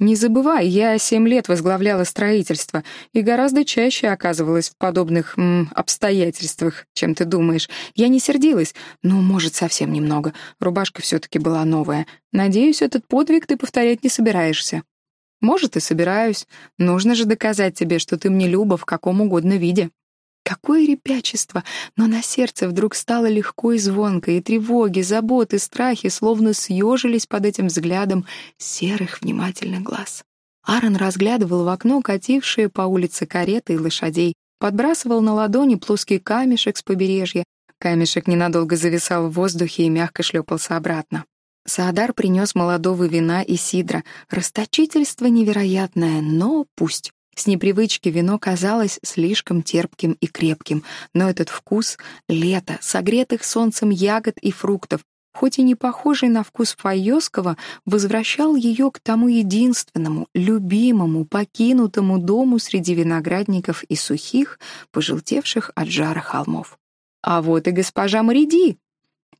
Не забывай, я семь лет возглавляла строительство и гораздо чаще оказывалась в подобных м, обстоятельствах, чем ты думаешь. Я не сердилась, ну, может, совсем немного. Рубашка все-таки была новая. Надеюсь, этот подвиг ты повторять не собираешься. Может, и собираюсь. Нужно же доказать тебе, что ты мне люба в каком угодно виде. Какое ребячество! Но на сердце вдруг стало легко и звонко, и тревоги, заботы, страхи словно съежились под этим взглядом серых внимательных глаз. Аарон разглядывал в окно катившие по улице кареты и лошадей, подбрасывал на ладони плоский камешек с побережья. Камешек ненадолго зависал в воздухе и мягко шлепался обратно. Саадар принес молодого вина и сидра. Расточительство невероятное, но пусть. С непривычки вино казалось слишком терпким и крепким, но этот вкус — лето, согретых солнцем ягод и фруктов, хоть и не похожий на вкус Файоского, возвращал ее к тому единственному, любимому, покинутому дому среди виноградников и сухих, пожелтевших от жара холмов. «А вот и госпожа Мариди!»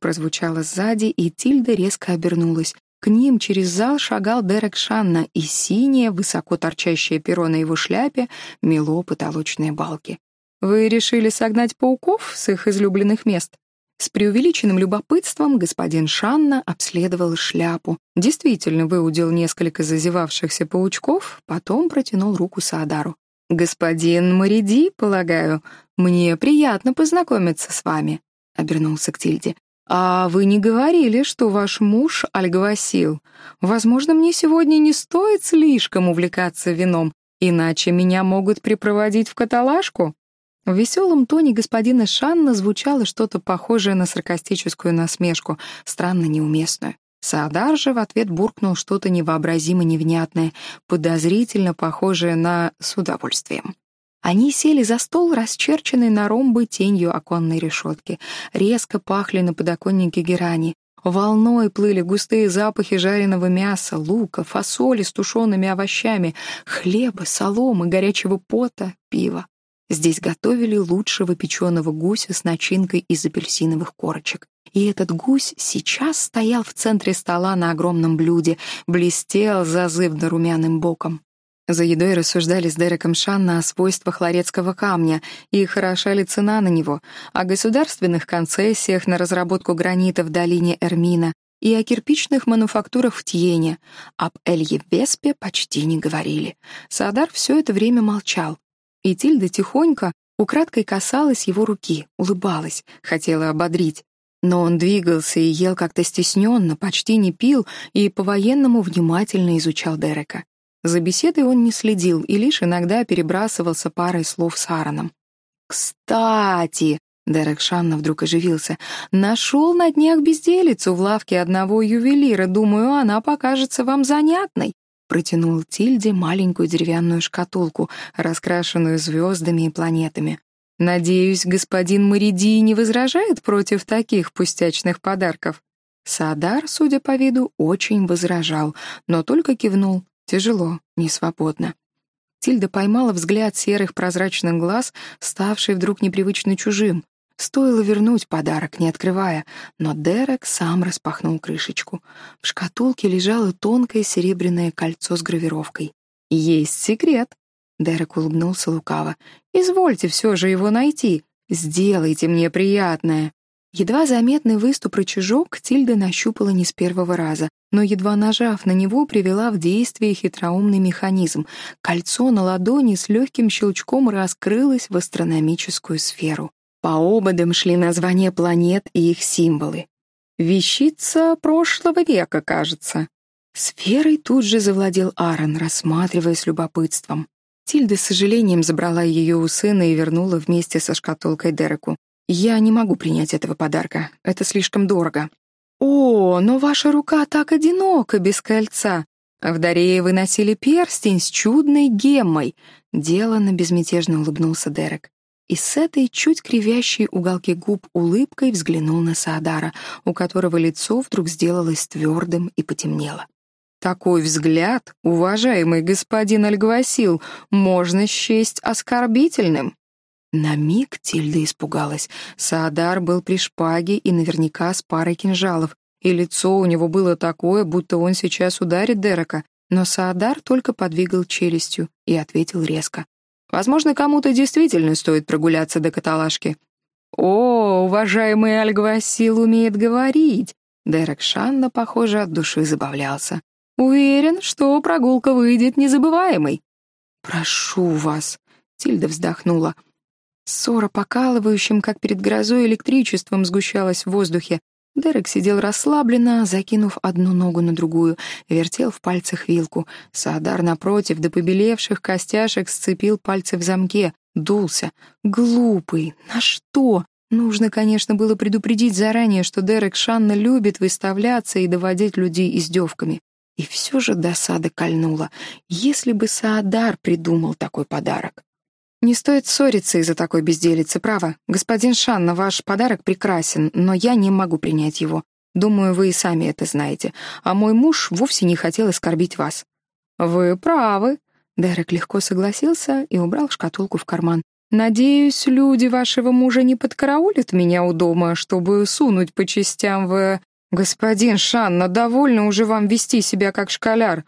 прозвучало сзади, и Тильда резко обернулась. К ним через зал шагал Дерек Шанна, и синее, высоко торчащее перо на его шляпе мело потолочные балки. «Вы решили согнать пауков с их излюбленных мест?» С преувеличенным любопытством господин Шанна обследовал шляпу, действительно выудил несколько зазевавшихся паучков, потом протянул руку Саадару. «Господин Мариди, полагаю, мне приятно познакомиться с вами», — обернулся к Тильде. «А вы не говорили, что ваш муж Альгвасил? Возможно, мне сегодня не стоит слишком увлекаться вином, иначе меня могут припроводить в каталажку?» В веселом тоне господина Шанна звучало что-то похожее на саркастическую насмешку, странно неуместную. Саадар же в ответ буркнул что-то невообразимо невнятное, подозрительно похожее на «с удовольствием». Они сели за стол, расчерченный на ромбы тенью оконной решетки. Резко пахли на подоконнике герани. Волной плыли густые запахи жареного мяса, лука, фасоли с тушеными овощами, хлеба, соломы, горячего пота, пива. Здесь готовили лучшего печеного гуся с начинкой из апельсиновых корочек. И этот гусь сейчас стоял в центре стола на огромном блюде, блестел зазывно румяным боком. За едой рассуждали с Дереком Шанна о свойствах ларецкого камня и хороша ли цена на него, о государственных концессиях на разработку гранита в долине Эрмина и о кирпичных мануфактурах в Тьене. Об Элье Веспе почти не говорили. Садар все это время молчал. И Тильда тихонько, украдкой касалась его руки, улыбалась, хотела ободрить. Но он двигался и ел как-то стесненно, почти не пил и по-военному внимательно изучал Дерека. За беседой он не следил и лишь иногда перебрасывался парой слов с Аароном. «Кстати!» — Дерек Шанна вдруг оживился. «Нашел на днях безделицу в лавке одного ювелира. Думаю, она покажется вам занятной. протянул Тильде маленькую деревянную шкатулку, раскрашенную звездами и планетами. «Надеюсь, господин Мариди не возражает против таких пустячных подарков?» Саадар, судя по виду, очень возражал, но только кивнул. Тяжело, несвободно. Тильда поймала взгляд серых прозрачных глаз, ставший вдруг непривычно чужим. Стоило вернуть подарок, не открывая, но Дерек сам распахнул крышечку. В шкатулке лежало тонкое серебряное кольцо с гравировкой. «Есть секрет!» Дерек улыбнулся лукаво. «Извольте все же его найти. Сделайте мне приятное». Едва заметный выступ рычажок Тильда нащупала не с первого раза, но, едва нажав на него, привела в действие хитроумный механизм. Кольцо на ладони с легким щелчком раскрылось в астрономическую сферу. По ободам шли названия планет и их символы. «Вещица прошлого века, кажется». Сферой тут же завладел Аарон, рассматривая с любопытством. Тильда с сожалением забрала ее у сына и вернула вместе со шкатулкой Дереку. «Я не могу принять этого подарка. Это слишком дорого». «О, но ваша рука так одинока без кольца. В Дарее вы носили перстень с чудной геммой», — деланно безмятежно улыбнулся Дерек. И с этой чуть кривящей уголки губ улыбкой взглянул на Саадара, у которого лицо вдруг сделалось твердым и потемнело. Такой взгляд, уважаемый господин Альгвасил, можно счесть оскорбительным. На миг Тильда испугалась. Саадар был при шпаге и наверняка с парой кинжалов, и лицо у него было такое, будто он сейчас ударит Дерека. Но Саадар только подвигал челюстью и ответил резко. Возможно, кому-то действительно стоит прогуляться до каталажки. «О, уважаемый Альгвасил умеет говорить!» Дерек Шанна, похоже, от души забавлялся. «Уверен, что прогулка выйдет незабываемой». «Прошу вас», — Тильда вздохнула. Ссора покалывающим, как перед грозой, электричеством сгущалась в воздухе. Дерек сидел расслабленно, закинув одну ногу на другую, вертел в пальцах вилку. Саадар, напротив, до побелевших костяшек сцепил пальцы в замке, дулся. Глупый! На что? Нужно, конечно, было предупредить заранее, что Дерек Шанна любит выставляться и доводить людей издевками. И все же досада кольнула. Если бы Саадар придумал такой подарок. «Не стоит ссориться из-за такой безделицы, право. Господин Шанна, ваш подарок прекрасен, но я не могу принять его. Думаю, вы и сами это знаете. А мой муж вовсе не хотел оскорбить вас». «Вы правы». Дерек легко согласился и убрал шкатулку в карман. «Надеюсь, люди вашего мужа не подкараулят меня у дома, чтобы сунуть по частям в... Господин Шанна, довольно уже вам вести себя как школяр».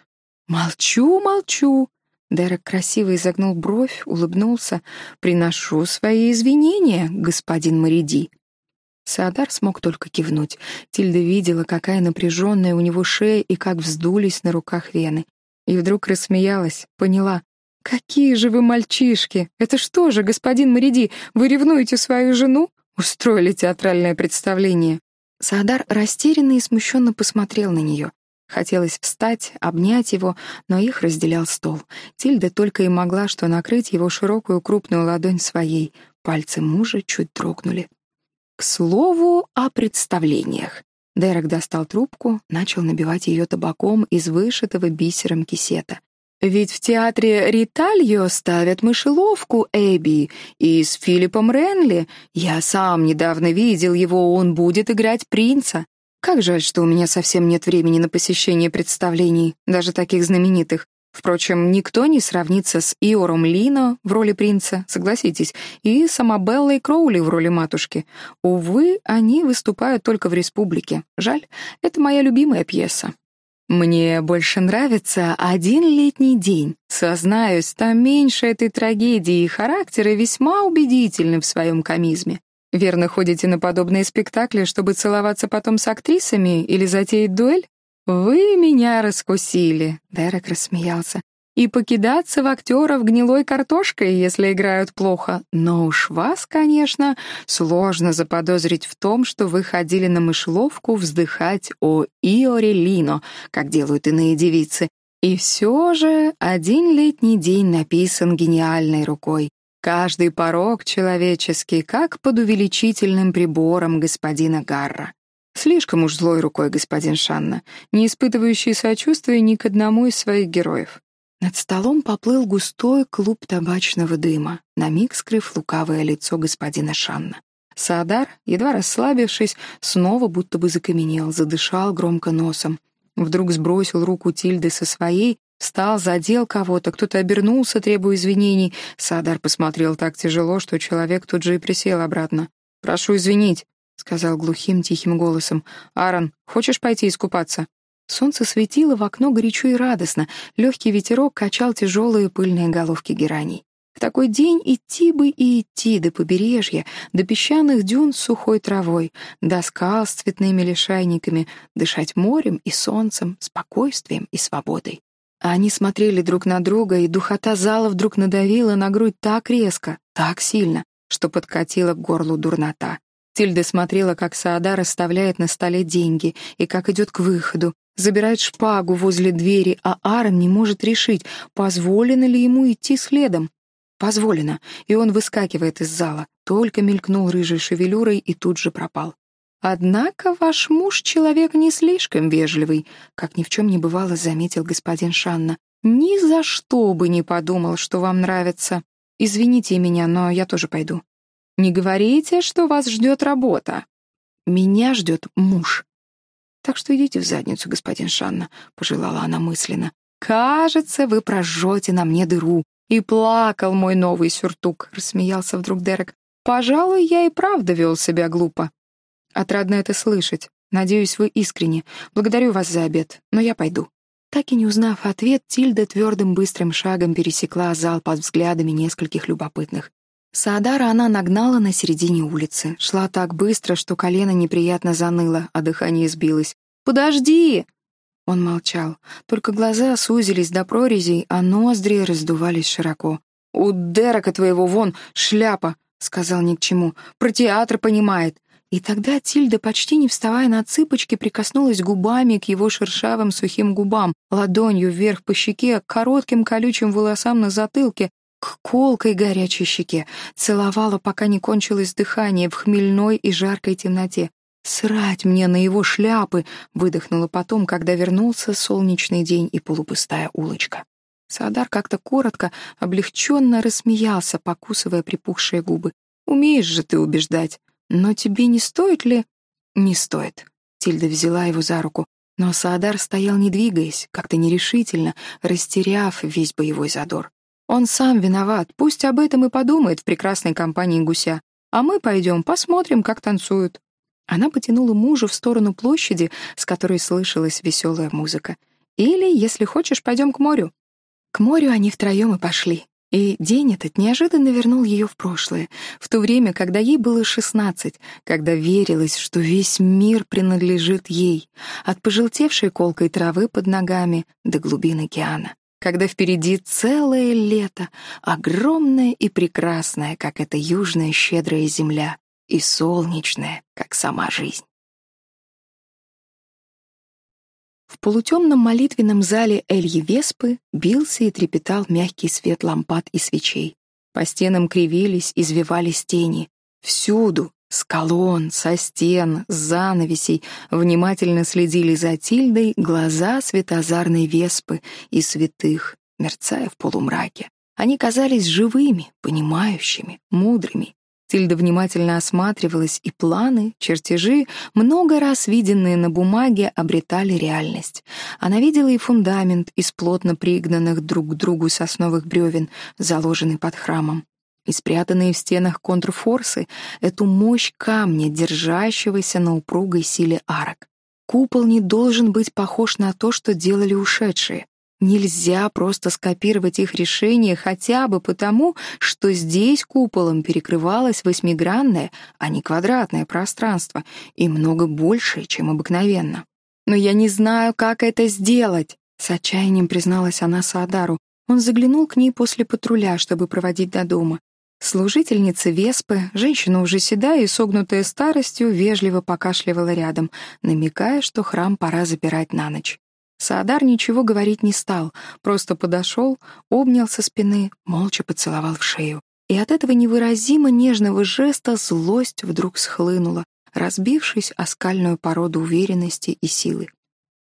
«Молчу, молчу», Дерек красиво изогнул бровь, улыбнулся. «Приношу свои извинения, господин Мариди». Саадар смог только кивнуть. Тильда видела, какая напряженная у него шея и как вздулись на руках вены. И вдруг рассмеялась, поняла. «Какие же вы мальчишки! Это что же, господин Мариди, вы ревнуете свою жену? Устроили театральное представление?» Саадар растерянно и смущенно посмотрел на нее. Хотелось встать, обнять его, но их разделял стол. Тильда только и могла что накрыть его широкую крупную ладонь своей. Пальцы мужа чуть дрогнули. К слову о представлениях. Дерек достал трубку, начал набивать ее табаком из вышитого бисером кисета. «Ведь в театре Ритальо ставят мышеловку Эбби, и с Филиппом Ренли. Я сам недавно видел его, он будет играть принца. Как жаль, что у меня совсем нет времени на посещение представлений, даже таких знаменитых. Впрочем, никто не сравнится с Иором Лино в роли принца, согласитесь, и с Амабеллой Кроули в роли матушки. Увы, они выступают только в республике. Жаль, это моя любимая пьеса. Мне больше нравится «Один летний день». Сознаюсь, там меньше этой трагедии, и характеры весьма убедительны в своем комизме. Верно ходите на подобные спектакли, чтобы целоваться потом с актрисами или затеять дуэль? Вы меня раскусили, Дерек рассмеялся. И покидаться в актеров гнилой картошкой, если играют плохо. Но уж вас, конечно, сложно заподозрить в том, что вы ходили на мышловку вздыхать о Иоре Лино, как делают иные девицы. И все же один летний день написан гениальной рукой. Каждый порог человеческий, как под увеличительным прибором господина Гарра. Слишком уж злой рукой господин Шанна, не испытывающий сочувствия ни к одному из своих героев. Над столом поплыл густой клуб табачного дыма, на миг скрыв лукавое лицо господина Шанна. Саадар, едва расслабившись, снова будто бы закаменел, задышал громко носом. Вдруг сбросил руку Тильды со своей, встал, задел кого-то, кто-то обернулся, требуя извинений. Саадар посмотрел так тяжело, что человек тут же и присел обратно. «Прошу извинить», — сказал глухим тихим голосом. «Аарон, хочешь пойти искупаться?» Солнце светило в окно горячо и радостно, легкий ветерок качал тяжелые пыльные головки гераний. В такой день идти бы и идти до побережья, до песчаных дюн с сухой травой, до скал с цветными лишайниками, дышать морем и солнцем, спокойствием и свободой. Они смотрели друг на друга, и духота зала вдруг надавила на грудь так резко, так сильно, что подкатила к горлу дурнота. Тильда смотрела, как Саада расставляет на столе деньги и как идет к выходу, забирает шпагу возле двери, а Аарон не может решить, позволено ли ему идти следом. Позволено, и он выскакивает из зала. Только мелькнул рыжей шевелюрой и тут же пропал. «Однако ваш муж человек не слишком вежливый», как ни в чем не бывало, заметил господин Шанна. «Ни за что бы не подумал, что вам нравится. Извините меня, но я тоже пойду». «Не говорите, что вас ждет работа». «Меня ждет муж». «Так что идите в задницу, господин Шанна», — пожелала она мысленно. «Кажется, вы прожжете на мне дыру. «И плакал мой новый сюртук», — рассмеялся вдруг Дерек. «Пожалуй, я и правда вел себя глупо». «Отрадно это слышать. Надеюсь, вы искренне. Благодарю вас за обед, но я пойду». Так и не узнав ответ, Тильда твердым быстрым шагом пересекла зал под взглядами нескольких любопытных. Саадара она нагнала на середине улицы. Шла так быстро, что колено неприятно заныло, а дыхание сбилось. «Подожди!» Он молчал, только глаза сузились до прорезей, а ноздри раздувались широко. «У Дерека твоего вон шляпа!» — сказал ни к чему. «Про театр понимает!» И тогда Тильда, почти не вставая на цыпочки, прикоснулась губами к его шершавым сухим губам, ладонью вверх по щеке, к коротким колючим волосам на затылке, к колкой горячей щеке, целовала, пока не кончилось дыхание в хмельной и жаркой темноте. «Срать мне на его шляпы!» — выдохнула потом, когда вернулся солнечный день и полупустая улочка. Садар как-то коротко, облегченно рассмеялся, покусывая припухшие губы. «Умеешь же ты убеждать. Но тебе не стоит ли...» «Не стоит». Тильда взяла его за руку. Но Саадар стоял не двигаясь, как-то нерешительно, растеряв весь боевой задор. Он сам виноват, пусть об этом и подумает в прекрасной компании гуся. А мы пойдем посмотрим, как танцуют. Она потянула мужа в сторону площади, с которой слышалась веселая музыка. «Или, если хочешь, пойдем к морю». К морю они втроем и пошли. И день этот неожиданно вернул ее в прошлое, в то время, когда ей было шестнадцать, когда верилось, что весь мир принадлежит ей, от пожелтевшей колкой травы под ногами до глубин океана, когда впереди целое лето, огромное и прекрасное, как эта южная щедрая земля, и солнечная, как сама жизнь. В полутемном молитвенном зале Эльи Веспы бился и трепетал мягкий свет лампад и свечей. По стенам кривились, извивались тени. Всюду, с колонн, со стен, с занавесей, внимательно следили за Тильдой глаза светозарной Веспы и святых, мерцая в полумраке. Они казались живыми, понимающими, мудрыми, Тильда внимательно осматривалась, и планы, чертежи, много раз виденные на бумаге, обретали реальность. Она видела и фундамент из плотно пригнанных друг к другу сосновых бревен, заложенный под храмом. И спрятанные в стенах контрфорсы — эту мощь камня, держащегося на упругой силе арок. Купол не должен быть похож на то, что делали ушедшие. Нельзя просто скопировать их решение хотя бы потому, что здесь куполом перекрывалось восьмигранное, а не квадратное пространство, и много большее, чем обыкновенно. «Но я не знаю, как это сделать», — с отчаянием призналась она Саадару. Он заглянул к ней после патруля, чтобы проводить до дома. Служительница Веспы, женщина уже седая и согнутая старостью, вежливо покашливала рядом, намекая, что храм пора запирать на ночь. Саадар ничего говорить не стал, просто подошел, обнял со спины, молча поцеловал в шею. И от этого невыразимо нежного жеста злость вдруг схлынула, разбившись о скальную породу уверенности и силы.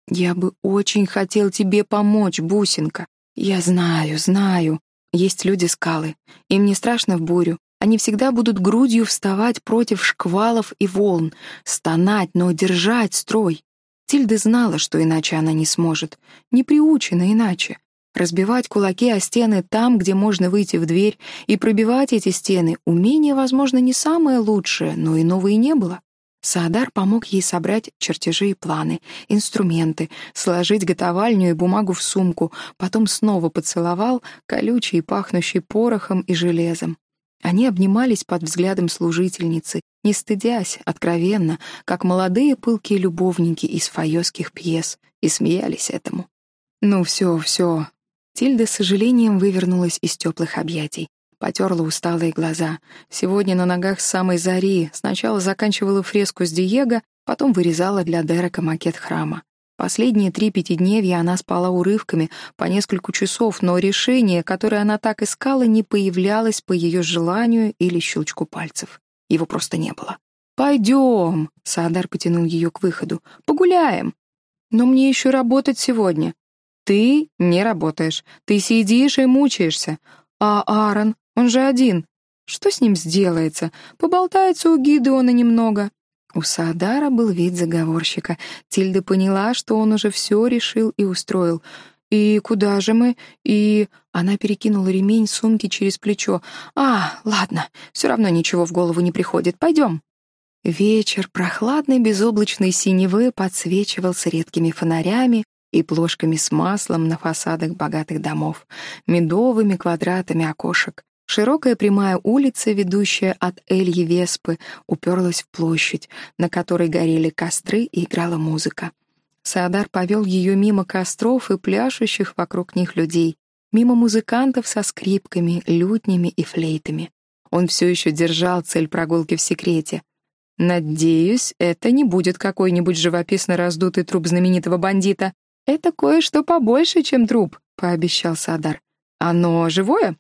«Я бы очень хотел тебе помочь, бусинка. Я знаю, знаю. Есть люди-скалы. Им не страшно в бурю. Они всегда будут грудью вставать против шквалов и волн, стонать, но держать строй. Тильда знала, что иначе она не сможет. Не приучена иначе. Разбивать кулаки о стены там, где можно выйти в дверь, и пробивать эти стены — умение, возможно, не самое лучшее, но иного и не было. Саадар помог ей собрать чертежи и планы, инструменты, сложить готовальню и бумагу в сумку, потом снова поцеловал, колючий, пахнущий порохом и железом. Они обнимались под взглядом служительницы, не стыдясь, откровенно, как молодые пылкие любовники из файосских пьес, и смеялись этому. «Ну все, все». Тильда с сожалением вывернулась из теплых объятий. Потерла усталые глаза. Сегодня на ногах самой зари. Сначала заканчивала фреску с Диего, потом вырезала для Дерека макет храма. Последние три пятидневья она спала урывками по несколько часов, но решение, которое она так искала, не появлялось по ее желанию или щелчку пальцев. Его просто не было. «Пойдем!» — Саадар потянул ее к выходу. «Погуляем!» «Но мне еще работать сегодня». «Ты не работаешь. Ты сидишь и мучаешься. А Аарон, он же один. Что с ним сделается? Поболтается у Гидеона немного. У Саадара был вид заговорщика. Тильда поняла, что он уже все решил и устроил. «И куда же мы?» И она перекинула ремень сумки через плечо. «А, ладно, все равно ничего в голову не приходит. Пойдем». Вечер прохладной безоблачной синевы подсвечивался редкими фонарями и плошками с маслом на фасадах богатых домов, медовыми квадратами окошек. Широкая прямая улица, ведущая от Эльи Веспы, уперлась в площадь, на которой горели костры и играла музыка. Саадар повел ее мимо костров и пляшущих вокруг них людей, мимо музыкантов со скрипками, лютнями и флейтами. Он все еще держал цель прогулки в секрете. «Надеюсь, это не будет какой-нибудь живописно раздутый труп знаменитого бандита. Это кое-что побольше, чем труп», — пообещал Саадар. «Оно живое?»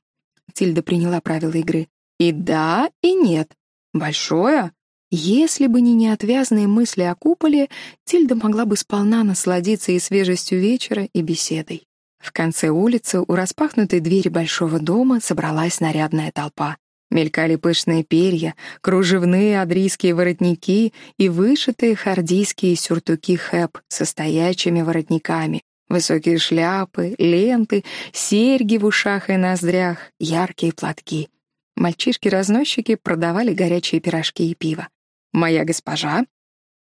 Тильда приняла правила игры. И да, и нет. Большое? Если бы не неотвязные мысли о куполе, Тильда могла бы сполна насладиться и свежестью вечера, и беседой. В конце улицы у распахнутой двери большого дома собралась нарядная толпа. Мелькали пышные перья, кружевные адрийские воротники и вышитые хардийские сюртуки хэп со стоячими воротниками, Высокие шляпы, ленты, серьги в ушах и ноздрях, яркие платки. Мальчишки-разносчики продавали горячие пирожки и пиво. «Моя госпожа?»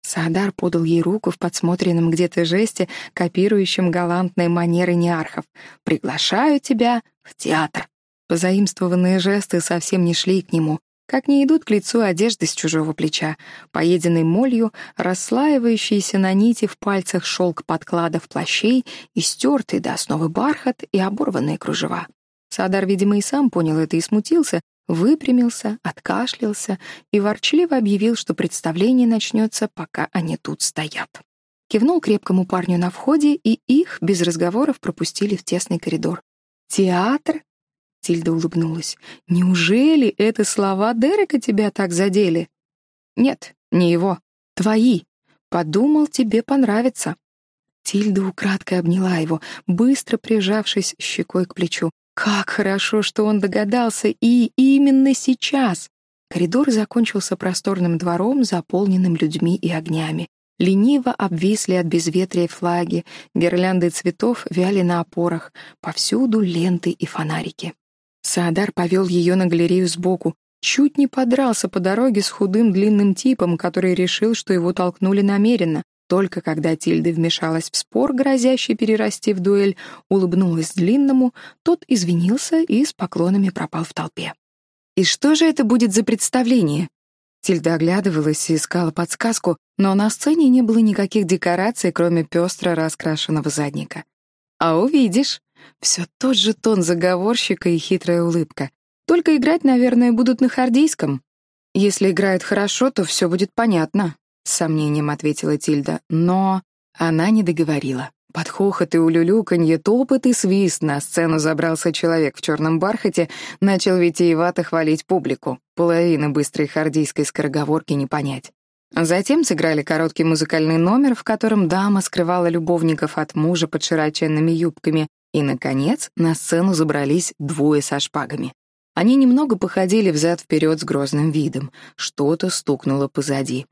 Саадар подал ей руку в подсмотренном где-то жесте, копирующем галантные манеры неархов. «Приглашаю тебя в театр». Позаимствованные жесты совсем не шли к нему, как не идут к лицу одежды с чужого плеча, поеденной молью, расслаивающиеся на нити в пальцах шелк подкладов плащей и стертый до основы бархат и оборванные кружева. Садар, видимо, и сам понял это и смутился, выпрямился, откашлялся и ворчливо объявил, что представление начнется, пока они тут стоят. Кивнул крепкому парню на входе, и их без разговоров пропустили в тесный коридор. «Театр Тильда улыбнулась. «Неужели это слова Дерека тебя так задели?» «Нет, не его. Твои. Подумал, тебе понравится». Тильда украдкой обняла его, быстро прижавшись щекой к плечу. Как хорошо, что он догадался, и именно сейчас. Коридор закончился просторным двором, заполненным людьми и огнями. Лениво обвисли от безветрия флаги, гирлянды цветов вяли на опорах, повсюду ленты и фонарики. Саадар повел ее на галерею сбоку, чуть не подрался по дороге с худым длинным типом, который решил, что его толкнули намеренно. Только когда Тильда вмешалась в спор, грозящий перерасти в дуэль, улыбнулась длинному, тот извинился и с поклонами пропал в толпе. «И что же это будет за представление?» Тильда оглядывалась и искала подсказку, но на сцене не было никаких декораций, кроме пестро раскрашенного задника. «А увидишь!» Все тот же тон заговорщика и хитрая улыбка. Только играть, наверное, будут на хардийском. Если играют хорошо, то все будет понятно, с сомнением ответила Тильда. Но она не договорила. Под хохот и улюлюканье, топот и свист на сцену забрался человек в черном бархате, начал витиевато хвалить публику. Половины быстрой хардийской скороговорки не понять. Затем сыграли короткий музыкальный номер, в котором дама скрывала любовников от мужа под широченными юбками, и, наконец, на сцену забрались двое со шпагами. Они немного походили взад-вперед с грозным видом. Что-то стукнуло позади.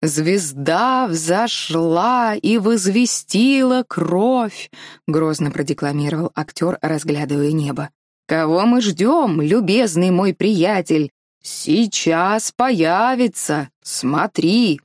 «Звезда взошла и возвестила кровь», — грозно продекламировал актер, разглядывая небо. «Кого мы ждем, любезный мой приятель? Сейчас появится, смотри!»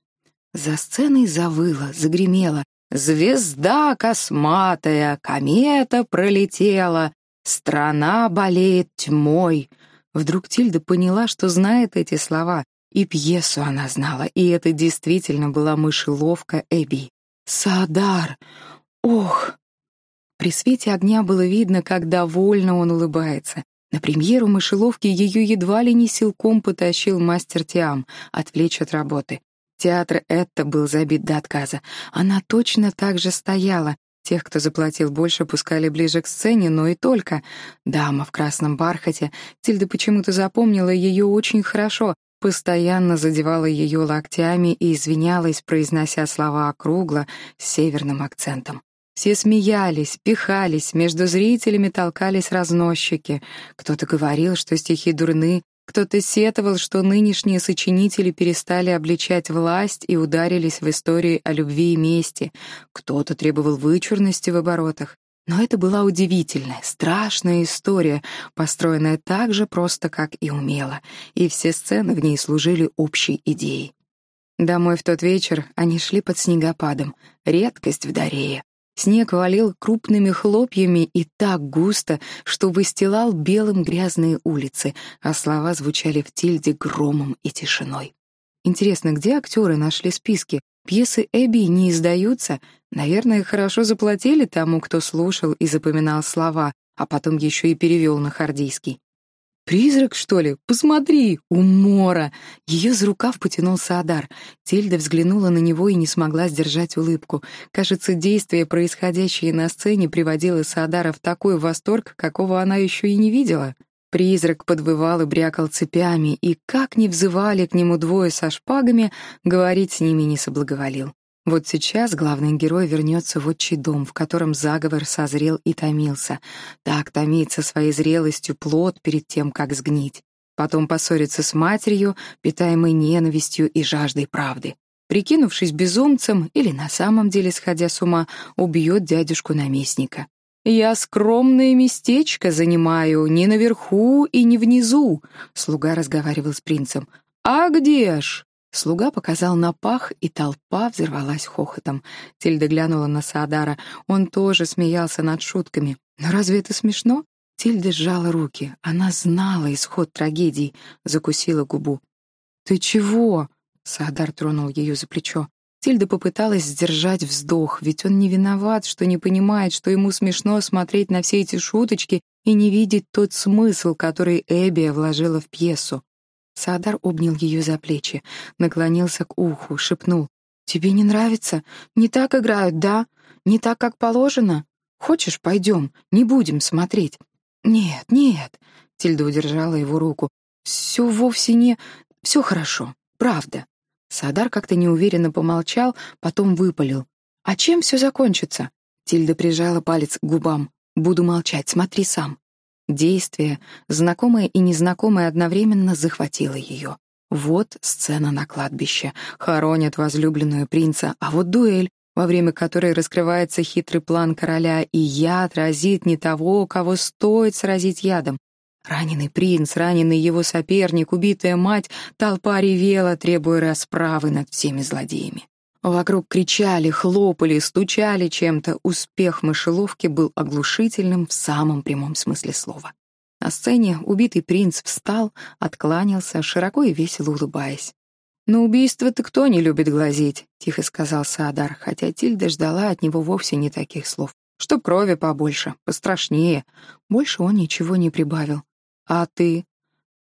За сценой завыло, загремело. «Звезда косматая, комета пролетела, страна болеет тьмой». Вдруг Тильда поняла, что знает эти слова, и пьесу она знала, и это действительно была мышеловка Эбби. «Саадар! Ох!» При свете огня было видно, как довольно он улыбается. На премьеру мышеловки ее едва ли не силком потащил мастер Тиам, отвлечь от работы. Театр это был забит до отказа. Она точно так же стояла. Тех, кто заплатил больше, пускали ближе к сцене, но и только. Дама в красном бархате. Тильда почему-то запомнила ее очень хорошо, постоянно задевала ее локтями и извинялась, произнося слова округло с северным акцентом. Все смеялись, пихались, между зрителями толкались разносчики. Кто-то говорил, что стихи дурны, кто-то сетовал, что нынешние сочинители перестали обличать власть и ударились в истории о любви и мести. Кто-то требовал вычурности в оборотах. Но это была удивительная, страшная история, построенная так же просто, как и умело, и все сцены в ней служили общей идеей. Домой в тот вечер они шли под снегопадом, редкость в Дарее. Снег валил крупными хлопьями и так густо, что выстилал белым грязные улицы, а слова звучали в тильде громом и тишиной. Интересно, где актеры нашли списки? Пьесы Эбби не издаются. Наверное, хорошо заплатили тому, кто слушал и запоминал слова, а потом еще и перевел на хардийский. «Призрак, что ли? Посмотри! Умора!» Ее за рукав потянул Саадар. Тильда взглянула на него и не смогла сдержать улыбку. Кажется, действие, происходящее на сцене, приводило Саадара в такой восторг, какого она еще и не видела. Призрак подвывал и брякал цепями, и как ни взывали к нему двое со шпагами, говорить с ними не соблаговолил. Вот сейчас главный герой вернется в отчий дом, в котором заговор созрел и томился. Так томится своей зрелостью плод перед тем, как сгнить. Потом поссорится с матерью, питаемой ненавистью и жаждой правды. Прикинувшись безумцем или на самом деле сходя с ума, убьет дядюшку-наместника. «Я скромное местечко занимаю, не наверху и не внизу», — слуга разговаривал с принцем. «А где ж?» Слуга показал на пах, и толпа взорвалась хохотом. Тильда глянула на Саадара. Он тоже смеялся над шутками. Но разве это смешно? Тильда сжала руки. Она знала исход трагедии, закусила губу. «Ты чего?» — Саадар тронул ее за плечо. Тильда попыталась сдержать вздох, ведь он не виноват, что не понимает, что ему смешно смотреть на все эти шуточки и не видеть тот смысл, который Эбби вложила в пьесу. Саадар обнял ее за плечи, наклонился к уху, шепнул. «Тебе не нравится? Не так играют, да? Не так, как положено? Хочешь, пойдем, не будем смотреть?» «Нет, нет», — Тильда удержала его руку. «Все вовсе не... Все хорошо, правда». Садар как-то неуверенно помолчал, потом выпалил. «А чем все закончится?» Тильда прижала палец к губам. «Буду молчать, смотри сам». Действие, знакомое и незнакомое одновременно, захватило ее. Вот сцена на кладбище. Хоронят возлюбленную принца, а вот дуэль, во время которой раскрывается хитрый план короля, и яд разит не того, кого стоит сразить ядом. Раненый принц, раненый его соперник, убитая мать, толпа ревела, требуя расправы над всеми злодеями. Вокруг кричали, хлопали, стучали чем-то. Успех мышеловки был оглушительным в самом прямом смысле слова. На сцене убитый принц встал, откланялся, широко и весело улыбаясь. «На убийство-то кто не любит глазеть?» — тихо сказал Саадар, хотя Тильда ждала от него вовсе не таких слов. «Чтоб крови побольше, пострашнее». Больше он ничего не прибавил. «А ты?»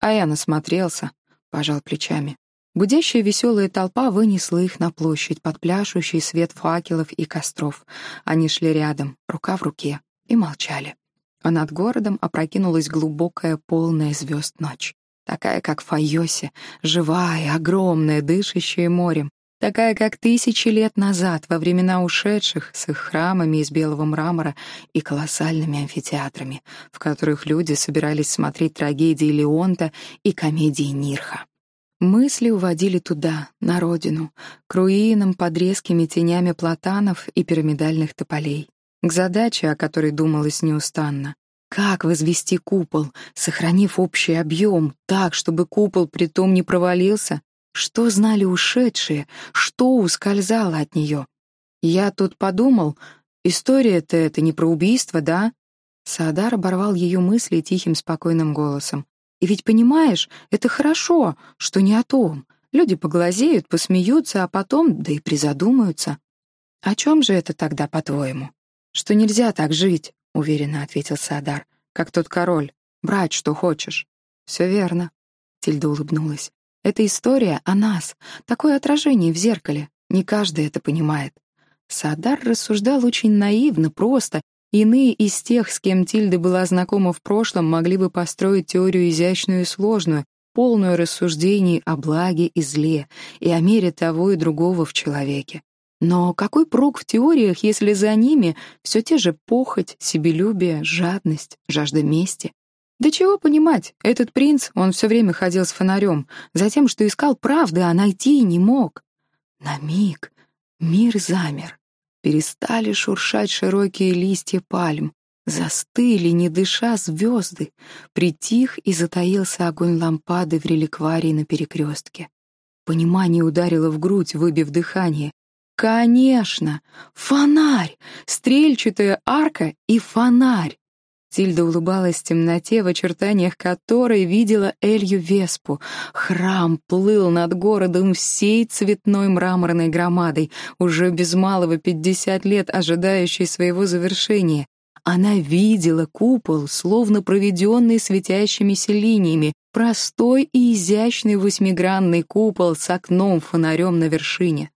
«А я насмотрелся», — пожал плечами. Гудящая веселая толпа вынесла их на площадь под пляшущий свет факелов и костров. Они шли рядом, рука в руке, и молчали. А над городом опрокинулась глубокая, полная звезд ночь. Такая, как Файосе, живая, огромная, дышащая морем. такая, как тысячи лет назад, во времена ушедших, с их храмами из белого мрамора и колоссальными амфитеатрами, в которых люди собирались смотреть трагедии Леонта и комедии Нирха. Мысли уводили туда, на родину, к руинам под резкими тенями платанов и пирамидальных тополей, к задаче, о которой думалось неустанно. Как возвести купол, сохранив общий объем, так, чтобы купол притом не провалился? Что знали ушедшие, что ускользало от нее? Я тут подумал, история-то это не про убийство, да? Саадар оборвал ее мысли тихим спокойным голосом. И ведь понимаешь, это хорошо, что не о том. Люди поглазеют, посмеются, а потом, да и призадумаются. О чем же это тогда, по-твоему? Что нельзя так жить, уверенно ответил Садар, как тот король, брать, что хочешь. Все верно. Тильда улыбнулась. Это история о нас, такое отражение в зеркале. Не каждый это понимает. Садар рассуждал очень наивно, просто, Иные из тех, с кем Тильда была знакома в прошлом, могли бы построить теорию изящную и сложную, полную рассуждений о благе и зле, и о мере того и другого в человеке. Но какой прок в теориях, если за ними все те же похоть, себелюбие, жадность, жажда мести? Да чего понимать, этот принц, он все время ходил с фонарем, за тем, что искал правды, а найти не мог. На миг мир замер. Перестали шуршать широкие листья пальм, застыли, не дыша, звезды, притих и затаился огонь лампады в реликварии на перекрестке. Понимание ударило в грудь, выбив дыхание. Конечно! Фонарь! Стрельчатая арка и фонарь! Тильда улыбалась в темноте, в очертаниях которой видела Элью Веспу. Храм плыл над городом всей цветной мраморной громадой, уже без малого пятьдесят лет ожидающей своего завершения. Она видела купол, словно проведенный светящимися линиями, простой и изящный восьмигранный купол с окном-фонарем на вершине.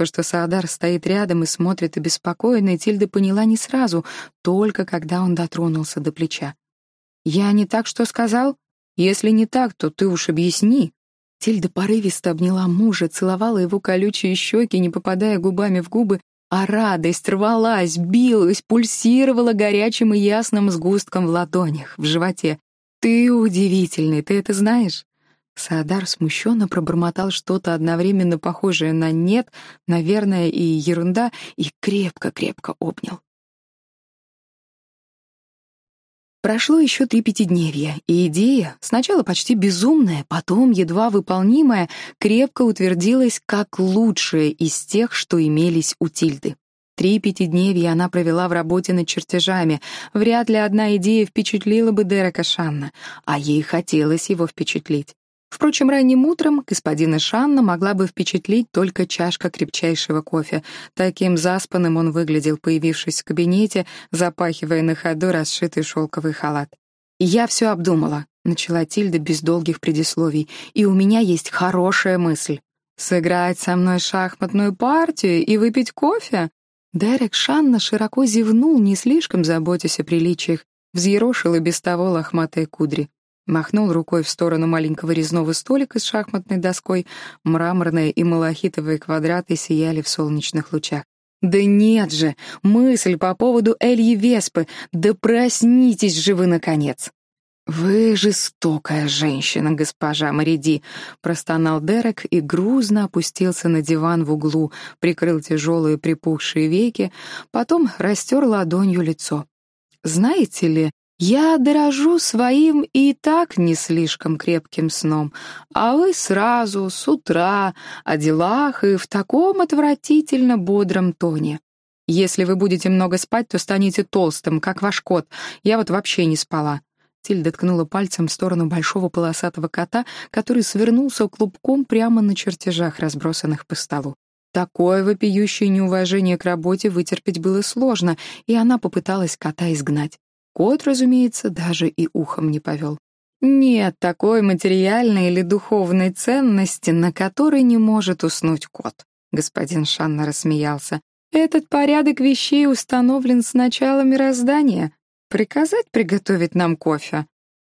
То, что Саадар стоит рядом и смотрит обеспокоенно, Тильда поняла не сразу, только когда он дотронулся до плеча. «Я не так что сказал? Если не так, то ты уж объясни». Тильда порывисто обняла мужа, целовала его колючие щеки, не попадая губами в губы, а радость рвалась, билась, пульсировала горячим и ясным сгустком в ладонях, в животе. «Ты удивительный, ты это знаешь?» Саадар смущенно пробормотал что-то одновременно похожее на «нет», «наверное» и «ерунда» и крепко-крепко обнял. Прошло еще три пятидневья, и идея, сначала почти безумная, потом едва выполнимая, крепко утвердилась как лучшая из тех, что имелись у Тильды. Три пятидневья она провела в работе над чертежами. Вряд ли одна идея впечатлила бы Дерека Шанна, а ей хотелось его впечатлить. Впрочем, ранним утром господина Шанна могла бы впечатлить только чашка крепчайшего кофе. Таким заспанным он выглядел, появившись в кабинете, запахивая на ходу расшитый шелковый халат. «Я все обдумала», — начала Тильда без долгих предисловий, «и у меня есть хорошая мысль. Сыграть со мной шахматную партию и выпить кофе?» Дерек Шанна широко зевнул, не слишком заботясь о приличиях, взъерошил и без того лохматые кудри. Махнул рукой в сторону маленького резного столика с шахматной доской. Мраморные и малахитовые квадраты сияли в солнечных лучах. «Да нет же! Мысль по поводу Эльи Веспы! Да проснитесь же вы, наконец!» «Вы жестокая женщина, госпожа Мариди», — простонал Дерек и грузно опустился на диван в углу, прикрыл тяжелые припухшие веки, потом растер ладонью лицо. «Знаете ли, я дорожу своим и так не слишком крепким сном, а вы сразу, с утра, о делах и в таком отвратительно бодром тоне. Если вы будете много спать, то станете толстым, как ваш кот. Я вот вообще не спала». Тильда ткнула пальцем в сторону большого полосатого кота, который свернулся клубком прямо на чертежах, разбросанных по столу. Такое вопиющее неуважение к работе вытерпеть было сложно, и она попыталась кота изгнать. Кот, разумеется, даже и ухом не повел. Нет такой материальной или духовной ценности, на которой не может уснуть кот. Господин Шанна рассмеялся. Этот порядок вещей установлен с начала мироздания. Приказать приготовить нам кофе?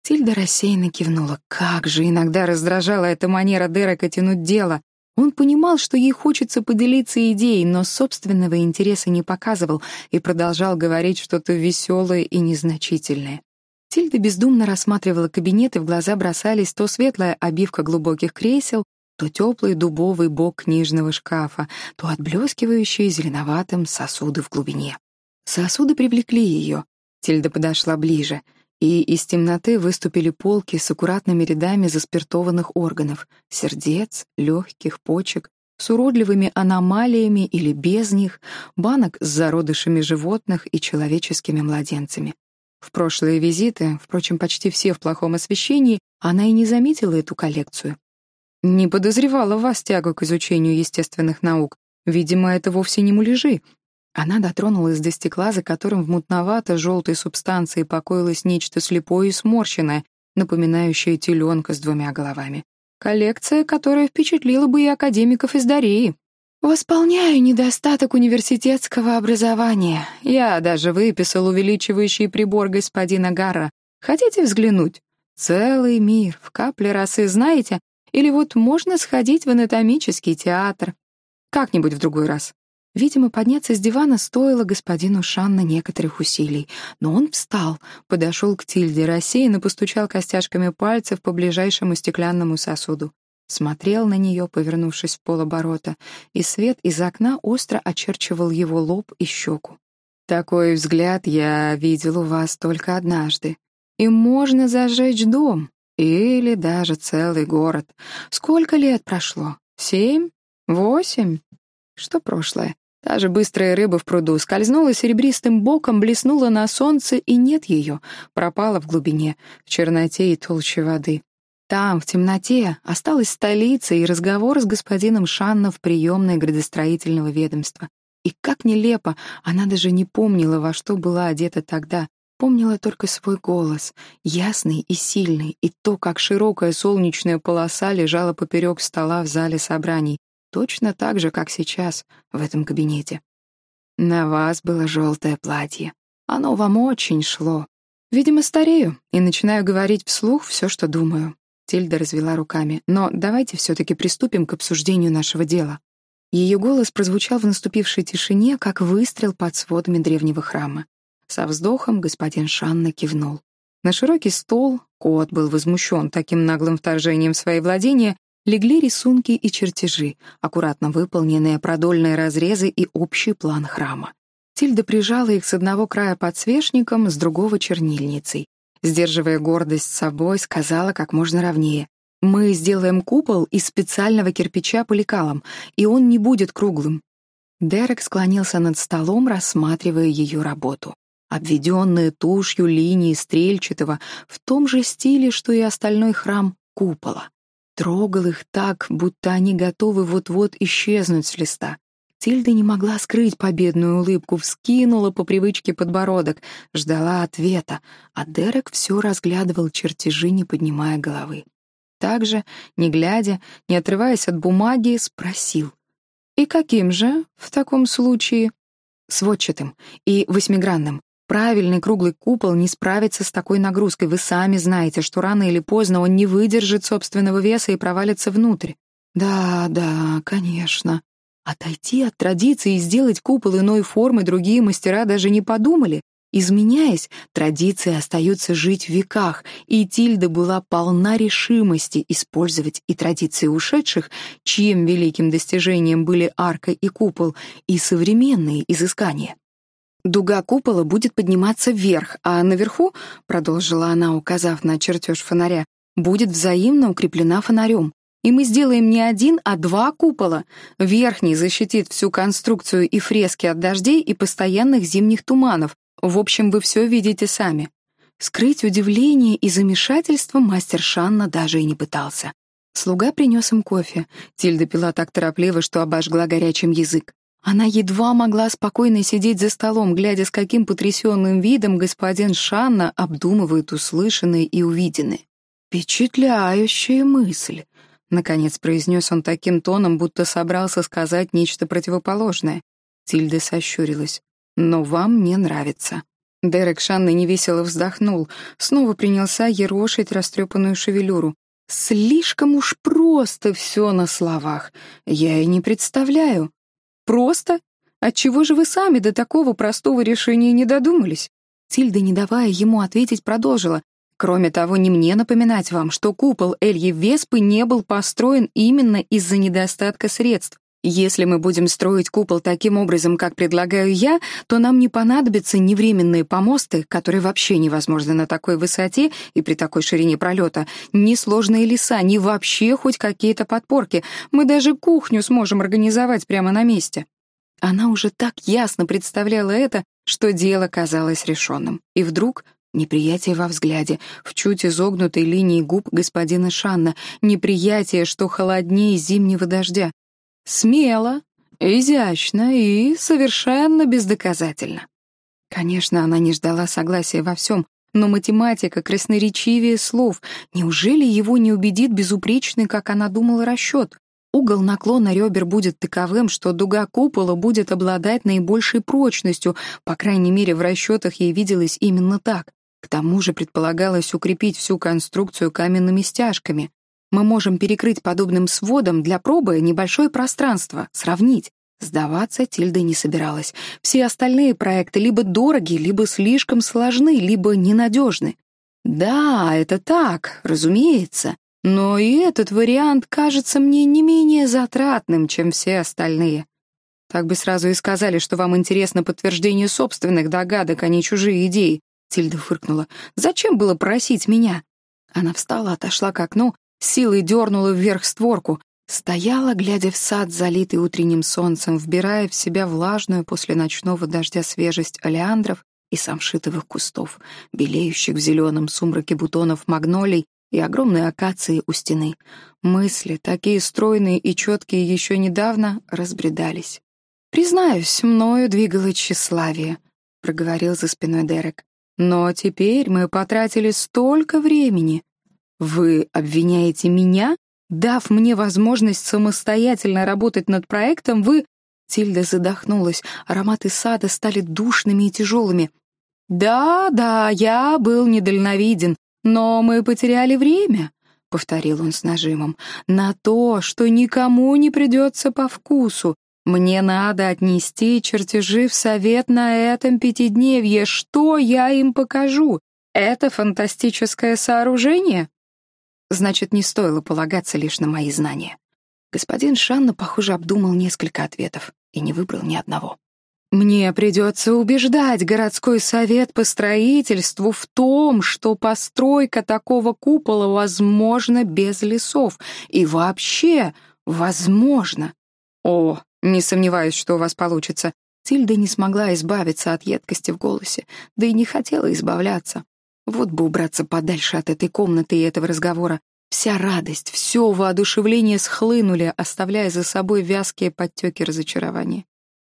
Тильда рассеянно кивнула. Как же иногда раздражала эта манера Дерека тянуть дело. Он понимал, что ей хочется поделиться идеей, но собственного интереса не показывал и продолжал говорить что-то веселое и незначительное. Тильда бездумно рассматривала кабинет, и в глаза бросались то светлая обивка глубоких кресел, то теплый дубовый бок книжного шкафа, то отблескивающие зеленоватым сосуды в глубине. Сосуды привлекли ее. Тильда подошла ближе, и из темноты выступили полки с аккуратными рядами заспиртованных органов — сердец, легких, почек, с уродливыми аномалиями или без них, банок с зародышами животных и человеческими младенцами. В прошлые визиты, впрочем, почти все в плохом освещении, она и не заметила эту коллекцию. Не подозревала вас тягу к изучению естественных наук. Видимо, это вовсе не муляжи. Она дотронулась до стекла, за которым в мутновато-желтой субстанции покоилось нечто слепое и сморщенное, напоминающее теленка с двумя головами. Коллекция, которая впечатлила бы и академиков из Дареи. Восполняю недостаток университетского образования. Я даже выписал увеличивающий прибор господина Гарра. Хотите взглянуть? Целый мир в капле росы, знаете? Или вот можно сходить в анатомический театр. Как-нибудь в другой раз. Видимо, подняться с дивана стоило господину Шанна некоторых усилий, но он встал, подошел к Тильде, рассеянно постучал костяшками пальцев по ближайшему стеклянному сосуду смотрел на нее, повернувшись в полоборота, и свет из окна остро очерчивал его лоб и щеку. «Такой взгляд я видел у вас только однажды. И можно зажечь дом, или даже целый город. Сколько лет прошло? Семь? Восемь? Что прошлое? Та же быстрая рыба в пруду скользнула серебристым боком, блеснула на солнце, и нет ее, пропала в глубине, в черноте и толще воды. Там, в темноте, осталась столица и разговор с господином Шанна в приемной градостроительного ведомства. И как нелепо, она даже не помнила, во что была одета тогда, помнила только свой голос, ясный и сильный, и то, как широкая солнечная полоса лежала поперек стола в зале собраний, точно так же, как сейчас, в этом кабинете. На вас было желтое платье. Оно вам очень шло. Видимо, старею и начинаю говорить вслух все, что думаю. Тильда развела руками. «Но давайте все-таки приступим к обсуждению нашего дела». Ее голос прозвучал в наступившей тишине, как выстрел под сводами древнего храма. Со вздохом господин Шанна кивнул. На широкий стол, кот был возмущен таким наглым вторжением в свои владения, легли рисунки и чертежи, аккуратно выполненные продольные разрезы и общий план храма. Тильда прижала их с одного края подсвечником, с другого — чернильницей. Сдерживая гордость собой, сказала как можно ровнее. «Мы сделаем купол из специального кирпича по лекалам, и он не будет круглым». Дерек склонился над столом, рассматривая ее работу. Обведенные тушью линии стрельчатого в том же стиле, что и остальной храм купола. Трогал их так, будто они готовы вот-вот исчезнуть с листа. Тильда не могла скрыть победную улыбку, вскинула по привычке подбородок, ждала ответа, а Дерек все разглядывал чертежи, не поднимая головы. Также, не глядя, не отрываясь от бумаги, спросил. «И каким же в таком случае?» «Сводчатым и восьмигранным. Правильный круглый купол не справится с такой нагрузкой. Вы сами знаете, что рано или поздно он не выдержит собственного веса и провалится внутрь». «Да, да, конечно», Отойти от традиции и сделать купол иной формы другие мастера даже не подумали. Изменяясь, традиции остаются жить в веках, и Тильда была полна решимости использовать и традиции ушедших, чьим великим достижением были арка и купол, и современные изыскания. Дуга купола будет подниматься вверх, а наверху, продолжила она, указав на чертеж фонаря, будет взаимно укреплена фонарем. И мы сделаем не один, а два купола. Верхний защитит всю конструкцию и фрески от дождей и постоянных зимних туманов. В общем, вы все видите сами. Скрыть удивление и замешательство мастер Шанна даже и не пытался. Слуга принес им кофе. Тильда пила так торопливо, что обожгла горячим язык. Она едва могла спокойно сидеть за столом, глядя, с каким потрясенным видом господин Шанна обдумывает услышанное и увиденное. Впечатляющая мысль. Наконец произнес он таким тоном, будто собрался сказать нечто противоположное. Тильда сощурилась. «Но вам не нравится». Дерек Шанны невесело вздохнул, снова принялся ерошить растрепанную шевелюру. Слишком уж просто все на словах. Я и не представляю. Просто? Отчего же вы сами до такого простого решения не додумались? Тильда, не давая ему ответить, продолжила. Кроме того, не мне напоминать вам, что купол Эльи Веспы не был построен именно из-за недостатка средств. Если мы будем строить купол таким образом, как предлагаю я, то нам не понадобятся ни временные помосты, которые вообще невозможны на такой высоте и при такой ширине пролета, ни сложные леса, ни вообще хоть какие-то подпорки. Мы даже кухню сможем организовать прямо на месте. Она уже так ясно представляла это, что дело казалось решенным. И вдруг неприятие во взгляде, в чуть изогнутой линии губ господина Шанна, неприятие, что холоднее зимнего дождя. Смело, изящно и совершенно бездоказательно. Конечно, она не ждала согласия во всем, но математика красноречивее слов. Неужели его не убедит безупречный, как она думала, расчет? Угол наклона ребер будет таковым, что дуга купола будет обладать наибольшей прочностью, по крайней мере, в расчетах ей виделось именно так. К тому же предполагалось укрепить всю конструкцию каменными стяжками. Мы можем перекрыть подобным сводом для пробы небольшое пространство, сравнить. Сдаваться Тильда не собиралась. Все остальные проекты либо дороги, либо слишком сложны, либо ненадежны. Да, это так, разумеется. Но и этот вариант кажется мне не менее затратным, чем все остальные. Так бы сразу и сказали, что вам интересно подтверждение собственных догадок, а не чужие идеи. Тильда фыркнула. Зачем было просить меня? Она встала, отошла к окну силой дернула вверх створку, стояла, глядя в сад, залитый утренним солнцем, вбирая в себя влажную после ночного дождя свежесть олеандров и самшитовых кустов, белеющих в зеленом сумраке бутонов магнолий и огромной акации у стены. Мысли, такие стройные и четкие еще недавно, разбредались. «Признаюсь, мною двигало тщеславие», — проговорил за спиной Дерек. «Но теперь мы потратили столько времени, вы обвиняете меня? Дав мне возможность самостоятельно работать над проектом, вы... Тильда задохнулась, ароматы сада стали душными и тяжелыми. «Да, да, я был недальновиден, но мы потеряли время», — повторил он с нажимом, «на то, что никому не придется по вкусу. Мне надо отнести чертежи в совет на этом пятидневье. Что я им покажу? Это фантастическое сооружение?» Значит, не стоило полагаться лишь на мои знания. Господин Шанна, похоже, обдумал несколько ответов и не выбрал ни одного. Мне придется убеждать городской совет по строительству в том, что постройка такого купола возможна без лесов. И вообще возможно. О, не сомневаюсь, что у вас получится. Тильда не смогла избавиться от едкости в голосе, да и не хотела избавляться. Вот бы убраться подальше от этой комнаты и этого разговора. Вся радость, все воодушевление схлынули, оставляя за собой вязкие подтеки разочарования.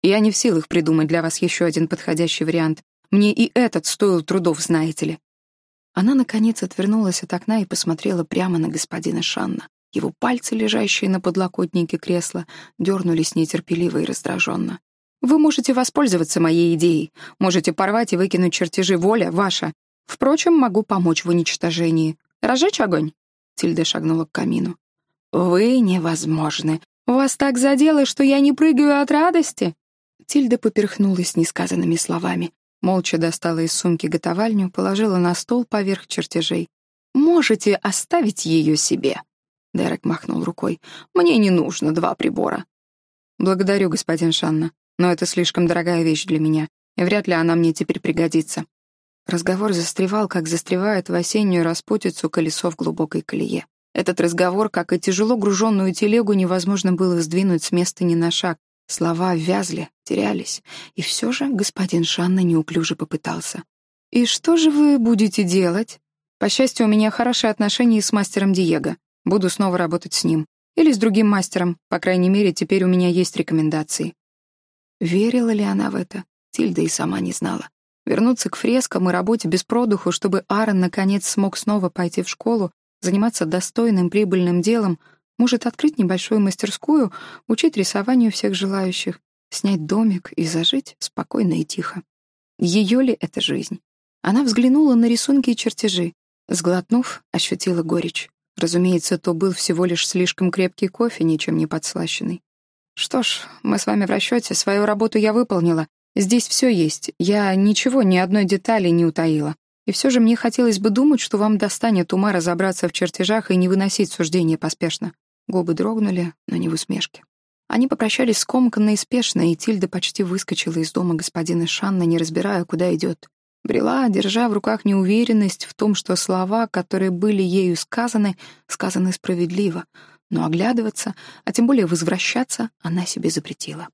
Я не в силах придумать для вас еще один подходящий вариант. Мне и этот стоил трудов, знаете ли. Она, наконец, отвернулась от окна и посмотрела прямо на господина Шанна. Его пальцы, лежащие на подлокотнике кресла, дернулись нетерпеливо и раздраженно. «Вы можете воспользоваться моей идеей. Можете порвать и выкинуть чертежи. Воля ваша. Впрочем, могу помочь в уничтожении. Разжечь огонь?» Тильда шагнула к камину. «Вы невозможны. Вас так задело, что я не прыгаю от радости?» Тильда поперхнулась несказанными словами. Молча достала из сумки готовальню, положила на стол поверх чертежей. «Можете оставить ее себе?» Дерек махнул рукой. «Мне не нужно два прибора». «Благодарю, господин Шанна, но это слишком дорогая вещь для меня, и вряд ли она мне теперь пригодится. Разговор застревал, как застревает в осеннюю распутицу колесо в глубокой колее. Этот разговор, как и тяжело груженную телегу, невозможно было сдвинуть с места ни на шаг. Слова вязли, терялись. И все же господин Шанна неуклюже попытался. «И что же вы будете делать?» «По счастью, у меня хорошие отношения с мастером Диего. Буду снова работать с ним. Или с другим мастером. По крайней мере, теперь у меня есть рекомендации». Верила ли она в это? Тильда и сама не знала. Вернуться к фрескам и работе без продуху, чтобы Аарон наконец смог снова пойти в школу, заниматься достойным прибыльным делом, может открыть небольшую мастерскую, учить рисованию всех желающих, снять домик и зажить спокойно и тихо. Ее ли это жизнь? Она взглянула на рисунки и чертежи. Сглотнув, ощутила горечь. Разумеется, то был всего лишь слишком крепкий кофе, ничем не подслащенный. Что ж, мы с вами в расчете, свою работу я выполнила. Здесь все есть. Я ничего, ни одной детали не утаила. И все же мне хотелось бы думать, что вам достанет ума разобраться в чертежах и не выносить суждения поспешно. Губы дрогнули, но не в усмешке. Они попрощались скомканно и спешно, и Тильда почти выскочила из дома господина Шанна, не разбирая, куда идет. Брела, держа в руках неуверенность в том, что слова, которые были ею сказаны, сказаны справедливо, но оглядываться, а тем более возвращаться, она себе запретила.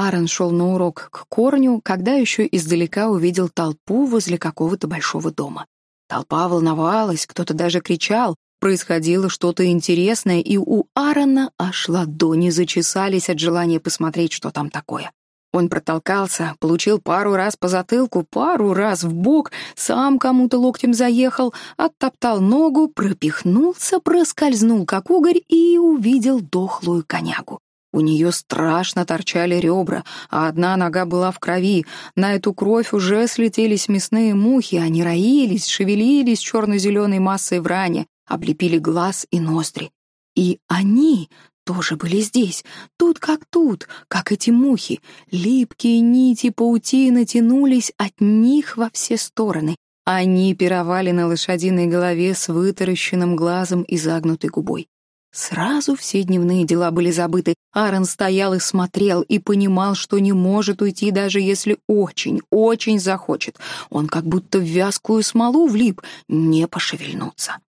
Аарон шел на урок к корню, когда еще издалека увидел толпу возле какого-то большого дома. Толпа волновалась, кто-то даже кричал, происходило что-то интересное, и у Аарона аж ладони зачесались от желания посмотреть, что там такое. Он протолкался, получил пару раз по затылку, пару раз в бок, сам кому-то локтем заехал, оттоптал ногу, пропихнулся, проскользнул, как угорь, и увидел дохлую конягу. У нее страшно торчали ребра, а одна нога была в крови. На эту кровь уже слетелись мясные мухи, они роились, шевелились черно-зеленой массой в ране, облепили глаз и ноздри. И они тоже были здесь, тут как тут, как эти мухи. Липкие нити паутины тянулись от них во все стороны. Они пировали на лошадиной голове с вытаращенным глазом и загнутой губой. Сразу все дневные дела были забыты. Аарон стоял и смотрел, и понимал, что не может уйти, даже если очень, очень захочет. Он как будто в вязкую смолу влип, не пошевельнуться.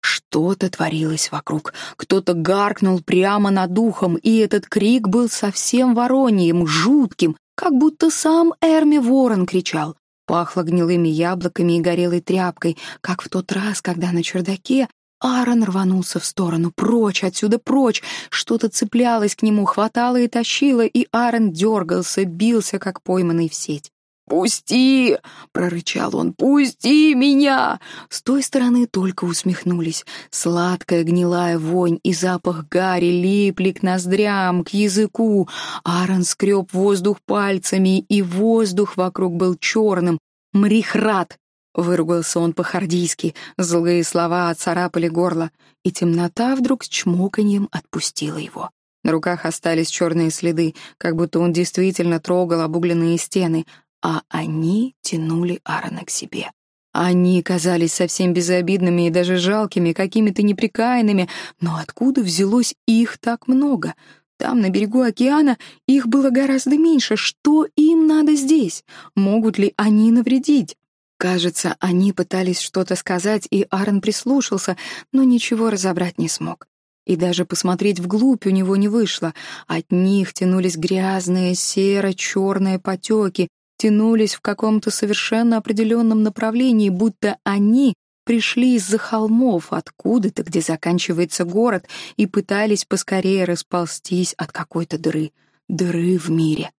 Что-то творилось вокруг. Кто-то гаркнул прямо над ухом, и этот крик был совсем вороньим, жутким, как будто сам Эрми Ворон кричал. Пахло гнилыми яблоками и горелой тряпкой, как в тот раз, когда на чердаке Аарон рванулся в сторону, прочь, отсюда прочь. Что-то цеплялось к нему, хватало и тащило, и Аарон дергался, бился, как пойманный в сеть. «Пусти!» — прорычал он. «Пусти меня!» С той стороны только усмехнулись. Сладкая гнилая вонь и запах гари липли к ноздрям, к языку. Аарон скреб воздух пальцами, и воздух вокруг был черным. «Мрихрат!» — выругался он по-хардийски, злые слова отцарапали горло, и темнота вдруг с чмоканьем отпустила его. На руках остались черные следы, как будто он действительно трогал обугленные стены, а они тянули Аарона к себе. Они казались совсем безобидными и даже жалкими, какими-то неприкаянными, но откуда взялось их так много? Там, на берегу океана, их было гораздо меньше. Что им надо здесь? Могут ли они навредить? Кажется, они пытались что-то сказать, и Аарон прислушался, но ничего разобрать не смог. И даже посмотреть вглубь у него не вышло. От них тянулись грязные серо-черные потеки, тянулись в каком-то совершенно определенном направлении, будто они пришли из-за холмов, откуда-то, где заканчивается город, и пытались поскорее расползтись от какой-то дыры. Дыры в мире.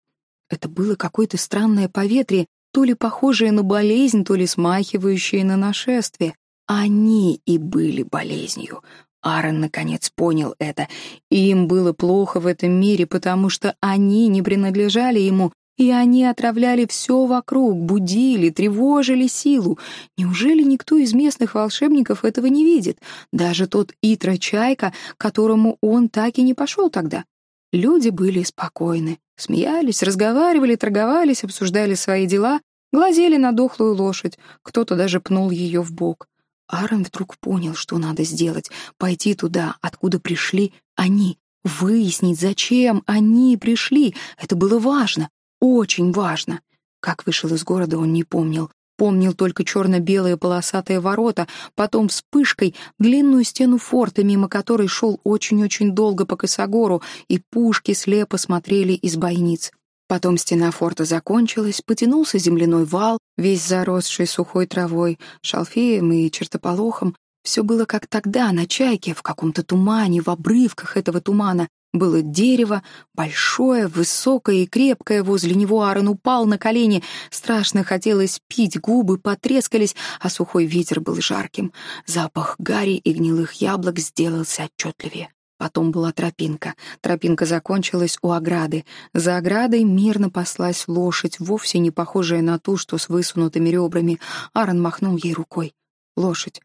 Это было какое-то странное поветрие, то ли похожие на болезнь, то ли смахивающие на нашествие. Они и были болезнью. Аарон наконец понял это, и им было плохо в этом мире, потому что они не принадлежали ему, и они отравляли все вокруг, будили, тревожили силу. Неужели никто из местных волшебников этого не видит? Даже тот Итра-чайка, которому он так и не пошел тогда. Люди были спокойны, смеялись, разговаривали, торговались, обсуждали свои дела, глазели на дохлую лошадь, кто-то даже пнул ее в бок. Аарон вдруг понял, что надо сделать — пойти туда, откуда пришли они, выяснить, зачем они пришли. Это было важно, очень важно. Как вышел из города, он не помнил. Помнил только черно-белые полосатые ворота, потом вспышкой длинную стену форта, мимо которой шел очень-очень долго по косогору, и пушки слепо смотрели из бойниц. Потом стена форта закончилась, потянулся земляной вал, весь заросший сухой травой, шалфеем и чертополохом. Все было как тогда, на чайке, в каком-то тумане, в обрывках этого тумана. Было дерево, большое, высокое и крепкое, возле него Аарон упал на колени. Страшно хотелось пить, губы потрескались, а сухой ветер был жарким. Запах гари и гнилых яблок сделался отчетливее. Потом была тропинка. Тропинка закончилась у ограды. За оградой мирно паслась лошадь, вовсе не похожая на ту, что с высунутыми ребрами. Аарон махнул ей рукой. Лошадь.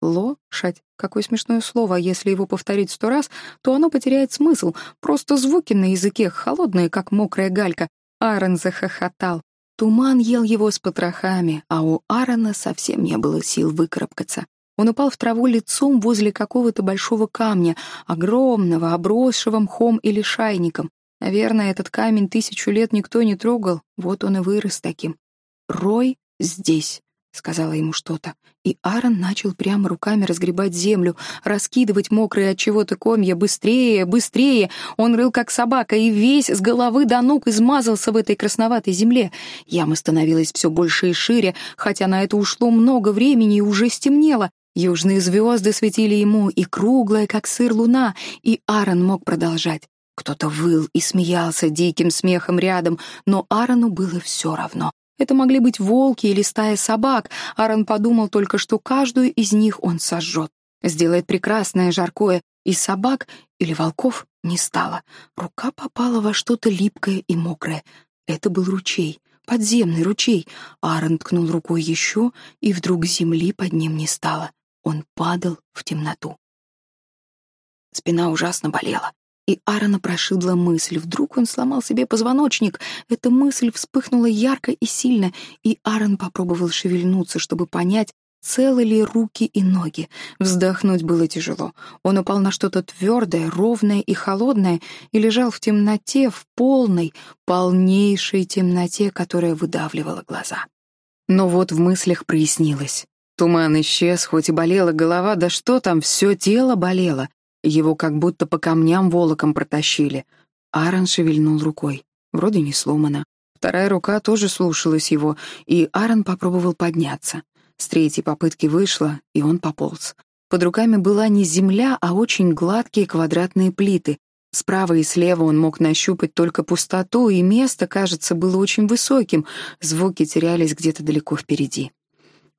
Лошадь. Какое смешное слово. Если его повторить сто раз, то оно потеряет смысл. Просто звуки на языке, холодные, как мокрая галька. Аарон захохотал. Туман ел его с потрохами, а у Аарона совсем не было сил выкарабкаться. Он упал в траву лицом возле какого-то большого камня, огромного, обросшего мхом или шайником. Наверное, этот камень тысячу лет никто не трогал, вот он и вырос таким. «Рой здесь», — сказала ему что-то. И Аарон начал прямо руками разгребать землю, раскидывать мокрые от чего-то комья. Быстрее, быстрее! Он рыл как собака и весь с головы до ног измазался в этой красноватой земле. Яма становилась все больше и шире, хотя на это ушло много времени и уже стемнело. Южные звезды светили ему, и круглая, как сыр луна, и Аарон мог продолжать. Кто-то выл и смеялся диким смехом рядом, но Аарону было все равно. Это могли быть волки или стая собак. Аарон подумал только, что каждую из них он сожжет. Сделает прекрасное жаркое. И собак или волков не стало. Рука попала во что-то липкое и мокрое. Это был ручей, подземный ручей. Аарон ткнул рукой еще, и вдруг земли под ним не стало. Он падал в темноту. Спина ужасно болела. И Аарона прошибла мысль. Вдруг он сломал себе позвоночник. Эта мысль вспыхнула ярко и сильно, и Аарон попробовал шевельнуться, чтобы понять, целы ли руки и ноги. Вздохнуть было тяжело. Он упал на что-то твердое, ровное и холодное и лежал в темноте, в полной, полнейшей темноте, которая выдавливала глаза. Но вот в мыслях прояснилось. Туман исчез, хоть и болела голова, да что там, все тело болело. Его как будто по камням волоком протащили. Аарон шевельнул рукой. Вроде не сломана. Вторая рука тоже слушалась его, и Аарон попробовал подняться. С третьей попытки вышло, и он пополз. Под руками была не земля, а очень гладкие квадратные плиты. Справа и слева он мог нащупать только пустоту, и место, кажется, было очень высоким. Звуки терялись где-то далеко впереди.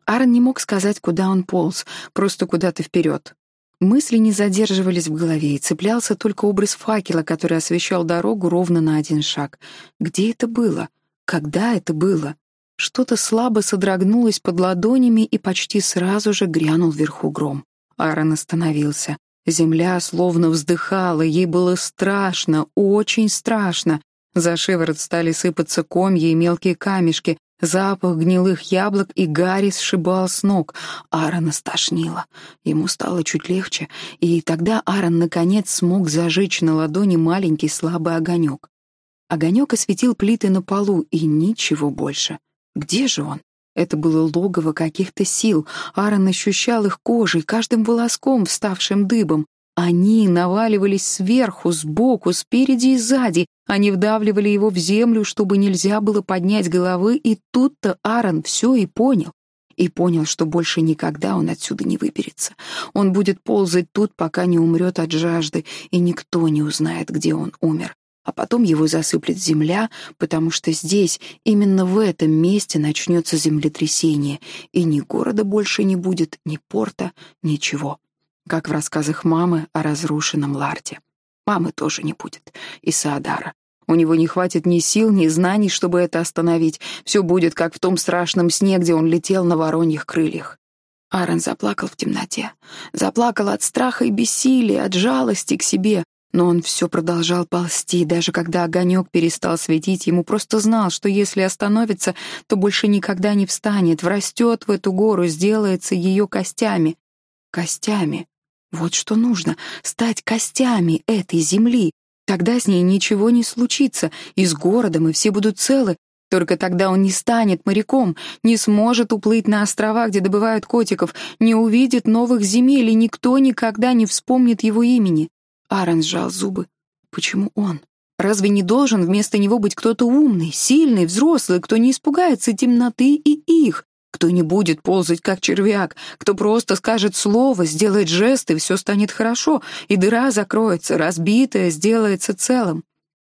Аарон не мог сказать, куда он полз, просто куда-то вперед. Мысли не задерживались в голове, и цеплялся только образ факела, который освещал дорогу ровно на один шаг. Где это было? Когда это было? Что-то слабо содрогнулось под ладонями, и почти сразу же грянул вверху гром. Аарон остановился. Земля словно вздыхала, ей было страшно, очень страшно. За шиворот стали сыпаться комья и мелкие камешки, Запах гнилых яблок и гари сшибал с ног. Аарона стошнило. Ему стало чуть легче, и тогда Аарон наконец смог зажечь на ладони маленький слабый огонек. Огонек осветил плиты на полу, и ничего больше. Где же он? Это было логово каких-то сил. Аарон ощущал их кожей, каждым волоском, вставшим дыбом. Они наваливались сверху, сбоку, спереди и сзади. Они вдавливали его в землю, чтобы нельзя было поднять головы, и тут-то Аарон все и понял. И понял, что больше никогда он отсюда не выберется. Он будет ползать тут, пока не умрет от жажды, и никто не узнает, где он умер. А потом его засыплет земля, потому что здесь, именно в этом месте, начнется землетрясение, и ни города больше не будет, ни порта, ничего как в рассказах мамы о разрушенном Ларте. Мамы тоже не будет, и Саадара. У него не хватит ни сил, ни знаний, чтобы это остановить. Все будет, как в том страшном сне, где он летел на вороньих крыльях. Аарон заплакал в темноте. Заплакал от страха и бессилия, от жалости к себе. Но он все продолжал ползти, даже когда огонек перестал светить, ему просто знал, что если остановится, то больше никогда не встанет, врастет в эту гору, сделается ее костями. Костями. Вот что нужно — стать костями этой земли. Тогда с ней ничего не случится, и с городом, и все будут целы. Только тогда он не станет моряком, не сможет уплыть на острова, где добывают котиков, не увидит новых земель, и никто никогда не вспомнит его имени. Аарон сжал зубы. Почему он? Разве не должен вместо него быть кто-то умный, сильный, взрослый, кто не испугается темноты и их? Кто не будет ползать, как червяк, кто просто скажет слово, сделает жест, и все станет хорошо, и дыра закроется, разбитая сделается целым.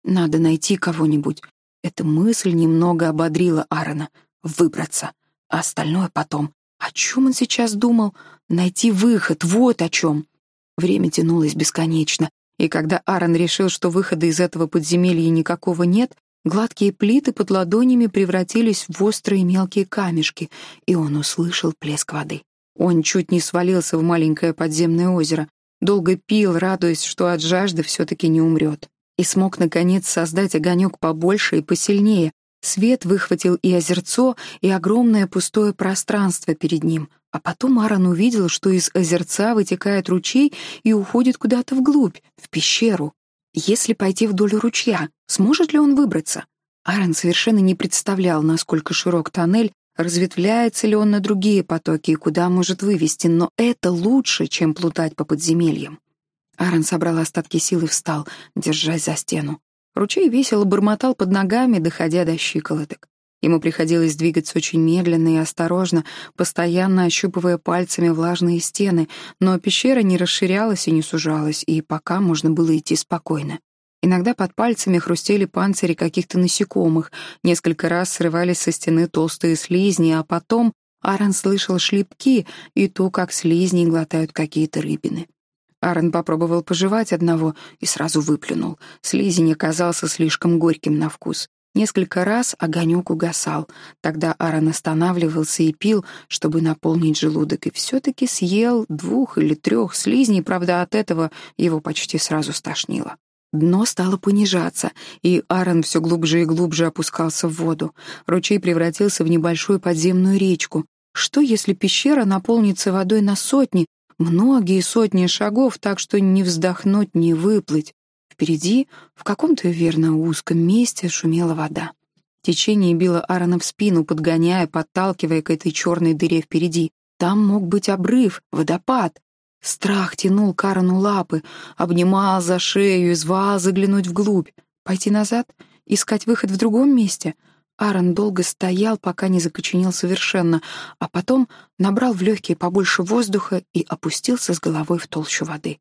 Надо найти кого-нибудь. Эта мысль немного ободрила Аарона. Выбраться. А остальное потом. О чем он сейчас думал? Найти выход, вот о чем. Время тянулось бесконечно, и когда Аарон решил, что выхода из этого подземелья никакого нет, Гладкие плиты под ладонями превратились в острые мелкие камешки, и он услышал плеск воды. Он чуть не свалился в маленькое подземное озеро, долго пил, радуясь, что от жажды все-таки не умрет. И смог, наконец, создать огонек побольше и посильнее. Свет выхватил и озерцо, и огромное пустое пространство перед ним. А потом Аарон увидел, что из озерца вытекает ручей и уходит куда-то вглубь, в пещеру. Если пойти вдоль ручья, сможет ли он выбраться? Аарон совершенно не представлял, насколько широк тоннель, разветвляется ли он на другие потоки и куда может вывести, но это лучше, чем плутать по подземельям. Аарон собрал остатки сил и встал, держась за стену. Ручей весело бормотал под ногами, доходя до щиколоток. Ему приходилось двигаться очень медленно и осторожно, постоянно ощупывая пальцами влажные стены, но пещера не расширялась и не сужалась, и пока можно было идти спокойно. Иногда под пальцами хрустели панцири каких-то насекомых, несколько раз срывались со стены толстые слизни, а потом Аарон слышал шлепки и то, как слизни глотают какие-то рыбины. Аарон попробовал пожевать одного и сразу выплюнул. Слизень оказался слишком горьким на вкус. Несколько раз огонек угасал. Тогда Аарон останавливался и пил, чтобы наполнить желудок, и все-таки съел двух или трех слизней, правда, от этого его почти сразу стошнило. Дно стало понижаться, и Аарон все глубже и глубже опускался в воду. Ручей превратился в небольшую подземную речку. Что, если пещера наполнится водой на сотни, многие сотни шагов, так что не вздохнуть, не выплыть? Впереди, в каком-то верно узком месте, шумела вода. Течение било Аарона в спину, подгоняя, подталкивая к этой черной дыре впереди. Там мог быть обрыв, водопад. Страх тянул Карену лапы, обнимал за шею и звал заглянуть вглубь. Пойти назад? Искать выход в другом месте? Аарон долго стоял, пока не закоченел совершенно, а потом набрал в легкие побольше воздуха и опустился с головой в толщу воды.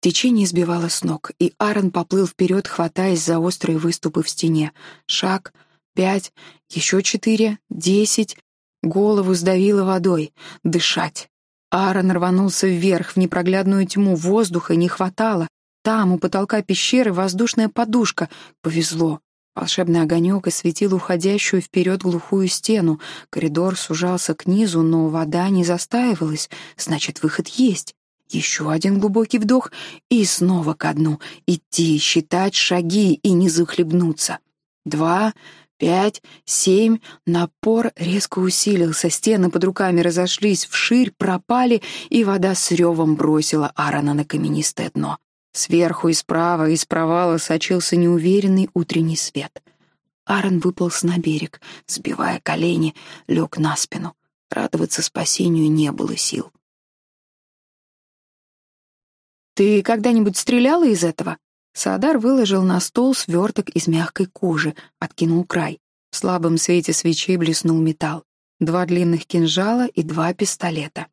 Течение сбивало с ног, и Аарон поплыл вперед, хватаясь за острые выступы в стене. Шаг, пять, еще четыре, десять. Голову сдавило водой. Дышать. Аарон рванулся вверх, в непроглядную тьму, воздуха не хватало. Там, у потолка пещеры, воздушная подушка. Повезло. Волшебный огонек осветил уходящую вперед глухую стену. Коридор сужался к низу, но вода не застаивалась. Значит, выход есть. Еще один глубокий вдох и снова ко дну. Идти, считать шаги и не захлебнуться. Два, пять, семь. Напор резко усилился, стены под руками разошлись вширь, пропали, и вода с ревом бросила Аарона на каменистое дно. Сверху и справа из провала сочился неуверенный утренний свет. Аарон выполз на берег, сбивая колени, лег на спину. Радоваться спасению не было сил. «Ты когда-нибудь стреляла из этого?» Саадар выложил на стол сверток из мягкой кожи, откинул край. В слабом свете свечей блеснул металл. Два длинных кинжала и два пистолета.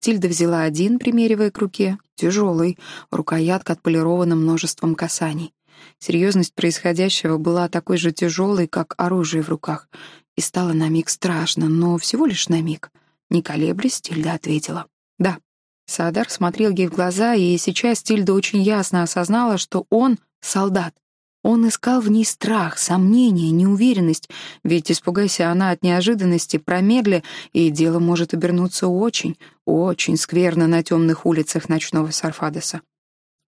Тильда взяла один, примеривая к руке, тяжелый, рукоятка отполирована множеством касаний. Серьезность происходящего была такой же тяжелой, как оружие в руках, и стало на миг страшно, но всего лишь на миг. Не колеблясь, Тильда ответила. «Да». Саадар смотрел ей в глаза, и сейчас Тильда очень ясно осознала, что он — солдат. Он искал в ней страх, сомнение, неуверенность, ведь, испугайся она от неожиданности, промедли, и дело может обернуться очень, очень скверно на темных улицах ночного Сарфадоса.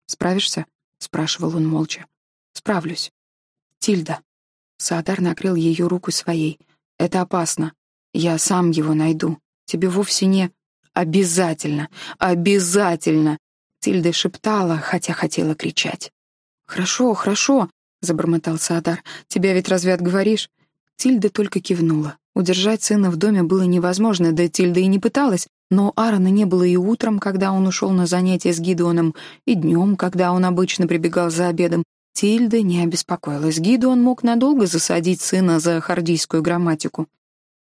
«Справишься?» — спрашивал он молча. «Справлюсь». «Тильда». Саадар накрыл ее руку своей. «Это опасно. Я сам его найду. Тебе вовсе не...» «Обязательно! Обязательно!» Тильда шептала, хотя хотела кричать. «Хорошо, хорошо», — забормотал Саадар. «Тебя ведь разве отговоришь?» Тильда только кивнула. Удержать сына в доме было невозможно, да Тильда и не пыталась, но Аарона не было и утром, когда он ушел на занятия с Гидеоном, и днем, когда он обычно прибегал за обедом. Тильда не обеспокоилась. Гидеон мог надолго засадить сына за хардийскую грамматику.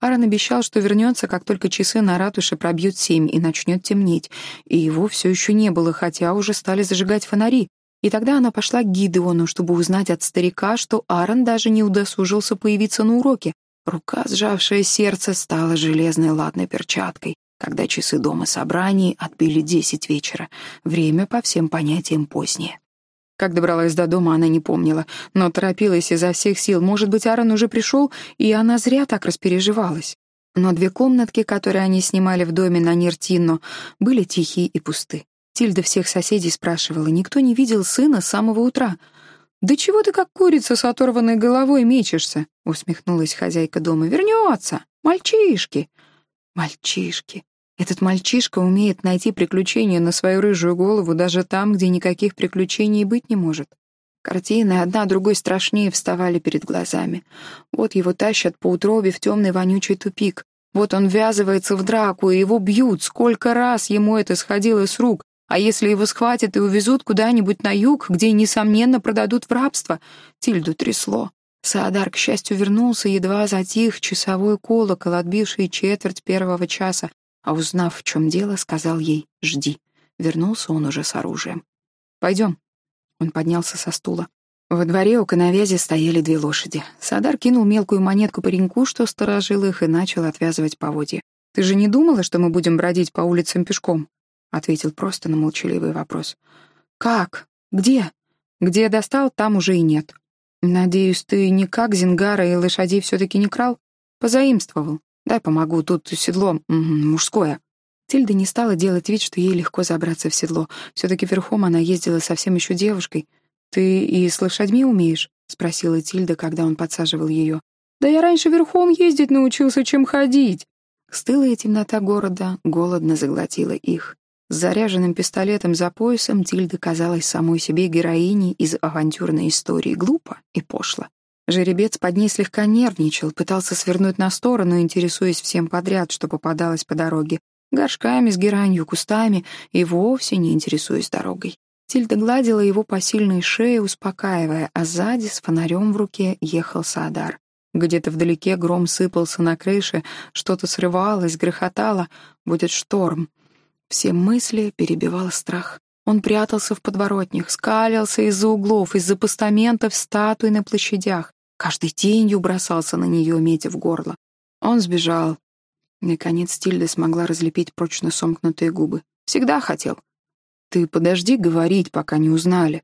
Аарон обещал, что вернется, как только часы на ратуше пробьют семь и начнет темнеть, и его все еще не было, хотя уже стали зажигать фонари. И тогда она пошла к Гидеону, чтобы узнать от старика, что Аарон даже не удосужился появиться на уроке. Рука, сжавшая сердце, стала железной ладной перчаткой, когда часы дома собраний отбили десять вечера. Время по всем понятиям позднее. Как добралась до дома, она не помнила, но торопилась изо всех сил. Может быть, Аарон уже пришел, и она зря так распереживалась. Но две комнатки, которые они снимали в доме на Нертино, были тихие и пусты. Тильда всех соседей спрашивала, никто не видел сына с самого утра. «Да чего ты как курица с оторванной головой мечешься?» — усмехнулась хозяйка дома. «Вернется! Мальчишки!» «Мальчишки!» Этот мальчишка умеет найти приключения на свою рыжую голову даже там, где никаких приключений быть не может. Картины одна другой страшнее вставали перед глазами. Вот его тащат по утробе в темный вонючий тупик. Вот он ввязывается в драку, и его бьют. Сколько раз ему это сходило с рук. А если его схватят и увезут куда-нибудь на юг, где, несомненно, продадут в рабство? Тильду трясло. Саадар, к счастью, вернулся, едва затих часовой колокол, отбивший четверть первого часа а узнав, в чем дело, сказал ей «Жди». Вернулся он уже с оружием. «Пойдем». Он поднялся со стула. Во дворе у коновязи стояли две лошади. Садар кинул мелкую монетку пареньку, что сторожил их, и начал отвязывать поводья. «Ты же не думала, что мы будем бродить по улицам пешком?» — ответил просто на молчаливый вопрос. «Как? Где?» «Где достал, там уже и нет». «Надеюсь, ты никак Зингара и лошадей все-таки не крал?» «Позаимствовал. Дай помогу, тут седло мужское». Тильда не стала делать вид, что ей легко забраться в седло. Все-таки верхом она ездила совсем еще девушкой. «Ты и с лошадьми умеешь?» — спросила Тильда, когда он подсаживал ее. «Да я раньше верхом ездить научился, чем ходить». Стылая темнота города голодно заглотила их. С заряженным пистолетом за поясом Тильда казалась самой себе героиней из авантюрной истории глупо и пошло. Жеребец под ней слегка нервничал, пытался свернуть на сторону, интересуясь всем подряд, что попадалось по дороге, горшками с геранью, кустами и вовсе не интересуясь дорогой. Тильда гладила его по сильной шее, успокаивая, а сзади с фонарем в руке ехал Саадар. Где-то вдалеке гром сыпался на крыше, что-то срывалось, грохотало, будет шторм. Все мысли перебивал страх. Он прятался в подворотнях, скалился из-за углов, из-за постаментов статуй на площадях. Каждой тенью бросался на нее, метя в горло. Он сбежал. Наконец Тильда смогла разлепить прочно сомкнутые губы. «Всегда хотел». «Ты подожди говорить, пока не узнали».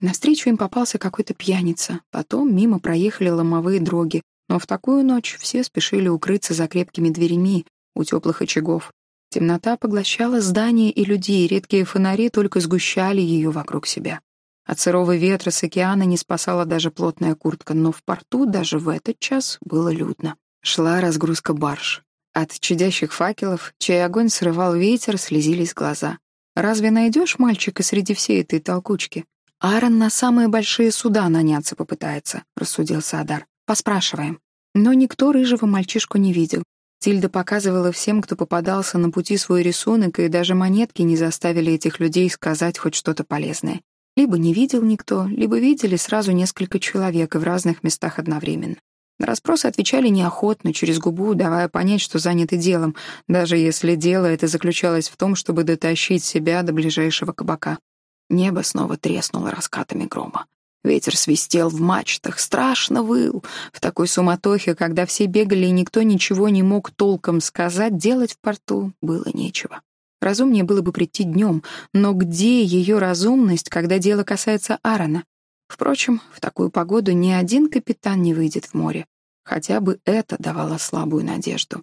Навстречу им попался какой-то пьяница. Потом мимо проехали ломовые дроги. Но в такую ночь все спешили укрыться за крепкими дверями у теплых очагов. Темнота поглощала здания и людей, редкие фонари только сгущали ее вокруг себя. От сырого ветра с океана не спасала даже плотная куртка, но в порту даже в этот час было людно. Шла разгрузка барж. От чудящих факелов, чей огонь срывал ветер, слезились глаза. «Разве найдешь мальчика среди всей этой толкучки?» «Аарон на самые большие суда наняться попытается», — рассудил Садар. «Поспрашиваем». Но никто рыжего мальчишку не видел. Тильда показывала всем, кто попадался на пути свой рисунок, и даже монетки не заставили этих людей сказать хоть что-то полезное. Либо не видел никто, либо видели сразу несколько человек и в разных местах одновременно. На расспросы отвечали неохотно, через губу, давая понять, что заняты делом, даже если дело это заключалось в том, чтобы дотащить себя до ближайшего кабака. Небо снова треснуло раскатами грома. Ветер свистел в мачтах, страшно выл. В такой суматохе, когда все бегали и никто ничего не мог толком сказать, делать в порту было нечего. Разумнее было бы прийти днем, но где ее разумность, когда дело касается Аарона? Впрочем, в такую погоду ни один капитан не выйдет в море. Хотя бы это давало слабую надежду.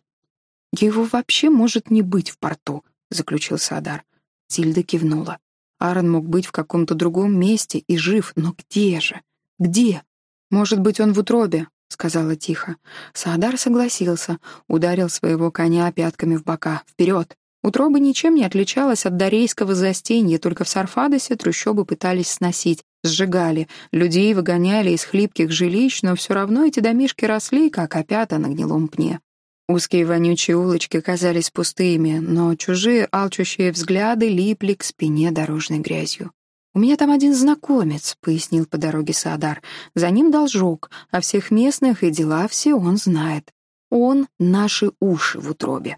«Его вообще может не быть в порту», — заключил Садар. Тильда кивнула. Аарон мог быть в каком-то другом месте и жив, но где же? Где? Может быть, он в утробе, — сказала тихо. Саадар согласился, ударил своего коня пятками в бока. «Вперед!» Утроба ничем не отличалась от дарейского застенья, только в Сарфадосе трущобы пытались сносить, сжигали, людей выгоняли из хлипких жилищ, но все равно эти домишки росли, как опята на гнилом пне. Узкие вонючие улочки казались пустыми, но чужие алчущие взгляды липли к спине дорожной грязью. «У меня там один знакомец», — пояснил по дороге Саадар. «За ним должок, а всех местных и дела все он знает. Он — наши уши в утробе».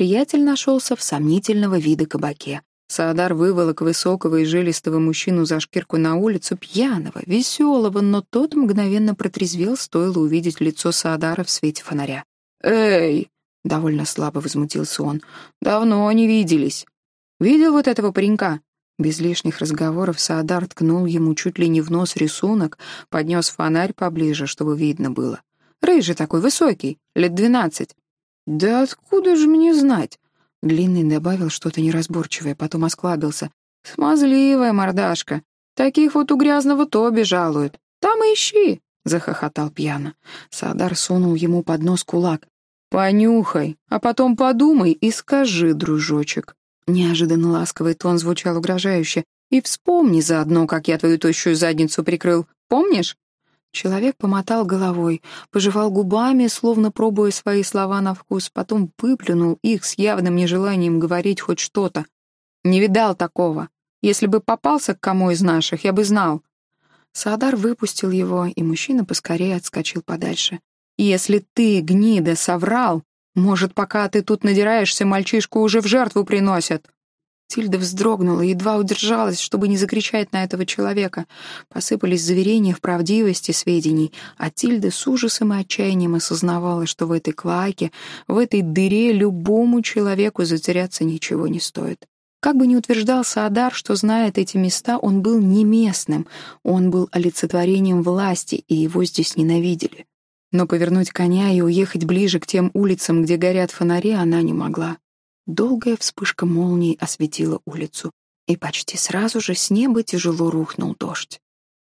Приятель нашелся в сомнительного вида кабаке. Саадар выволок высокого и жилистого мужчину за шкирку на улицу, пьяного, веселого, но тот мгновенно протрезвел, стоило увидеть лицо Саадара в свете фонаря. «Эй!» — довольно слабо возмутился он. «Давно не виделись. Видел вот этого паренька?» Без лишних разговоров Саадар ткнул ему чуть ли не в нос рисунок, поднес фонарь поближе, чтобы видно было. «Рыжий такой, высокий, лет двенадцать. «Да откуда же мне знать?» Длинный добавил что-то неразборчивое, потом осклабился. «Смазливая мордашка. Таких вот у грязного Тоби жалуют. Там ищи!» — захохотал пьяно. Садар сунул ему под нос кулак. «Понюхай, а потом подумай и скажи, дружочек». Неожиданно ласковый тон звучал угрожающе. «И вспомни заодно, как я твою тощую задницу прикрыл. Помнишь?» Человек помотал головой, пожевал губами, словно пробуя свои слова на вкус, потом выплюнул их с явным нежеланием говорить хоть что-то. «Не видал такого. Если бы попался к кому из наших, я бы знал». Саадар выпустил его, и мужчина поскорее отскочил подальше. «Если ты, гнида, соврал, может, пока ты тут надираешься, мальчишку уже в жертву приносят?» Тильда вздрогнула, едва удержалась, чтобы не закричать на этого человека. Посыпались заверения в правдивости сведений, а Тильда с ужасом и отчаянием осознавала, что в этой клаке, в этой дыре любому человеку затеряться ничего не стоит. Как бы ни утверждал Саадар, что знает эти места, он был не местным, он был олицетворением власти, и его здесь ненавидели. Но повернуть коня и уехать ближе к тем улицам, где горят фонари, она не могла. Долгая вспышка молний осветила улицу, и почти сразу же с неба тяжело рухнул дождь.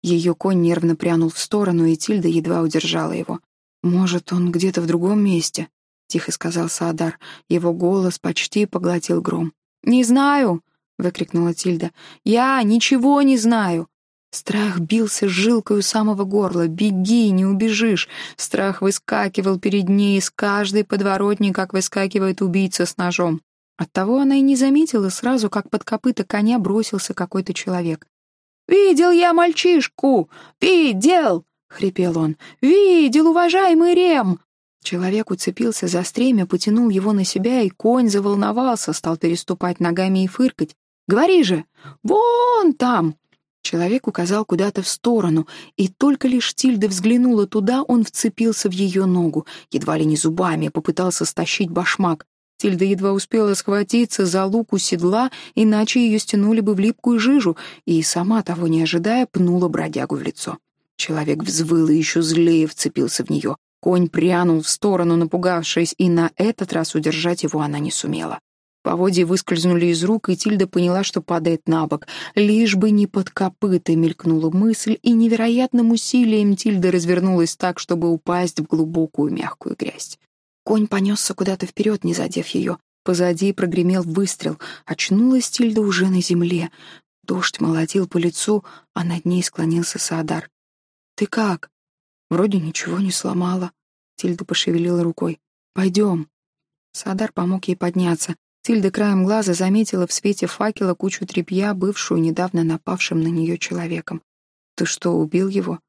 Ее конь нервно прянул в сторону, и Тильда едва удержала его. «Может, он где-то в другом месте?» — тихо сказал Саадар. Его голос почти поглотил гром. «Не знаю!» — выкрикнула Тильда. «Я ничего не знаю!» Страх бился жилкой у самого горла. «Беги, не убежишь!» Страх выскакивал перед ней из каждой подворотни, как выскакивает убийца с ножом. Оттого она и не заметила сразу, как под копыта коня бросился какой-то человек. «Видел я мальчишку! Видел!» — хрипел он. «Видел, уважаемый Рем!» Человек уцепился за стремя, потянул его на себя, и конь заволновался, стал переступать ногами и фыркать. «Говори же! Вон там!» Человек указал куда-то в сторону, и только лишь Тильда взглянула туда, он вцепился в ее ногу, едва ли не зубами, попытался стащить башмак. Тильда едва успела схватиться за луку седла, иначе ее стянули бы в липкую жижу, и, сама того не ожидая, пнула бродягу в лицо. Человек взвыл и еще злее вцепился в нее. Конь прянул в сторону, напугавшись, и на этот раз удержать его она не сумела. Поводья выскользнули из рук, и Тильда поняла, что падает на бок. Лишь бы не под копыта мелькнула мысль, и невероятным усилием Тильда развернулась так, чтобы упасть в глубокую мягкую грязь. Конь понесся куда-то вперед, не задев ее. Позади прогремел выстрел. Очнулась Тильда уже на земле. Дождь молотил по лицу, а над ней склонился Саадар. «Ты как?» «Вроде ничего не сломала». Тильда пошевелила рукой. «Пойдем». Саадар помог ей подняться. Тильда краем глаза заметила в свете факела кучу тряпья, бывшую недавно напавшим на нее человеком. «Ты что, убил его?»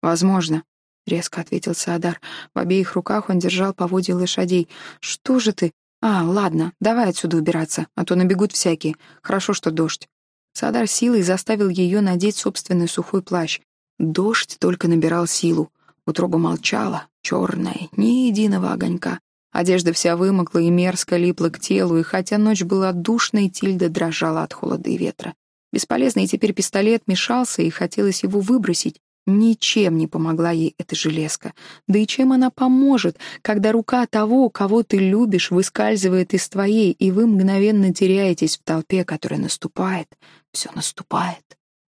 «Возможно. — резко ответил Саадар. В обеих руках он держал поводья лошадей. «Что же ты? А, ладно, давай отсюда убираться, а то набегут всякие. Хорошо, что дождь». Саадар силой заставил ее надеть собственный сухой плащ. Дождь только набирал силу. Утроба молчала, черная, ни единого огонька. Одежда вся вымокла и мерзко липла к телу, и хотя ночь была душной, Тильда дрожала от холода и ветра. Бесполезный теперь пистолет мешался, и хотелось его выбросить, Ничем не помогла ей эта железка. Да и чем она поможет, когда рука того, кого ты любишь, выскальзывает из твоей, и вы мгновенно теряетесь в толпе, которая наступает, все наступает.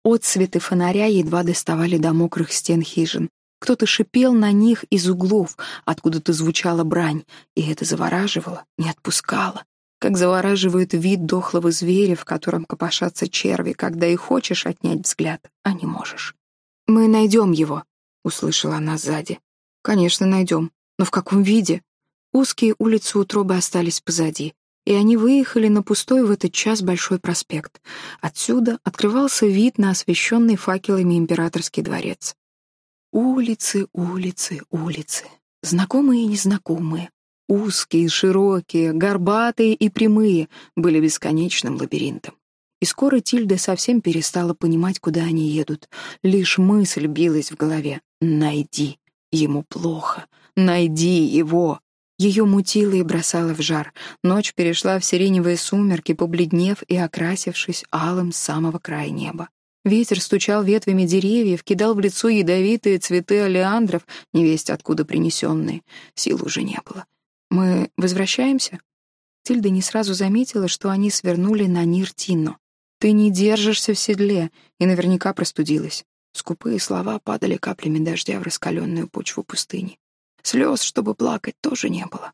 Отцветы фонаря едва доставали до мокрых стен хижин. Кто-то шипел на них из углов, откуда-то звучала брань, и это завораживало, не отпускало. Как завораживает вид дохлого зверя, в котором копошатся черви, когда и хочешь отнять взгляд, а не можешь. «Мы найдем его», — услышала она сзади. «Конечно, найдем. Но в каком виде?» Узкие улицы утробы остались позади, и они выехали на пустой в этот час большой проспект. Отсюда открывался вид на освещенный факелами императорский дворец. Улицы, улицы, улицы. Знакомые и незнакомые. Узкие, широкие, горбатые и прямые были бесконечным лабиринтом. И скоро Тильда совсем перестала понимать, куда они едут. Лишь мысль билась в голове. «Найди. Ему плохо. Найди его». Ее мутило и бросало в жар. Ночь перешла в сиреневые сумерки, побледнев и окрасившись алым с самого края неба. Ветер стучал ветвями деревьев, кидал в лицо ядовитые цветы олеандров, невесть откуда принесенные. Сил уже не было. Мы возвращаемся?» Тильда не сразу заметила, что они свернули на Ниртино. «Ты не держишься в седле и наверняка простудилась». Скупые слова падали каплями дождя в раскаленную почву пустыни. Слез, чтобы плакать, тоже не было.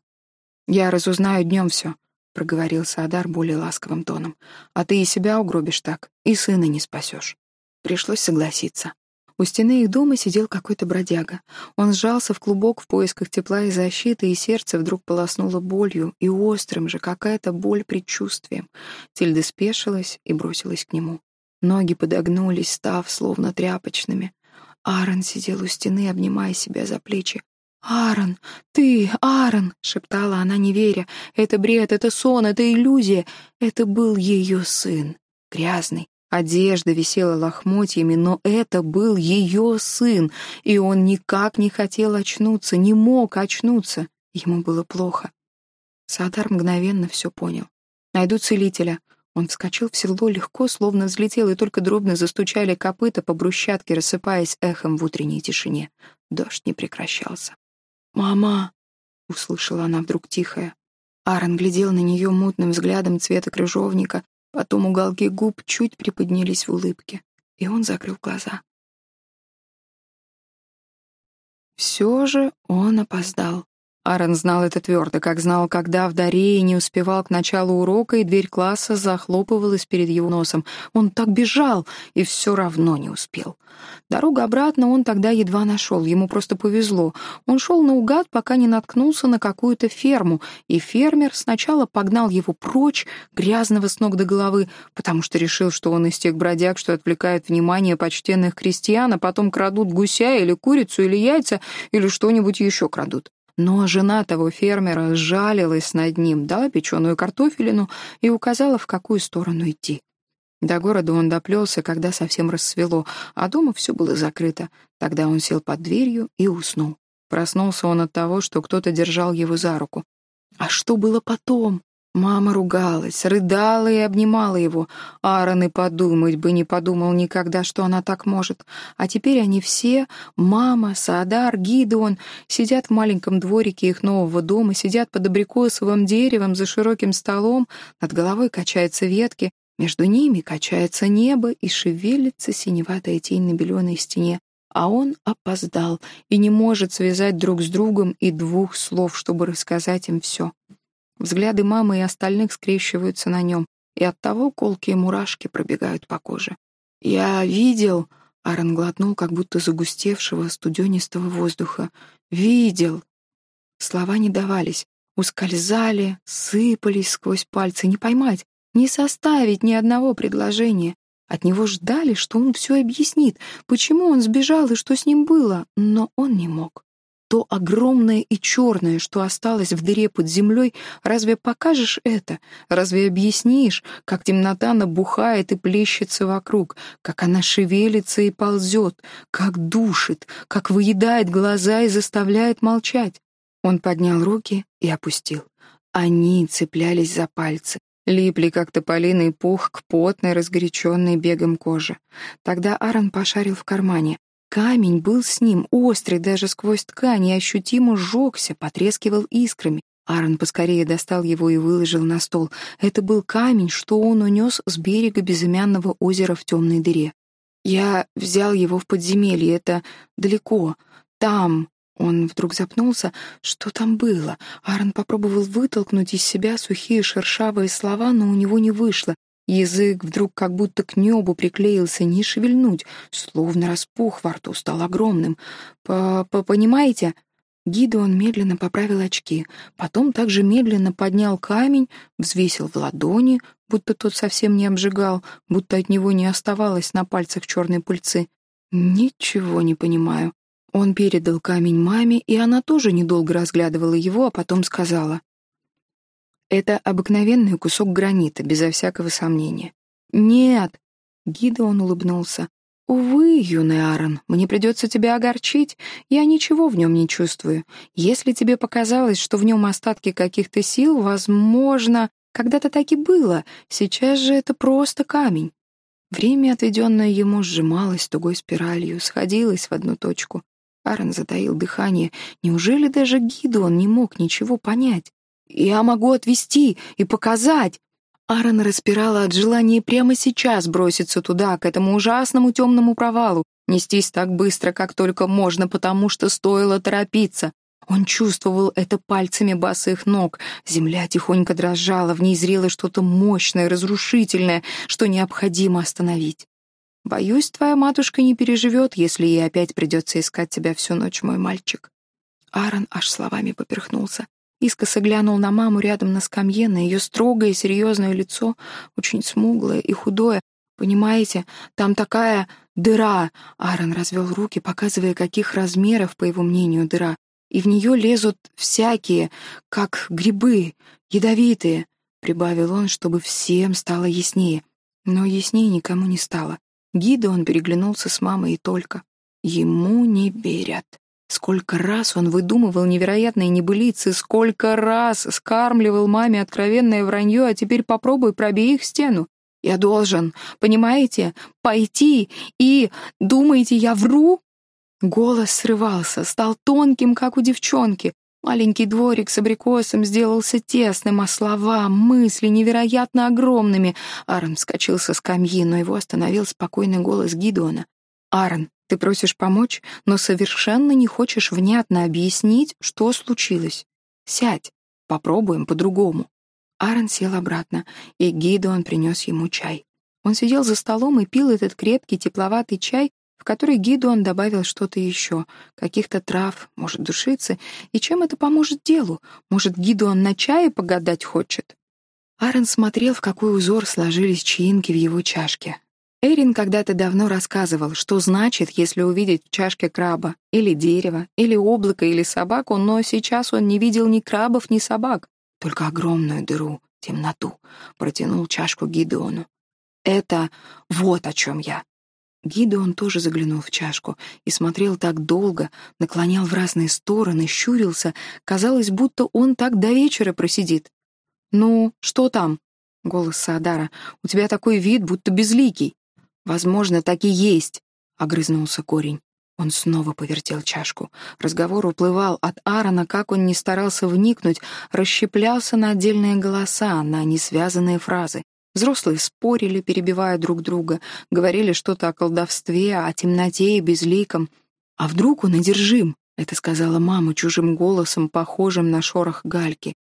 «Я разузнаю днем все», — проговорил Саадар более ласковым тоном. «А ты и себя угробишь так, и сына не спасешь». Пришлось согласиться. У стены их дома сидел какой-то бродяга. Он сжался в клубок в поисках тепла и защиты, и сердце вдруг полоснуло болью, и острым же какая-то боль предчувствием. Тильда спешилась и бросилась к нему. Ноги подогнулись, став словно тряпочными. Аарон сидел у стены, обнимая себя за плечи. «Аарон! Ты! Аарон!» — шептала она, не веря. «Это бред, это сон, это иллюзия!» Это был ее сын, грязный, Одежда висела лохмотьями, но это был ее сын, и он никак не хотел очнуться, не мог очнуться. Ему было плохо. Садар мгновенно все понял. «Найду целителя». Он вскочил в седло легко, словно взлетел, и только дробно застучали копыта по брусчатке, рассыпаясь эхом в утренней тишине. Дождь не прекращался. «Мама!» — услышала она вдруг тихая. Аарон глядел на нее мутным взглядом цвета крыжовника, Потом уголки губ чуть приподнялись в улыбке, и он закрыл глаза. Все же он опоздал. Аарон знал это твердо, как знал, когда в Дарее не успевал к началу урока, и дверь класса захлопывалась перед его носом. Он так бежал, и все равно не успел. Дорогу обратно он тогда едва нашел, ему просто повезло. Он шел наугад, пока не наткнулся на какую-то ферму, и фермер сначала погнал его прочь, грязного с ног до головы, потому что решил, что он из тех бродяг, что отвлекают внимание почтенных крестьян, а потом крадут гуся или курицу или яйца, или что-нибудь еще крадут. Но жена того фермера сжалилась над ним, дала печеную картофелину и указала, в какую сторону идти. До города он доплелся, когда совсем рассвело, а дома все было закрыто. Тогда он сел под дверью и уснул. Проснулся он от того, что кто-то держал его за руку. А что было потом? Мама ругалась, рыдала и обнимала его. Аарон и подумать бы не подумал никогда, что она так может. А теперь они все, мама, Саадар, Гидеон, сидят в маленьком дворике их нового дома, сидят под абрикосовым деревом за широким столом, над головой качаются ветки, между ними качается небо и шевелится синеватая тень на беленой стене. А он опоздал и не может связать друг с другом и двух слов, чтобы рассказать им все. Взгляды мамы и остальных скрещиваются на нем, и оттого колкие мурашки пробегают по коже. «Я видел...» — Аарон глотнул, как будто загустевшего студенистого воздуха. «Видел...» Слова не давались, ускользали, сыпались сквозь пальцы, не поймать, не составить ни одного предложения. От него ждали, что он все объяснит, почему он сбежал и что с ним было, но он не мог то огромное и черное, что осталось в дыре под землей, разве покажешь это? Разве объяснишь, как темнота набухает и плещется вокруг, как она шевелится и ползет, как душит, как выедает глаза и заставляет молчать? Он поднял руки и опустил. Они цеплялись за пальцы, липли, как тополиный пух, к потной, разгоряченной бегом кожи. Тогда Аарон пошарил в кармане. Камень был с ним, острый даже сквозь ткань, и ощутимо сжегся, потрескивал искрами. Аарон поскорее достал его и выложил на стол. Это был камень, что он унес с берега безымянного озера в темной дыре. Я взял его в подземелье, это далеко, там. Он вдруг запнулся. Что там было? Аарон попробовал вытолкнуть из себя сухие шершавые слова, но у него не вышло. Язык вдруг как будто к небу приклеился, не шевельнуть, словно распух во рту стал огромным. По -по «Понимаете?» Гидеон медленно поправил очки, потом также медленно поднял камень, взвесил в ладони, будто тот совсем не обжигал, будто от него не оставалось на пальцах черной пыльцы. «Ничего не понимаю». Он передал камень маме, и она тоже недолго разглядывала его, а потом сказала. Это обыкновенный кусок гранита, безо всякого сомнения. «Нет!» — Гидеон улыбнулся. «Увы, юный Аарон, мне придется тебя огорчить. Я ничего в нем не чувствую. Если тебе показалось, что в нем остатки каких-то сил, возможно, когда-то так и было. Сейчас же это просто камень». Время, отведенное ему, сжималось тугой спиралью, сходилось в одну точку. Аарон затаил дыхание. Неужели даже Гидеон не мог ничего понять? «Я могу отвести и показать!» Аарон распирала от желания прямо сейчас броситься туда, к этому ужасному темному провалу, нестись так быстро, как только можно, потому что стоило торопиться. Он чувствовал это пальцами босых ног. Земля тихонько дрожала, в ней зрело что-то мощное, разрушительное, что необходимо остановить. «Боюсь, твоя матушка не переживет, если ей опять придется искать тебя всю ночь, мой мальчик». Аарон аж словами поперхнулся. Искоса глянул на маму рядом на скамье, на ее строгое серьезное лицо, очень смуглое и худое. «Понимаете, там такая дыра!» Аарон развел руки, показывая, каких размеров, по его мнению, дыра и в нее лезут всякие, как грибы, ядовитые», — прибавил он, чтобы всем стало яснее. Но яснее никому не стало. Гида он переглянулся с мамой и только. Ему не верят. Сколько раз он выдумывал невероятные небылицы, сколько раз скармливал маме откровенное вранье, а теперь попробуй пробей их стену. Я должен, понимаете, пойти и... Думаете, я вру? Голос срывался, стал тонким, как у девчонки. Маленький дворик с абрикосом сделался тесным, а слова, мысли невероятно огромными. Аарон вскочил со скамьи, но его остановил спокойный голос Гидеона. «Аарон, ты просишь помочь, но совершенно не хочешь внятно объяснить, что случилось. Сядь, попробуем по-другому». Аарон сел обратно, и Гидеон принес ему чай. Он сидел за столом и пил этот крепкий, тепловатый чай, в который Гидуан добавил что-то еще, каких-то трав, может, душицы. И чем это поможет делу? Может, Гидуан на чае погадать хочет? Аарон смотрел, в какой узор сложились чаинки в его чашке. Эрин когда-то давно рассказывал, что значит, если увидеть в чашке краба, или дерево, или облако, или собаку, но сейчас он не видел ни крабов, ни собак, только огромную дыру, темноту, протянул чашку Гидеону. «Это вот о чем я. Гидеон тоже заглянул в чашку и смотрел так долго, наклонял в разные стороны, щурился. Казалось, будто он так до вечера просидит. «Ну, что там?» — голос Саадара. «У тебя такой вид, будто безликий». «Возможно, так и есть», — огрызнулся корень. Он снова повертел чашку. Разговор уплывал от Аарона, как он не старался вникнуть, расщеплялся на отдельные голоса, на несвязанные фразы. Взрослые спорили, перебивая друг друга, говорили что-то о колдовстве, о темноте и безликом. «А вдруг он одержим?» — это сказала мама чужим голосом, похожим на шорох гальки.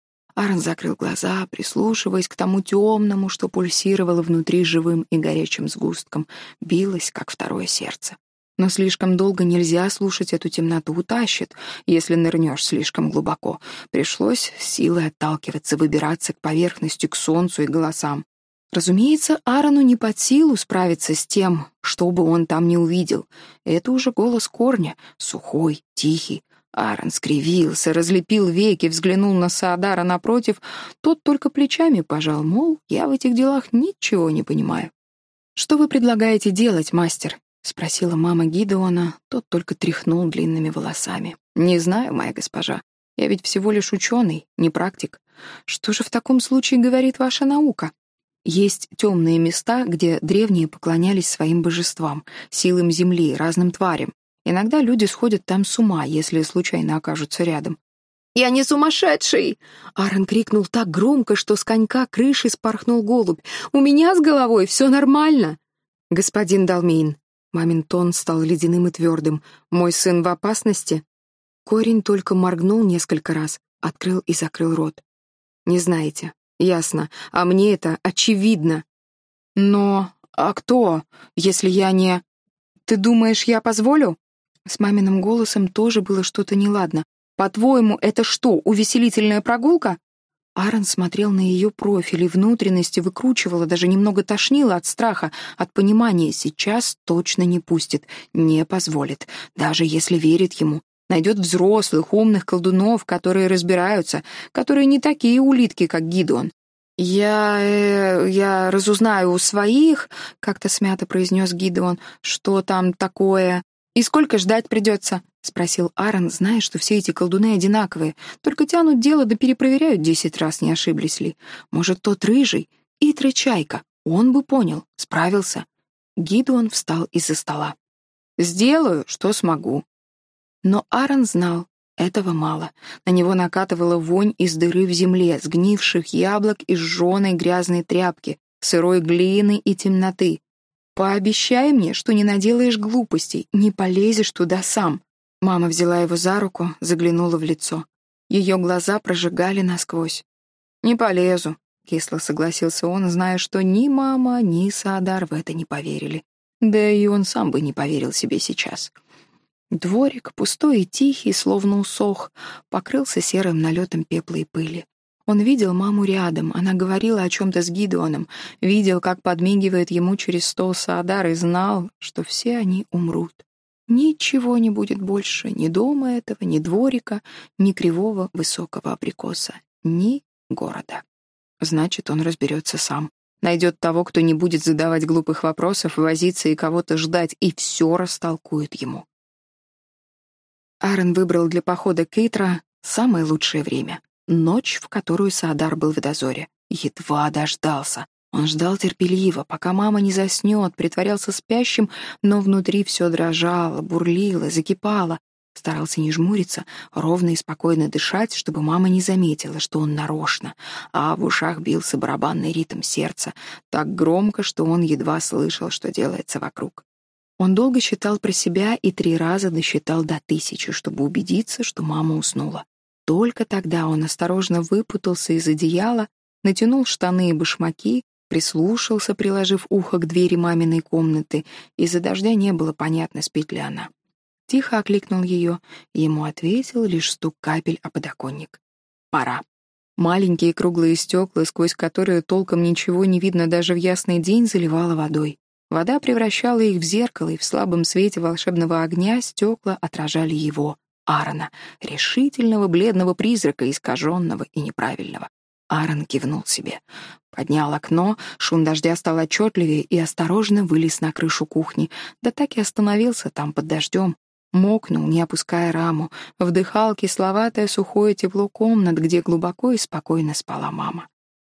Аарон закрыл глаза, прислушиваясь к тому темному, что пульсировало внутри живым и горячим сгустком, билось, как второе сердце. Но слишком долго нельзя слушать эту темноту, утащит, если нырнешь слишком глубоко. Пришлось силой отталкиваться, выбираться к поверхности, к солнцу и голосам. Разумеется, Аарону не под силу справиться с тем, что бы он там не увидел. Это уже голос корня, сухой, тихий. Аарон скривился, разлепил веки, взглянул на Саадара напротив. Тот только плечами пожал, мол, я в этих делах ничего не понимаю. «Что вы предлагаете делать, мастер?» — спросила мама Гидеона. Тот только тряхнул длинными волосами. «Не знаю, моя госпожа. Я ведь всего лишь ученый, не практик. Что же в таком случае говорит ваша наука?» Есть темные места, где древние поклонялись своим божествам, силам земли, разным тварям. Иногда люди сходят там с ума, если случайно окажутся рядом. «Я не сумасшедший!» Аарон крикнул так громко, что с конька крыши спорхнул голубь. «У меня с головой все нормально!» «Господин Далмейн!» Мамин тон стал ледяным и твердым. «Мой сын в опасности?» Корень только моргнул несколько раз, открыл и закрыл рот. «Не знаете. Ясно. А мне это очевидно. Но... А кто, если я не... Ты думаешь, я позволю? С маминым голосом тоже было что-то неладно. По-твоему, это что, увеселительная прогулка? Аарон смотрел на ее профиль и внутренности выкручивало, даже немного тошнило от страха, от понимания. Сейчас точно не пустит, не позволит, даже если верит ему. Найдет взрослых, умных колдунов, которые разбираются, которые не такие улитки, как Гидон. «Я... Э, я разузнаю у своих», — как-то смято произнес Гидеон, «что там такое...» «И сколько ждать придется?» — спросил Аарон, зная, что все эти колдуны одинаковые, только тянут дело да перепроверяют десять раз, не ошиблись ли. Может, тот рыжий, Итра Чайка, он бы понял, справился. Гидеон встал из-за стола. «Сделаю, что смогу. Но Аарон знал, этого мало. На него накатывала вонь из дыры в земле, сгнивших яблок и сжёной грязной тряпки, сырой глины и темноты. «Пообещай мне, что не наделаешь глупостей, не полезешь туда сам». Мама взяла его за руку, заглянула в лицо. Ее глаза прожигали насквозь. «Не полезу», — кисло согласился он, зная, что ни мама, ни Саадар в это не поверили. Да и он сам бы не поверил себе сейчас. Дворик, пустой и тихий, словно усох, покрылся серым налетом пепла и пыли. Он видел маму рядом, она говорила о чем-то с Гидеоном, видел, как подмигивает ему через стол Саадар и знал, что все они умрут. Ничего не будет больше, ни дома этого, ни дворика, ни кривого высокого абрикоса, ни города. Значит, он разберется сам. Найдет того, кто не будет задавать глупых вопросов, возиться и кого-то ждать, и все растолкует ему. Аарон выбрал для похода Кейтра самое лучшее время — ночь, в которую Саадар был в дозоре. Едва дождался. Он ждал терпеливо, пока мама не заснет, притворялся спящим, но внутри все дрожало, бурлило, закипало. Старался не жмуриться, ровно и спокойно дышать, чтобы мама не заметила, что он нарочно, а в ушах бился барабанный ритм сердца, так громко, что он едва слышал, что делается вокруг. Он долго считал про себя и три раза досчитал до тысячи, чтобы убедиться, что мама уснула. Только тогда он осторожно выпутался из одеяла, натянул штаны и башмаки, прислушался, приложив ухо к двери маминой комнаты. Из-за дождя не было понятно, спит ли она. Тихо окликнул ее, ему ответил лишь стук капель о подоконник. «Пора». Маленькие круглые стекла, сквозь которые толком ничего не видно даже в ясный день, заливало водой. Вода превращала их в зеркало, и в слабом свете волшебного огня стекла отражали его, Аарона, решительного бледного призрака, искаженного и неправильного. Аарон кивнул себе. Поднял окно, шум дождя стал отчетливее и осторожно вылез на крышу кухни, да так и остановился там под дождем. Мокнул, не опуская раму, вдыхал кисловатое сухое тепло комнат, где глубоко и спокойно спала мама.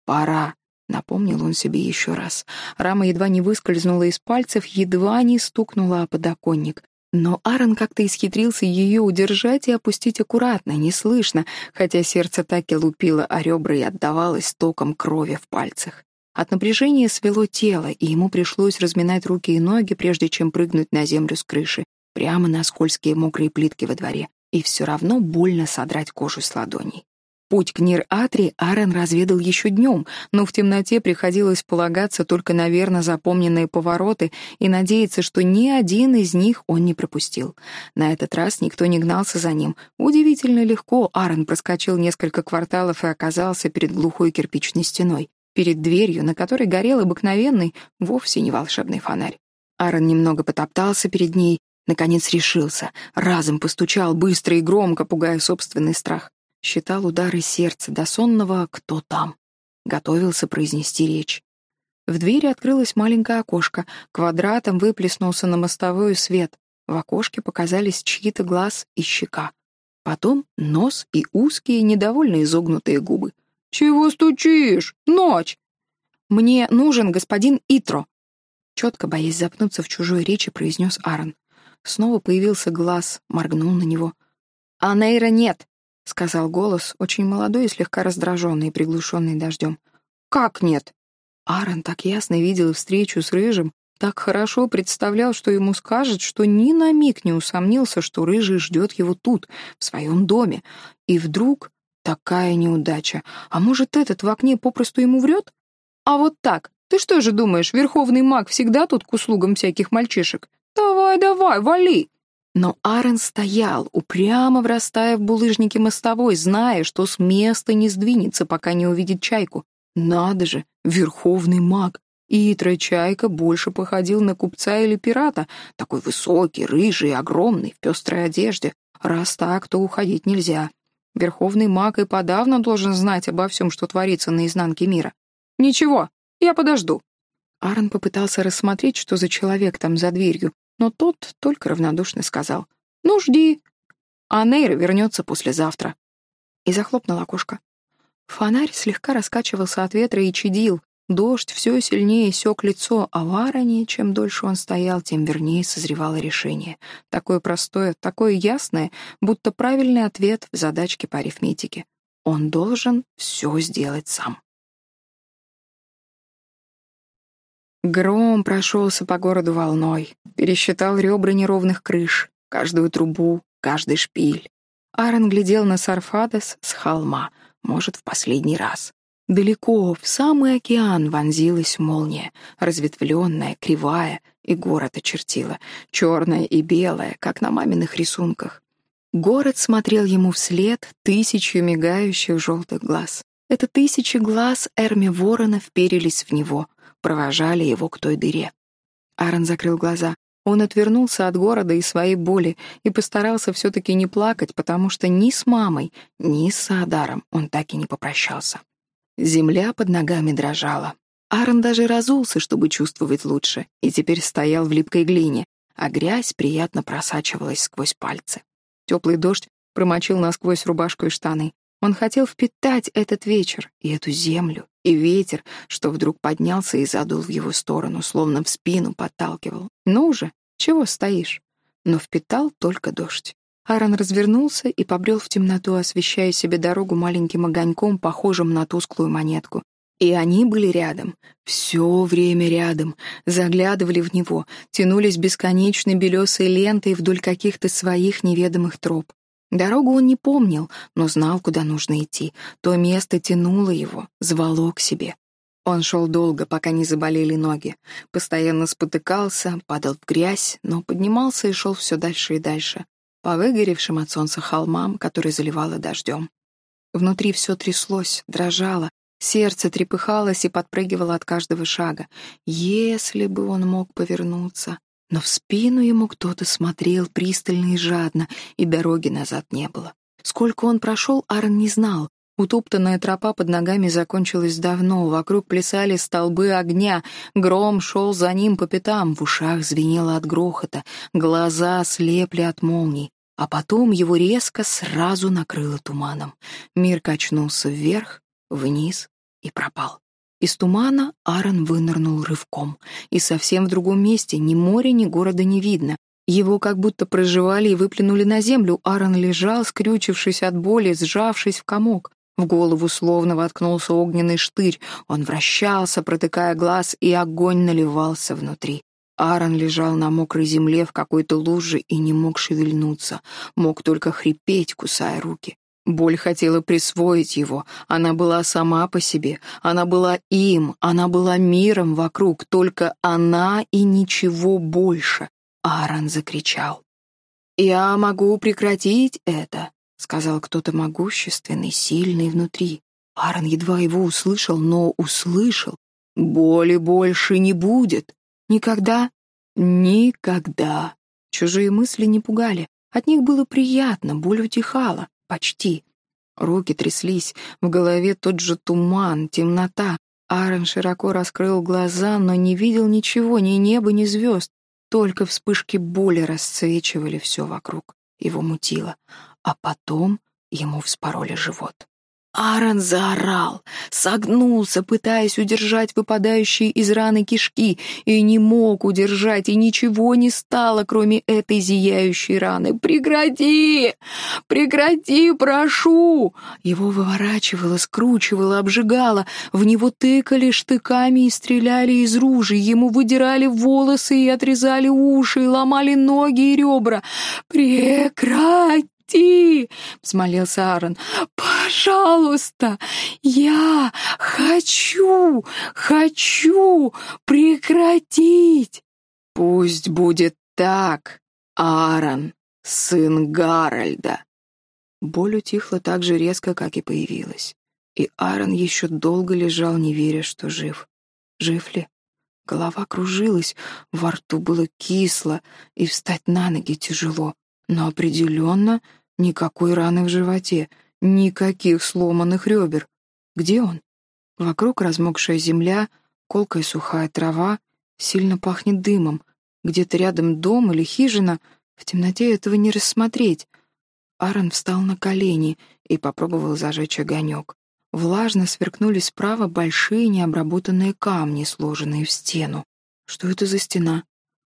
«Пора», Напомнил он себе еще раз. Рама едва не выскользнула из пальцев, едва не стукнула о подоконник. Но Аарон как-то исхитрился ее удержать и опустить аккуратно, неслышно, хотя сердце так и лупило о ребра и отдавалось током крови в пальцах. От напряжения свело тело, и ему пришлось разминать руки и ноги, прежде чем прыгнуть на землю с крыши, прямо на скользкие мокрые плитки во дворе, и все равно больно содрать кожу с ладоней. Путь к Нир-Атри Аарон разведал еще днем, но в темноте приходилось полагаться только на верно запомненные повороты и надеяться, что ни один из них он не пропустил. На этот раз никто не гнался за ним. Удивительно легко Аарон проскочил несколько кварталов и оказался перед глухой кирпичной стеной, перед дверью, на которой горел обыкновенный, вовсе не волшебный фонарь. Аарон немного потоптался перед ней, наконец решился, разом постучал быстро и громко, пугая собственный страх считал удары сердца до сонного «Кто там?». Готовился произнести речь. В двери открылось маленькое окошко, квадратом выплеснулся на мостовую свет. В окошке показались чьи-то глаз и щека. Потом нос и узкие, недовольно изогнутые губы. «Чего стучишь? Ночь!» «Мне нужен господин Итро!» Четко, боясь запнуться в чужой речи, произнес Аарон. Снова появился глаз, моргнул на него. «А Нейра нет!» — сказал голос, очень молодой и слегка раздраженный, приглушенный дождем. «Как нет?» Аарон так ясно видел встречу с Рыжим, так хорошо представлял, что ему скажет, что ни на миг не усомнился, что Рыжий ждет его тут, в своем доме. И вдруг такая неудача. А может, этот в окне попросту ему врет? А вот так. Ты что же думаешь, верховный маг всегда тут к услугам всяких мальчишек? Давай, давай, вали. Но Аарон стоял, упрямо врастая в булыжники мостовой, зная, что с места не сдвинется, пока не увидит чайку. Надо же, верховный маг. Итра Чайка больше походил на купца или пирата, такой высокий, рыжий, огромный, в пестрой одежде. Раз так, то уходить нельзя. Верховный маг и подавно должен знать обо всем, что творится на изнанке мира. «Ничего, я подожду». Аарон попытался рассмотреть, что за человек там за дверью, но тот только равнодушно сказал «Ну, жди, а Нейра вернется послезавтра». И захлопнул окошко. Фонарь слегка раскачивался от ветра и чадил, Дождь все сильнее сёк лицо, а в чем дольше он стоял, тем вернее созревало решение. Такое простое, такое ясное, будто правильный ответ в задачке по арифметике. Он должен все сделать сам. Гром прошелся по городу волной, пересчитал ребра неровных крыш, каждую трубу, каждый шпиль. Аарон глядел на Сарфадес с холма, может, в последний раз. Далеко, в самый океан вонзилась молния, разветвленная, кривая, и город очертила, черная и белая, как на маминых рисунках. Город смотрел ему вслед тысячу мигающих желтых глаз. Это тысячи глаз Эрми Ворона вперились в него, провожали его к той дыре. Аарон закрыл глаза. Он отвернулся от города и своей боли и постарался все-таки не плакать, потому что ни с мамой, ни с Саадаром он так и не попрощался. Земля под ногами дрожала. Аарон даже разулся, чтобы чувствовать лучше, и теперь стоял в липкой глине, а грязь приятно просачивалась сквозь пальцы. Теплый дождь промочил насквозь рубашку и штаны. Он хотел впитать этот вечер и эту землю, и ветер, что вдруг поднялся и задул в его сторону, словно в спину подталкивал. «Ну же, чего стоишь?» Но впитал только дождь. Аарон развернулся и побрел в темноту, освещая себе дорогу маленьким огоньком, похожим на тусклую монетку. И они были рядом, все время рядом, заглядывали в него, тянулись бесконечной белесой лентой вдоль каких-то своих неведомых троп. Дорогу он не помнил, но знал, куда нужно идти. То место тянуло его, звало к себе. Он шел долго, пока не заболели ноги. Постоянно спотыкался, падал в грязь, но поднимался и шел все дальше и дальше по выгоревшим от солнца холмам, которые заливало дождем. Внутри все тряслось, дрожало, сердце трепыхалось и подпрыгивало от каждого шага. Если бы он мог повернуться. Но в спину ему кто-то смотрел пристально и жадно, и дороги назад не было. Сколько он прошел, Аарон не знал. Утоптанная тропа под ногами закончилась давно, вокруг плясали столбы огня, гром шел за ним по пятам, в ушах звенело от грохота, глаза слепли от молний. А потом его резко сразу накрыло туманом. Мир качнулся вверх, вниз и пропал. Из тумана Аарон вынырнул рывком. И совсем в другом месте ни моря, ни города не видно. Его как будто проживали и выплюнули на землю. Аарон лежал, скрючившись от боли, сжавшись в комок. В голову словно воткнулся огненный штырь. Он вращался, протыкая глаз, и огонь наливался внутри. Аарон лежал на мокрой земле в какой-то луже и не мог шевельнуться, мог только хрипеть, кусая руки. Боль хотела присвоить его, она была сама по себе, она была им, она была миром вокруг, только она и ничего больше. Аарон закричал. «Я могу прекратить это», — сказал кто-то могущественный, сильный внутри. Аарон едва его услышал, но услышал. «Боли больше не будет. Никогда? Никогда. Чужие мысли не пугали. От них было приятно, боль утихала. Почти. Руки тряслись, в голове тот же туман, темнота. Аарон широко раскрыл глаза, но не видел ничего, ни неба, ни звезд. Только вспышки боли расцвечивали все вокруг. Его мутило. А потом ему вспороли живот. Аарон заорал, согнулся, пытаясь удержать выпадающие из раны кишки, и не мог удержать, и ничего не стало, кроме этой зияющей раны. «Прекрати! Прекрати, прошу!» Его выворачивало, скручивало, обжигало, в него тыкали штыками и стреляли из ружей, ему выдирали волосы и отрезали уши, и ломали ноги и ребра. «Прекрати!» Прекрати!» — взмолился Аарон. «Пожалуйста! Я хочу, хочу прекратить!» «Пусть будет так, Аарон, сын Гарольда!» Боль утихла так же резко, как и появилась. И Аарон еще долго лежал, не веря, что жив. Жив ли? Голова кружилась, во рту было кисло, и встать на ноги тяжело. Но определенно никакой раны в животе, никаких сломанных ребер. Где он? Вокруг размокшая земля, колкая сухая трава, сильно пахнет дымом. Где-то рядом дом или хижина, в темноте этого не рассмотреть. Аарон встал на колени и попробовал зажечь огонек. Влажно сверкнули справа большие необработанные камни, сложенные в стену. Что это за стена?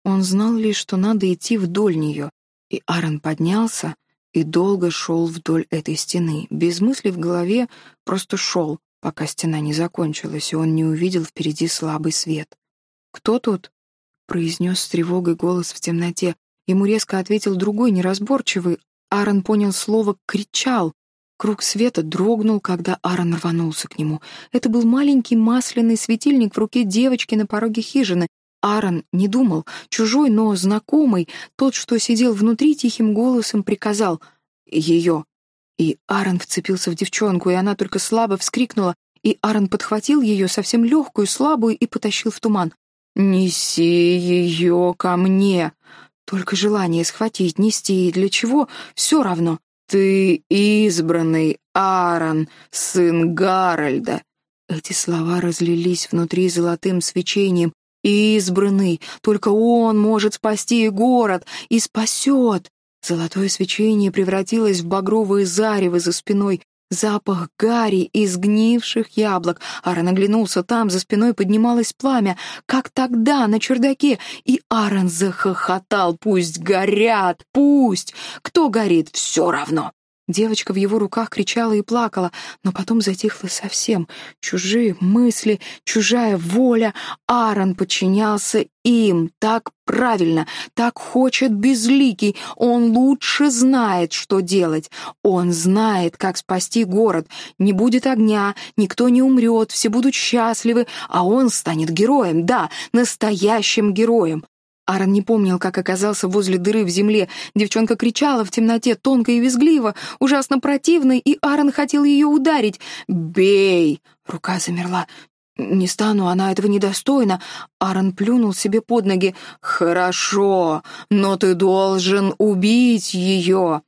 Он знал лишь, что надо идти вдоль нее, и Аарон поднялся и долго шел вдоль этой стены, без мысли в голове, просто шел, пока стена не закончилась, и он не увидел впереди слабый свет. «Кто тут?» — произнес с тревогой голос в темноте. Ему резко ответил другой, неразборчивый. Аарон понял слово «кричал». Круг света дрогнул, когда Аарон рванулся к нему. Это был маленький масляный светильник в руке девочки на пороге хижины. Аарон не думал, чужой, но знакомый, тот, что сидел внутри, тихим голосом приказал «Ее». И Аарон вцепился в девчонку, и она только слабо вскрикнула, и Аарон подхватил ее, совсем легкую, слабую, и потащил в туман. «Неси ее ко мне!» Только желание схватить, нести и для чего — все равно. «Ты избранный, Аарон, сын Гарольда!» Эти слова разлились внутри золотым свечением. «Избранный! Только он может спасти город и спасет!» Золотое свечение превратилось в багровые зарево за спиной, Запах гари и сгнивших яблок. Аарон оглянулся, там за спиной поднималось пламя, как тогда на чердаке, и Аарон захохотал. «Пусть горят, пусть! Кто горит, все равно!» Девочка в его руках кричала и плакала, но потом затихла совсем. Чужие мысли, чужая воля. Аарон подчинялся им. Так правильно, так хочет безликий. Он лучше знает, что делать. Он знает, как спасти город. Не будет огня, никто не умрет, все будут счастливы, а он станет героем, да, настоящим героем. Аарон не помнил, как оказался возле дыры в земле. Девчонка кричала в темноте, тонко и визгливо, ужасно противно, и Аарон хотел ее ударить. «Бей!» Рука замерла. «Не стану, она этого недостойна». Аарон плюнул себе под ноги. «Хорошо, но ты должен убить ее».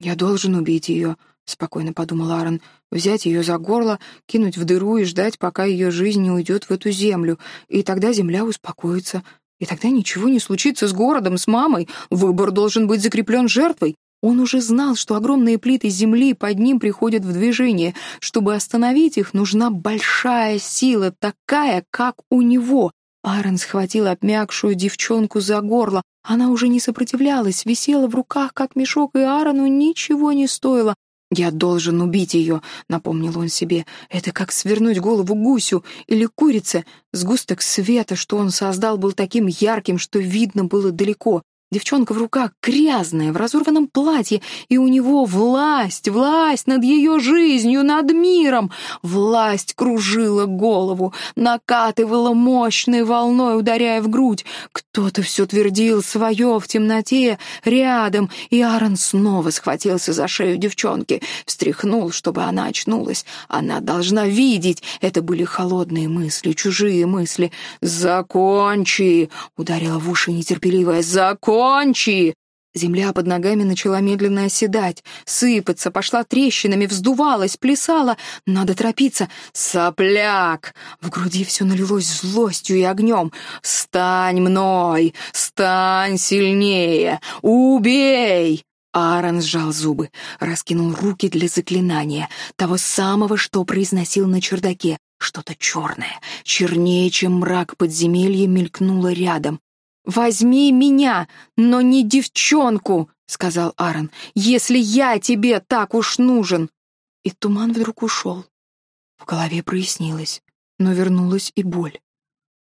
«Я должен убить ее», — спокойно подумал Аарон. «Взять ее за горло, кинуть в дыру и ждать, пока ее жизнь не уйдет в эту землю. И тогда земля успокоится». И тогда ничего не случится с городом, с мамой. Выбор должен быть закреплен жертвой. Он уже знал, что огромные плиты земли под ним приходят в движение. Чтобы остановить их, нужна большая сила, такая, как у него. Аарон схватил обмякшую девчонку за горло. Она уже не сопротивлялась, висела в руках, как мешок, и Аарону ничего не стоило. «Я должен убить ее», — напомнил он себе. «Это как свернуть голову гусю или курице. Сгусток света, что он создал, был таким ярким, что видно было далеко. Девчонка в руках грязная, в разорванном платье, и у него власть, власть над ее жизнью, над миром. Власть кружила голову, накатывала мощной волной, ударяя в грудь. Кто-то все твердил свое в темноте, рядом, и Аарон снова схватился за шею девчонки, встряхнул, чтобы она очнулась. Она должна видеть. Это были холодные мысли, чужие мысли. «Закончи!» — ударила в уши нетерпеливая. «Закончи!» «Кончи!» Земля под ногами начала медленно оседать, сыпаться, пошла трещинами, вздувалась, плясала. Надо торопиться. «Сопляк!» В груди все налилось злостью и огнем. «Стань мной! Стань сильнее! Убей!» Аарон сжал зубы, раскинул руки для заклинания, того самого, что произносил на чердаке. Что-то черное, чернее, чем мрак подземелья, мелькнуло рядом. «Возьми меня, но не девчонку», — сказал Аарон, «если я тебе так уж нужен». И туман вдруг ушел. В голове прояснилось, но вернулась и боль.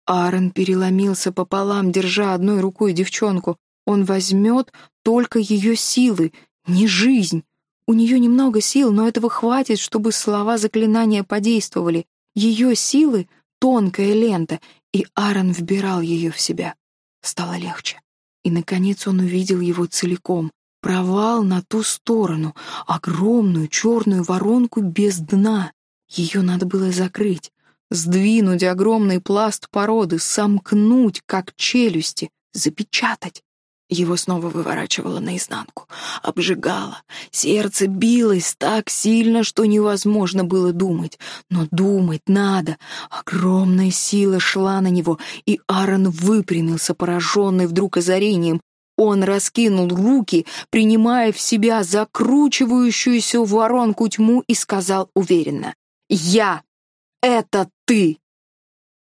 Аарон переломился пополам, держа одной рукой девчонку. Он возьмет только ее силы, не жизнь. У нее немного сил, но этого хватит, чтобы слова заклинания подействовали. Ее силы — тонкая лента, и Аарон вбирал ее в себя. Стало легче. И, наконец, он увидел его целиком. Провал на ту сторону, огромную черную воронку без дна. Ее надо было закрыть, сдвинуть огромный пласт породы, сомкнуть, как челюсти, запечатать. Его снова выворачивало наизнанку, обжигало. Сердце билось так сильно, что невозможно было думать. Но думать надо. Огромная сила шла на него, и Аарон выпрямился, пораженный вдруг озарением. Он раскинул руки, принимая в себя закручивающуюся воронку тьму, и сказал уверенно. Я! Это ты!»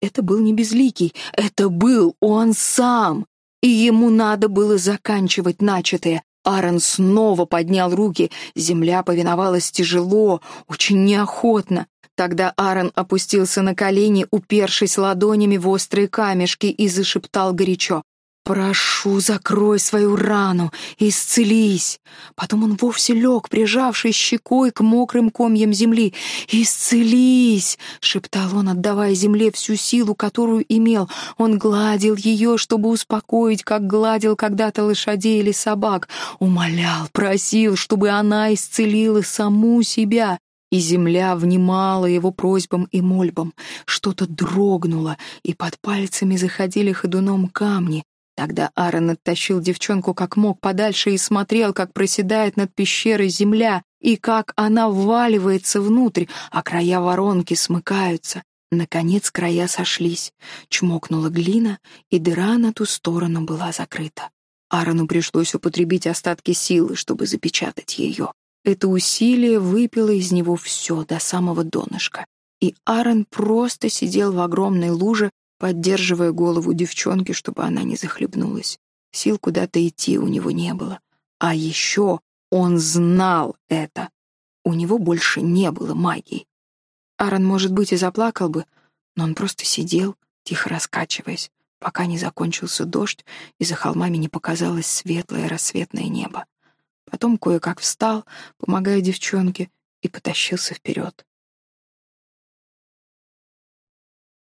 Это был не Безликий, это был он сам. И ему надо было заканчивать начатое. Аарон снова поднял руки. Земля повиновалась тяжело, очень неохотно. Тогда Аарон опустился на колени, упершись ладонями в острые камешки, и зашептал горячо. «Прошу, закрой свою рану, исцелись!» Потом он вовсе лег, прижавшись щекой к мокрым комьям земли. «Исцелись!» — шептал он, отдавая земле всю силу, которую имел. Он гладил ее, чтобы успокоить, как гладил когда-то лошадей или собак. Умолял, просил, чтобы она исцелила саму себя. И земля внимала его просьбам и мольбам. Что-то дрогнуло, и под пальцами заходили ходуном камни. Тогда Аарон оттащил девчонку как мог подальше и смотрел, как проседает над пещерой земля, и как она вваливается внутрь, а края воронки смыкаются. Наконец края сошлись. Чмокнула глина, и дыра на ту сторону была закрыта. Аарону пришлось употребить остатки силы, чтобы запечатать ее. Это усилие выпило из него все до самого донышка. И Аарон просто сидел в огромной луже, поддерживая голову девчонки, чтобы она не захлебнулась. Сил куда-то идти у него не было. А еще он знал это. У него больше не было магии. Аарон, может быть, и заплакал бы, но он просто сидел, тихо раскачиваясь, пока не закончился дождь и за холмами не показалось светлое рассветное небо. Потом кое-как встал, помогая девчонке, и потащился вперед.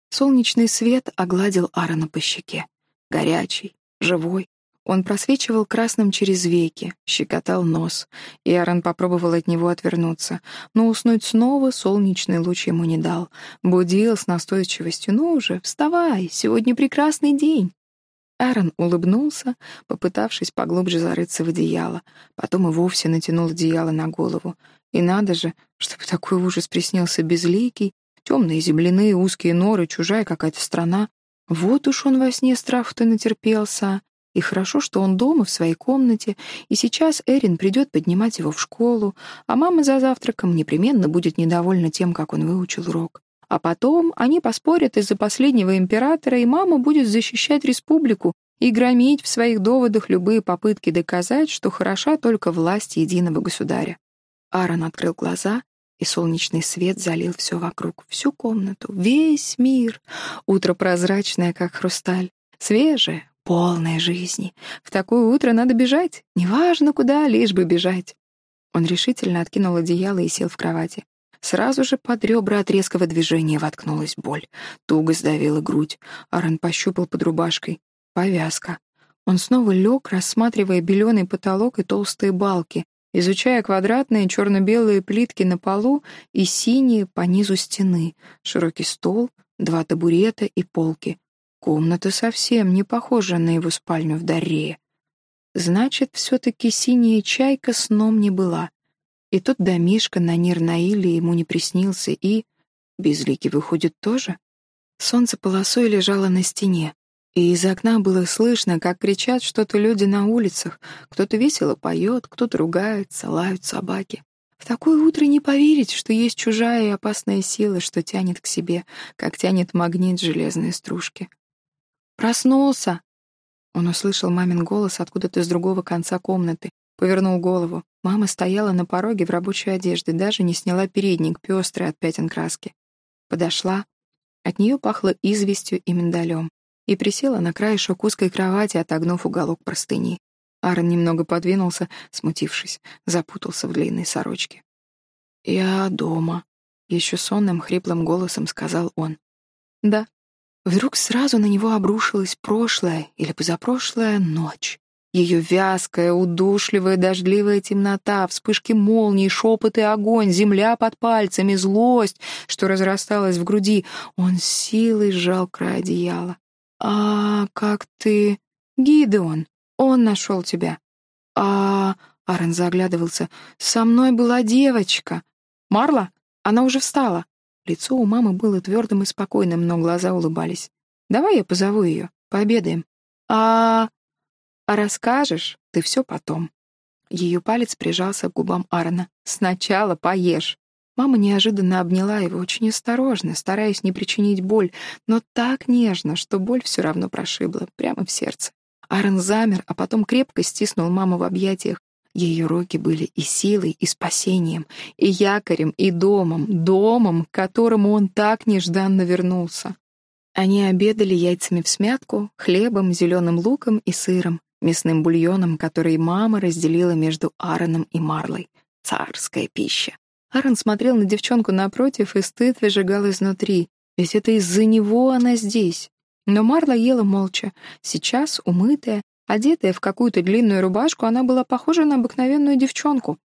Солнечный свет огладил Аарона по щеке. Горячий, живой. Он просвечивал красным через веки, щекотал нос, и Аарон попробовал от него отвернуться. Но уснуть снова солнечный луч ему не дал. Будил с настойчивостью. «Ну уже, вставай, сегодня прекрасный день». Аарон улыбнулся, попытавшись поглубже зарыться в одеяло. Потом и вовсе натянул одеяло на голову. И надо же, чтобы такой ужас приснился безликий, Темные земляные узкие норы, чужая какая-то страна. Вот уж он во сне страх-то натерпелся. И хорошо, что он дома, в своей комнате, и сейчас Эрин придет поднимать его в школу, а мама за завтраком непременно будет недовольна тем, как он выучил урок. А потом они поспорят из-за последнего императора, и мама будет защищать республику и громить в своих доводах любые попытки доказать, что хороша только власть единого государя. Аарон открыл глаза и солнечный свет залил все вокруг, всю комнату, весь мир. Утро прозрачное, как хрусталь, свежее, полное жизни. В такое утро надо бежать, неважно куда, лишь бы бежать. Он решительно откинул одеяло и сел в кровати. Сразу же под ребра от резкого движения воткнулась боль. Туго сдавила грудь. Аарон пощупал под рубашкой. Повязка. Он снова лег, рассматривая беленый потолок и толстые балки, изучая квадратные черно-белые плитки на полу и синие по низу стены, широкий стол, два табурета и полки. Комната совсем не похожа на его спальню в Даррее. Значит, все-таки синяя чайка сном не была. И тот домишка на Нирнаиле ему не приснился, и... Безликий выходит тоже? Солнце полосой лежало на стене, и из окна было слышно, как кричат что-то люди на улицах. Кто-то весело поет, кто-то ругается, лают собаки. В такое утро не поверить, что есть чужая и опасная сила, что тянет к себе, как тянет магнит железные стружки. «Проснулся!» Он услышал мамин голос откуда-то с другого конца комнаты, повернул голову. Мама стояла на пороге в рабочей одежде, даже не сняла передник, пестрый от пятен краски. Подошла. От нее пахло известью и миндалем и присела на краешек узкой кровати, отогнув уголок простыни. Аарон немного подвинулся, смутившись, запутался в длинной сорочке. «Я дома», — еще сонным, хриплым голосом сказал он. «Да». Вдруг сразу на него обрушилась прошлая или позапрошлая ночь. Ее вязкая, удушливая, дождливая темнота, вспышки молний, шепот и огонь, земля под пальцами, злость, что разрасталась в груди. Он силой сжал край одеяла. «А как ты...» «Гидеон, он нашел тебя». «А...» — Аарон заглядывался. «Со мной была девочка». «Марла? Она уже встала». Лицо у мамы было твердым и спокойным, но глаза улыбались. «Давай я позову ее, пообедаем». «А...» «А расскажешь ты все потом». Ее палец прижался к губам Аарона. «Сначала поешь». Мама неожиданно обняла его очень осторожно, стараясь не причинить боль, но так нежно, что боль все равно прошибла, прямо в сердце. Аарон замер, а потом крепко стиснул маму в объятиях. Ее руки были и силой, и спасением, и якорем, и домом, домом, к которому он так нежданно вернулся. Они обедали яйцами в смятку, хлебом, зеленым луком и сыром, мясным бульоном, который мама разделила между Аароном и Марлой. Царская пища. Аарон смотрел на девчонку напротив, и стыд выжигал изнутри. Ведь это из-за него она здесь. Но Марла ела молча. Сейчас, умытая, одетая в какую-то длинную рубашку, она была похожа на обыкновенную девчонку.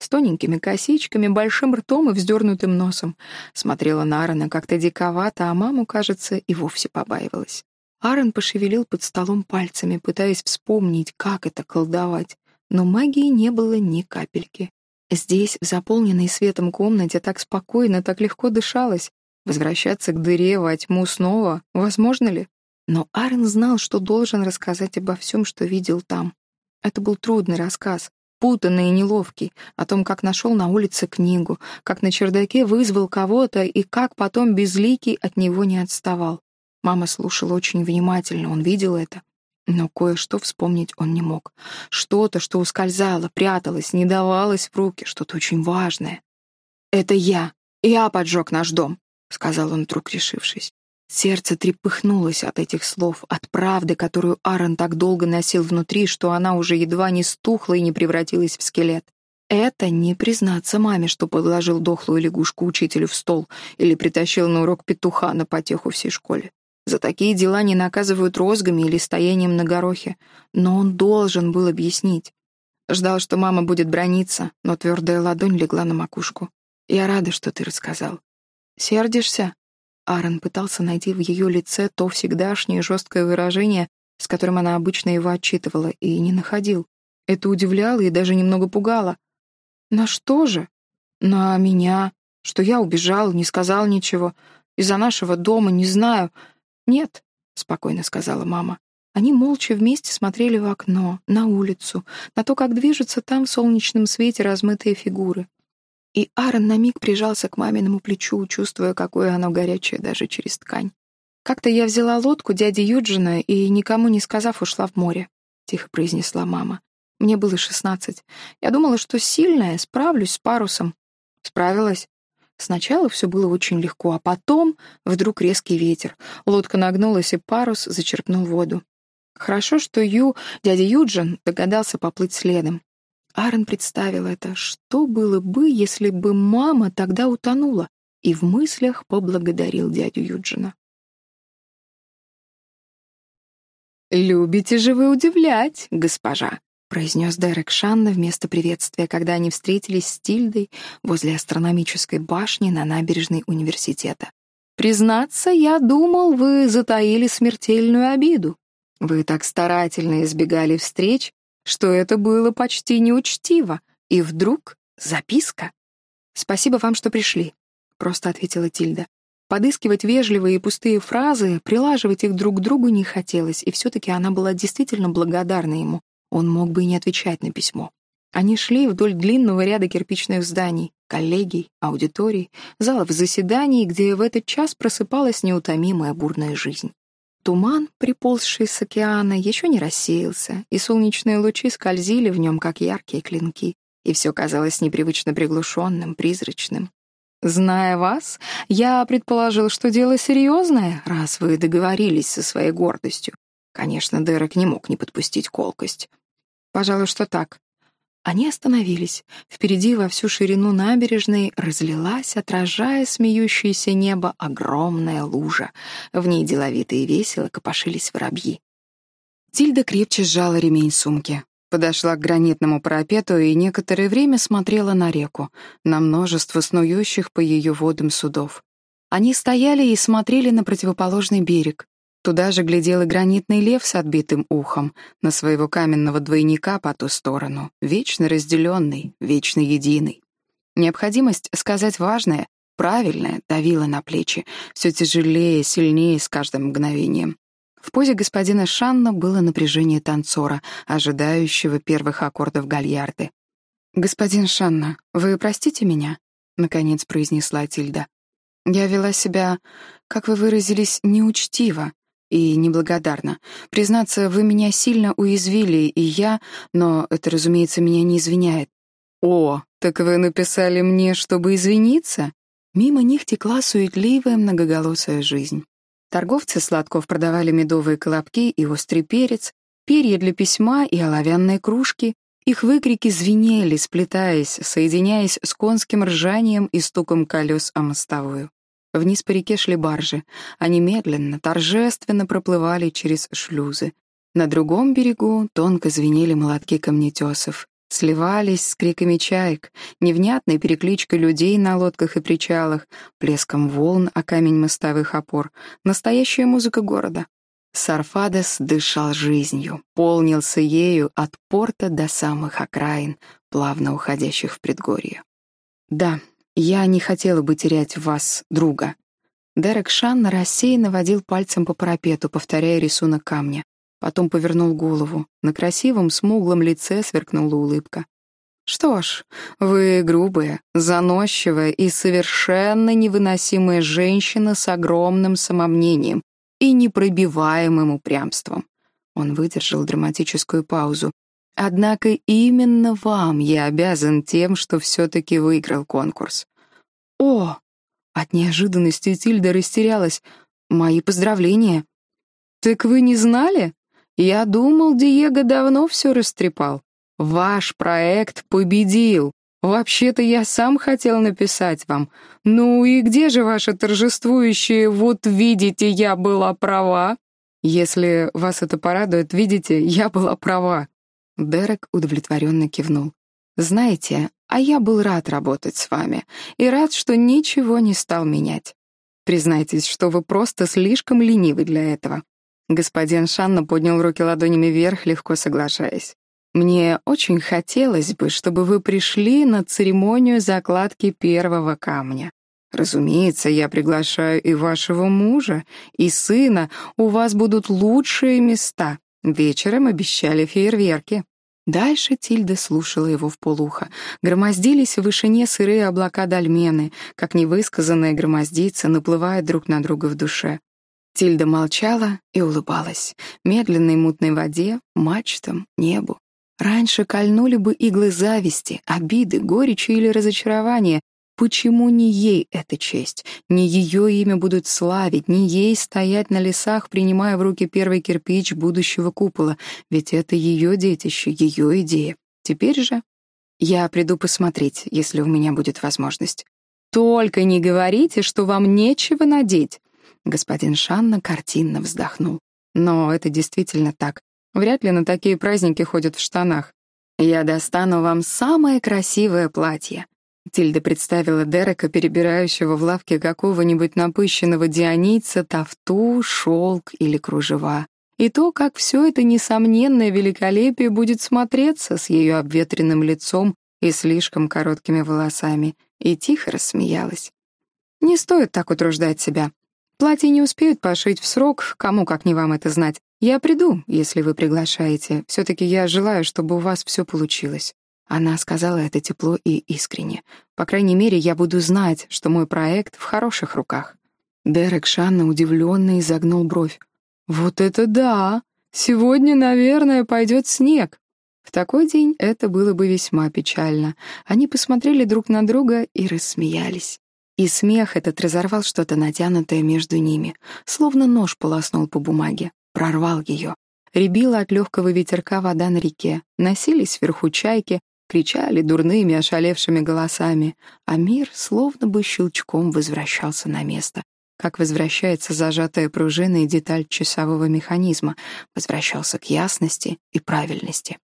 С тоненькими косичками, большим ртом и вздернутым носом. Смотрела на Аарона как-то диковато, а маму, кажется, и вовсе побаивалась. Аарон пошевелил под столом пальцами, пытаясь вспомнить, как это колдовать. Но магии не было ни капельки. Здесь, в заполненной светом комнате, так спокойно, так легко дышалось. Возвращаться к дыре во тьму снова, возможно ли? Но Арен знал, что должен рассказать обо всем, что видел там. Это был трудный рассказ, путанный и неловкий, о том, как нашел на улице книгу, как на чердаке вызвал кого-то и как потом безликий от него не отставал. Мама слушала очень внимательно, он видел это. Но кое-что вспомнить он не мог. Что-то, что ускользало, пряталось, не давалось в руки, что-то очень важное. «Это я. Я поджег наш дом. — сказал он, вдруг решившись. Сердце трепыхнулось от этих слов, от правды, которую Аарон так долго носил внутри, что она уже едва не стухла и не превратилась в скелет. Это не признаться маме, что подложил дохлую лягушку учителю в стол или притащил на урок петуха на потеху всей школе. За такие дела не наказывают розгами или стоянием на горохе. Но он должен был объяснить. Ждал, что мама будет брониться, но твердая ладонь легла на макушку. «Я рада, что ты рассказал. «Сердишься?» Аарон пытался найти в ее лице то всегдашнее жесткое выражение, с которым она обычно его отчитывала, и не находил. Это удивляло и даже немного пугало. «На что же?» «На меня. Что я убежал, не сказал ничего. Из-за нашего дома, не знаю». «Нет», — спокойно сказала мама. Они молча вместе смотрели в окно, на улицу, на то, как движутся там в солнечном свете размытые фигуры. И Аарон на миг прижался к маминому плечу, чувствуя, какое оно горячее даже через ткань. «Как-то я взяла лодку дяди Юджина и, никому не сказав, ушла в море», — тихо произнесла мама. «Мне было шестнадцать. Я думала, что сильная, справлюсь с парусом. Справилась. Сначала все было очень легко, а потом вдруг резкий ветер. Лодка нагнулась, и парус зачерпнул воду. Хорошо, что Ю, дядя Юджин, догадался поплыть следом. Аарон представил это, что было бы, если бы мама тогда утонула, и в мыслях поблагодарил дядю Юджина. «Любите же вы удивлять, госпожа», — произнес Дерек Шанна вместо приветствия, когда они встретились с Тильдой возле астрономической башни на набережной университета. «Признаться, я думал, вы затаили смертельную обиду. Вы так старательно избегали встреч, что это было почти неучтиво. И вдруг записка. «Спасибо вам, что пришли», — просто ответила Тильда. Подыскивать вежливые и пустые фразы, прилаживать их друг к другу не хотелось, и все-таки она была действительно благодарна ему. Он мог бы и не отвечать на письмо. Они шли вдоль длинного ряда кирпичных зданий, коллегий, аудиторий, залов заседаний, где в этот час просыпалась неутомимая бурная жизнь. Туман, приползший с океана, еще не рассеялся, и солнечные лучи скользили в нем, как яркие клинки, и все казалось непривычно приглушенным, призрачным. «Зная вас, я предположил, что дело серьезное, раз вы договорились со своей гордостью. Конечно, Дерек не мог не подпустить колкость. Пожалуй, что так. Они остановились. Впереди во всю ширину набережной разлилась, отражая смеющееся небо, огромная лужа. В ней деловито и весело копошились воробьи. Тильда крепче сжала ремень сумки. Подошла к гранитному парапету и некоторое время смотрела на реку, на множество снующих по ее водам судов. Они стояли и смотрели на противоположный берег, Туда же глядел и гранитный лев с отбитым ухом, на своего каменного двойника по ту сторону, вечно разделенный, вечно единый. Необходимость сказать важное, правильное, давила на плечи, все тяжелее, сильнее с каждым мгновением. В позе господина Шанна было напряжение танцора, ожидающего первых аккордов гальярды. «Господин Шанна, вы простите меня?» наконец произнесла Тильда. Я вела себя, как вы выразились, неучтиво и неблагодарно. Признаться, вы меня сильно уязвили, и я, но это, разумеется, меня не извиняет. О, так вы написали мне, чтобы извиниться? Мимо них текла суетливая многоголосая жизнь. Торговцы сладков продавали медовые колобки и острый перец, перья для письма и оловянные кружки, их выкрики звенели, сплетаясь, соединяясь с конским ржанием и стуком колес о мостовую. Вниз по реке шли баржи. Они медленно, торжественно проплывали через шлюзы. На другом берегу тонко звенели молотки камнетесов. Сливались с криками чаек, невнятной перекличкой людей на лодках и причалах, плеском волн о камень мостовых опор. Настоящая музыка города. Сарфадес дышал жизнью, полнился ею от порта до самых окраин, плавно уходящих в предгорье. «Да, я не хотела бы терять вас друга». Дерек Шанна рассеянно водил пальцем по парапету, повторяя рисунок камня. Потом повернул голову. На красивом, смуглом лице сверкнула улыбка. «Что ж, вы грубая, заносчивая и совершенно невыносимая женщина с огромным самомнением, и непробиваемым упрямством. Он выдержал драматическую паузу. Однако именно вам я обязан тем, что все-таки выиграл конкурс. О! От неожиданности Тильда растерялась. Мои поздравления. Так вы не знали? Я думал, Диего давно все растрепал. Ваш проект победил. Вообще-то я сам хотел написать вам. Ну и где же ваше торжествующее «вот видите, я была права»? Если вас это порадует, видите, я была права. Дерек удовлетворенно кивнул. Знаете, а я был рад работать с вами и рад, что ничего не стал менять. Признайтесь, что вы просто слишком ленивы для этого. Господин Шанна поднял руки ладонями вверх, легко соглашаясь. Мне очень хотелось бы, чтобы вы пришли на церемонию закладки первого камня. Разумеется, я приглашаю и вашего мужа, и сына. У вас будут лучшие места. Вечером обещали фейерверки. Дальше Тильда слушала его в полухо. Громоздились в вышине сырые облака дольмены, как невысказанная громоздица наплывает друг на друга в душе. Тильда молчала и улыбалась. Медленной мутной воде, мачтам, небу. Раньше кольнули бы иглы зависти, обиды, горечи или разочарования. Почему не ей эта честь? Не ее имя будут славить, не ей стоять на лесах, принимая в руки первый кирпич будущего купола, ведь это ее детище, ее идея. Теперь же я приду посмотреть, если у меня будет возможность. Только не говорите, что вам нечего надеть. Господин Шанна картинно вздохнул. Но это действительно так. Вряд ли на такие праздники ходят в штанах. Я достану вам самое красивое платье. Тильда представила Дерека, перебирающего в лавке какого-нибудь напыщенного дионийца, тафту, шелк или кружева. И то, как все это несомненное великолепие будет смотреться с ее обветренным лицом и слишком короткими волосами, и тихо рассмеялась. Не стоит так утруждать себя. Платье не успеют пошить в срок, кому как не вам это знать. «Я приду, если вы приглашаете. Все-таки я желаю, чтобы у вас все получилось». Она сказала это тепло и искренне. «По крайней мере, я буду знать, что мой проект в хороших руках». Дерек Шанна удивленно изогнул бровь. «Вот это да! Сегодня, наверное, пойдет снег». В такой день это было бы весьма печально. Они посмотрели друг на друга и рассмеялись. И смех этот разорвал что-то натянутое между ними, словно нож полоснул по бумаге прорвал ее. Рябила от легкого ветерка вода на реке, носились вверху чайки, кричали дурными, ошалевшими голосами, а мир словно бы щелчком возвращался на место, как возвращается зажатая пружина и деталь часового механизма, возвращался к ясности и правильности.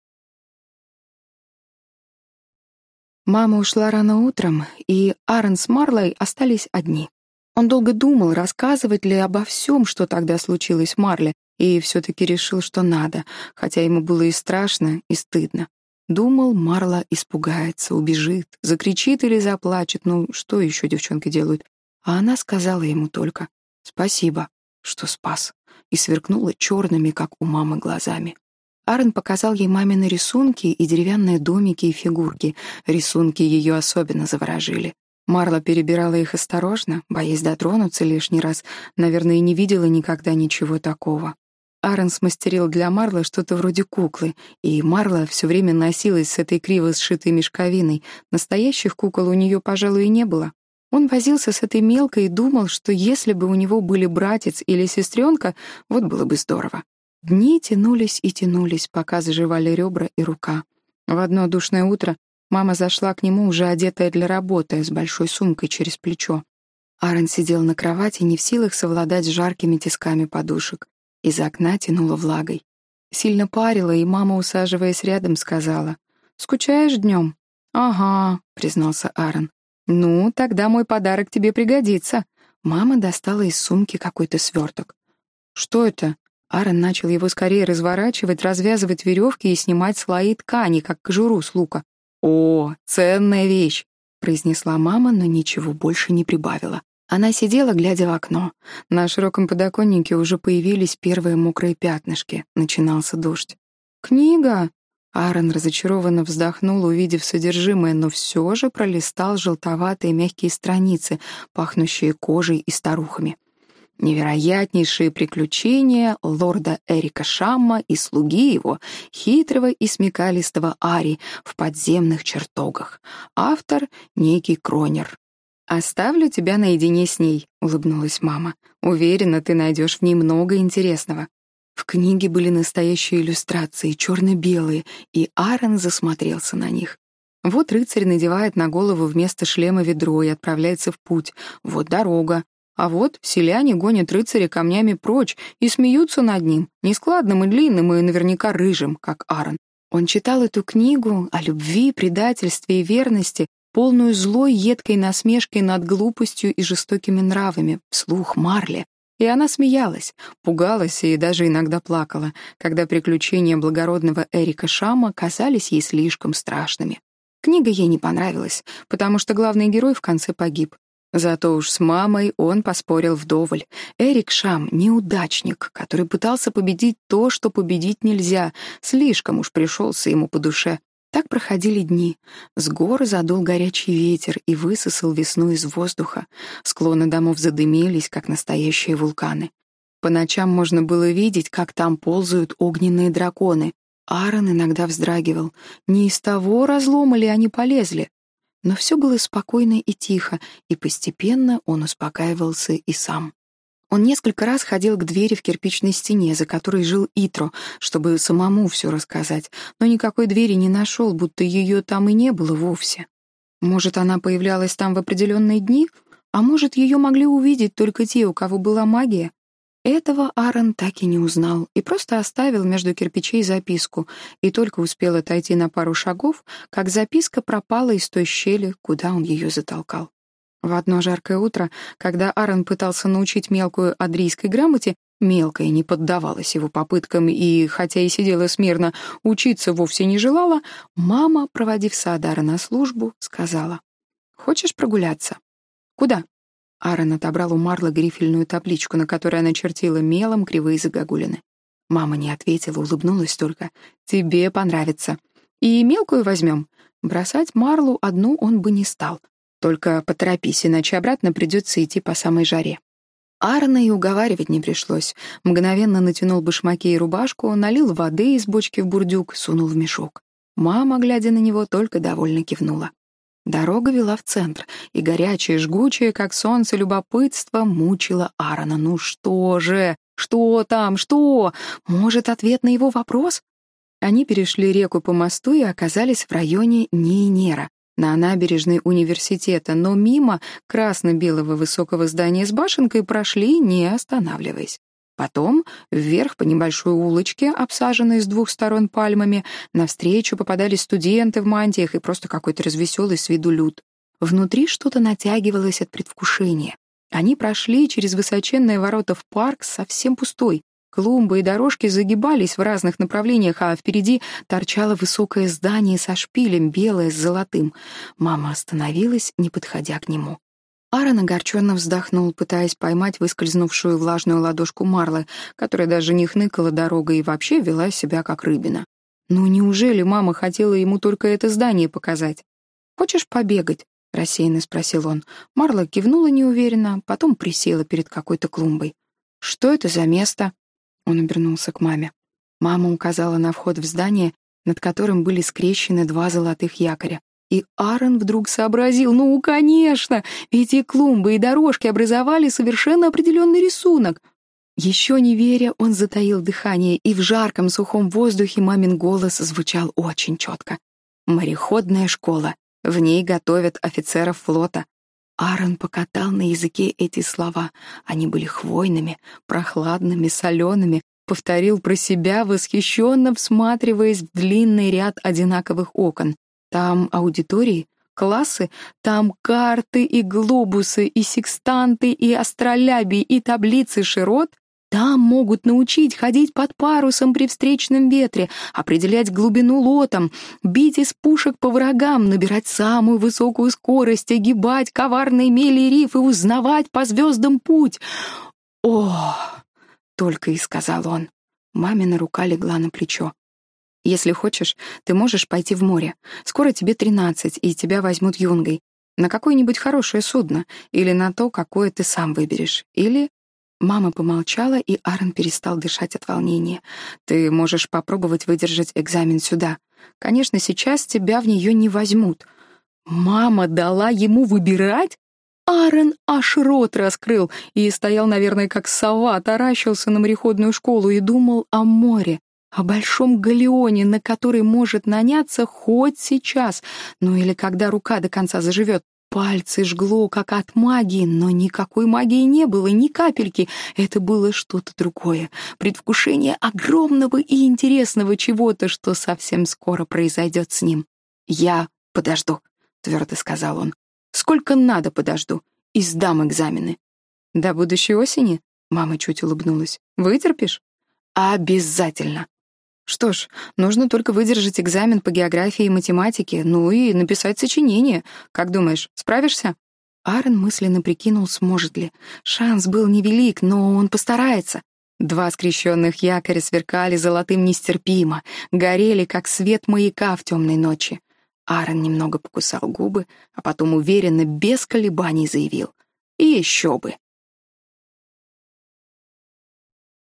Мама ушла рано утром, и Аарон с Марлой остались одни. Он долго думал, рассказывать ли обо всем, что тогда случилось Марле, и все-таки решил, что надо, хотя ему было и страшно, и стыдно. Думал, Марла испугается, убежит, закричит или заплачет, ну что еще девчонки делают? А она сказала ему только «Спасибо, что спас», и сверкнула черными, как у мамы, глазами. Аарон показал ей мамины рисунки и деревянные домики и фигурки. Рисунки ее особенно заворожили. Марла перебирала их осторожно, боясь дотронуться лишний раз, наверное, и не видела никогда ничего такого. Аарон смастерил для Марлы что-то вроде куклы, и Марла все время носилась с этой криво сшитой мешковиной. Настоящих кукол у нее, пожалуй, и не было. Он возился с этой мелкой и думал, что если бы у него были братец или сестренка, вот было бы здорово. Дни тянулись и тянулись, пока заживали ребра и рука. В одно душное утро Мама зашла к нему, уже одетая для работы, с большой сумкой через плечо. Аарон сидел на кровати, не в силах совладать с жаркими тисками подушек. Из окна тянуло влагой. Сильно парило, и мама, усаживаясь рядом, сказала, «Скучаешь днем?» «Ага», — признался Аарон. «Ну, тогда мой подарок тебе пригодится». Мама достала из сумки какой-то сверток. «Что это?» Аарон начал его скорее разворачивать, развязывать веревки и снимать слои ткани, как кожуру с лука. «О, ценная вещь!» — произнесла мама, но ничего больше не прибавила. Она сидела, глядя в окно. На широком подоконнике уже появились первые мокрые пятнышки. Начинался дождь. «Книга!» Аарон разочарованно вздохнул, увидев содержимое, но все же пролистал желтоватые мягкие страницы, пахнущие кожей и старухами. Невероятнейшие приключения лорда Эрика Шамма и слуги его, хитрого и смекалистого Ари в подземных чертогах. Автор — некий Кронер. «Оставлю тебя наедине с ней», — улыбнулась мама. «Уверена, ты найдешь в ней много интересного». В книге были настоящие иллюстрации, черно-белые, и Аарон засмотрелся на них. Вот рыцарь надевает на голову вместо шлема ведро и отправляется в путь. Вот дорога, а вот селяне гонят рыцаря камнями прочь и смеются над ним, нескладным и длинным, и наверняка рыжим, как Аарон. Он читал эту книгу о любви, предательстве и верности, полную злой, едкой насмешкой над глупостью и жестокими нравами, вслух Марле. И она смеялась, пугалась и даже иногда плакала, когда приключения благородного Эрика Шама казались ей слишком страшными. Книга ей не понравилась, потому что главный герой в конце погиб. Зато уж с мамой он поспорил вдоволь. Эрик Шам — неудачник, который пытался победить то, что победить нельзя, слишком уж пришелся ему по душе. Так проходили дни. С гор задул горячий ветер и высосал весну из воздуха. Склоны домов задымились, как настоящие вулканы. По ночам можно было видеть, как там ползают огненные драконы. Аарон иногда вздрагивал. Не из того разлома ли они полезли? Но все было спокойно и тихо, и постепенно он успокаивался и сам. Он несколько раз ходил к двери в кирпичной стене, за которой жил Итро, чтобы самому все рассказать, но никакой двери не нашел, будто ее там и не было вовсе. Может, она появлялась там в определенные дни, а может, ее могли увидеть только те, у кого была магия, этого Аарон так и не узнал и просто оставил между кирпичей записку, и только успел отойти на пару шагов, как записка пропала из той щели, куда он ее затолкал. В одно жаркое утро, когда Аарон пытался научить мелкую адрийской грамоте, мелкая не поддавалась его попыткам и, хотя и сидела смирно, учиться вовсе не желала, мама, проводив Саадара на службу, сказала, «Хочешь прогуляться?» «Куда?» Аарон отобрал у Марлы грифельную табличку, на которой она чертила мелом кривые загогулины. Мама не ответила, улыбнулась только. «Тебе понравится. И мелкую возьмем». Бросать Марлу одну он бы не стал. Только поторопись, иначе обратно придется идти по самой жаре. Аарона и уговаривать не пришлось. Мгновенно натянул башмаки и рубашку, налил воды из бочки в бурдюк, сунул в мешок. Мама, глядя на него, только довольно кивнула. Дорога вела в центр, и горячее, жгучее, как солнце, любопытство мучило Аарона. «Ну что же? Что там? Что? Может, ответ на его вопрос?» Они перешли реку по мосту и оказались в районе Нейнера, на набережной университета, но мимо красно-белого высокого здания с башенкой прошли, не останавливаясь. Потом вверх по небольшой улочке, обсаженной с двух сторон пальмами, навстречу попадали студенты в мантиях и просто какой-то развеселый с виду люд. Внутри что-то натягивалось от предвкушения. Они прошли через высоченные ворота в парк, совсем пустой. Клумбы и дорожки загибались в разных направлениях, а впереди торчало высокое здание со шпилем, белое с золотым. Мама остановилась, не подходя к нему. Аарон огорченно вздохнул, пытаясь поймать выскользнувшую влажную ладошку Марлы, которая даже не хныкала дорогой и вообще вела себя как рыбина. Ну неужели мама хотела ему только это здание показать? «Хочешь побегать?» — рассеянно спросил он. Марла кивнула неуверенно, потом присела перед какой-то клумбой. «Что это за место?» Он обернулся к маме. Мама указала на вход в здание, над которым были скрещены два золотых якоря. И Аарон вдруг сообразил, ну, конечно, ведь и клумбы, и дорожки образовали совершенно определенный рисунок. Еще не веря, он затаил дыхание, и в жарком сухом воздухе мамин голос звучал очень четко. «Мореходная школа. В ней готовят офицеров флота. Аарон покатал на языке эти слова. Они были хвойными, прохладными, солеными. Повторил про себя, восхищенно всматриваясь в длинный ряд одинаковых окон. Там аудитории, классы, там карты и глобусы, и секстанты, и астролябии, и таблицы широт. Там могут научить ходить под парусом при встречном ветре, определять глубину лотом, бить из пушек по врагам, набирать самую высокую скорость, огибать коварные мели риф и узнавать по звездам путь. О, только и сказал он. Мамина рука легла на плечо. Если хочешь, ты можешь пойти в море. Скоро тебе тринадцать, и тебя возьмут юнгой. На какое-нибудь хорошее судно, или на то, какое ты сам выберешь, или Мама помолчала, и Аарон перестал дышать от волнения. «Ты можешь попробовать выдержать экзамен сюда. Конечно, сейчас тебя в нее не возьмут». «Мама дала ему выбирать?» Аарон аж рот раскрыл и стоял, наверное, как сова, таращился на мореходную школу и думал о море, о большом галеоне, на который может наняться хоть сейчас, ну или когда рука до конца заживет. Пальцы жгло, как от магии, но никакой магии не было, ни капельки. Это было что-то другое. Предвкушение огромного и интересного чего-то, что совсем скоро произойдет с ним. «Я подожду», — твердо сказал он. «Сколько надо подожду. И сдам экзамены». «До будущей осени?» — мама чуть улыбнулась. «Вытерпишь?» «Обязательно». Что ж, нужно только выдержать экзамен по географии и математике, ну и написать сочинение. Как думаешь, справишься? Аарон мысленно прикинул, сможет ли. Шанс был невелик, но он постарается. Два скрещенных якоря сверкали золотым нестерпимо, горели, как свет маяка в темной ночи. Аарон немного покусал губы, а потом уверенно, без колебаний заявил. И еще бы.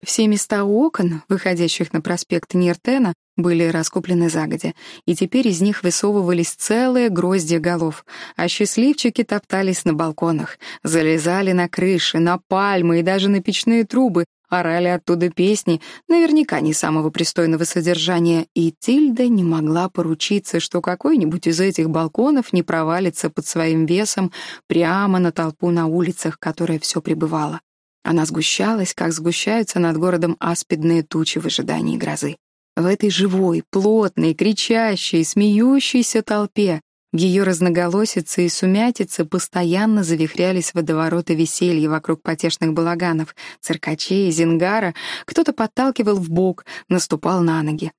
Все места у окон, выходящих на проспект Ниртена, были раскуплены загодя, и теперь из них высовывались целые грозди голов, а счастливчики топтались на балконах, залезали на крыши, на пальмы и даже на печные трубы, орали оттуда песни, наверняка не самого пристойного содержания, и Тильда не могла поручиться, что какой-нибудь из этих балконов не провалится под своим весом прямо на толпу на улицах, которая все пребывала. Она сгущалась, как сгущаются над городом аспидные тучи в ожидании грозы. В этой живой, плотной, кричащей, смеющейся толпе ее разноголосице и сумятице постоянно завихрялись водовороты веселья вокруг потешных балаганов, циркачей, зингара, кто-то подталкивал в бок, наступал на ноги.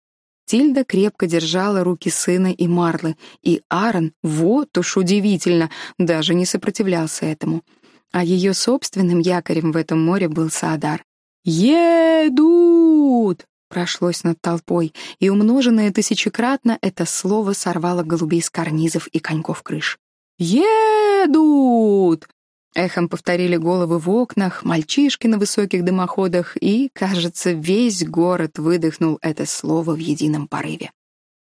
Тильда крепко держала руки сына и Марлы, и Аарон, вот уж удивительно, даже не сопротивлялся этому — а ее собственным якорем в этом море был Саадар. «Едут!» прошлось над толпой, и умноженное тысячекратно это слово сорвало голубей с карнизов и коньков крыш. «Едут!» Эхом повторили головы в окнах, мальчишки на высоких дымоходах, и, кажется, весь город выдохнул это слово в едином порыве.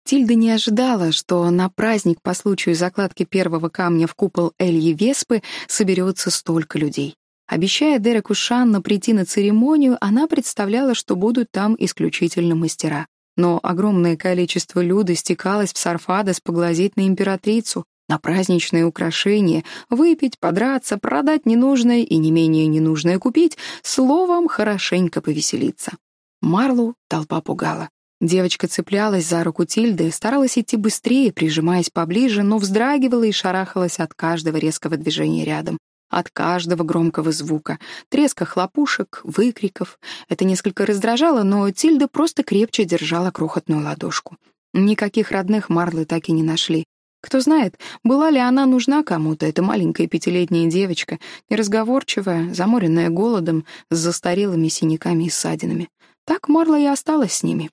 Тильда не ожидала, что на праздник по случаю закладки первого камня в купол Эльи Веспы соберется столько людей. Обещая Дереку Шанна прийти на церемонию, она представляла, что будут там исключительно мастера. Но огромное количество люда стекалось в Сарфадос поглазеть на императрицу, на праздничные украшения, выпить, подраться, продать ненужное и не менее ненужное купить, словом, хорошенько повеселиться. Марлу толпа пугала. Девочка цеплялась за руку Тильды, старалась идти быстрее, прижимаясь поближе, но вздрагивала и шарахалась от каждого резкого движения рядом, от каждого громкого звука, треска хлопушек, выкриков. Это несколько раздражало, но Тильда просто крепче держала крохотную ладошку. Никаких родных Марлы так и не нашли. Кто знает, была ли она нужна кому-то, эта маленькая пятилетняя девочка, неразговорчивая, заморенная голодом, с застарелыми синяками и ссадинами. Так Марла и осталась с ними,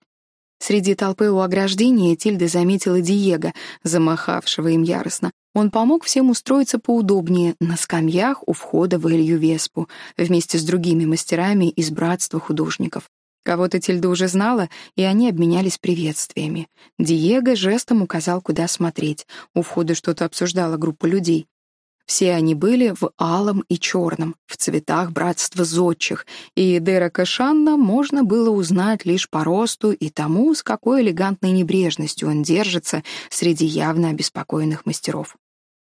Среди толпы у ограждения Тильда заметила Диего, замахавшего им яростно. Он помог всем устроиться поудобнее на скамьях у входа в Элью Веспу вместе с другими мастерами из братства художников. Кого-то Тильда уже знала, и они обменялись приветствиями. Диего жестом указал, куда смотреть. У входа что-то обсуждала группа людей. Все они были в алом и черном, в цветах братства зодчих, и Дерека Шанна можно было узнать лишь по росту и тому, с какой элегантной небрежностью он держится среди явно обеспокоенных мастеров.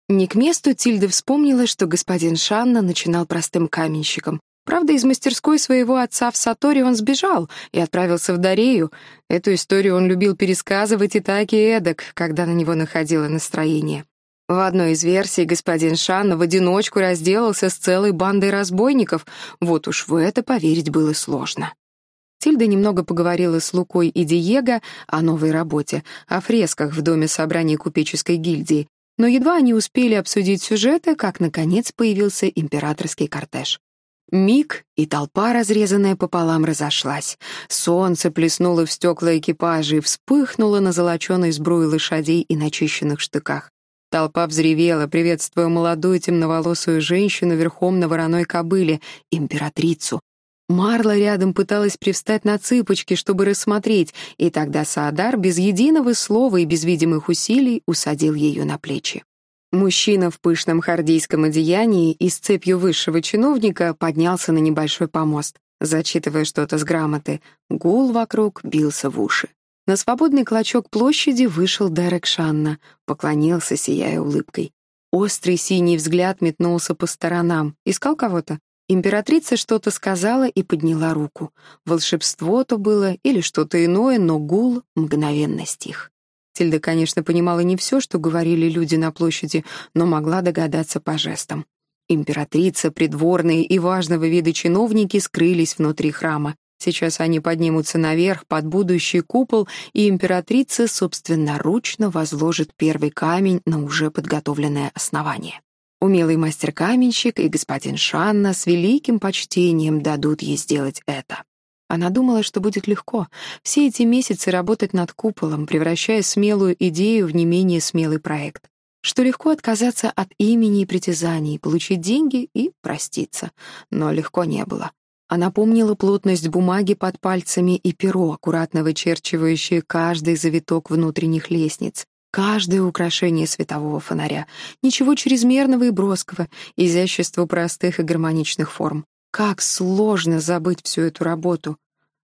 Не к месту Тильда вспомнила, что господин Шанна начинал простым каменщиком. Правда, из мастерской своего отца в Саторе он сбежал и отправился в Дарею. Эту историю он любил пересказывать и так, и эдак, когда на него находило настроение. В одной из версий господин Шанна в одиночку разделался с целой бандой разбойников. Вот уж в это поверить было сложно. Тильда немного поговорила с Лукой и Диего о новой работе, о фресках в доме собрания купеческой гильдии, но едва они успели обсудить сюжеты, как, наконец, появился императорский кортеж. Миг, и толпа, разрезанная пополам, разошлась. Солнце плеснуло в стекла экипажа и вспыхнуло на золоченой сбруе лошадей и начищенных штыках. Толпа взревела, приветствуя молодую темноволосую женщину верхом на вороной кобыле, императрицу. Марла рядом пыталась привстать на цыпочки, чтобы рассмотреть, и тогда Саадар без единого слова и без видимых усилий усадил ее на плечи. Мужчина в пышном хардийском одеянии и с цепью высшего чиновника поднялся на небольшой помост, зачитывая что-то с грамоты. Гул вокруг бился в уши. На свободный клочок площади вышел Дерек Шанна, поклонился, сияя улыбкой. Острый синий взгляд метнулся по сторонам. Искал кого-то? Императрица что-то сказала и подняла руку. Волшебство то было или что-то иное, но гул мгновенно стих. Тильда, конечно, понимала не все, что говорили люди на площади, но могла догадаться по жестам. Императрица, придворные и важного вида чиновники скрылись внутри храма. Сейчас они поднимутся наверх под будущий купол, и императрица собственноручно возложит первый камень на уже подготовленное основание. Умелый мастер-каменщик и господин Шанна с великим почтением дадут ей сделать это. Она думала, что будет легко все эти месяцы работать над куполом, превращая смелую идею в не менее смелый проект. Что легко отказаться от имени и притязаний, получить деньги и проститься. Но легко не было. Она помнила плотность бумаги под пальцами и перо, аккуратно вычерчивающее каждый завиток внутренних лестниц, каждое украшение светового фонаря. Ничего чрезмерного и броского, изящество простых и гармоничных форм. Как сложно забыть всю эту работу.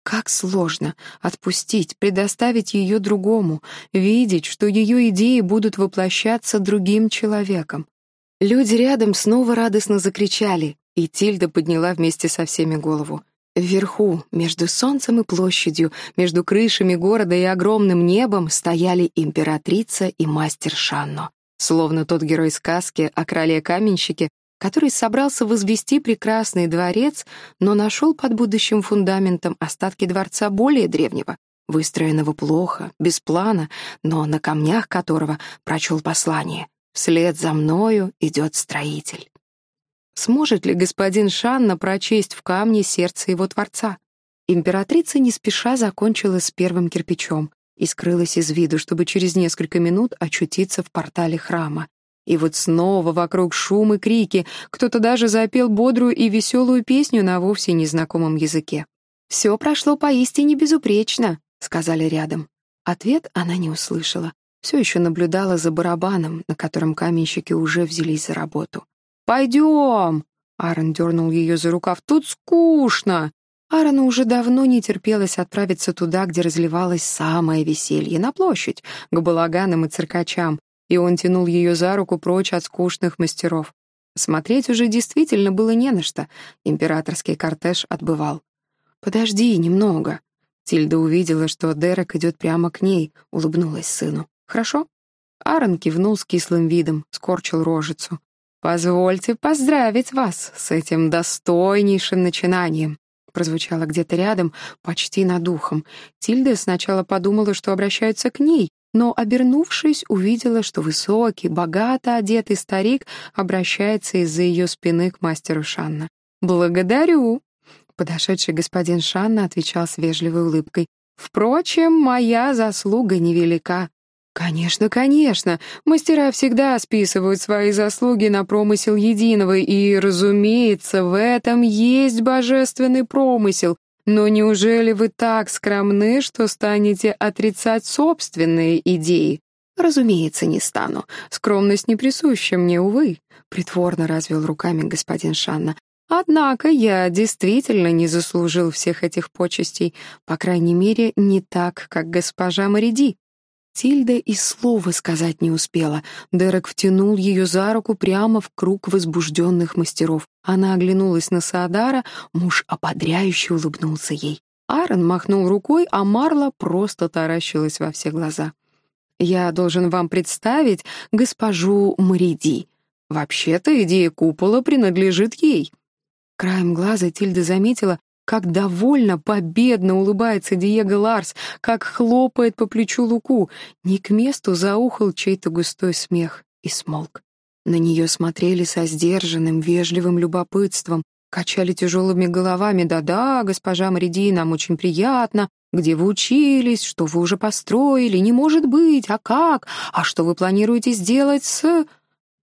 Как сложно отпустить, предоставить ее другому, видеть, что ее идеи будут воплощаться другим человеком. Люди рядом снова радостно закричали, и Тильда подняла вместе со всеми голову. Вверху, между солнцем и площадью, между крышами города и огромным небом стояли императрица и мастер Шанно. Словно тот герой сказки о кроле-каменщике, который собрался возвести прекрасный дворец, но нашел под будущим фундаментом остатки дворца более древнего, выстроенного плохо, без плана, но на камнях которого прочел послание «Вслед за мною идет строитель». Сможет ли господин Шанна прочесть в камне сердце его творца? Императрица не спеша закончила с первым кирпичом и скрылась из виду, чтобы через несколько минут очутиться в портале храма. И вот снова вокруг шум и крики, кто-то даже запел бодрую и веселую песню на вовсе незнакомом языке. «Все прошло поистине безупречно», — сказали рядом. Ответ она не услышала. Все еще наблюдала за барабаном, на котором каменщики уже взялись за работу. «Пойдем!» Аарон дернул ее за рукав. «Тут скучно!» Аарону уже давно не терпелось отправиться туда, где разливалось самое веселье, на площадь, к балаганам и циркачам, и он тянул ее за руку прочь от скучных мастеров. Смотреть уже действительно было не на что. Императорский кортеж отбывал. «Подожди немного». Тильда увидела, что Дерек идет прямо к ней, улыбнулась сыну. «Хорошо?» Аарон кивнул с кислым видом, скорчил рожицу. «Позвольте поздравить вас с этим достойнейшим начинанием», прозвучало где-то рядом, почти над ухом. Тильда сначала подумала, что обращаются к ней, но, обернувшись, увидела, что высокий, богато одетый старик обращается из-за ее спины к мастеру Шанна. «Благодарю!» Подошедший господин Шанна отвечал с вежливой улыбкой. «Впрочем, моя заслуга невелика. Конечно, конечно. Мастера всегда списывают свои заслуги на промысел единого, и, разумеется, в этом есть божественный промысел. Но неужели вы так скромны, что станете отрицать собственные идеи? Разумеется, не стану. Скромность не присуща мне, увы, притворно развел руками господин Шанна. Однако я действительно не заслужил всех этих почестей, по крайней мере, не так, как госпожа Мариди. Тильда и слова сказать не успела. Дерек втянул ее за руку прямо в круг возбужденных мастеров. Она оглянулась на Саадара, муж ободряюще улыбнулся ей. Аарон махнул рукой, а Марла просто таращилась во все глаза. «Я должен вам представить госпожу Мариди. Вообще-то идея купола принадлежит ей». Краем глаза Тильда заметила, как довольно, победно улыбается Диего Ларс, как хлопает по плечу Луку. Не к месту заухал чей-то густой смех и смолк. На нее смотрели со сдержанным, вежливым любопытством, качали тяжелыми головами. «Да-да, госпожа Мариди, нам очень приятно. Где вы учились? Что вы уже построили? Не может быть. А как? А что вы планируете сделать с...»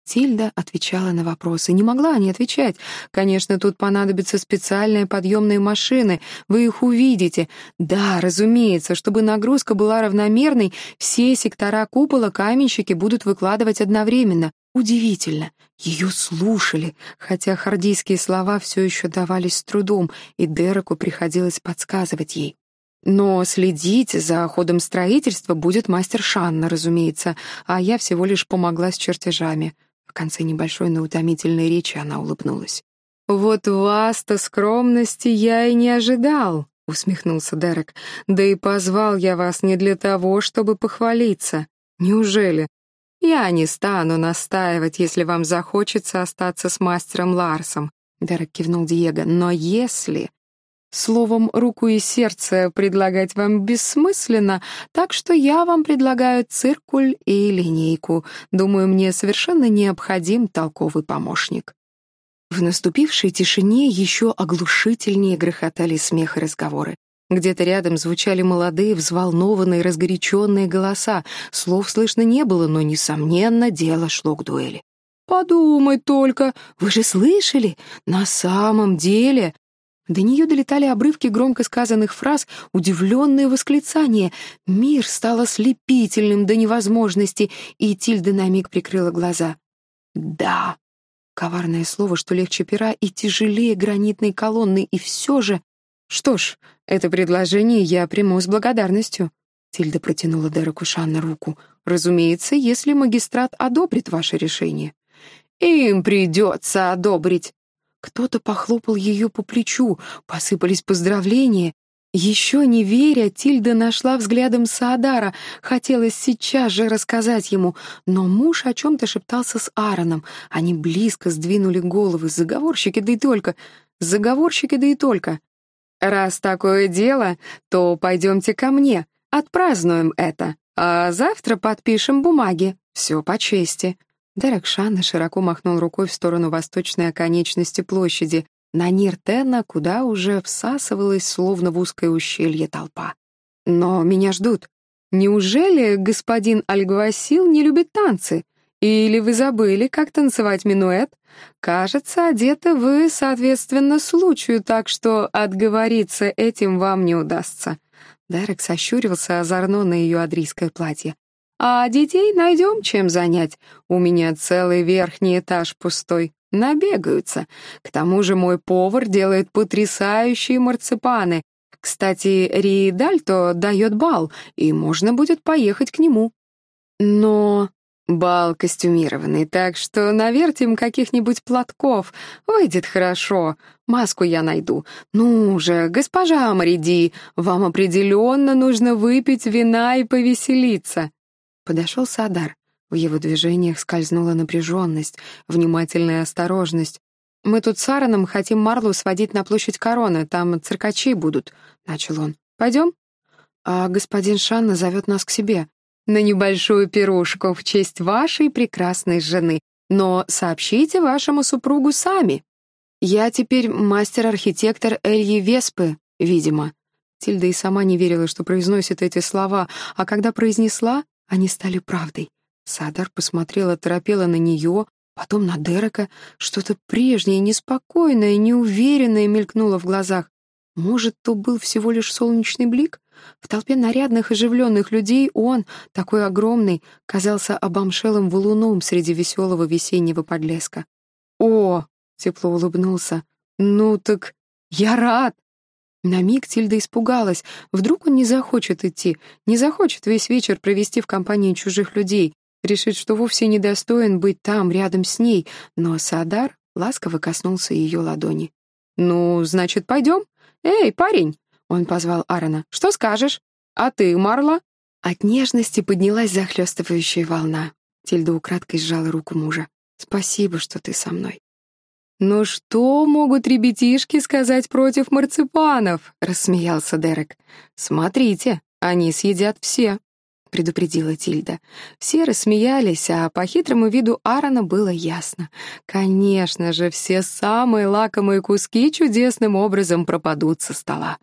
Тильда отвечала на вопросы. Не могла не отвечать. Конечно, тут понадобятся специальные подъемные машины. Вы их увидите. Да, разумеется, чтобы нагрузка была равномерной, все сектора купола каменщики будут выкладывать одновременно. Удивительно. Ее слушали, хотя хардийские слова все еще давались с трудом, и Дереку приходилось подсказывать ей. Но следить за ходом строительства будет мастер Шанна, разумеется, а я всего лишь помогла с чертежами. Конце небольшой, но утомительной речи она улыбнулась. «Вот вас-то скромности я и не ожидал», — усмехнулся Дерек. «Да и позвал я вас не для того, чтобы похвалиться. Неужели? Я не стану настаивать, если вам захочется остаться с мастером Ларсом», — Дерек кивнул Диего. «Но если...» Словом, руку и сердце предлагать вам бессмысленно, так что я вам предлагаю циркуль и линейку. Думаю, мне совершенно необходим толковый помощник». В наступившей тишине еще оглушительнее грохотали смех и разговоры. Где-то рядом звучали молодые, взволнованные, разгоряченные голоса. Слов слышно не было, но, несомненно, дело шло к дуэли. «Подумай только! Вы же слышали? На самом деле!» До нее долетали обрывки громко сказанных фраз, удивленные восклицания. Мир стал ослепительным до невозможности, и Тильда на миг прикрыла глаза. «Да». Коварное слово, что легче пера и тяжелее гранитной колонны, и все же... «Что ж, это предложение я приму с благодарностью». Тильда протянула Дереку Шанна руку. «Разумеется, если магистрат одобрит ваше решение». «Им придется одобрить», кто-то похлопал ее по плечу, посыпались поздравления. Еще не веря, Тильда нашла взглядом Саадара, хотелось сейчас же рассказать ему, но муж о чем-то шептался с Аароном. Они близко сдвинули головы, заговорщики да и только, заговорщики да и только. «Раз такое дело, то пойдемте ко мне, отпразднуем это, а завтра подпишем бумаги, все по чести». Дерек Шанна широко махнул рукой в сторону восточной оконечности площади, на Ниртена, куда уже всасывалась, словно в узкое ущелье, толпа. «Но меня ждут. Неужели господин Альгвасил не любит танцы? Или вы забыли, как танцевать минуэт? Кажется, одеты вы, соответственно, случаю, так что отговориться этим вам не удастся». Дерек сощуривался озорно на ее адрийское платье. А детей найдем чем занять. У меня целый верхний этаж пустой. Набегаются. К тому же мой повар делает потрясающие марципаны. Кстати, Риидальто дает бал, и можно будет поехать к нему. Но бал костюмированный, так что навертим каких-нибудь платков. Выйдет хорошо. Маску я найду. Ну же, госпожа Мариди, вам определенно нужно выпить вина и повеселиться. Подошел Садар. В его движениях скользнула напряженность, внимательная осторожность. «Мы тут с Аароном хотим Марлу сводить на площадь Короны, там циркачи будут», — начал он. «Пойдем?» «А господин Шанна зовет нас к себе. На небольшую пирушку в честь вашей прекрасной жены. Но сообщите вашему супругу сами. Я теперь мастер-архитектор Эльи Веспы, видимо». Тильда и сама не верила, что произносит эти слова, а когда произнесла, Они стали правдой. Садар посмотрела торопела на нее, потом на Дерека. Что-то прежнее, неспокойное, неуверенное мелькнуло в глазах. Может, то был всего лишь солнечный блик? В толпе нарядных, оживленных людей он, такой огромный, казался обомшелым валуном среди веселого весеннего подлеска. «О!» — тепло улыбнулся. «Ну так я рад!» На миг Тильда испугалась. Вдруг он не захочет идти, не захочет весь вечер провести в компании чужих людей, решит, что вовсе недостоин быть там, рядом с ней. Но Саадар ласково коснулся ее ладони. «Ну, значит, пойдем? Эй, парень!» Он позвал Аарона. «Что скажешь? А ты, Марла?» От нежности поднялась захлестывающая волна. Тильда украдкой сжала руку мужа. «Спасибо, что ты со мной». «Ну что могут ребятишки сказать против марципанов?» — рассмеялся Дерек. «Смотрите, они съедят все», — предупредила Тильда. Все рассмеялись, а по хитрому виду Аарона было ясно. Конечно же, все самые лакомые куски чудесным образом пропадут со стола.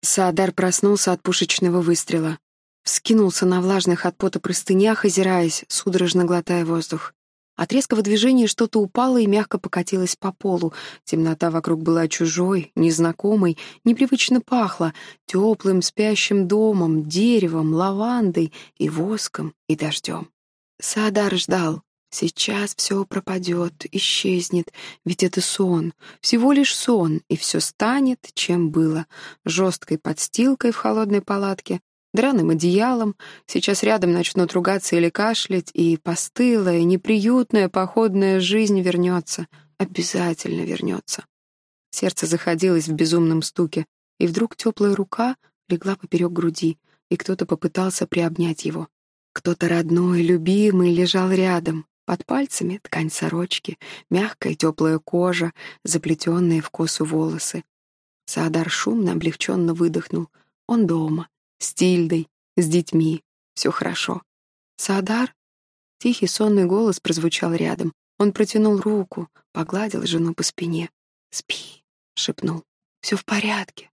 Саадар проснулся от пушечного выстрела. Вскинулся на влажных от пота простынях, озираясь, судорожно глотая воздух. От резкого движения что-то упало и мягко покатилось по полу. Темнота вокруг была чужой, незнакомой, непривычно пахла теплым спящим домом, деревом, лавандой и воском, и дождем. Саадар ждал. Сейчас все пропадет, исчезнет, ведь это сон, всего лишь сон, и все станет, чем было, жесткой подстилкой в холодной палатке, драным одеялом. Сейчас рядом начнут ругаться или кашлять, и постылая, неприютная походная жизнь вернется. Обязательно вернется. Сердце заходилось в безумном стуке, и вдруг теплая рука легла поперек груди, и кто-то попытался приобнять его. Кто-то родной, любимый лежал рядом. Под пальцами ткань сорочки, мягкая теплая кожа, заплетенные в косу волосы. Саадар шумно, облегченно выдохнул. Он дома, с Тильдой, с детьми. Все хорошо. Саадар? Тихий сонный голос прозвучал рядом. Он протянул руку, погладил жену по спине. «Спи», — шепнул. «Все в порядке».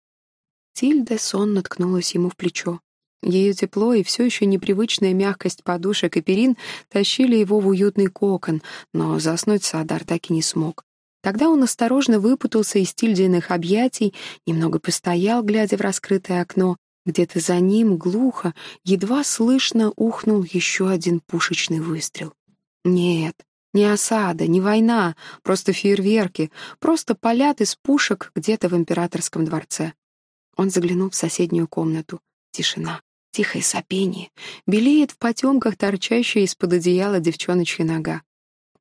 Тильда сонно ткнулась ему в плечо. Ее тепло и все еще непривычная мягкость подушек и перин тащили его в уютный кокон, но заснуть Саадар так и не смог. Тогда он осторожно выпутался из тильдиных объятий, немного постоял, глядя в раскрытое окно, где-то за ним глухо, едва слышно ухнул еще один пушечный выстрел. Нет, не осада, не война, просто фейерверки, просто полят из пушек где-то в императорском дворце. Он заглянул в соседнюю комнату. Тишина, тихое сопение, белеет в потемках торчащая из-под одеяла девчоночья нога.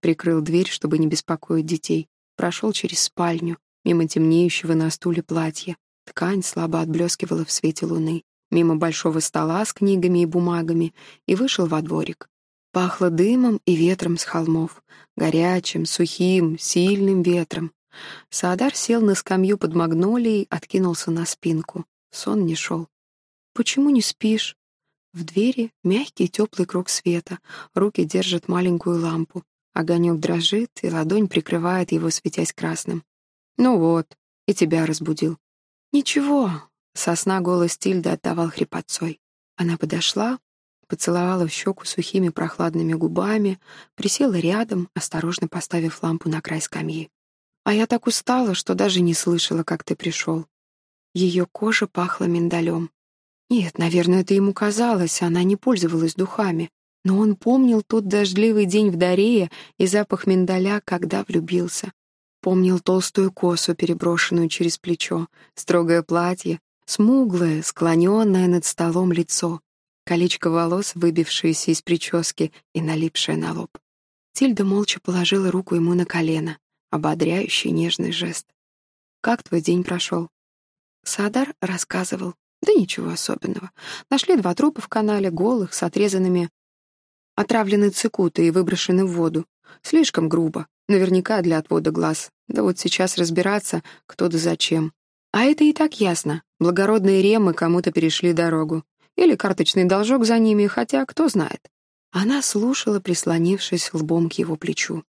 Прикрыл дверь, чтобы не беспокоить детей. Прошел через спальню, мимо темнеющего на стуле платья. Ткань слабо отблескивала в свете луны, мимо большого стола с книгами и бумагами, и вышел во дворик. Пахло дымом и ветром с холмов, горячим, сухим, сильным ветром. Саадар сел на скамью под магнолией, откинулся на спинку. Сон не шел. «Почему не спишь?» В двери мягкий теплый круг света, руки держат маленькую лампу. Огонек дрожит, и ладонь прикрывает его, светясь красным. «Ну вот, и тебя разбудил. «Ничего», — сосна голос Тильды отдавал хрипотцой. Она подошла, поцеловала в щеку сухими прохладными губами, присела рядом, осторожно поставив лампу на край скамьи. «А я так устала, что даже не слышала, как ты пришел». Ее кожа пахла миндалем. Нет, наверное, это ему казалось, она не пользовалась духами. Но он помнил тот дождливый день в Дарее и запах миндаля, когда влюбился. Помнил толстую косу, переброшенную через плечо, строгое платье, смуглое, склоненное над столом лицо, колечко волос, выбившееся из прически и налипшее на лоб. Тильда молча положила руку ему на колено, ободряющий нежный жест. «Как твой день прошел?» Садар рассказывал. Да ничего особенного. Нашли два трупа в канале, голых, с отрезанными, отравлены цикуты и выброшены в воду. Слишком грубо. Наверняка для отвода глаз. Да вот сейчас разбираться, кто да зачем. А это и так ясно. Благородные ремы кому-то перешли дорогу. Или карточный должок за ними, хотя кто знает. Она слушала, прислонившись лбом к его плечу.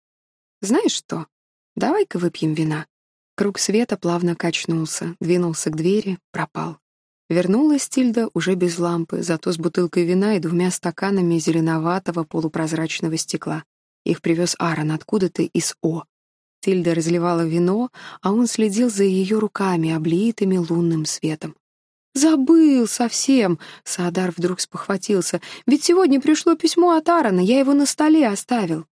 «Знаешь что? Давай-ка выпьем вина». Круг света плавно качнулся, двинулся к двери, пропал. Вернулась Тильда уже без лампы, зато с бутылкой вина и двумя стаканами зеленоватого полупрозрачного стекла. Их привез Аарон откуда-то из О. Тильда разливала вино, а он следил за ее руками, облитыми лунным светом. «Забыл совсем!» — Саадар вдруг спохватился. «Ведь сегодня пришло письмо от Аарона, я его на столе оставил».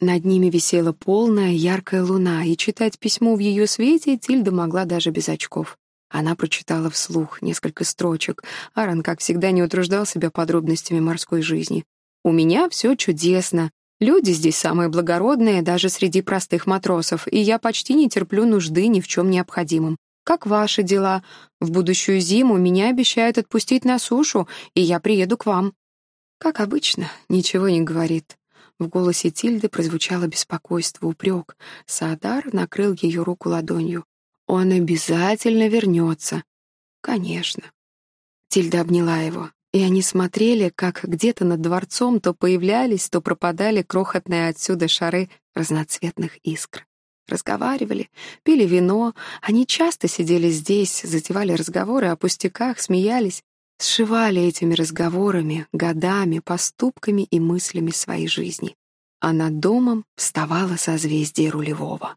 Над ними висела полная яркая луна, и читать письмо в ее свете Тильда могла даже без очков. Она прочитала вслух несколько строчек. Аарон, как всегда, не утруждал себя подробностями морской жизни. «У меня все чудесно. Люди здесь самые благородные, даже среди простых матросов, и я почти не терплю нужды ни в чем необходимом. Как ваши дела? В будущую зиму меня обещают отпустить на сушу, и я приеду к вам». Как обычно, ничего не говорит. В голосе Тильды прозвучало беспокойство, упрек. Саадар накрыл ее руку ладонью. Он обязательно вернется. Конечно. Тильда обняла его, и они смотрели, как где-то над дворцом то появлялись, то пропадали крохотные отсюда шары разноцветных искр. Разговаривали, пили вино, они часто сидели здесь, затевали разговоры о пустяках, смеялись, сшивали этими разговорами, годами, поступками и мыслями своей жизни. А над домом вставало созвездие рулевого.